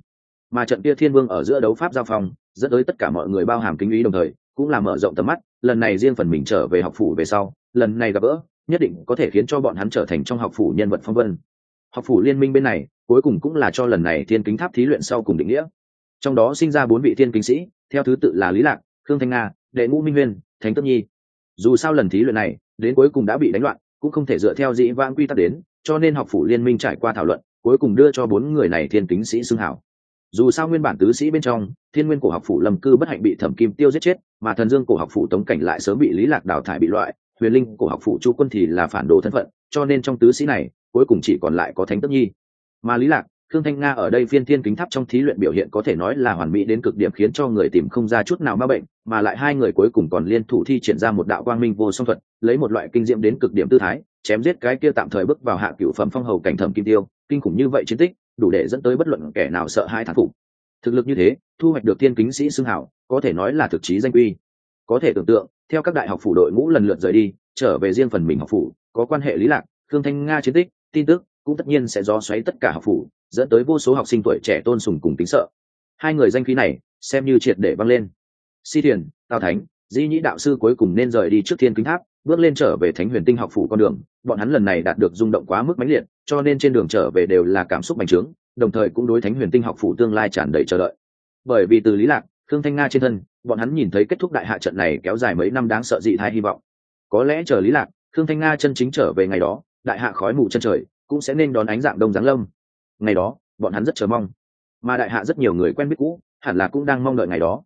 Mà trận kia thiên vương ở giữa đấu pháp giao phong, dẫn tới tất cả mọi người bao hàm kính ý đồng thời, cũng là mở rộng tầm mắt, lần này riêng phần mình trở về học phủ về sau, lần này gặp gỡ, nhất định có thể khiến cho bọn hắn trở thành trong học phủ nhân vật phong vân. Học phủ liên minh bên này, cuối cùng cũng là cho lần này thiên kính tháp thí luyện sau cùng định nghĩa. Trong đó sinh ra bốn vị thiên kính sĩ, theo thứ tự là lý lạc, khương thanh nga, đệ ngũ minh nguyên, thánh tất nhi. Dù sao lần thí luyện này, đến cuối cùng đã bị đánh loạn cũng không thể dựa theo dĩ vãng quy tắc đến, cho nên học phủ liên minh trải qua thảo luận, cuối cùng đưa cho bốn người này thiên kính sĩ xưng hảo. Dù sao nguyên bản tứ sĩ bên trong, thiên nguyên cổ học phủ lâm cư bất hạnh bị thẩm kim tiêu giết chết, mà thần dương cổ học phủ tống cảnh lại sớm bị lý lạc đào thải bị loại, huyền linh cổ học phủ chu quân thì là phản đồ thân phận, cho nên trong tứ sĩ này, cuối cùng chỉ còn lại có thánh tức nhi. Mà lý lạc Khương Thanh Nga ở đây phiên thiên kính tháp trong thí luyện biểu hiện có thể nói là hoàn mỹ đến cực điểm khiến cho người tìm không ra chút nào ma bệnh, mà lại hai người cuối cùng còn liên thủ thi triển ra một đạo quang minh vô song thuật, lấy một loại kinh diệm đến cực điểm tư thái, chém giết cái kia tạm thời bước vào hạ cửu phẩm phong hầu cảnh thẩm kim tiêu, kinh khủng như vậy chiến tích, đủ để dẫn tới bất luận kẻ nào sợ hai thán phục. Thực lực như thế, thu hoạch được thiên kính sĩ xưng hảo, có thể nói là thực chí danh uy. Có thể tưởng tượng, theo các đại học phủ đội ngũ lần lượt rời đi, trở về riêng phần mình học phủ, có quan hệ lý lạc, Khương Thanh Nga chiến tích, tin tức cũng tất nhiên sẽ do xoáy tất cả học phủ, dẫn tới vô số học sinh tuổi trẻ tôn sùng cùng tính sợ. Hai người danh khí này, xem như triệt để văng lên. Si thiền, tào thánh, di nhĩ đạo sư cuối cùng nên rời đi trước thiên kính tháp, bước lên trở về thánh huyền tinh học phủ con đường. Bọn hắn lần này đạt được rung động quá mức mãnh liệt, cho nên trên đường trở về đều là cảm xúc bành trướng, đồng thời cũng đối thánh huyền tinh học phủ tương lai tràn đầy chờ đợi. Bởi vì từ lý lạc thương thanh nga trên thân, bọn hắn nhìn thấy kết thúc đại hạ trận này kéo dài mấy năm đáng sợ dị thai hy vọng. Có lẽ chờ lý lạc thương thanh nga chân chính trở về ngày đó, đại hạ khói mù chân trời, cũng sẽ nên đón ánh dạng đông giáng lâm ngày đó, bọn hắn rất chờ mong. Mà đại hạ rất nhiều người quen biết cũ, hẳn là cũng đang mong đợi ngày đó.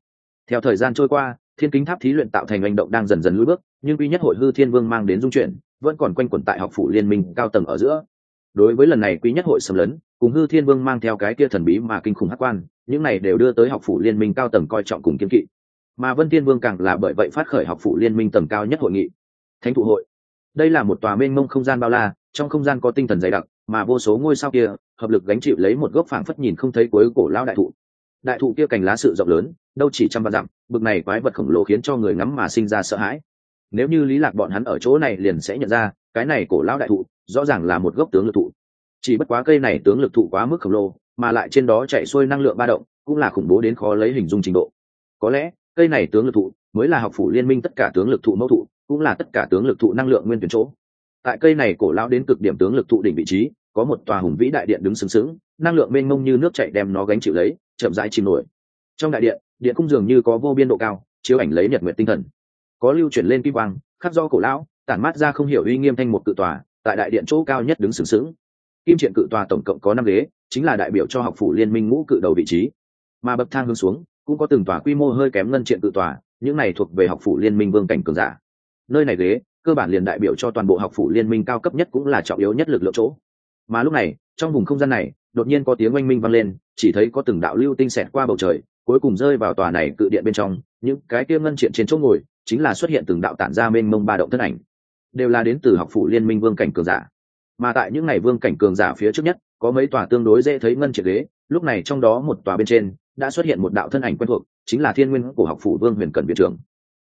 Theo thời gian trôi qua, thiên kính tháp thí luyện tạo thành hành động đang dần dần lưỡi bước, nhưng duy nhất hội hư thiên vương mang đến dung chuyển, vẫn còn quanh quẩn tại học phủ liên minh cao tầng ở giữa. Đối với lần này quý nhất hội xâm lấn, cùng hư thiên vương mang theo cái kia thần bí mà kinh khủng hát quan, những này đều đưa tới học phủ liên minh cao tầng coi trọng cùng kiếm kỵ. Mà vân thiên vương càng là bởi vậy phát khởi học phủ liên minh tầng cao nhất hội nghị. Thánh thụ hội. Đây là một tòa mênh mông không gian bao la, trong không gian có tinh thần dày đặc mà vô số ngôi sao kia, hợp lực gánh chịu lấy một gốc phảng phất nhìn không thấy cuối cổ lao đại thụ. Đại thụ kia cành lá sự rộng lớn, đâu chỉ trăm vạn dặm, bực này quái vật khổng lồ khiến cho người ngắm mà sinh ra sợ hãi. Nếu như lý lạc bọn hắn ở chỗ này liền sẽ nhận ra, cái này cổ lao đại thụ, rõ ràng là một gốc tướng lực thụ. Chỉ bất quá cây này tướng lực thụ quá mức khổng lồ, mà lại trên đó chạy xuôi năng lượng ba động, cũng là khủng bố đến khó lấy hình dung trình độ. Có lẽ, cây này tướng lực thụ, mới là học phủ liên minh tất cả tướng lực thụ mẫu thụ, cũng là tất cả tướng lực thụ năng lượng nguyên tuyển chỗ tại cây này cổ lao đến cực điểm tướng lực thụ đỉnh vị trí, có một tòa hùng vĩ đại điện đứng sừng sững, năng lượng mênh mông như nước chảy đem nó gánh chịu lấy, chậm rãi chìm nổi. Trong đại điện điện cung dường như có vô biên độ cao, chiếu ảnh lấy nhật nguyện tinh thần. Có lưu chuyển lên kim quang, khắc do cổ lão, tản mát ra không hiểu uy nghiêm thanh một cự tòa, tại đại điện chỗ cao nhất đứng sừng sững. Kim triện cự tòa tổng cộng có năm ghế, chính là đại biểu cho học phủ liên minh ngũ cự đầu vị trí. Mà bậc thang hướng xuống, cũng có từng tòa quy mô hơi kém ngân triện cự tòa, những này thuộc về học phủ liên minh vương cảnh cường giả. Nơi này ghế cơ bản liền đại biểu cho toàn bộ học phủ liên minh cao cấp nhất cũng là trọng yếu nhất lực lượng chỗ. Mà lúc này, trong vùng không gian này, đột nhiên có tiếng oanh minh vang lên, chỉ thấy có từng đạo lưu tinh xẹt qua bầu trời, cuối cùng rơi vào tòa này cự điện bên trong. Những cái kia ngân triện trên chỗ ngồi, chính là xuất hiện từng đạo tản ra mênh mông ba động thân ảnh. Đều là đến từ học phủ liên minh vương cảnh cường giả. Mà tại những ngày vương cảnh cường giả phía trước nhất, có mấy tòa tương đối dễ thấy ngân triệt ghế. Lúc này trong đó một tòa bên trên, đã xuất hiện một đạo thân ảnh quen thuộc, chính là thiên nguyên của học phủ vương huyền cẩn viện trưởng.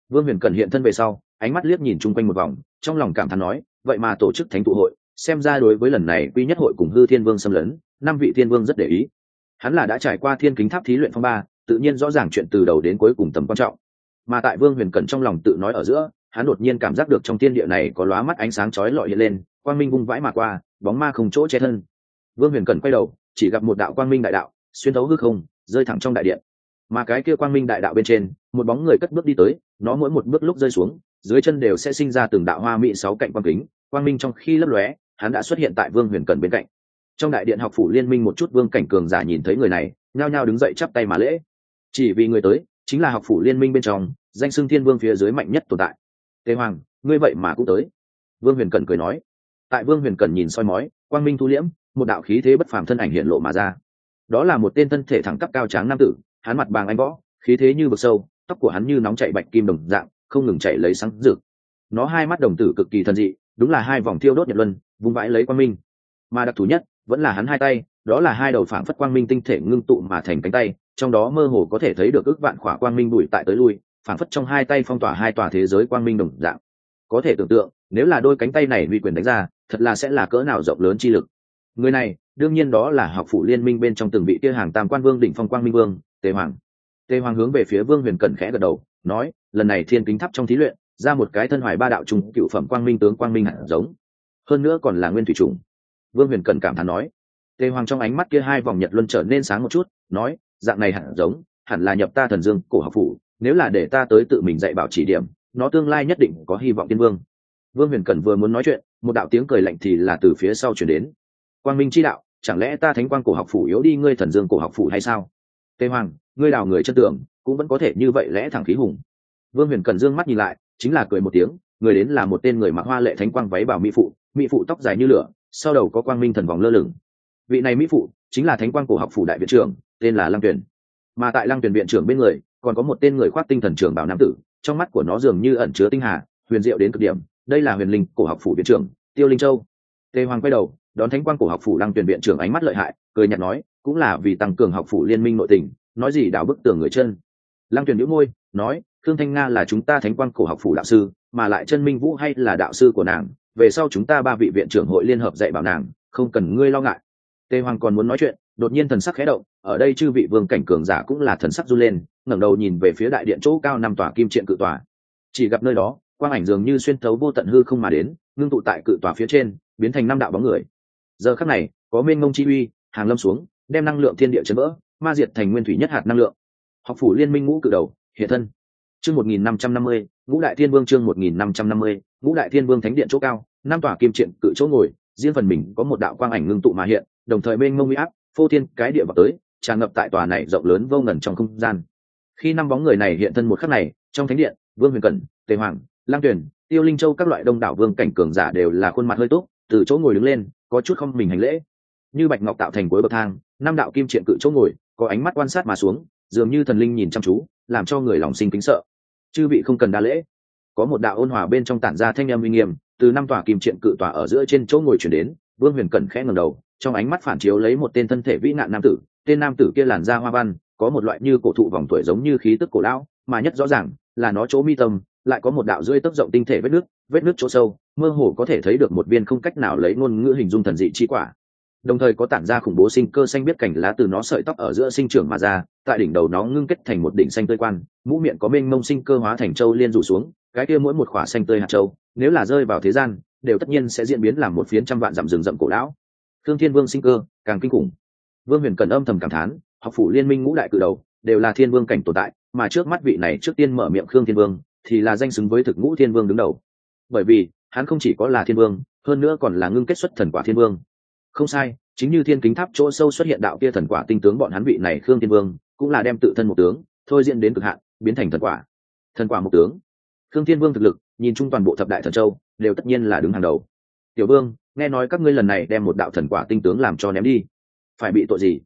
Vương huyền cẩn hiện thân về sau ánh mắt liếc nhìn chung quanh một vòng, trong lòng cảm thán nói, vậy mà tổ chức thánh tụ hội, xem ra đối với lần này quy nhất hội cùng hư thiên vương xâm lấn, năm vị thiên vương rất để ý. Hắn là đã trải qua thiên kính tháp thí luyện phong ba, tự nhiên rõ ràng chuyện từ đầu đến cuối cùng tầm quan trọng. Mà tại vương huyền cẩn trong lòng tự nói ở giữa, hắn đột nhiên cảm giác được trong thiên địa này có lóa mắt ánh sáng chói lọi hiện lên, quang minh vung vãi mà qua, bóng ma không chỗ che thân. Vương huyền cẩn quay đầu, chỉ gặp một đạo quang minh đại đạo, xuyên thấu hư không, rơi thẳng trong đại điện. Mà cái kia quang minh đại đạo bên trên, một bóng người cất bước đi tới, nó mỗi một bước lúc rơi xuống dưới chân đều sẽ sinh ra từng đạo hoa mỹ sáu cạnh quang kính, quang minh trong khi lấp lóe, hắn đã xuất hiện tại vương huyền cận bên cạnh. Trong đại điện học phủ liên minh một chút vương cảnh cường giả nhìn thấy người này, nhao nhao đứng dậy chắp tay mà lễ. Chỉ vì người tới, chính là học phủ liên minh bên trong, danh xưng thiên vương phía dưới mạnh nhất tồn tại. Tề hoàng, ngươi vậy mà cũng tới. Vương huyền cẩn cười nói. Tại vương huyền cẩn nhìn soi mói, quang minh thu liễm, một đạo khí thế bất phàm thân ảnh hiện lộ mà ra. Đó là một tên thân thể thẳng cấp cao tráng nam tử, hắn mặt bàng anh võ, khí thế như vực sâu, tóc của hắn như nóng chạy bạch kim đồng dạng không ngừng chạy lấy sáng rực. Nó hai mắt đồng tử cực kỳ thần dị, đúng là hai vòng thiêu đốt nhật luân, vung vãi lấy quang minh. Mà đặc thù nhất, vẫn là hắn hai tay, đó là hai đầu phản phất quang minh tinh thể ngưng tụ mà thành cánh tay, trong đó mơ hồ có thể thấy được ước vạn khỏa quang minh bụi tại tới lui phản phất trong hai tay phong tỏa hai tòa thế giới quang minh đồng dạng. Có thể tưởng tượng, nếu là đôi cánh tay này uy quyền đánh ra, thật là sẽ là cỡ nào rộng lớn chi lực. Người này, đương nhiên đó là học phủ liên minh bên trong từng vị kia hàng tam quan vương đỉnh phong quang minh vương, tề hoàng. Tề hoàng hướng về phía vương huyền cẩn khẽ gật đầu nói lần này thiên kính thắp trong thí luyện ra một cái thân hoài ba đạo trùng, cựu phẩm quang minh tướng quang minh hạt giống. Hơn nữa còn là nguyên thủy trùng. Vương huyền cẩn cảm thán nói. Tề hoàng trong ánh mắt kia hai vòng nhật luân trở nên sáng một chút nói dạng này hẳn giống hẳn là nhập ta thần dương cổ học phủ nếu là để ta tới tự mình dạy bảo chỉ điểm nó tương lai nhất định có hy vọng tiên vương. Vương huyền cẩn vừa muốn nói chuyện một đạo tiếng cười lạnh thì là từ phía sau chuyển đến. Quang minh chi đạo chẳng lẽ ta thánh quang cổ học phủ yếu đi ngươi thần dương cổ học phủ hay sao? Tề hoàng ngươi đào người chân tường, cũng vẫn có thể như vậy lẽ thẳng khí hùng. Vương huyền cần dương mắt nhìn lại, chính là cười một tiếng, người đến là một tên người mặc hoa lệ thánh quang váy bảo mỹ phụ mỹ phụ tóc dài như lửa, sau đầu có quang minh thần vòng lơ lửng. Vị này mỹ phụ chính là thánh quang cổ học phủ đại viện trưởng, tên là lăng tuyển mà tại lăng tuyển viện trưởng bên người, còn có một tên người khoác tinh thần trưởng bảo nam tử, trong mắt của nó dường như ẩn chứa tinh hà, huyền diệu đến cực điểm, đây là huyền linh cổ học phủ viện trưởng, tiêu linh châu. Tề hoàng quay đầu, đón thánh quang cổ học phủ lăng tuyển viện trưởng ánh mắt lợi hại, cười nhạt nói, cũng là vì tăng cường học phủ liên minh nội tình nói gì đảo bức tường người chân. Lăng tuyển nhữ môi, nói thương thanh nga là chúng ta thánh quan cổ học phủ đạo sư, mà lại chân minh vũ hay là đạo sư của nàng, về sau chúng ta ba vị viện trưởng hội liên hợp dạy bảo nàng, không cần ngươi lo ngại. Tề hoàng còn muốn nói chuyện, đột nhiên thần sắc khẽ động, ở đây chư vị vương cảnh cường giả cũng là thần sắc run lên, ngẩng đầu nhìn về phía đại điện chỗ cao năm tòa kim triện cự tòa. Chỉ gặp nơi đó, quang ảnh dường như xuyên thấu vô tận hư không mà đến, ngưng tụ tại cự tòa phía trên, biến thành năm đạo bóng người. Giờ khắc này, có mênh mông chi uy, hàng lâm xuống, đem năng lượng thiên địa chấn vỡ ma diệt thành nguyên thủy nhất hạt năng lượng. Học phủ liên minh ngũ cự đầu, hiện thân. Chương một nghìn năm trăm năm mươi, ngũ đại thiên vương chương một nghìn năm trăm năm mươi, ngũ đại thiên vương thánh điện chỗ cao, năm tòa kim triện cự chỗ ngồi, riêng phần mình có một đạo quang ảnh ngưng tụ mà hiện, đồng thời mênh mông uy áp, phô thiên cái địa vào tới, tràn ngập tại tòa này rộng lớn vô ngần trong không gian. Khi năm bóng người này hiện thân một khắc này, trong thánh điện, vương huyền cẩn, tề hoàng, lang tuyển tiêu linh châu các loại đông đảo vương cảnh cường giả đều là khuôn mặt hơi tốt từ chỗ ngồi đứng lên, có chút không mình hành lễ. Như bạch ngọc tạo thành cuối bậc thang, năm đạo kim triện cự chỗ ngồi có ánh mắt quan sát mà xuống, dường như thần linh nhìn chăm chú, làm cho người lòng sinh kính sợ. Chư vị không cần đa lễ. Có một đạo ôn hòa bên trong tản ra thanh âm uy nghiêm, từ năm tòa kim triện cự tòa ở giữa trên chỗ ngồi chuyển đến, vương huyền cẩn khẽ ngầm đầu, trong ánh mắt phản chiếu lấy một tên thân thể vĩ nạn nam tử, tên nam tử kia làn da hoa văn, có một loại như cổ thụ vòng tuổi giống như khí tức cổ lão, mà nhất rõ ràng là nó chỗ mi tâm, lại có một đạo rơi tốc rộng tinh thể vết nước vết nước chỗ sâu, mơ hồ có thể thấy được một viên không cách nào lấy ngôn ngữ hình dung thần dị chi quả đồng thời có tản ra khủng bố sinh cơ xanh biết cảnh lá từ nó sợi tóc ở giữa sinh trưởng mà ra, tại đỉnh đầu nó ngưng kết thành một đỉnh xanh tươi quan, mũ miệng có mênh mông sinh cơ hóa thành châu liên rủ xuống, cái kia mỗi một khỏa xanh tươi hạt châu nếu là rơi vào thế gian, đều tất nhiên sẽ diễn biến làm một phiến trăm vạn dặm rừng rậm cổ lão. Thương thiên vương sinh cơ, càng kinh khủng. Vương huyền cần âm thầm cảm thán, học phủ liên minh ngũ đại cử đầu, đều là thiên vương cảnh tồn tại, mà trước mắt vị này trước tiên mở miệng khương thiên vương, thì là danh xứng với thực ngũ thiên vương đứng đầu. Bởi vì, hắn không chỉ có là thiên vương, hơn nữa còn là ngưng kết xuất thần quả thiên vương không sai, chính như thiên kính tháp chỗ sâu xuất hiện đạo kia thần quả tinh tướng bọn hắn vị này khương thiên vương, cũng là đem tự thân một tướng, thôi diễn đến cực hạn, biến thành thần quả. Thần quả một tướng. Khương thiên vương thực lực, nhìn chung toàn bộ thập đại thần châu, đều tất nhiên là đứng hàng đầu. Tiểu vương, nghe nói các ngươi lần này đem một đạo thần quả tinh tướng làm cho ném đi. Phải bị tội gì?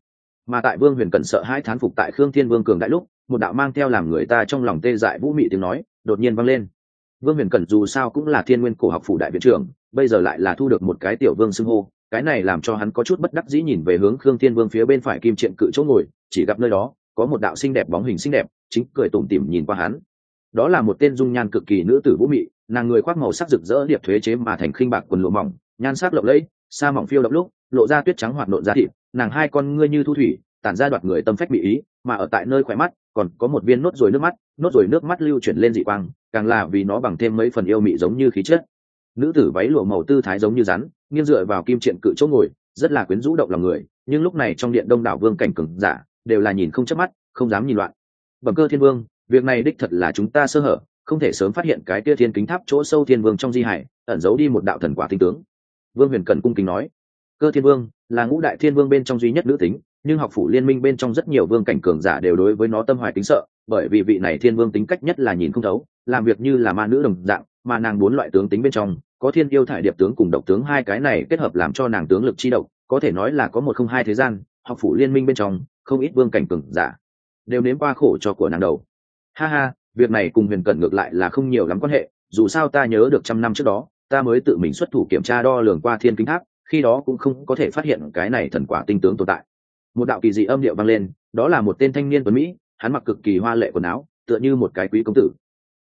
Mà tại vương huyền cẩn sợ hai thán phục tại khương thiên vương cường đại lúc, một đạo mang theo làm người ta trong lòng tê dại vũ mị tiếng nói, đột nhiên vang lên. Vương huyền cẩn dù sao cũng là thiên nguyên cổ học phủ đại viện trưởng, bây giờ lại là thu được một cái tiểu vương xưng hô cái này làm cho hắn có chút bất đắc dĩ nhìn về hướng khương thiên vương phía bên phải kim triện cự chỗ ngồi, chỉ gặp nơi đó, có một đạo xinh đẹp bóng hình xinh đẹp, chính cười tủm tỉm nhìn qua hắn. Đó là một tên dung nhan cực kỳ nữ tử vũ mị, nàng người khoác màu sắc rực rỡ điệp thuế chế mà thành khinh bạc quần lụa mỏng, nhan sắc lộng lẫy, sa mỏng phiêu đậm lúc, lộ ra tuyết trắng hoạt nộn ra thịt, nàng hai con ngươi như thu thủy, tản ra đoạt người tâm phách bị ý, mà ở tại nơi khỏe mắt, còn có một viên nốt ruồi nước mắt, nốt ruồi nước mắt lưu chuyển lên dị quang, càng là vì nó bằng thêm mấy phần yêu mị giống như khí chất nữ tử váy lụa màu tư thái giống như rắn, nghiêng dựa vào kim triện cự chỗ ngồi, rất là quyến rũ động lòng người, nhưng lúc này trong điện đông đảo vương cảnh cừng giả đều là nhìn không chớp mắt, không dám nhìn loạn. Bẩm cơ thiên vương, việc này đích thật là chúng ta sơ hở, không thể sớm phát hiện cái kia thiên kính tháp chỗ sâu thiên vương trong di hải, ẩn giấu đi một đạo thần quả tinh tướng. Vương huyền cần cung kính nói, cơ thiên vương, là ngũ đại thiên vương bên trong duy nhất nữ tính, nhưng học phủ liên minh bên trong rất nhiều vương cảnh cường giả đều đối với nó tâm hoài tính sợ, bởi vì vị này thiên vương tính cách nhất là nhìn không thấu, làm việc như là ma nữ đồng dạng, mà nàng bốn loại tướng tính bên trong có thiên yêu thải điệp tướng cùng độc tướng hai cái này kết hợp làm cho nàng tướng lực chi độc, có thể nói là có một không hai thế gian, học phủ liên minh bên trong, không ít vương cảnh cường giả, đều nếm qua khổ cho của nàng đầu. Ha ha, việc này cùng huyền cận ngược lại là không nhiều lắm quan hệ, dù sao ta nhớ được trăm năm trước đó, ta mới tự mình xuất thủ kiểm tra đo lường qua thiên kính tháp, khi đó cũng không có thể phát hiện cái này thần quả tinh tướng tồn tại. Một đạo kỳ dị âm điệu vang lên, đó là một tên thanh niên tuấn mỹ, hắn mặc cực kỳ hoa lệ quần áo, tựa như một cái quý công tử.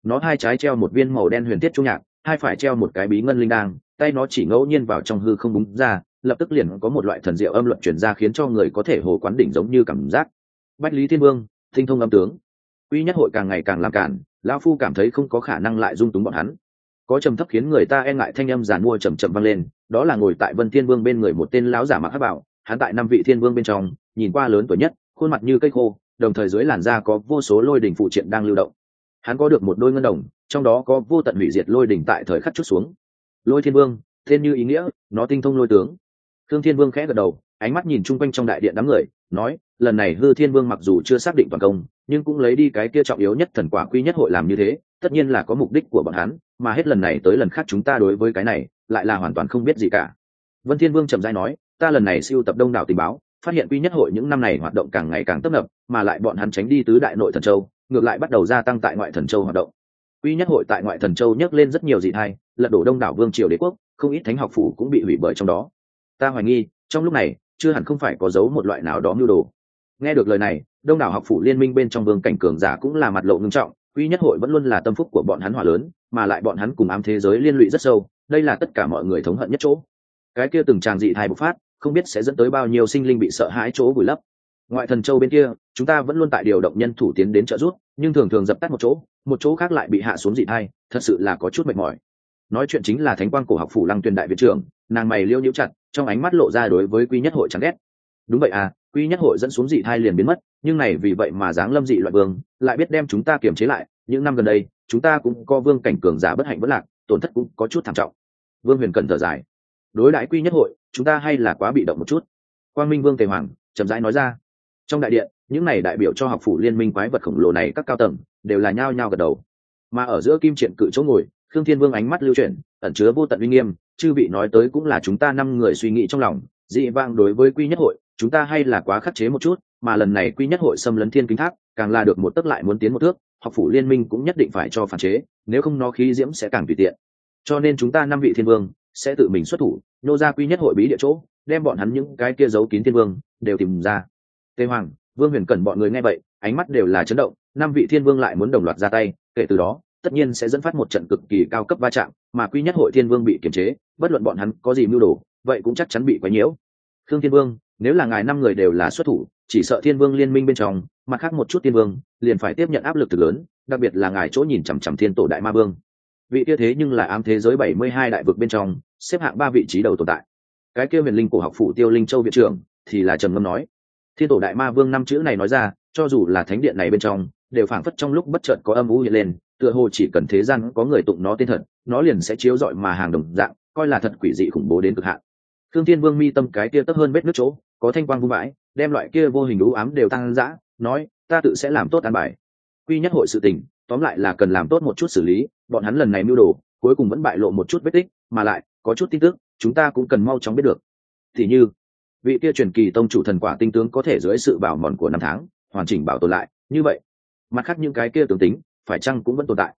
Nó hai trái treo một viên màu đen huyền thiết trung nhạc hai phải treo một cái bí ngân linh đang tay nó chỉ ngẫu nhiên vào trong hư không búng ra, lập tức liền có một loại thần diệu âm luận chuyển ra khiến cho người có thể hồ quán đỉnh giống như cảm giác. Bách lý thiên vương tinh thông âm tướng. Uy nhất hội càng ngày càng làm cản, lão phu cảm thấy không có khả năng lại dung túng bọn hắn. Có trầm thấp khiến người ta e ngại thanh âm giàn mua trầm trầm vang lên, đó là ngồi tại vân thiên vương bên người một tên lão giả mặc hắc bảo, hắn tại năm vị thiên vương bên trong, nhìn qua lớn tuổi nhất, khuôn mặt như cây khô, đồng thời dưới làn da có vô số lôi đỉnh phụ triện đang lưu động. Hắn có được một đôi ngân đồng trong đó có vô tận hủy diệt lôi đỉnh tại thời khắc chút xuống. Lôi thiên vương, tên như ý nghĩa, nó tinh thông lôi tướng. Thương thiên vương khẽ gật đầu, ánh mắt nhìn chung quanh trong đại điện đám người, nói, lần này hư thiên vương mặc dù chưa xác định toàn công, nhưng cũng lấy đi cái kia trọng yếu nhất thần quả quy nhất hội làm như thế, tất nhiên là có mục đích của bọn hắn, mà hết lần này tới lần khác chúng ta đối với cái này, lại là hoàn toàn không biết gì cả. Vân thiên vương trầm dai nói, ta lần này siêu tập đông đảo tình báo, phát hiện quy nhất hội những năm này hoạt động càng ngày càng tấp nập, mà lại bọn hắn tránh đi tứ đại nội thần châu, ngược lại bắt đầu gia tăng tại ngoại thần châu hoạt động quy nhất hội tại ngoại thần châu nhấc lên rất nhiều dị thay lật đổ đông đảo vương triều đế quốc, không ít thánh học phủ cũng bị hủy bởi trong đó. Ta hoài nghi, trong lúc này, chưa hẳn không phải có giấu một loại nào đó mưu đồ. Nghe được lời này, đông đảo học phủ liên minh bên trong vương cảnh cường giả cũng là mặt lộ ngưng trọng, quy nhất hội vẫn luôn là tâm phúc của bọn hắn hỏa lớn, mà lại bọn hắn cùng ám thế giới liên lụy rất sâu, đây là tất cả mọi người thống hận nhất chỗ. Cái kia từng tràng dị thai bộc phát, không biết sẽ dẫn tới bao nhiêu sinh linh bị sợ hãi chỗ vùi lấp ngoại thần châu bên kia, chúng ta vẫn luôn tại điều động nhân thủ tiến đến trợ giúp, nhưng thường thường dập tắt một chỗ một chỗ khác lại bị hạ xuống dị thai, thật sự là có chút mệt mỏi. Nói chuyện chính là thánh quang cổ học phủ lăng tuyên đại viện trưởng, nàng mày liêu nhiễu chặt, trong ánh mắt lộ ra đối với quy nhất hội chẳng ghét. Đúng vậy à quy nhất hội dẫn xuống dị thai liền biến mất, nhưng này vì vậy mà dáng lâm dị loại vương, lại biết đem chúng ta kiềm chế lại, những năm gần đây, chúng ta cũng có vương cảnh cường giả bất hạnh bất lạc, tổn thất cũng có chút thảm trọng. Vương huyền cần thở dài đối đãi quy nhất hội, chúng ta hay là quá bị động một chút. Quang minh vương tề hoàng, chậm rãi nói ra trong đại điện, những này đại biểu cho học phủ liên minh quái vật khổng lồ này các cao tầng, đều là nhao nhao gật đầu. Mà ở giữa kim triện cự chỗ ngồi, khương thiên vương ánh mắt lưu chuyển, ẩn chứa vô tận uy nghiêm, chư vị nói tới cũng là chúng ta năm người suy nghĩ trong lòng, dị vang đối với quy nhất hội, chúng ta hay là quá khắc chế một chút, mà lần này quy nhất hội xâm lấn thiên kính tháp, càng là được một tấc lại muốn tiến một thước, học phủ liên minh cũng nhất định phải cho phản chế, nếu không nó khí diễm sẽ càng tùy tiện. Cho nên chúng ta năm vị thiên vương sẽ tự mình xuất thủ, nô ra quy nhất hội bí địa chỗ, đem bọn hắn những cái kia giấu kín thiên vương đều tìm ra tề hoàng, vương huyền Cần bọn người nghe vậy, ánh mắt đều là chấn động, năm vị thiên vương lại muốn đồng loạt ra tay, kể từ đó, tất nhiên sẽ dẫn phát một trận cực kỳ cao cấp va chạm, mà quy nhất hội thiên vương bị kiềm chế, bất luận bọn hắn có gì mưu đồ, vậy cũng chắc chắn bị quấy nhiễu. Khương thiên vương, nếu là ngài năm người đều là xuất thủ, chỉ sợ thiên vương liên minh bên trong, mặt khác một chút thiên vương, liền phải tiếp nhận áp lực thực lớn, đặc biệt là ngài chỗ nhìn chằm chằm thiên tổ đại ma vương. Vị kia thế nhưng là ám thế giới bảy mươi hai đại vực bên trong, xếp hạng ba vị trí đầu tồn tại. Cái kia huyền linh cổ học phủ tiêu linh châu viện trưởng, thì là trầm ngâm nói thiên tổ đại ma vương năm chữ này nói ra, cho dù là thánh điện này bên trong, đều phảng phất trong lúc bất chợt có âm u hiện lên, tựa hồ chỉ cần thế gian có người tụng nó tên thật, nó liền sẽ chiếu rọi mà hàng đồng dạng, coi là thật quỷ dị khủng bố đến cực hạn. Thương thiên vương mi tâm cái kia tấp hơn vết nước chỗ, có thanh quang vung vãi, đem loại kia vô hình đũ ám đều tăng dã, nói, ta tự sẽ làm tốt an bài. Quy nhất hội sự tình, tóm lại là cần làm tốt một chút xử lý, bọn hắn lần này mưu đồ, cuối cùng vẫn bại lộ một chút vết tích, mà lại, có chút tin tức, chúng ta cũng cần mau chóng biết được. Thì như vị kia truyền kỳ tông chủ thần quả tinh tướng có thể dưới sự bảo mòn của năm tháng, hoàn chỉnh bảo tồn lại. Như vậy, mặt khác những cái kia tướng tính, phải chăng cũng vẫn tồn tại?